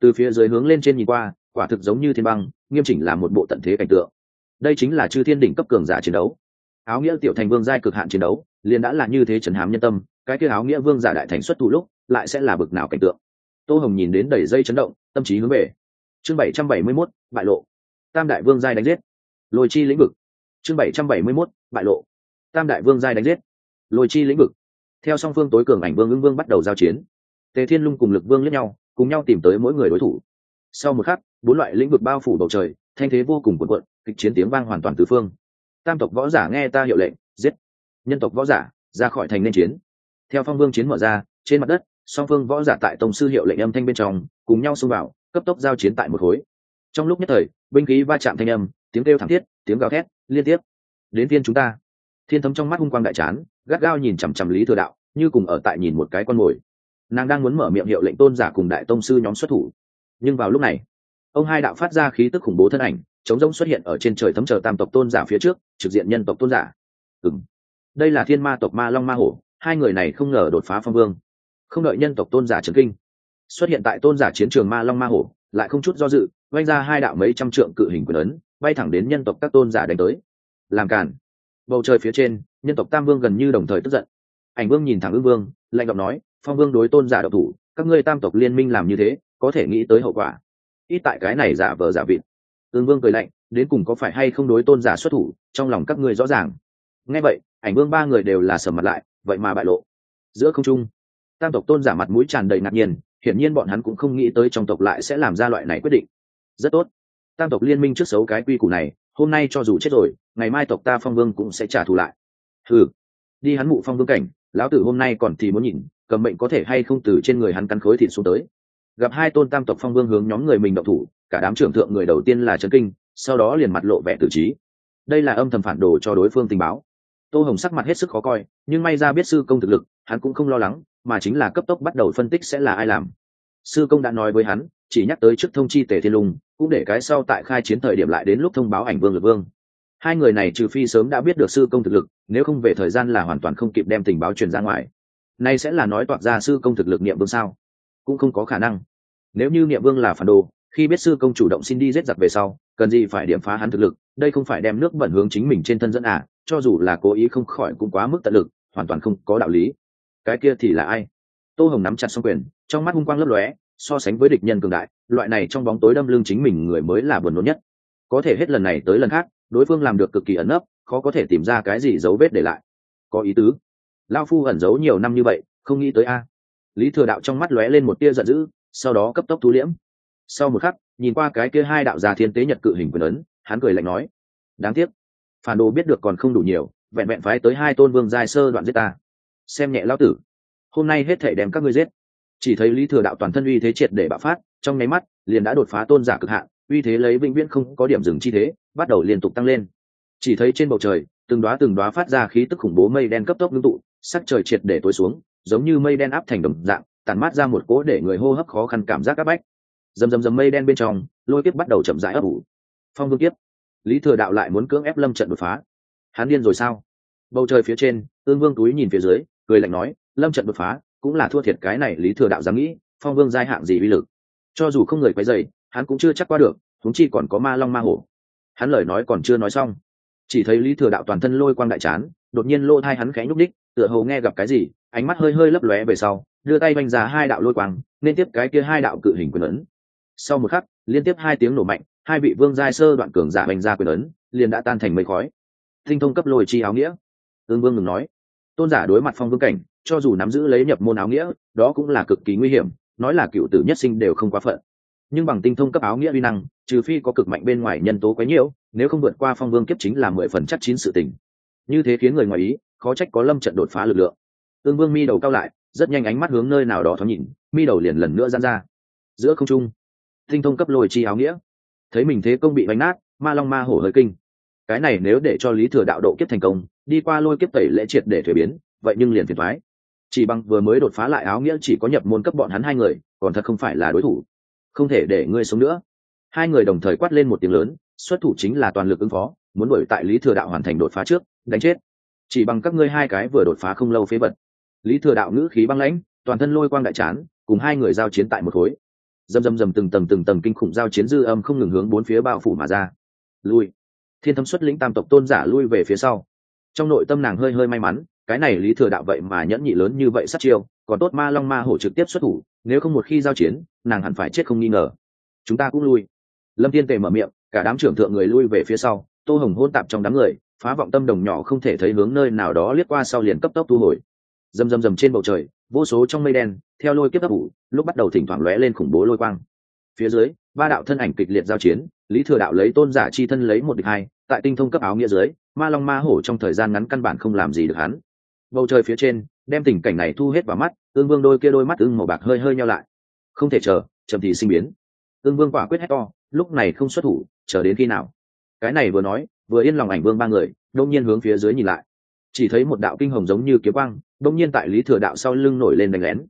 Từ phía dưới hướng lên trên nhìn qua, quả thực giống như thiên băng, nghiêm chỉnh là một bộ tận thế cảnh tượng. Đây chính là chư thiên đỉnh cấp cường giả chiến đấu. Áo nghĩa tiểu thành vương giai cực hạn chiến đấu, liền đã là như thế trấn hám nhân tâm, cái kia áo nghĩa vương giả đại thành xuất thủ lúc, lại sẽ là bực nào cảnh tượng tô hồng nhìn đến đầy dây chấn động, tâm trí hướng về. Chương bảy trăm bảy mươi mốt, bại lộ. Tam đại vương giai đánh giết. Lôi chi lĩnh vực. Chương bảy trăm bảy mươi mốt, bại lộ. Tam đại vương giai đánh giết. Lôi chi lĩnh vực. Theo song phương tối cường ảnh vương ưng vương bắt đầu giao chiến. Tề thiên lung cùng lực vương lẫn nhau, cùng nhau tìm tới mỗi người đối thủ. Sau một khắc, bốn loại lĩnh vực bao phủ bầu trời, thanh thế vô cùng cuộn cuộn, kịch chiến tiếng vang hoàn toàn tứ phương. Tam tộc võ giả nghe ta hiệu lệnh, giết. Nhân tộc võ giả ra khỏi thành nên chiến. Theo phong vương chiến mở ra, trên mặt đất song phương võ giả tại tông sư hiệu lệnh âm thanh bên trong, cùng nhau xông vào, cấp tốc giao chiến tại một khối. Trong lúc nhất thời, binh khí va chạm thanh âm, tiếng kêu thảm thiết, tiếng gào thét, liên tiếp. Đến viên chúng ta. Thiên thấm trong mắt hung quang đại chán, gắt gao nhìn chằm chằm lý thừa đạo, như cùng ở tại nhìn một cái con mồi. Nàng đang muốn mở miệng hiệu lệnh tôn giả cùng đại tông sư nhóm xuất thủ. Nhưng vào lúc này, ông hai đạo phát ra khí tức khủng bố thân ảnh chống rông xuất hiện ở trên trời thấm chờ tam tộc tôn giả phía trước, trực diện nhân tộc tôn giả. Ừng đây là thiên ma tộc ma long ma hổ, hai người này không ngờ đột phá phong vương không đợi nhân tộc tôn giả trấn kinh. Xuất hiện tại tôn giả chiến trường ma long ma hổ, lại không chút do dự vanh ra hai đạo mấy trăm trượng cự hình quyền ấn, bay thẳng đến nhân tộc các tôn giả đánh tới. Làm cản bầu trời phía trên, nhân tộc tam vương gần như đồng thời tức giận. Ảnh vương nhìn thẳng ưng vương, lạnh giọng nói, phong vương đối tôn giả độc thủ, các ngươi tam tộc liên minh làm như thế, có thể nghĩ tới hậu quả. Ít tại cái này giả vờ giả vịt. Ưng vương cười lạnh, đến cùng có phải hay không đối tôn giả xuất thủ, trong lòng các ngươi rõ ràng. Nghe vậy, ảnh vương ba người đều là sầm mặt lại, vậy mà bại lộ. Giữa không trung tam tộc tôn giả mặt mũi tràn đầy ngạc nhiên, hiển nhiên bọn hắn cũng không nghĩ tới trong tộc lại sẽ làm ra loại này quyết định. Rất tốt. Tam tộc liên minh trước xấu cái quy củ này, hôm nay cho dù chết rồi, ngày mai tộc ta phong vương cũng sẽ trả thù lại. Ừ đi hắn mụ phong vương cảnh, lão tử hôm nay còn thì muốn nhìn, cầm mệnh có thể hay không từ trên người hắn cắn khối thịt xuống tới. Gặp hai tôn tam tộc phong vương hướng nhóm người mình độc thủ, cả đám trưởng thượng người đầu tiên là trấn kinh, sau đó liền mặt lộ vẻ tử trí. Đây là âm thầm phản đồ cho đối phương tình báo. Tô hồng sắc mặt hết sức khó coi, nhưng may ra biết sư công thực lực, hắn cũng không lo lắng mà chính là cấp tốc bắt đầu phân tích sẽ là ai làm. Sư công đã nói với hắn, chỉ nhắc tới trước thông chi tề thiên lung, cũng để cái sau tại khai chiến thời điểm lại đến lúc thông báo ảnh vương lực vương. Hai người này trừ phi sớm đã biết được sư công thực lực, nếu không về thời gian là hoàn toàn không kịp đem tình báo truyền ra ngoài. Nay sẽ là nói toạc ra sư công thực lực niệm vương sao? Cũng không có khả năng. Nếu như niệm vương là phản đồ, khi biết sư công chủ động xin đi giết giặc về sau, cần gì phải điểm phá hắn thực lực, đây không phải đem nước bẩn hướng chính mình trên thân dẫn à cho dù là cố ý không khỏi cũng quá mức tận lực, hoàn toàn không có đạo lý cái kia thì là ai? Tô hồng nắm chặt xong quyền, trong mắt hung quang lấp lóe, so sánh với địch nhân cường đại, loại này trong bóng tối đâm lưng chính mình người mới là buồn nôn nhất. Có thể hết lần này tới lần khác, đối phương làm được cực kỳ ẩn nấp, khó có thể tìm ra cái gì dấu vết để lại. Có ý tứ. Lao phu ẩn giấu nhiều năm như vậy, không nghĩ tới a. Lý thừa đạo trong mắt lóe lên một tia giận dữ, sau đó cấp tốc thu liễm. Sau một khắc, nhìn qua cái kia hai đạo già thiên tế nhật cự hình quyền ấn, hắn cười lạnh nói, đáng tiếc. Phản đồ biết được còn không đủ nhiều, vẹn vẹn phái tới hai tôn vương giai sơ đoạn giết ta xem nhẹ lao tử. Hôm nay hết thể đem các ngươi giết. Chỉ thấy lý thừa đạo toàn thân uy thế triệt để bạo phát, trong nháy mắt, liền đã đột phá tôn giả cực hạn, uy thế lấy vĩnh viễn không có điểm dừng chi thế, bắt đầu liên tục tăng lên. Chỉ thấy trên bầu trời, từng đoá từng đoá phát ra khí tức khủng bố mây đen cấp tốc ngưng tụ, sắc trời triệt để tối xuống, giống như mây đen áp thành đồng dạng tàn mát ra một cỗ để người hô hấp khó khăn cảm giác áp bách. Dầm dầm dầm mây đen bên trong, lôi kiếp bắt đầu chậm rãi ấp ủ. Phong vương kiếp. Lý thừa đạo lại muốn cưỡng ép lâm trận đột phá. Hắn điên rồi sao? Bầu trời phía trên ương vương túi nhìn phía dưới cười lạnh nói, lâm trận đột phá cũng là thua thiệt cái này lý thừa đạo dám nghĩ, phong vương giai hạng gì uy lực. Cho dù không người quấy dày hắn cũng chưa chắc qua được thúng chi còn có ma long ma hổ. Hắn lời nói còn chưa nói xong, chỉ thấy lý thừa đạo toàn thân lôi quang đại chán, đột nhiên lô thai hắn khẽ nhúc đích tựa hồ nghe gặp cái gì, ánh mắt hơi hơi lấp lóe về sau, đưa tay vanh ra hai đạo lôi quang, nên tiếp cái kia hai đạo cự hình quyền ấn. Sau một khắc, liên tiếp hai tiếng nổ mạnh, hai vị vương giai sơ đoạn cường giả vanh ra quyền ấn, liền đã tan thành mây khói. Tinh thông cấp lôi chi áo nghĩa. Tương vương ngừng nói tôn giả đối mặt phong vương cảnh, cho dù nắm giữ lấy nhập môn áo nghĩa, đó cũng là cực kỳ nguy hiểm, nói là cựu tử nhất sinh đều không quá phận. Nhưng bằng tinh thông cấp áo nghĩa uy năng, trừ phi có cực mạnh bên ngoài nhân tố quấy nhiễu nếu không vượt qua phong vương kiếp chính là mười phần chắc chín sự tình. Như thế khiến người ngoài ý, khó trách có lâm trận đột phá lực lượng. Tương vương mi đầu cao lại, rất nhanh ánh mắt hướng nơi nào đó thoáng nhìn, mi đầu liền lần nữa giãn ra. Giữa không trung, tinh thông cấp lôi chi áo nghĩa. Thấy mình thế công bị bánh nát, ma long ma hổ hơi kinh. Cái này nếu để cho lý thừa đạo độ kiếp thành công đi qua lôi kiếp tẩy lễ triệt để thuế biến, vậy nhưng liền phiền thoái chỉ bằng vừa mới đột phá lại áo nghĩa chỉ có nhập môn cấp bọn hắn hai người, còn thật không phải là đối thủ. Không thể để ngươi sống nữa. Hai người đồng thời quát lên một tiếng lớn, xuất thủ chính là toàn lực ứng phó, muốn đuổi tại lý thừa đạo hoàn thành đột phá trước, đánh chết. Chỉ bằng các ngươi hai cái vừa đột phá không lâu phế vật. Lý thừa đạo ngữ khí băng lãnh, toàn thân lôi quang đại chán cùng hai người giao chiến tại một khối. Dầm dầm dầm từng tầng từng tầng kinh khủng giao chiến dư âm không ngừng hướng bốn phía bao phủ mà ra. Lui. Thiên thâm xuất lĩnh tam tộc tôn giả lui về phía sau trong nội tâm nàng hơi hơi may mắn, cái này lý thừa đạo vậy mà nhẫn nhị lớn như vậy sát chiêu, còn tốt ma long ma hổ trực tiếp xuất thủ, nếu không một khi giao chiến, nàng hẳn phải chết không nghi ngờ. Chúng ta cũng lui. Lâm thiên tề mở miệng, cả đám trưởng thượng người lui về phía sau, tô hồng hôn tạp trong đám người, phá vọng tâm đồng nhỏ không thể thấy hướng nơi nào đó liếc qua sau liền cấp tốc thu hồi. Rầm rầm rầm trên bầu trời, vô số trong mây đen, theo lôi kiếp ấp ủ, lúc bắt đầu thỉnh thoảng lóe lên khủng bố lôi quang. Phía dưới, ba đạo thân ảnh kịch liệt giao chiến, lý thừa đạo lấy tôn giả chi thân lấy một địch hai tại tinh thông cấp áo nghĩa dưới, ma long ma hổ trong thời gian ngắn căn bản không làm gì được hắn. Bầu trời phía trên, đem tình cảnh này thu hết vào mắt ương vương đôi kia đôi mắt ưng màu bạc hơi hơi nhau lại. Không thể chờ, chậm thì sinh biến. Ương vương quả quyết hét to, lúc này không xuất thủ, chờ đến khi nào? Cái này vừa nói, vừa yên lòng ảnh vương ba người đông nhiên hướng phía dưới nhìn lại. Chỉ thấy một đạo kinh hồng giống như kiếm quang đông nhiên tại lý thừa đạo sau lưng nổi lên đánh lén.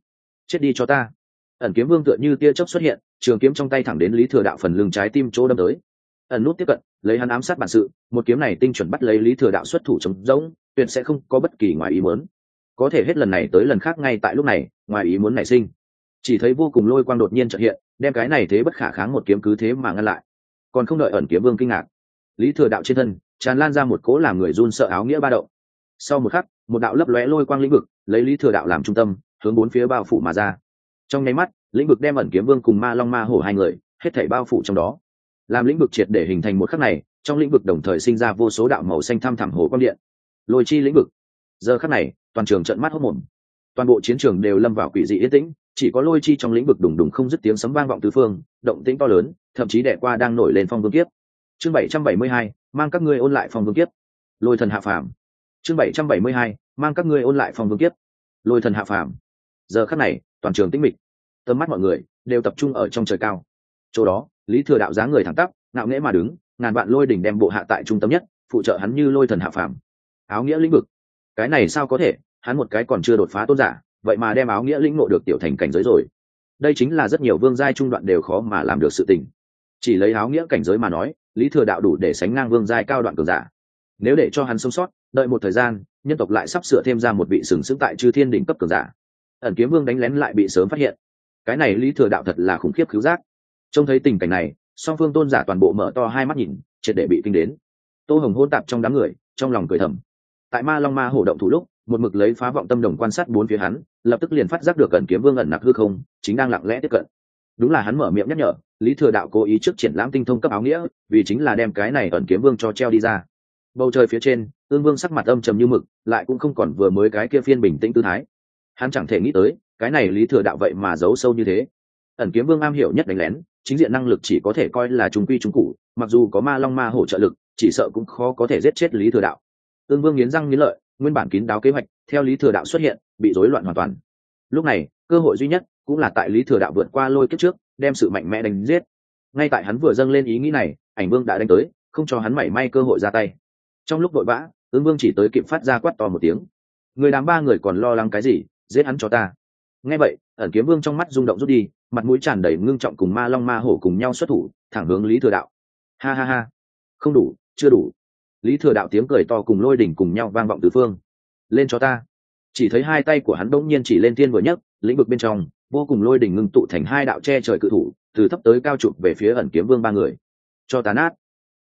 Chết đi cho ta. Ẩn kiếm vương tựa như tia chớp xuất hiện, trường kiếm trong tay thẳng đến lý thừa đạo phần lưng trái tim chỗ đâm tới ẩn nút tiếp cận, lấy hắn ám sát bản sự, một kiếm này tinh chuẩn bắt lấy lý thừa đạo xuất thủ chống rỗng, tuyệt sẽ không có bất kỳ ngoài ý muốn. Có thể hết lần này tới lần khác ngay tại lúc này, ngoài ý muốn nảy sinh. Chỉ thấy vô cùng lôi quang đột nhiên trợ hiện, đem cái này thế bất khả kháng một kiếm cứ thế mà ngăn lại. Còn không đợi ẩn kiếm vương kinh ngạc, lý thừa đạo trên thân tràn lan ra một cỗ làm người run sợ áo nghĩa ba động. Sau một khắc, một đạo lấp lóe lôi quang lĩnh vực lấy lý thừa đạo làm trung tâm, hướng bốn phía bao phủ mà ra. Trong nháy mắt, lĩnh vực đem ẩn kiếm vương cùng ma long ma hổ hai người, hết thảy bao phủ trong đó làm lĩnh vực triệt để hình thành một khắc này, trong lĩnh vực đồng thời sinh ra vô số đạo màu xanh thăm thẳm hồ quang điện. Lôi chi lĩnh vực. Giờ khắc này, toàn trường trận mắt hốc mồm toàn bộ chiến trường đều lâm vào quỷ dị yên tĩnh, chỉ có lôi chi trong lĩnh vực đùng đùng không dứt tiếng sấm vang vọng tứ phương, động tĩnh to lớn, thậm chí đẻ qua đang nổi lên phong vương kiếp. Chương bảy trăm bảy mươi hai, mang các ngươi ôn lại phong vương kiếp. Lôi thần hạ phàm. Chương bảy trăm bảy mươi hai, mang các ngươi ôn lại phong vương kiếp. Lôi thần hạ phàm. Giờ khắc này, toàn trường tĩnh mịch. Tầm mắt mọi người đều tập trung ở trong trời cao. Chỗ đó lý thừa đạo dáng người thẳng tắp, ngạo nghễ mà đứng, ngàn vạn lôi đỉnh đem bộ hạ tại trung tâm nhất, phụ trợ hắn như lôi thần hạ phàm. Áo nghĩa lĩnh vực. Cái này sao có thể, hắn một cái còn chưa đột phá tôn giả, vậy mà đem áo nghĩa lĩnh ngộ được tiểu thành cảnh giới rồi. Đây chính là rất nhiều vương giai trung đoạn đều khó mà làm được sự tình. Chỉ lấy áo nghĩa cảnh giới mà nói, lý thừa đạo đủ để sánh ngang vương giai cao đoạn cường giả. Nếu để cho hắn sống sót, đợi một thời gian, nhân tộc lại sắp sửa thêm ra một vị sừng sững tại chư thiên đỉnh cấp cường giả. Ẩn kiếm vương đánh lén lại bị sớm phát hiện. Cái này lý thừa đạo thật là khủng khiếp cứu giác trông thấy tình cảnh này, song phương tôn giả toàn bộ mở to hai mắt nhìn, triệt để bị kinh đến. Tô hồng hôn tạp trong đám người, trong lòng cười thầm. Tại ma long ma hổ động thủ lúc, một mực lấy phá vọng tâm đồng quan sát bốn phía hắn, lập tức liền phát giác được ẩn kiếm vương ẩn nặc hư không, chính đang lặng lẽ tiếp cận. Đúng là hắn mở miệng nhắc nhở, lý thừa đạo cố ý trước triển lãm tinh thông cấp áo nghĩa, vì chính là đem cái này ẩn kiếm vương cho treo đi ra. Bầu trời phía trên, ương vương sắc mặt âm trầm như mực, lại cũng không còn vừa mới cái kia phiên bình tĩnh tư thái. Hắn chẳng thể nghĩ tới, cái này lý thừa đạo vậy mà giấu sâu như thế. Ẩn kiếm vương am hiểu nhất đánh lén chính diện năng lực chỉ có thể coi là trung quy trung cụ, mặc dù có ma long ma hổ trợ lực, chỉ sợ cũng khó có thể giết chết lý thừa đạo. Tương vương nghiến răng nghiến lợi, nguyên bản kín đáo kế hoạch, theo lý thừa đạo xuất hiện, bị rối loạn hoàn toàn. Lúc này, cơ hội duy nhất cũng là tại lý thừa đạo vượt qua lôi kết trước, đem sự mạnh mẽ đánh giết. Ngay tại hắn vừa dâng lên ý nghĩ này, ảnh vương đã đánh tới, không cho hắn mảy may cơ hội ra tay. Trong lúc vội vã ương vương chỉ tới kịp phát ra quát to một tiếng. Người đám ba người còn lo lắng cái gì, giết hắn cho ta. Nghe vậy, ẩn kiếm vương trong mắt rung động rút đi mặt mũi tràn đầy ngưng trọng cùng ma long ma hổ cùng nhau xuất thủ, thẳng hướng lý thừa đạo. Ha ha ha. Không đủ, chưa đủ. Lý thừa đạo tiếng cười to cùng lôi đỉnh cùng nhau vang vọng tứ phương. Lên cho ta. Chỉ thấy hai tay của hắn bỗng nhiên chỉ lên thiên vừa nhấc, lĩnh vực bên trong, vô cùng lôi đỉnh ngưng tụ thành hai đạo che trời cự thủ, từ thấp tới cao chụp về phía ẩn kiếm vương ba người. Cho tán át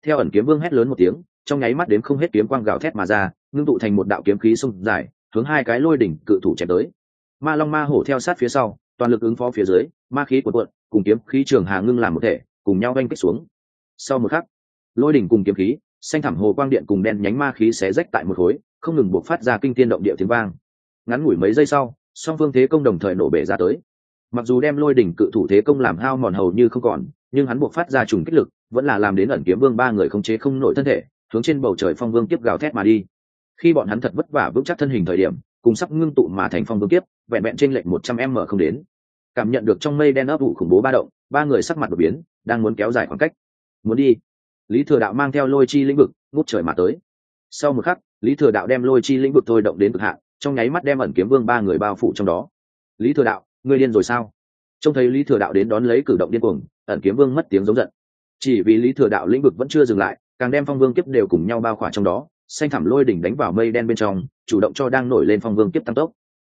theo ẩn kiếm vương hét lớn một tiếng, trong nháy mắt đếm không hết kiếm quang gào thét mà ra, ngưng tụ thành một đạo kiếm khí sông dài, hướng hai cái lôi đỉnh cự thủ chém tới. Ma long ma hổ theo sát phía sau, toàn lực ứng phó phía dưới ma khí của cuộn, cùng kiếm khí trường hà ngưng làm một thể, cùng nhau oanh kích xuống. Sau một khắc, lôi đỉnh cùng kiếm khí, xanh thẳm hồ quang điện cùng đen nhánh ma khí xé rách tại một khối, không ngừng buộc phát ra kinh tiên động địa tiếng vang. Ngắn ngủi mấy giây sau, song phương thế công đồng thời nổ bể ra tới. Mặc dù đem lôi đỉnh cự thủ thế công làm hao mòn hầu như không còn, nhưng hắn buộc phát ra trùng kích lực, vẫn là làm đến ẩn kiếm vương ba người không chế không nổi thân thể, hướng trên bầu trời phong vương tiếp gào thét mà đi. Khi bọn hắn thật vất vả vững chắc thân hình thời điểm, cùng sắp ngưng tụ mà thành phong vương tiếp vẹn vẹn trên lệnh một trăm m không đến cảm nhận được trong mây đen ấp ủ khủng bố ba động, ba người sắc mặt đột biến, đang muốn kéo dài khoảng cách. Muốn đi. Lý thừa đạo mang theo lôi chi lĩnh vực, ngút trời mà tới. Sau một khắc, lý thừa đạo đem lôi chi lĩnh vực thôi động đến cực hạn, trong nháy mắt đem ẩn kiếm vương ba người bao phủ trong đó. Lý thừa đạo, ngươi điên rồi sao? Trông thấy lý thừa đạo đến đón lấy cử động điên cuồng, ẩn kiếm vương mất tiếng giống giận. Chỉ vì lý thừa đạo lĩnh vực vẫn chưa dừng lại, càng đem phong vương kiếp đều cùng nhau bao khỏa trong đó, xanh thảm lôi đỉnh đánh vào mây đen bên trong, chủ động cho đang nổi lên phong vương kiếp tăng tốc.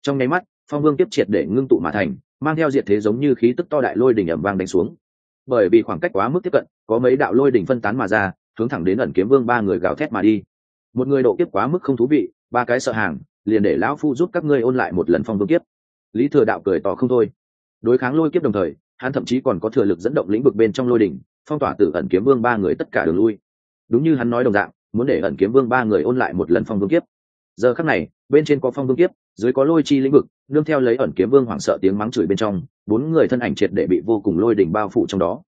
Trong nháy mắt phong vương tiếp triệt để ngưng tụ mà thành, mang theo diệt thế giống như khí tức to đại lôi đỉnh ẩm vang đánh xuống. Bởi vì khoảng cách quá mức tiếp cận, có mấy đạo lôi đỉnh phân tán mà ra, hướng thẳng đến ẩn kiếm vương ba người gào thét mà đi. Một người độ kiếp quá mức không thú vị, ba cái sợ hàng, liền để lão phu giúp các ngươi ôn lại một lần phong vương kiếp. Lý thừa đạo cười tỏ không thôi. Đối kháng lôi kiếp đồng thời, hắn thậm chí còn có thừa lực dẫn động lĩnh vực bên trong lôi đỉnh, phong tỏa tử ẩn kiếm vương ba người tất cả đường lui. Đúng như hắn nói đồng dạng, muốn để ẩn kiếm vương ba người ôn lại một lần phong vương kiếp. Giờ khắc này, bên trên có phong vương kiếp dưới có lôi chi lĩnh vực, nương theo lấy ẩn kiếm vương hoảng sợ tiếng mắng chửi bên trong, bốn người thân ảnh triệt để bị vô cùng lôi đỉnh bao phủ trong đó.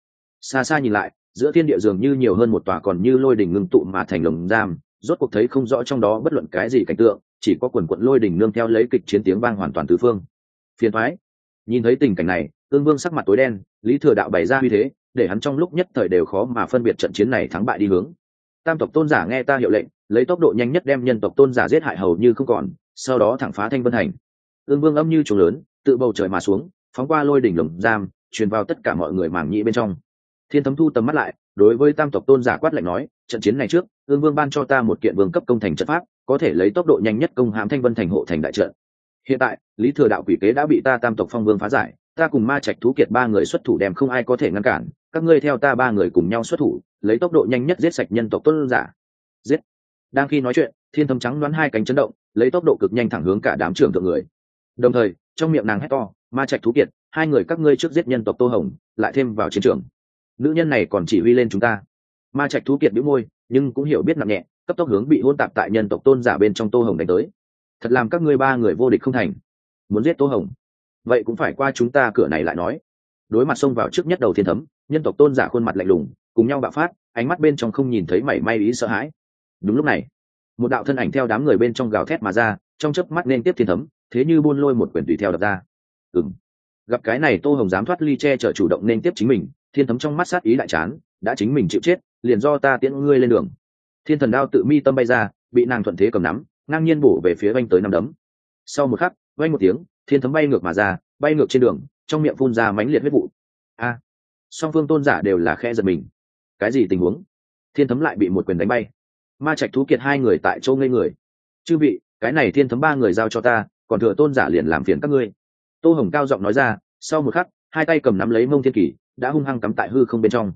Xa xa nhìn lại, giữa thiên địa dường như nhiều hơn một tòa còn như lôi đỉnh ngưng tụ mà thành lồng giam, rốt cuộc thấy không rõ trong đó bất luận cái gì cảnh tượng, chỉ có quần quận lôi đỉnh nương theo lấy kịch chiến tiếng vang hoàn toàn tứ phương. Phiền thoái nhìn thấy tình cảnh này, tương vương sắc mặt tối đen, lý thừa đạo bày ra uy thế, để hắn trong lúc nhất thời đều khó mà phân biệt trận chiến này thắng bại đi hướng. Tam tộc tôn giả nghe ta hiệu lệnh, lấy tốc độ nhanh nhất đem nhân tộc tôn giả giết hại hầu như không còn sau đó thẳng phá thanh vân thành. Ương vương âm như trùng lớn, tự bầu trời mà xuống, phóng qua lôi đỉnh lồng giam, truyền vào tất cả mọi người mảng nhĩ bên trong. Thiên thấm thu tầm mắt lại, đối với tam tộc tôn giả quát lạnh nói, trận chiến này trước, ương vương ban cho ta một kiện vương cấp công thành trận pháp, có thể lấy tốc độ nhanh nhất công hãm thanh vân thành hộ thành đại trận. Hiện tại, lý thừa đạo quỷ kế đã bị ta tam tộc phong vương phá giải, ta cùng ma trạch thú kiệt ba người xuất thủ đem không ai có thể ngăn cản, các ngươi theo ta ba người cùng nhau xuất thủ, lấy tốc độ nhanh nhất giết sạch nhân tộc tôn giả. Giết. Đang khi nói chuyện, thiên thấm trắng đoán hai cánh chấn động lấy tốc độ cực nhanh thẳng hướng cả đám trưởng thượng người. Đồng thời, trong miệng nàng hét to, ma trạch thú kiệt, hai người các ngươi trước giết nhân tộc tô hồng, lại thêm vào chiến trường. Nữ nhân này còn chỉ huy lên chúng ta. Ma trạch thú kiệt bĩu môi, nhưng cũng hiểu biết nặng nhẹ, cấp tốc hướng bị hôn tạp tại nhân tộc tôn giả bên trong tô hồng đánh tới. Thật làm các ngươi ba người vô địch không thành. Muốn giết tô hồng? Vậy cũng phải qua chúng ta cửa này lại nói. Đối mặt xông vào trước nhất đầu thiên thấm, nhân tộc tôn giả khuôn mặt lạnh lùng, cùng nhau bạo phát, ánh mắt bên trong không nhìn thấy mảy may ý sợ hãi. Đúng lúc này một đạo thân ảnh theo đám người bên trong gào thét mà ra, trong chớp mắt nên tiếp thiên thấm, thế như buôn lôi một quyển tùy theo đập ra. Ừng gặp cái này tô hồng dám thoát ly che chở chủ động nên tiếp chính mình, thiên thấm trong mắt sát ý đại chán, đã chính mình chịu chết, liền do ta tiễn ngươi lên đường. Thiên thần đao tự mi tâm bay ra, bị nàng thuận thế cầm nắm, ngang nhiên bổ về phía oanh tới năm đấm. Sau một khắc oanh một tiếng, thiên thấm bay ngược mà ra, bay ngược trên đường, trong miệng phun ra mánh liệt huyết vụ. A. Song phương tôn giả đều là khe giật mình. Cái gì tình huống? Thiên thấm lại bị một quyền đánh bay ma trạch thú kiệt hai người tại chỗ ngây người. Chư vị, cái này thiên thấm ba người giao cho ta, còn thừa tôn giả liền làm phiền các ngươi. Tô hồng cao giọng nói ra, sau một khắc, hai tay cầm nắm lấy mông thiên kỳ, đã hung hăng cắm tại hư không bên trong.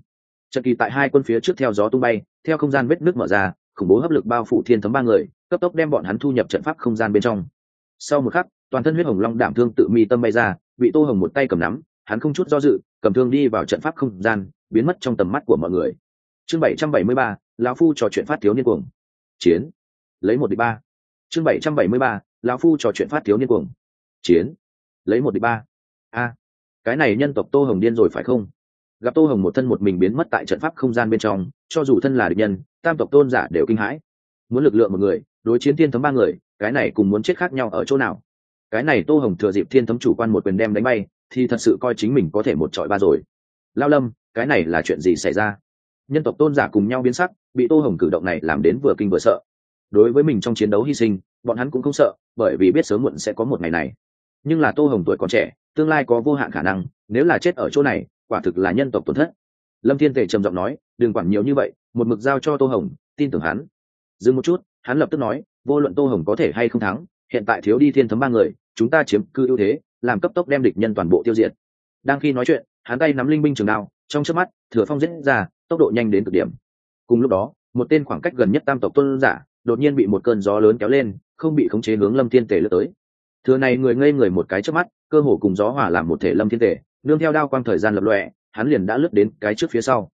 Trận kỳ tại hai quân phía trước theo gió tung bay, theo không gian vết nước mở ra, khủng bố hấp lực bao phủ thiên thấm ba người, cấp tốc đem bọn hắn thu nhập trận pháp không gian bên trong. Sau một khắc, toàn thân huyết hồng long đảm thương tự mi tâm bay ra, bị tô hồng một tay cầm nắm, hắn không chút do dự, cầm thương đi vào trận pháp không gian, biến mất trong tầm mắt của mọi người. Chương bảy trăm bảy mươi ba lão phu trò chuyện phát thiếu niên cuồng. Chiến. Lấy một địch ba. Chương bảy trăm bảy mươi ba, lão phu trò chuyện phát thiếu niên cuồng. Chiến. Lấy một địch ba. A. Cái này nhân tộc tô hồng điên rồi phải không? Gặp tô hồng một thân một mình biến mất tại trận pháp không gian bên trong, cho dù thân là địch nhân, tam tộc tôn giả đều kinh hãi. Muốn lực lượng một người, đối chiến thiên thấm ba người, cái này cùng muốn chết khác nhau ở chỗ nào? Cái này tô hồng thừa dịp thiên thấm chủ quan một quyền đem đánh bay, thì thật sự coi chính mình có thể một trọi ba rồi. Lao lâm, cái này là chuyện gì xảy ra? Nhân tộc tôn giả cùng nhau biến sắc, bị tô hồng cử động này làm đến vừa kinh vừa sợ. Đối với mình trong chiến đấu hy sinh, bọn hắn cũng không sợ, bởi vì biết sớm muộn sẽ có một ngày này. Nhưng là tô hồng tuổi còn trẻ, tương lai có vô hạn khả năng, nếu là chết ở chỗ này, quả thực là nhân tộc tổn thất. Lâm thiên tề trầm giọng nói, đừng quản nhiều như vậy, một mực giao cho tô hồng, tin tưởng hắn. Dừng một chút, hắn lập tức nói, vô luận tô hồng có thể hay không thắng, hiện tại thiếu đi thiên thấm ba người, chúng ta chiếm cư ưu thế, làm cấp tốc đem địch nhân toàn bộ tiêu diệt. Đang khi nói chuyện, hắn tay nắm linh binh trường đao, trong chớp mắt, thừa phong giết ra tốc độ nhanh đến cực điểm. Cùng lúc đó, một tên khoảng cách gần nhất tam tộc tuân giả đột nhiên bị một cơn gió lớn kéo lên, không bị khống chế hướng lâm thiên tề lướt tới. Thừa này người ngây người một cái trước mắt, cơ hồ cùng gió hỏa làm một thể lâm thiên tề, nương theo đao quang thời gian lập lọe hắn liền đã lướt đến cái trước phía sau.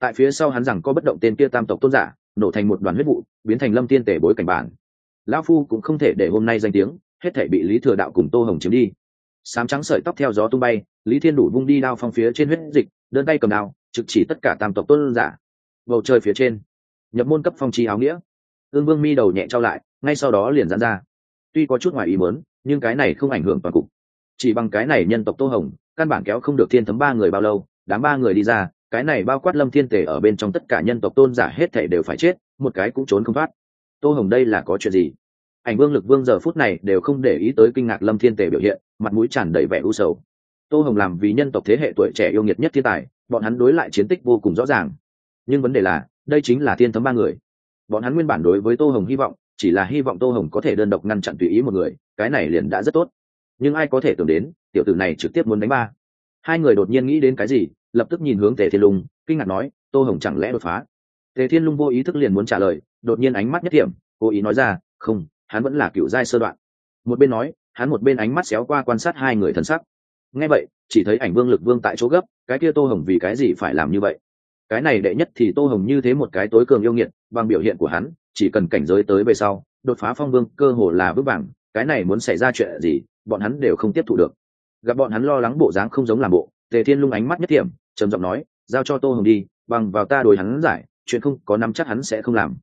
Tại phía sau hắn rằng có bất động tên kia tam tộc tôn giả, nổ thành một đoàn huyết vụ, biến thành lâm thiên tề bối cảnh bản. Lão phu cũng không thể để hôm nay danh tiếng, hết thể bị lý thừa đạo cùng tô hồng chiếm đi. Sám trắng sợi tóc theo gió tung bay, lý thiên đủ vung đi đao phong phía trên huyết dịch đơn tay cầm đao, trực chỉ tất cả tam tộc tôn giả. Bầu trời phía trên, nhập môn cấp phong chi áo nghĩa. Ương vương mi đầu nhẹ trao lại, ngay sau đó liền dán ra. Tuy có chút ngoài ý muốn, nhưng cái này không ảnh hưởng toàn cục. Chỉ bằng cái này nhân tộc tô hồng, căn bản kéo không được thiên thấm ba người bao lâu, đám ba người đi ra, cái này bao quát lâm thiên tề ở bên trong tất cả nhân tộc tôn giả hết thể đều phải chết, một cái cũng trốn không thoát. Tô hồng đây là có chuyện gì? Ảnh vương lực vương giờ phút này đều không để ý tới kinh ngạc lâm thiên tề biểu hiện, mặt mũi tràn đầy vẻ u sầu tô hồng làm vì nhân tộc thế hệ tuổi trẻ yêu nghiệt nhất thiên tài, bọn hắn đối lại chiến tích vô cùng rõ ràng. Nhưng vấn đề là, đây chính là thiên thấm ba người. Bọn hắn nguyên bản đối với tô hồng hy vọng, chỉ là hy vọng tô hồng có thể đơn độc ngăn chặn tùy ý một người, cái này liền đã rất tốt. Nhưng ai có thể tưởng đến, tiểu tử này trực tiếp muốn đánh ba. Hai người đột nhiên nghĩ đến cái gì, lập tức nhìn hướng tề thiên lung, kinh ngạc nói, tô hồng chẳng lẽ đột phá? Tề thiên lung vô ý thức liền muốn trả lời, đột nhiên ánh mắt nhất điểm cố ý nói ra, không, hắn vẫn là cựu giai sơ đoạn. Một bên nói, hắn một bên ánh mắt xéo qua quan sát hai người thân sắc nghe vậy, chỉ thấy ảnh vương lực vương tại chỗ gấp, cái kia tô hồng vì cái gì phải làm như vậy? Cái này đệ nhất thì tô hồng như thế một cái tối cường yêu nghiệt, bằng biểu hiện của hắn, chỉ cần cảnh giới tới về sau, đột phá phong vương cơ hồ là vững vàng, cái này muốn xảy ra chuyện gì, bọn hắn đều không tiếp thu được. Gặp bọn hắn lo lắng bộ dáng không giống làm bộ, tề thiên lung ánh mắt nhất điểm trầm giọng nói, giao cho tô hồng đi, bằng vào ta đổi hắn giải, chuyện không có nắm chắc hắn sẽ không làm.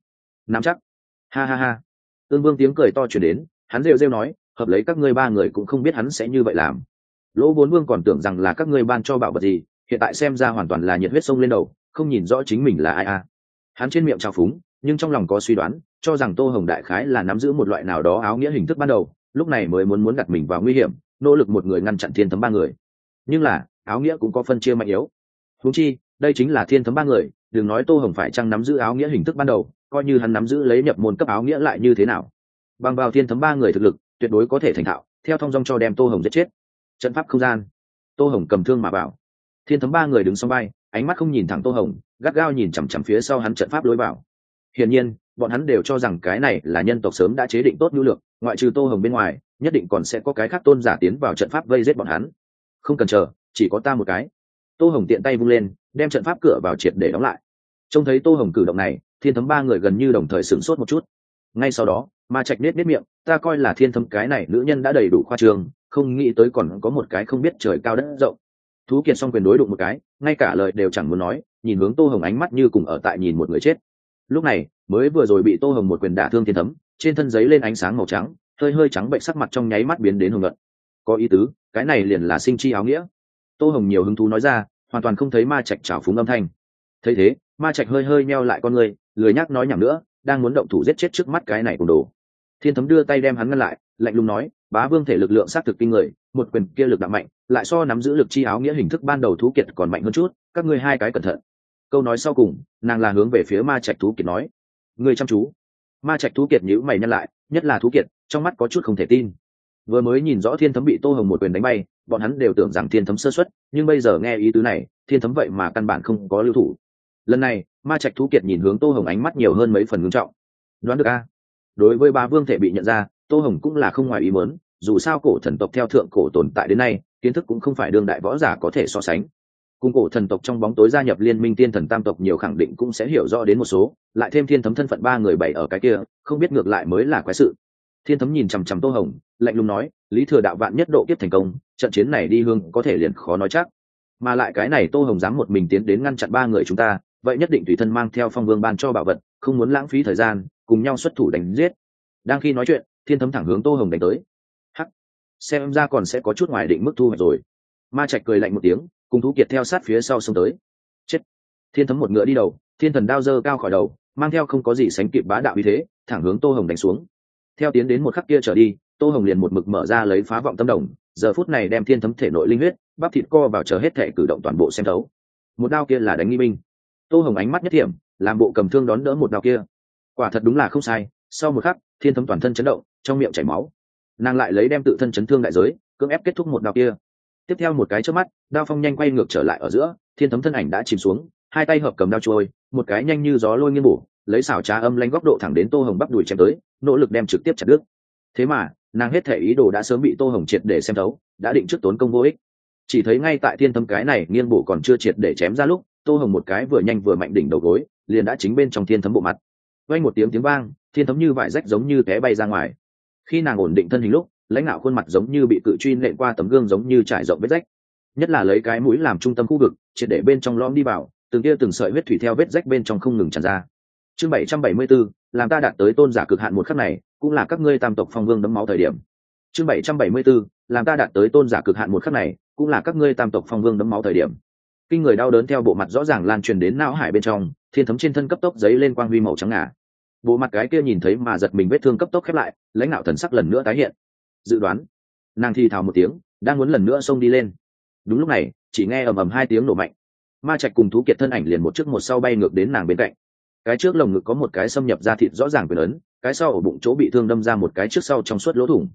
Nắm chắc? Ha ha ha. Tương vương tiếng cười to chuyển đến, hắn rêu rêu nói, hợp lấy các ngươi ba người cũng không biết hắn sẽ như vậy làm lỗ vốn vương còn tưởng rằng là các ngươi ban cho bảo vật gì, hiện tại xem ra hoàn toàn là nhiệt huyết sông lên đầu, không nhìn rõ chính mình là ai a hắn trên miệng trào phúng, nhưng trong lòng có suy đoán, cho rằng tô hồng đại khái là nắm giữ một loại nào đó áo nghĩa hình thức ban đầu, lúc này mới muốn muốn đặt mình vào nguy hiểm, nỗ lực một người ngăn chặn thiên thấm ba người. Nhưng là, áo nghĩa cũng có phân chia mạnh yếu. Húng chi, đây chính là thiên thấm ba người, đừng nói tô hồng phải chăng nắm giữ áo nghĩa hình thức ban đầu, coi như hắn nắm giữ lấy nhập môn cấp áo nghĩa lại như thế nào. Bằng vào thiên thấm ba người thực lực, tuyệt đối có thể thành thạo, theo thông dong cho đem tô hồng giết chết trận pháp không gian. Tô hồng cầm thương mà vào. Thiên thấm ba người đứng sau bay ánh mắt không nhìn thẳng tô hồng, gắt gao nhìn chằm chằm phía sau hắn trận pháp lối vào. Hiển nhiên, bọn hắn đều cho rằng cái này là nhân tộc sớm đã chế định tốt nhu lược ngoại trừ tô hồng bên ngoài, nhất định còn sẽ có cái khác tôn giả tiến vào trận pháp vây giết bọn hắn. Không cần chờ, chỉ có ta một cái. Tô hồng tiện tay vung lên, đem trận pháp cửa vào triệt để đóng lại. Trông thấy tô hồng cử động này, thiên thấm ba người gần như đồng thời sửng sốt một chút. Ngay sau đó, ma trạch nết nết miệng, ta coi là thiên thấm cái này nữ nhân đã đầy đủ khoa trường không nghĩ tới còn có một cái không biết trời cao đất rộng. Thú kiệt xong quyền đối đụng một cái, ngay cả lời đều chẳng muốn nói, nhìn hướng tô hồng ánh mắt như cùng ở tại nhìn một người chết. Lúc này, mới vừa rồi bị tô hồng một quyền đả thương thiên thấm, trên thân giấy lên ánh sáng màu trắng, hơi hơi trắng bệnh sắc mặt trong nháy mắt biến đến hồng luận có ý tứ, cái này liền là sinh chi áo nghĩa. Tô hồng nhiều hứng thú nói ra, hoàn toàn không thấy ma trạch trào phúng âm thanh. Thấy thế, ma trạch hơi hơi meo lại con người, lười nhác nói nhảm nữa, đang muốn động thủ giết chết trước mắt cái này cùng đồ. Thiên thấm đưa tay đem hắn ngăn lại lạnh lùng nói, bá vương thể lực lượng xác thực kinh người, một quyền kia lực đạm mạnh, lại so nắm giữ lực chi áo nghĩa hình thức ban đầu thú kiệt còn mạnh hơn chút, các ngươi hai cái cẩn thận. Câu nói sau cùng, nàng là hướng về phía ma trạch thú kiệt nói người chăm chú. Ma trạch thú kiệt nhữ mày nhăn lại, nhất là thú kiệt, trong mắt có chút không thể tin. Vừa mới nhìn rõ thiên thấm bị tô hồng một quyền đánh bay, bọn hắn đều tưởng rằng thiên thấm sơ xuất nhưng bây giờ nghe ý tứ này, thiên thấm vậy mà căn bản không có lưu thủ. Lần này, ma trạch thú kiệt nhìn hướng tô hồng ánh mắt nhiều hơn mấy phần ngưng trọng. Đoán được a. Đối với ba vương thể bị nhận ra tô hồng cũng là không ngoài ý mớn dù sao cổ thần tộc theo thượng cổ tồn tại đến nay, kiến thức cũng không phải đương đại võ giả có thể so sánh. Cùng cổ thần tộc trong bóng tối gia nhập liên minh tiên thần tam tộc nhiều khẳng định cũng sẽ hiểu rõ đến một số, lại thêm thiên thấm thân phận ba người bảy ở cái kia, không biết ngược lại mới là quái sự. Thiên thấm nhìn chằm chằm tô hồng, lạnh lùng nói, lý thừa đạo vạn nhất độ kiếp thành công, trận chiến này đi hương có thể liền khó nói chắc. Mà lại cái này tô hồng dám một mình tiến đến ngăn chặn ba người chúng ta, vậy nhất định tùy thân mang theo phong vương ban cho bảo vật, không muốn lãng phí thời gian, cùng nhau xuất thủ đánh giết. Đang khi nói chuyện thiên thấm thẳng hướng tô hồng đánh tới. Hắc. Xem ra còn sẽ có chút ngoài định mức thu hoạch rồi. Ma trạch cười lạnh một tiếng, cùng thú kiệt theo sát phía sau xông tới. Chết. Thiên thấm một ngựa đi đầu, thiên thần đao dơ cao khỏi đầu, mang theo không có gì sánh kịp bá đạo như thế, thẳng hướng tô hồng đánh xuống. Theo tiến đến một khắc kia trở đi, tô hồng liền một mực mở ra lấy phá vọng tâm đồng, giờ phút này đem thiên thấm thể nội linh huyết, bắp thịt co vào chờ hết thể cử động toàn bộ xem thấu. Một đao kia là đánh nghi binh. Tô hồng ánh mắt nhất thiểm làm bộ cầm thương đón đỡ một đao kia. Quả thật đúng là không sai, sau một khắc, thiên thấm toàn thân chấn động trong miệng chảy máu. Nàng lại lấy đem tự thân chấn thương đại giới, cưỡng ép kết thúc một đạo kia. Tiếp theo một cái trước mắt, đao phong nhanh quay ngược trở lại ở giữa, thiên thấm thân ảnh đã chìm xuống, hai tay hợp cầm đao trôi, một cái nhanh như gió lôi nghiêng bổ, lấy xảo trá âm lanh góc độ thẳng đến tô hồng bắp đùi chém tới, nỗ lực đem trực tiếp chặt đứt. Thế mà, nàng hết thể ý đồ đã sớm bị tô hồng triệt để xem thấu, đã định trước tốn công vô ích. Chỉ thấy ngay tại thiên thấm cái này nghiêng bổ còn chưa triệt để chém ra lúc, tô hồng một cái vừa nhanh vừa mạnh đỉnh đầu gối, liền đã chính bên trong thiên thấm bộ mặt. Quanh một tiếng tiếng vang, thiên thấm như vải rách giống như té bay ra ngoài khi nàng ổn định thân hình lúc, lãnh đạo khuôn mặt giống như bị cự truy nện qua tấm gương giống như trải rộng vết rách. Nhất là lấy cái mũi làm trung tâm khu vực, triệt để bên trong lõm đi vào, từng kia từng sợi huyết thủy theo vết rách bên trong không ngừng tràn ra. Chương bảy trăm bảy mươi bốn làm ta đạt tới tôn giả cực hạn một khắc này, cũng là các ngươi tam tộc phong vương đấm máu thời điểm. Chương bảy trăm bảy mươi bốn làm ta đạt tới tôn giả cực hạn một khắc này, cũng là các ngươi tam tộc phong vương đấm máu thời điểm. Kinh người đau đớn theo bộ mặt rõ ràng lan truyền đến não hải bên trong, thiên thấm trên thân cấp tốc giấy lên quang huy màu trắng ngà bộ mặt cái kia nhìn thấy mà giật mình vết thương cấp tốc khép lại, lãnh đạo thần sắc lần nữa tái hiện. Dự đoán, nàng thì thào một tiếng, đang muốn lần nữa xông đi lên. Đúng lúc này, chỉ nghe ầm ầm hai tiếng nổ mạnh. Ma trạch cùng thú kiệt thân ảnh liền một trước một sau bay ngược đến nàng bên cạnh. Cái trước lồng ngực có một cái xâm nhập ra thịt rõ ràng quyền ấn, cái sau ở bụng chỗ bị thương đâm ra một cái trước sau trong suốt lỗ thủng.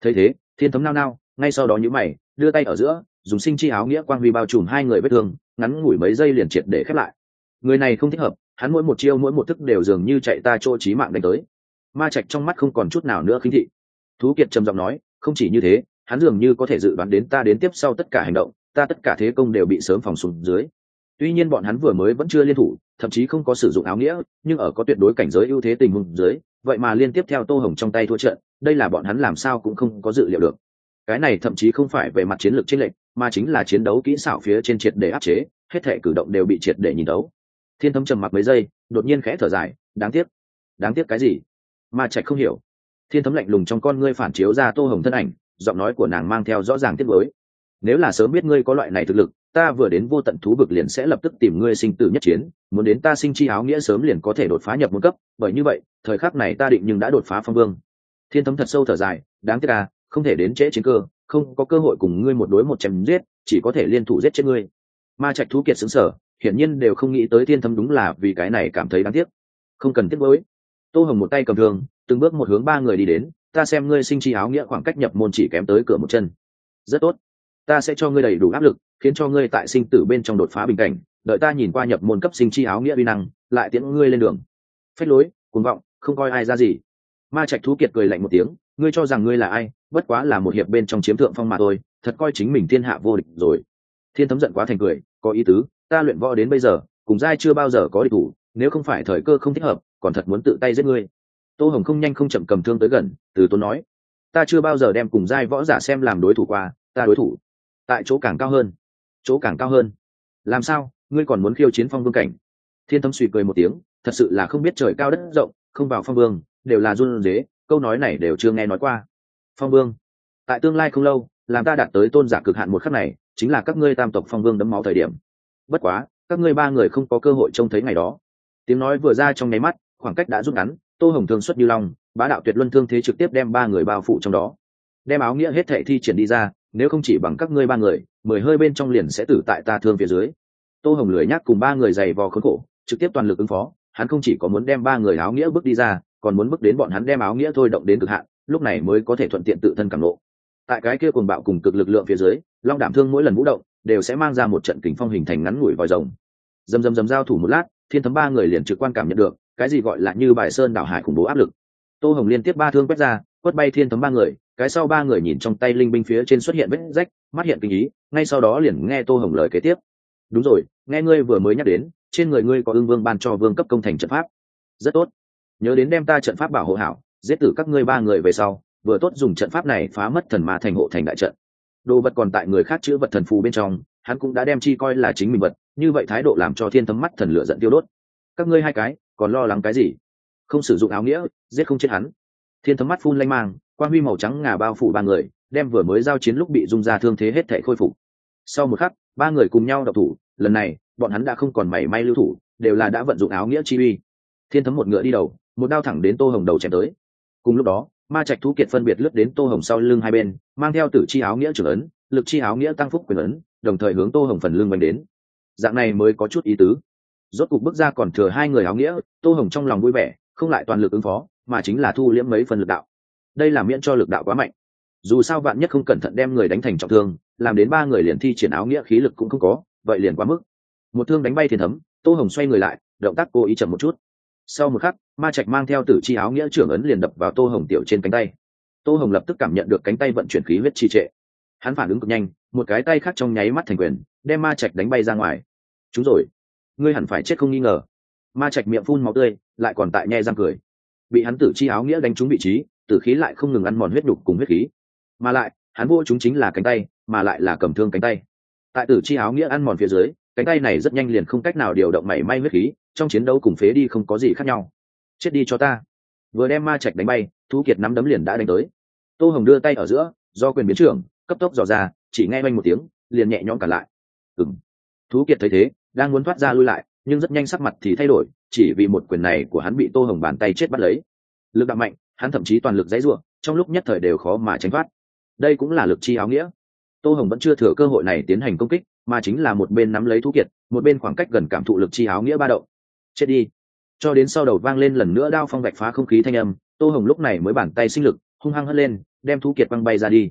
Thấy thế, thiên thấm nao nao, ngay sau đó nhữ mày, đưa tay ở giữa, dùng sinh chi áo nghĩa quang huy bao trùm hai người vết thương, ngắn ngủi mấy giây liền triệt để khép lại. Người này không thích hợp hắn mỗi một chiêu mỗi một thức đều dường như chạy ta chỗ trí mạng đánh tới. Ma trạch trong mắt không còn chút nào nữa khinh thị. Thú kiệt trầm giọng nói, không chỉ như thế, hắn dường như có thể dự đoán đến ta đến tiếp sau tất cả hành động, ta tất cả thế công đều bị sớm phòng sùng dưới. Tuy nhiên bọn hắn vừa mới vẫn chưa liên thủ, thậm chí không có sử dụng áo nghĩa, nhưng ở có tuyệt đối cảnh giới ưu thế tình huống dưới, vậy mà liên tiếp theo tô hồng trong tay thua trận, đây là bọn hắn làm sao cũng không có dự liệu được. Cái này thậm chí không phải về mặt chiến lược chênh lệch, mà chính là chiến đấu kỹ xảo phía trên triệt để áp chế, hết thể cử động đều bị triệt để nhìn đấu thiên thấm trầm mặc mấy giây, đột nhiên khẽ thở dài, đáng tiếc đáng tiếc cái gì? Ma trạch không hiểu. Thiên thấm lạnh lùng trong con ngươi phản chiếu ra tô hồng thân ảnh, giọng nói của nàng mang theo rõ ràng tiếc mới nếu là sớm biết ngươi có loại này thực lực, ta vừa đến vô tận thú vực liền sẽ lập tức tìm ngươi sinh tử nhất chiến, muốn đến ta sinh chi áo nghĩa sớm liền có thể đột phá nhập một cấp, bởi như vậy, thời khắc này ta định nhưng đã đột phá phong vương. Thiên thấm thật sâu thở dài, đáng tiếc à không thể đến trễ chiến cơ, không có cơ hội cùng ngươi một đối một chém giết, chỉ có thể liên thủ giết chết ngươi. Ma trạch thú kiệt xứng sở hiển nhiên đều không nghĩ tới thiên thấm đúng là vì cái này cảm thấy đáng tiếc. Không cần tiếc với tô hồng một tay cầm thường từng bước một hướng ba người đi đến, ta xem ngươi sinh chi áo nghĩa khoảng cách nhập môn chỉ kém tới cửa một chân. Rất tốt. Ta sẽ cho ngươi đầy đủ áp lực, khiến cho ngươi tại sinh tử bên trong đột phá bình cảnh, đợi ta nhìn qua nhập môn cấp sinh chi áo nghĩa vi năng, lại tiễn ngươi lên đường. Phép lối, cuồng vọng, không coi ai ra gì. Ma trạch thú kiệt cười lạnh một tiếng, ngươi cho rằng ngươi là ai, bất quá là một hiệp bên trong chiếm thượng phong mà thôi, thật coi chính mình thiên hạ vô địch rồi. Thiên thấm giận quá thành cười, có ý tứ ta luyện võ đến bây giờ, cùng giai chưa bao giờ có địch thủ, nếu không phải thời cơ không thích hợp, còn thật muốn tự tay giết ngươi. Tô hồng không nhanh không chậm cầm thương tới gần, từ tôn nói, ta chưa bao giờ đem cùng giai võ giả xem làm đối thủ qua, ta đối thủ tại chỗ càng cao hơn, chỗ càng cao hơn. Làm sao, ngươi còn muốn khiêu chiến phong vương cảnh? Thiên thấm suy cười một tiếng, thật sự là không biết trời cao đất rộng, không vào phong vương, đều là run dế câu nói này đều chưa nghe nói qua. Phong vương, tại tương lai không lâu, làm ta đạt tới tôn giả cực hạn một khắc này, chính là các ngươi tam tộc phong vương đấm máu thời điểm bất quá, các ngươi ba người không có cơ hội trông thấy ngày đó. Tiếng nói vừa ra trong nháy mắt, khoảng cách đã rút ngắn, tô hồng thương xuất như long, bá đạo tuyệt luân thương thế trực tiếp đem ba người bao phủ trong đó. Đem áo nghĩa hết thệ thi triển đi ra, nếu không chỉ bằng các ngươi ba người, mười hơi bên trong liền sẽ tử tại ta thương phía dưới. Tô hồng lười nhắc cùng ba người giày vò khốn khổ, trực tiếp toàn lực ứng phó, hắn không chỉ có muốn đem ba người áo nghĩa bước đi ra, còn muốn bước đến bọn hắn đem áo nghĩa thôi động đến cực hạn, lúc này mới có thể thuận tiện tự thân cảm lộ. Tại cái kia cuồng bạo cùng cực lực lượng phía dưới, long đảm thương mỗi lần vũ động đều sẽ mang ra một trận kính phong hình thành ngắn ngủi vòi rồng. Dầm dầm dầm giao thủ một lát, thiên thấm ba người liền trực quan cảm nhận được, cái gì gọi là như bài sơn đảo hải khủng bố áp lực. Tô hồng liên tiếp ba thương quét ra, quất bay thiên thấm ba người, cái sau ba người nhìn trong tay linh binh phía trên xuất hiện vết rách, mắt hiện kinh ý, ngay sau đó liền nghe tô hồng lời kế tiếp. Đúng rồi, nghe ngươi vừa mới nhắc đến, trên người ngươi có ưng vương ban cho vương cấp công thành trận pháp. Rất tốt. Nhớ đến đem ta trận pháp bảo hộ hảo, giết tử các ngươi ba người về sau, vừa tốt dùng trận pháp này phá mất thần ma thành hộ thành đại trận đồ vật còn tại người khác chữ vật thần phù bên trong, hắn cũng đã đem chi coi là chính mình vật, như vậy thái độ làm cho thiên thấm mắt thần lửa giận tiêu đốt. Các ngươi hai cái, còn lo lắng cái gì? Không sử dụng áo nghĩa, giết không chết hắn. Thiên thấm mắt phun lanh mang quan huy màu trắng ngà bao phủ ba người, đem vừa mới giao chiến lúc bị dung ra thương thế hết thể khôi phục. Sau một khắc, ba người cùng nhau đọc thủ, lần này, bọn hắn đã không còn mảy may lưu thủ, đều là đã vận dụng áo nghĩa chi uy. Thiên thấm một ngựa đi đầu, một đao thẳng đến tô hồng đầu chém tới. Cùng lúc đó ma trạch thú kiệt phân biệt lướt đến tô hồng sau lưng hai bên, mang theo tử chi áo nghĩa trưởng ấn, lực chi áo nghĩa tăng phúc quyền ấn, đồng thời hướng tô hồng phần lưng vành đến. Dạng này mới có chút ý tứ. Rốt cục bước ra còn thừa hai người áo nghĩa, tô hồng trong lòng vui vẻ, không lại toàn lực ứng phó, mà chính là thu liễm mấy phần lực đạo. Đây là miễn cho lực đạo quá mạnh. Dù sao bạn nhất không cẩn thận đem người đánh thành trọng thương, làm đến ba người liền thi triển áo nghĩa khí lực cũng không có, vậy liền quá mức. Một thương đánh bay thiên thấm, tô hồng xoay người lại, động tác cố ý chậm một chút sau một khắc, ma trạch mang theo tử chi áo nghĩa trưởng ấn liền đập vào tô hồng tiểu trên cánh tay. Tô hồng lập tức cảm nhận được cánh tay vận chuyển khí huyết trì trệ. Hắn phản ứng cực nhanh, một cái tay khác trong nháy mắt thành quyền, đem ma trạch đánh bay ra ngoài. Chúng rồi ngươi hẳn phải chết không nghi ngờ. Ma trạch miệng phun máu tươi, lại còn tại nhe răng cười. Bị hắn tử chi áo nghĩa đánh trúng vị trí, tử khí lại không ngừng ăn mòn huyết đục cùng huyết khí. Mà lại, hắn vô chúng chính là cánh tay, mà lại là cầm thương cánh tay. Tại tử chi áo nghĩa ăn mòn phía dưới cánh tay này rất nhanh liền không cách nào điều động mảy may huyết khí, trong chiến đấu cùng phế đi không có gì khác nhau. Chết đi cho ta. Vừa đem ma trạch đánh bay thu kiệt nắm đấm liền đã đánh tới. Tô hồng đưa tay ở giữa, do quyền biến trưởng, cấp tốc dò ra, chỉ nghe oanh một tiếng, liền nhẹ nhõm cả lại. Ừng thú kiệt thấy thế, đang muốn thoát ra lui lại, nhưng rất nhanh sắc mặt thì thay đổi, chỉ vì một quyền này của hắn bị tô hồng bàn tay chết bắt lấy. Lực đạo mạnh, hắn thậm chí toàn lực dãy ruộng, trong lúc nhất thời đều khó mà tránh thoát. Đây cũng là lực chi áo nghĩa. Tô hồng vẫn chưa thừa cơ hội này tiến hành công kích mà chính là một bên nắm lấy thú kiệt, một bên khoảng cách gần cảm thụ lực chi áo nghĩa ba đậu. chết đi. Cho đến sau đầu vang lên lần nữa đao phong vạch phá không khí thanh âm, tô hồng lúc này mới bàn tay sinh lực, hung hăng hất lên, đem thú kiệt băng bay ra đi.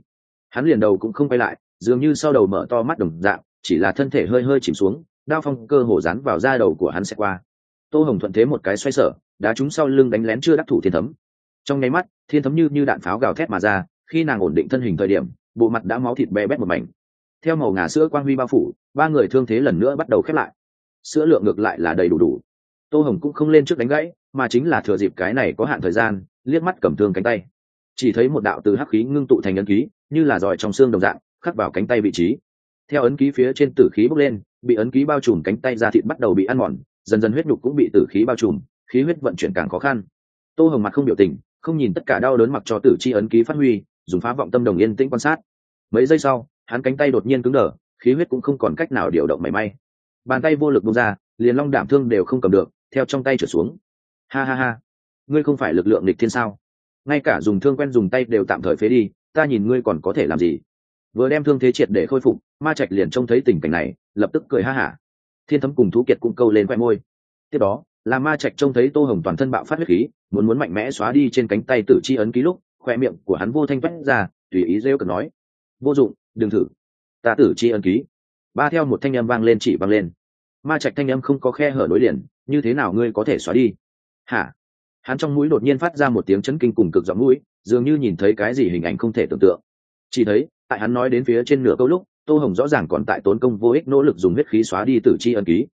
Hắn liền đầu cũng không quay lại, dường như sau đầu mở to mắt đồng dạng, chỉ là thân thể hơi hơi chìm xuống, đao phong cơ hồ dán vào da đầu của hắn sẽ qua. Tô hồng thuận thế một cái xoay sở, đá trúng sau lưng đánh lén chưa đắc thủ thiên thấm. Trong nháy mắt, thiên thấm như như đạn pháo gào thét mà ra, khi nàng ổn định thân hình thời điểm, bộ mặt đã máu thịt bé bét một mảnh theo màu ngà sữa quang huy bao phủ, ba người thương thế lần nữa bắt đầu khép lại. Sữa lượng ngược lại là đầy đủ đủ. Tô hồng cũng không lên trước đánh gãy, mà chính là thừa dịp cái này có hạn thời gian, liếc mắt cầm thương cánh tay. Chỉ thấy một đạo từ hắc khí ngưng tụ thành ấn ký, như là giỏi trong xương đồng dạng, khắc vào cánh tay vị trí. Theo ấn ký phía trên tử khí bốc lên, bị ấn ký bao trùm cánh tay ra thịt bắt đầu bị ăn mòn, dần dần huyết nhục cũng bị tử khí bao trùm, khí huyết vận chuyển càng khó khăn. Tô hồng mặt không biểu tình, không nhìn tất cả đau đớn mặc cho tử chi ấn ký phát huy, dùng phá vọng tâm đồng yên tĩnh quan sát. Mấy giây sau hắn cánh tay đột nhiên cứng đờ, khí huyết cũng không còn cách nào điều động mảy may. Bàn tay vô lực bung ra, liền long đảm thương đều không cầm được, theo trong tay trở xuống. Ha ha ha, ngươi không phải lực lượng địch thiên sao? Ngay cả dùng thương quen dùng tay đều tạm thời phế đi, ta nhìn ngươi còn có thể làm gì? Vừa đem thương thế triệt để khôi phục, ma trạch liền trông thấy tình cảnh này, lập tức cười ha hả. Thiên thấm cùng thú kiệt cũng câu lên khoe môi. Tiếp đó, là ma trạch trông thấy tô hồng toàn thân bạo phát huyết khí, muốn muốn mạnh mẽ xóa đi trên cánh tay tử chi ấn ký lúc, khoe miệng của hắn vô thanh vét ra, tùy ý rêu cần nói. Vô dụng đừng thử. Ta tử chi ân ký. Ba theo một thanh âm vang lên chỉ vang lên. Ma trạch thanh âm không có khe hở nối liền, như thế nào ngươi có thể xóa đi? Hả? Hắn trong mũi đột nhiên phát ra một tiếng chấn kinh cùng cực giọng mũi, dường như nhìn thấy cái gì hình ảnh không thể tưởng tượng. Chỉ thấy, tại hắn nói đến phía trên nửa câu lúc, tô hồng rõ ràng còn tại tốn công vô ích nỗ lực dùng huyết khí xóa đi tử chi ân ký.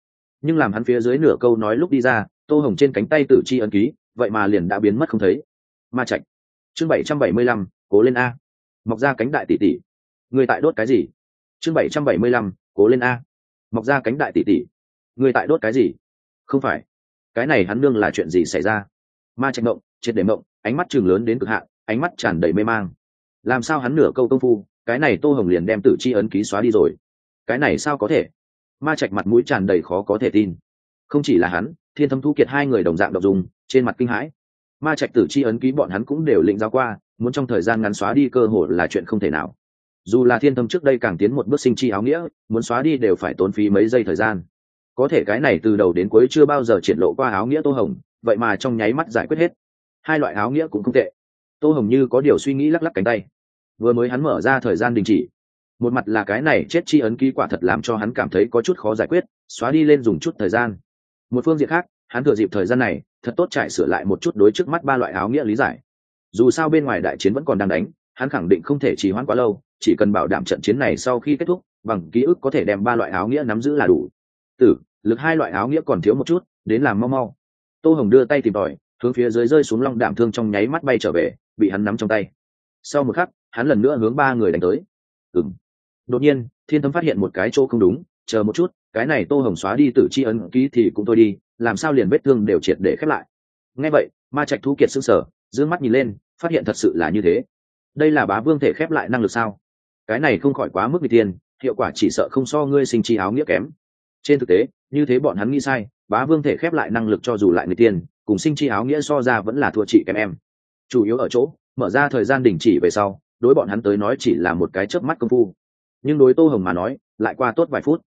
Nhưng làm hắn phía dưới nửa câu nói lúc đi ra, tô hồng trên cánh tay tử chi ân ký, vậy mà liền đã biến mất không thấy. Ma trạch. Chương bảy trăm bảy mươi lăm, cố lên a. Mọc ra cánh đại tỷ tỷ người tại đốt cái gì? Chương bảy trăm bảy mươi lăm, cố lên a. Mọc ra cánh đại tỷ tỷ. Người tại đốt cái gì? Không phải. Cái này hắn nương là chuyện gì xảy ra? Ma trạch mộng triệt để mộng ánh mắt chừng lớn đến cực hạn, ánh mắt tràn đầy mê mang. Làm sao hắn nửa câu công phu, cái này tô hồng liền đem tử chi ấn ký xóa đi rồi? Cái này sao có thể? Ma trạch mặt mũi tràn đầy khó có thể tin. Không chỉ là hắn, thiên thâm thu kiệt hai người đồng dạng đọc dùng, trên mặt kinh hãi. Ma trạch tử chi ấn ký bọn hắn cũng đều lĩnh giáo qua, muốn trong thời gian ngắn xóa đi cơ hội là chuyện không thể nào dù là thiên thâm trước đây càng tiến một bước sinh chi áo nghĩa, muốn xóa đi đều phải tốn phí mấy giây thời gian. Có thể cái này từ đầu đến cuối chưa bao giờ triển lộ qua áo nghĩa tô hồng, vậy mà trong nháy mắt giải quyết hết. Hai loại áo nghĩa cũng không tệ. Tô hồng như có điều suy nghĩ lắc lắc cánh tay. Vừa mới hắn mở ra thời gian đình chỉ. Một mặt là cái này chết chi ấn ký quả thật làm cho hắn cảm thấy có chút khó giải quyết, xóa đi lên dùng chút thời gian. Một phương diện khác, hắn thừa dịp thời gian này, thật tốt trải sửa lại một chút đối trước mắt ba loại áo nghĩa lý giải. Dù sao bên ngoài đại chiến vẫn còn đang đánh hắn khẳng định không thể trì hoãn quá lâu, chỉ cần bảo đảm trận chiến này sau khi kết thúc, bằng ký ức có thể đem ba loại áo nghĩa nắm giữ là đủ. Tử, lực hai loại áo nghĩa còn thiếu một chút, đến làm mau mau. Tô hồng đưa tay tìm tòi, hướng phía dưới rơi xuống long đảm thương trong nháy mắt bay trở về, bị hắn nắm trong tay. Sau một khắc, hắn lần nữa hướng ba người đánh tới. Ừng đột nhiên, thiên thấm phát hiện một cái chỗ không đúng, chờ một chút, cái này tô hồng xóa đi t ử c h i ấn ký thì cũng thôi đi, làm sao liền vết thương đều triệt để khép lại. Ngay vậy, ma trạch thu kiệt s ư n g sở d ư ơ n g mắt nhìn lên, phát hiện thật sự là như thế đây là bá vương thể khép lại năng lực sao? Cái này không khỏi quá mức n tiền tiên hiệu quả chỉ sợ không so ngươi sinh chi áo nghĩa kém. Trên thực tế, như thế bọn hắn nghĩ sai, bá vương thể khép lại năng lực cho dù lại người tiên cùng sinh chi áo nghĩa so ra vẫn là thua chị kém em. Chủ yếu ở chỗ, mở ra thời gian đình chỉ về sau, đối bọn hắn tới nói chỉ là một cái chớp mắt công phu. Nhưng đối tô hồng mà nói, lại qua tốt vài phút.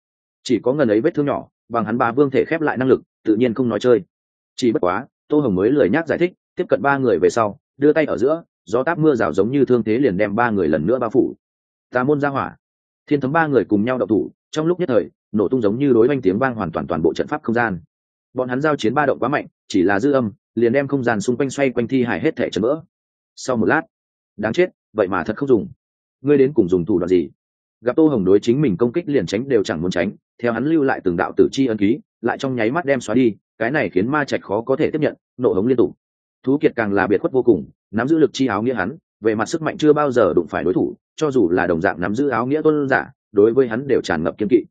Chỉ có ngần ấy vết thương nhỏ, bằng hắn bá vương thể khép lại năng lực, tự nhiên không nói chơi. Chỉ bất quá, tô hồng mới lời nhắc giải thích, tiếp cận ba người về sau, đưa tay ở giữa gió táp mưa rào giống như thương thế liền đem ba người lần nữa bao phủ. Tà môn ra hỏa. Thiên thấm ba người cùng nhau đậu thủ, trong lúc nhất thời, nổ tung giống như đối oanh tiếng vang hoàn toàn toàn bộ trận pháp không gian. Bọn hắn giao chiến ba động quá mạnh, chỉ là dư âm, liền đem không gian xung quanh xoay quanh thi hải hết thể chấn vỡ. Sau một lát, đáng chết, vậy mà thật không dùng. Ngươi đến cùng dùng thủ đoạn gì? Gặp tô hồng đối chính mình công kích liền tránh đều chẳng muốn tránh, theo hắn lưu lại từng đạo tử chi ân ký, lại trong nháy mắt đem xóa đi, cái này khiến ma trạch khó có thể tiếp nhận, nộ hống liên tục thú kiệt càng là biệt khuất vô cùng, nắm giữ lực chi áo nghĩa hắn, về mặt sức mạnh chưa bao giờ đụng phải đối thủ, cho dù là đồng dạng nắm giữ áo nghĩa tôn giả, đối với hắn đều tràn ngập kiên kỵ.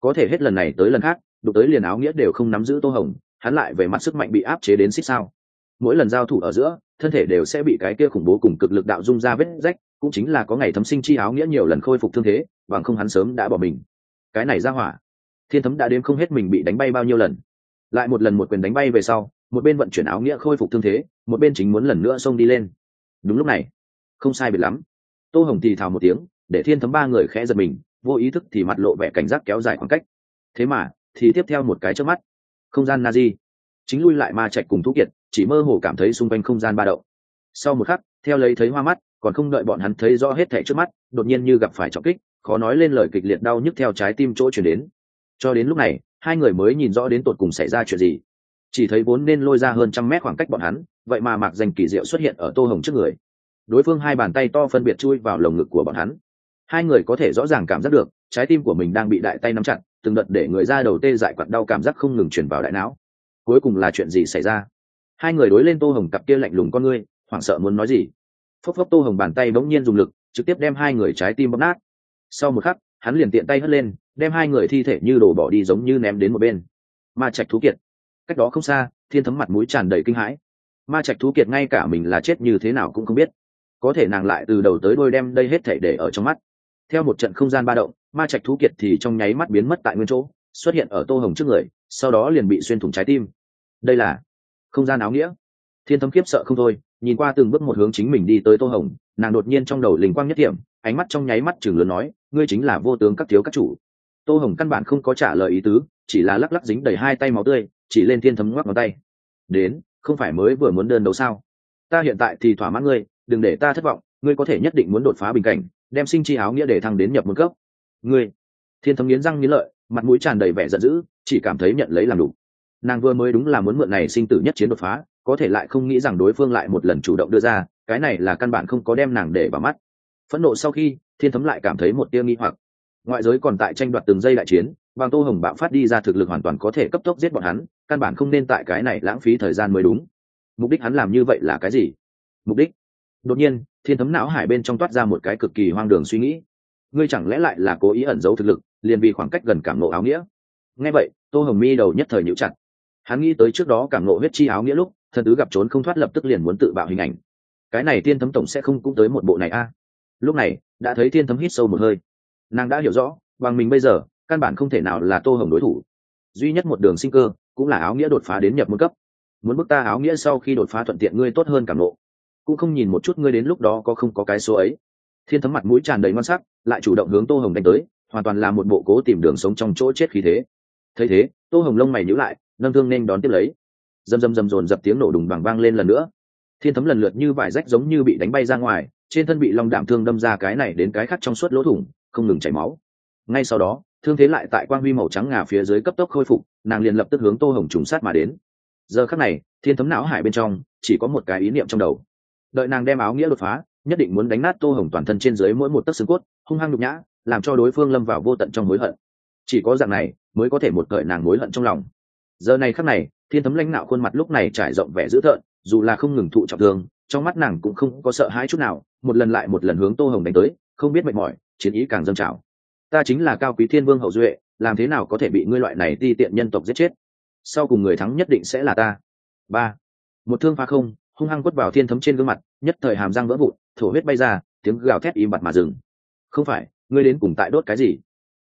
Có thể hết lần này tới lần khác, đụng tới liền áo nghĩa đều không nắm giữ tô hồng, hắn lại về mặt sức mạnh bị áp chế đến xích sao. Mỗi lần giao thủ ở giữa, thân thể đều sẽ bị cái kia khủng bố cùng cực lực đạo dung ra vết rách, cũng chính là có ngày thấm sinh chi áo nghĩa nhiều lần khôi phục thương thế, bằng không hắn sớm đã bỏ mình. Cái này ra hỏa, thiên thấm đã đếm không hết mình bị đánh bay bao nhiêu lần. Lại một lần một quyền đánh bay về sau một bên vận chuyển áo nghĩa khôi phục thương thế, một bên chính muốn lần nữa xông đi lên. Đúng lúc này, không sai biệt lắm. Tô hồng thì thào một tiếng, để thiên thấm ba người khẽ giật mình, vô ý thức thì mặt lộ vẻ cảnh giác kéo dài khoảng cách. Thế mà, thì tiếp theo một cái trước mắt, không gian na di chính lui lại ma chạy cùng thú kiệt, chỉ mơ hồ cảm thấy xung quanh không gian ba đậu sau một khắc, theo lấy thấy hoa mắt, còn không đợi bọn hắn thấy rõ hết thẻ trước mắt, đột nhiên như gặp phải trọng kích, khó nói lên lời kịch liệt đau nhức theo trái tim chỗ chuyển đến. Cho đến lúc này, hai người mới nhìn rõ đến tột cùng xảy ra chuyện gì chỉ thấy vốn nên lôi ra hơn trăm mét khoảng cách bọn hắn, vậy mà mạc danh kỳ diệu xuất hiện ở tô hồng trước người. Đối phương hai bàn tay to phân biệt chui vào lồng ngực của bọn hắn. Hai người có thể rõ ràng cảm giác được, trái tim của mình đang bị đại tay nắm chặt, từng đợt để người ra đầu tê dại quặn đau cảm giác không ngừng chuyển vào đại não. Cuối cùng là chuyện gì xảy ra? Hai người đối lên tô hồng cặp kia lạnh lùng con ngươi, hoảng sợ muốn nói gì? Phốc phốc tô hồng bàn tay bỗng nhiên dùng lực, trực tiếp đem hai người trái tim bóp nát. Sau một khắc, hắn liền tiện tay hất lên, đem hai người thi thể như đổ bỏ đi giống như ném đến một bên. Ma trạch thú kiệt cách đó không xa, thiên thấm mặt mũi tràn đầy kinh hãi. Ma trạch thú kiệt ngay cả mình là chết như thế nào cũng không biết. Có thể nàng lại từ đầu tới đôi đem đây hết thể để ở trong mắt. Theo một trận không gian ba động, ma trạch thú kiệt thì trong nháy mắt biến mất tại nguyên chỗ, xuất hiện ở tô hồng trước người, sau đó liền bị xuyên thủng trái tim. Đây là không gian áo nghĩa. Thiên thấm kiếp sợ không thôi, nhìn qua từng bước một hướng chính mình đi tới tô hồng, nàng đột nhiên trong đầu linh quang nhất điểm, ánh mắt trong nháy mắt chừng lớn nói, ngươi chính là vô tướng các thiếu các chủ. Tô hồng căn bản không có trả lời ý tứ, chỉ là lắc lắc dính đầy hai tay máu tươi chỉ lên thiên thấm ngoắc ngón tay. Đến, không phải mới vừa muốn đơn đấu sao? Ta hiện tại thì thỏa mãn ngươi, đừng để ta thất vọng, ngươi có thể nhất định muốn đột phá bình cảnh, đem sinh chi áo nghĩa để thăng đến nhập một cấp. Ngươi, thiên thấm nghiến răng nghiến lợi, mặt mũi tràn đầy vẻ giận dữ, chỉ cảm thấy nhận lấy làm đủ. Nàng vừa mới đúng là muốn mượn này sinh tử nhất chiến đột phá, có thể lại không nghĩ rằng đối phương lại một lần chủ động đưa ra, cái này là căn bản không có đem nàng để vào mắt. Phẫn nộ sau khi, thiên thấm lại cảm thấy một tia nghi hoặc. Ngoại giới còn tại tranh đoạt từng giây đại chiến bằng tô hồng bạo phát đi ra thực lực hoàn toàn có thể cấp tốc giết bọn hắn căn bản không nên tại cái này lãng phí thời gian mới đúng. Mục đích hắn làm như vậy là cái gì? Mục đích? Đột nhiên, thiên thấm não hải bên trong toát ra một cái cực kỳ hoang đường suy nghĩ. Ngươi chẳng lẽ lại là cố ý ẩn giấu thực lực, liền vì khoảng cách gần cảm nộ áo nghĩa? Nghe vậy, tô hồng mi đầu nhất thời nhũ chặt. Hắn nghĩ tới trước đó cảm nộ huyết chi áo nghĩa lúc thần tứ gặp trốn không thoát lập tức liền muốn tự bạo hình ảnh. Cái này thiên thấm tổng sẽ không cũng tới một bộ này a. Lúc này, đã thấy thiên thấm hít sâu một hơi. Nàng đã hiểu rõ, bằng mình bây giờ, căn bản không thể nào là tô hồng đối thủ. Duy nhất một đường sinh cơ cũng là áo nghĩa đột phá đến nhập môn cấp. Muốn bức ta áo nghĩa sau khi đột phá thuận tiện ngươi tốt hơn cảm lộ cũng không nhìn một chút ngươi đến lúc đó có không có cái số ấy. Thiên thấm mặt mũi tràn đầy ngon sắc, lại chủ động hướng tô hồng đánh tới, hoàn toàn là một bộ cố tìm đường sống trong chỗ chết khí thế. Thấy thế, tô hồng lông mày nhíu lại, nâng thương nên đón tiếp lấy. Dầm dầm dầm dồn dập tiếng nổ đùng bằng vang lên lần nữa. Thiên thấm lần lượt như vải rách giống như bị đánh bay ra ngoài, trên thân bị long đạm thương đâm ra cái này đến cái khác trong suốt lỗ thủng, không ngừng chảy máu. Ngay sau đó thương thế lại tại quang huy màu trắng ngà phía dưới cấp tốc khôi phục, nàng liền lập tức hướng tô hồng trùng sát mà đến. Giờ khắc này, thiên thấm não hải bên trong, chỉ có một cái ý niệm trong đầu. Đợi nàng đem áo nghĩa đột phá, nhất định muốn đánh nát tô hồng toàn thân trên dưới mỗi một tấc xương cốt, hung hăng nhục nhã, làm cho đối phương lâm vào vô tận trong hối hận. Chỉ có dạng này, mới có thể một cởi nàng hối hận trong lòng. Giờ này khắc này, thiên thấm lãnh nạo khuôn mặt lúc này trải rộng vẻ dữ thợn dù là không ngừng thụ trọng thương, trong mắt nàng cũng không có sợ hãi chút nào, một lần lại một lần hướng tô hồng đánh tới, không biết mệt mỏi, chiến ý càng dâng trào ta chính là cao quý thiên vương hậu duệ, làm thế nào có thể bị ngươi loại này ti tiện nhân tộc giết chết? Sau cùng người thắng nhất định sẽ là ta. Ba. Một thương pha không, hung hăng quất vào thiên thấm trên gương mặt, nhất thời hàm răng vỡ vụn, thổ huyết bay ra, tiếng gào thét im bặt mà dừng. Không phải, ngươi đến cùng tại đốt cái gì?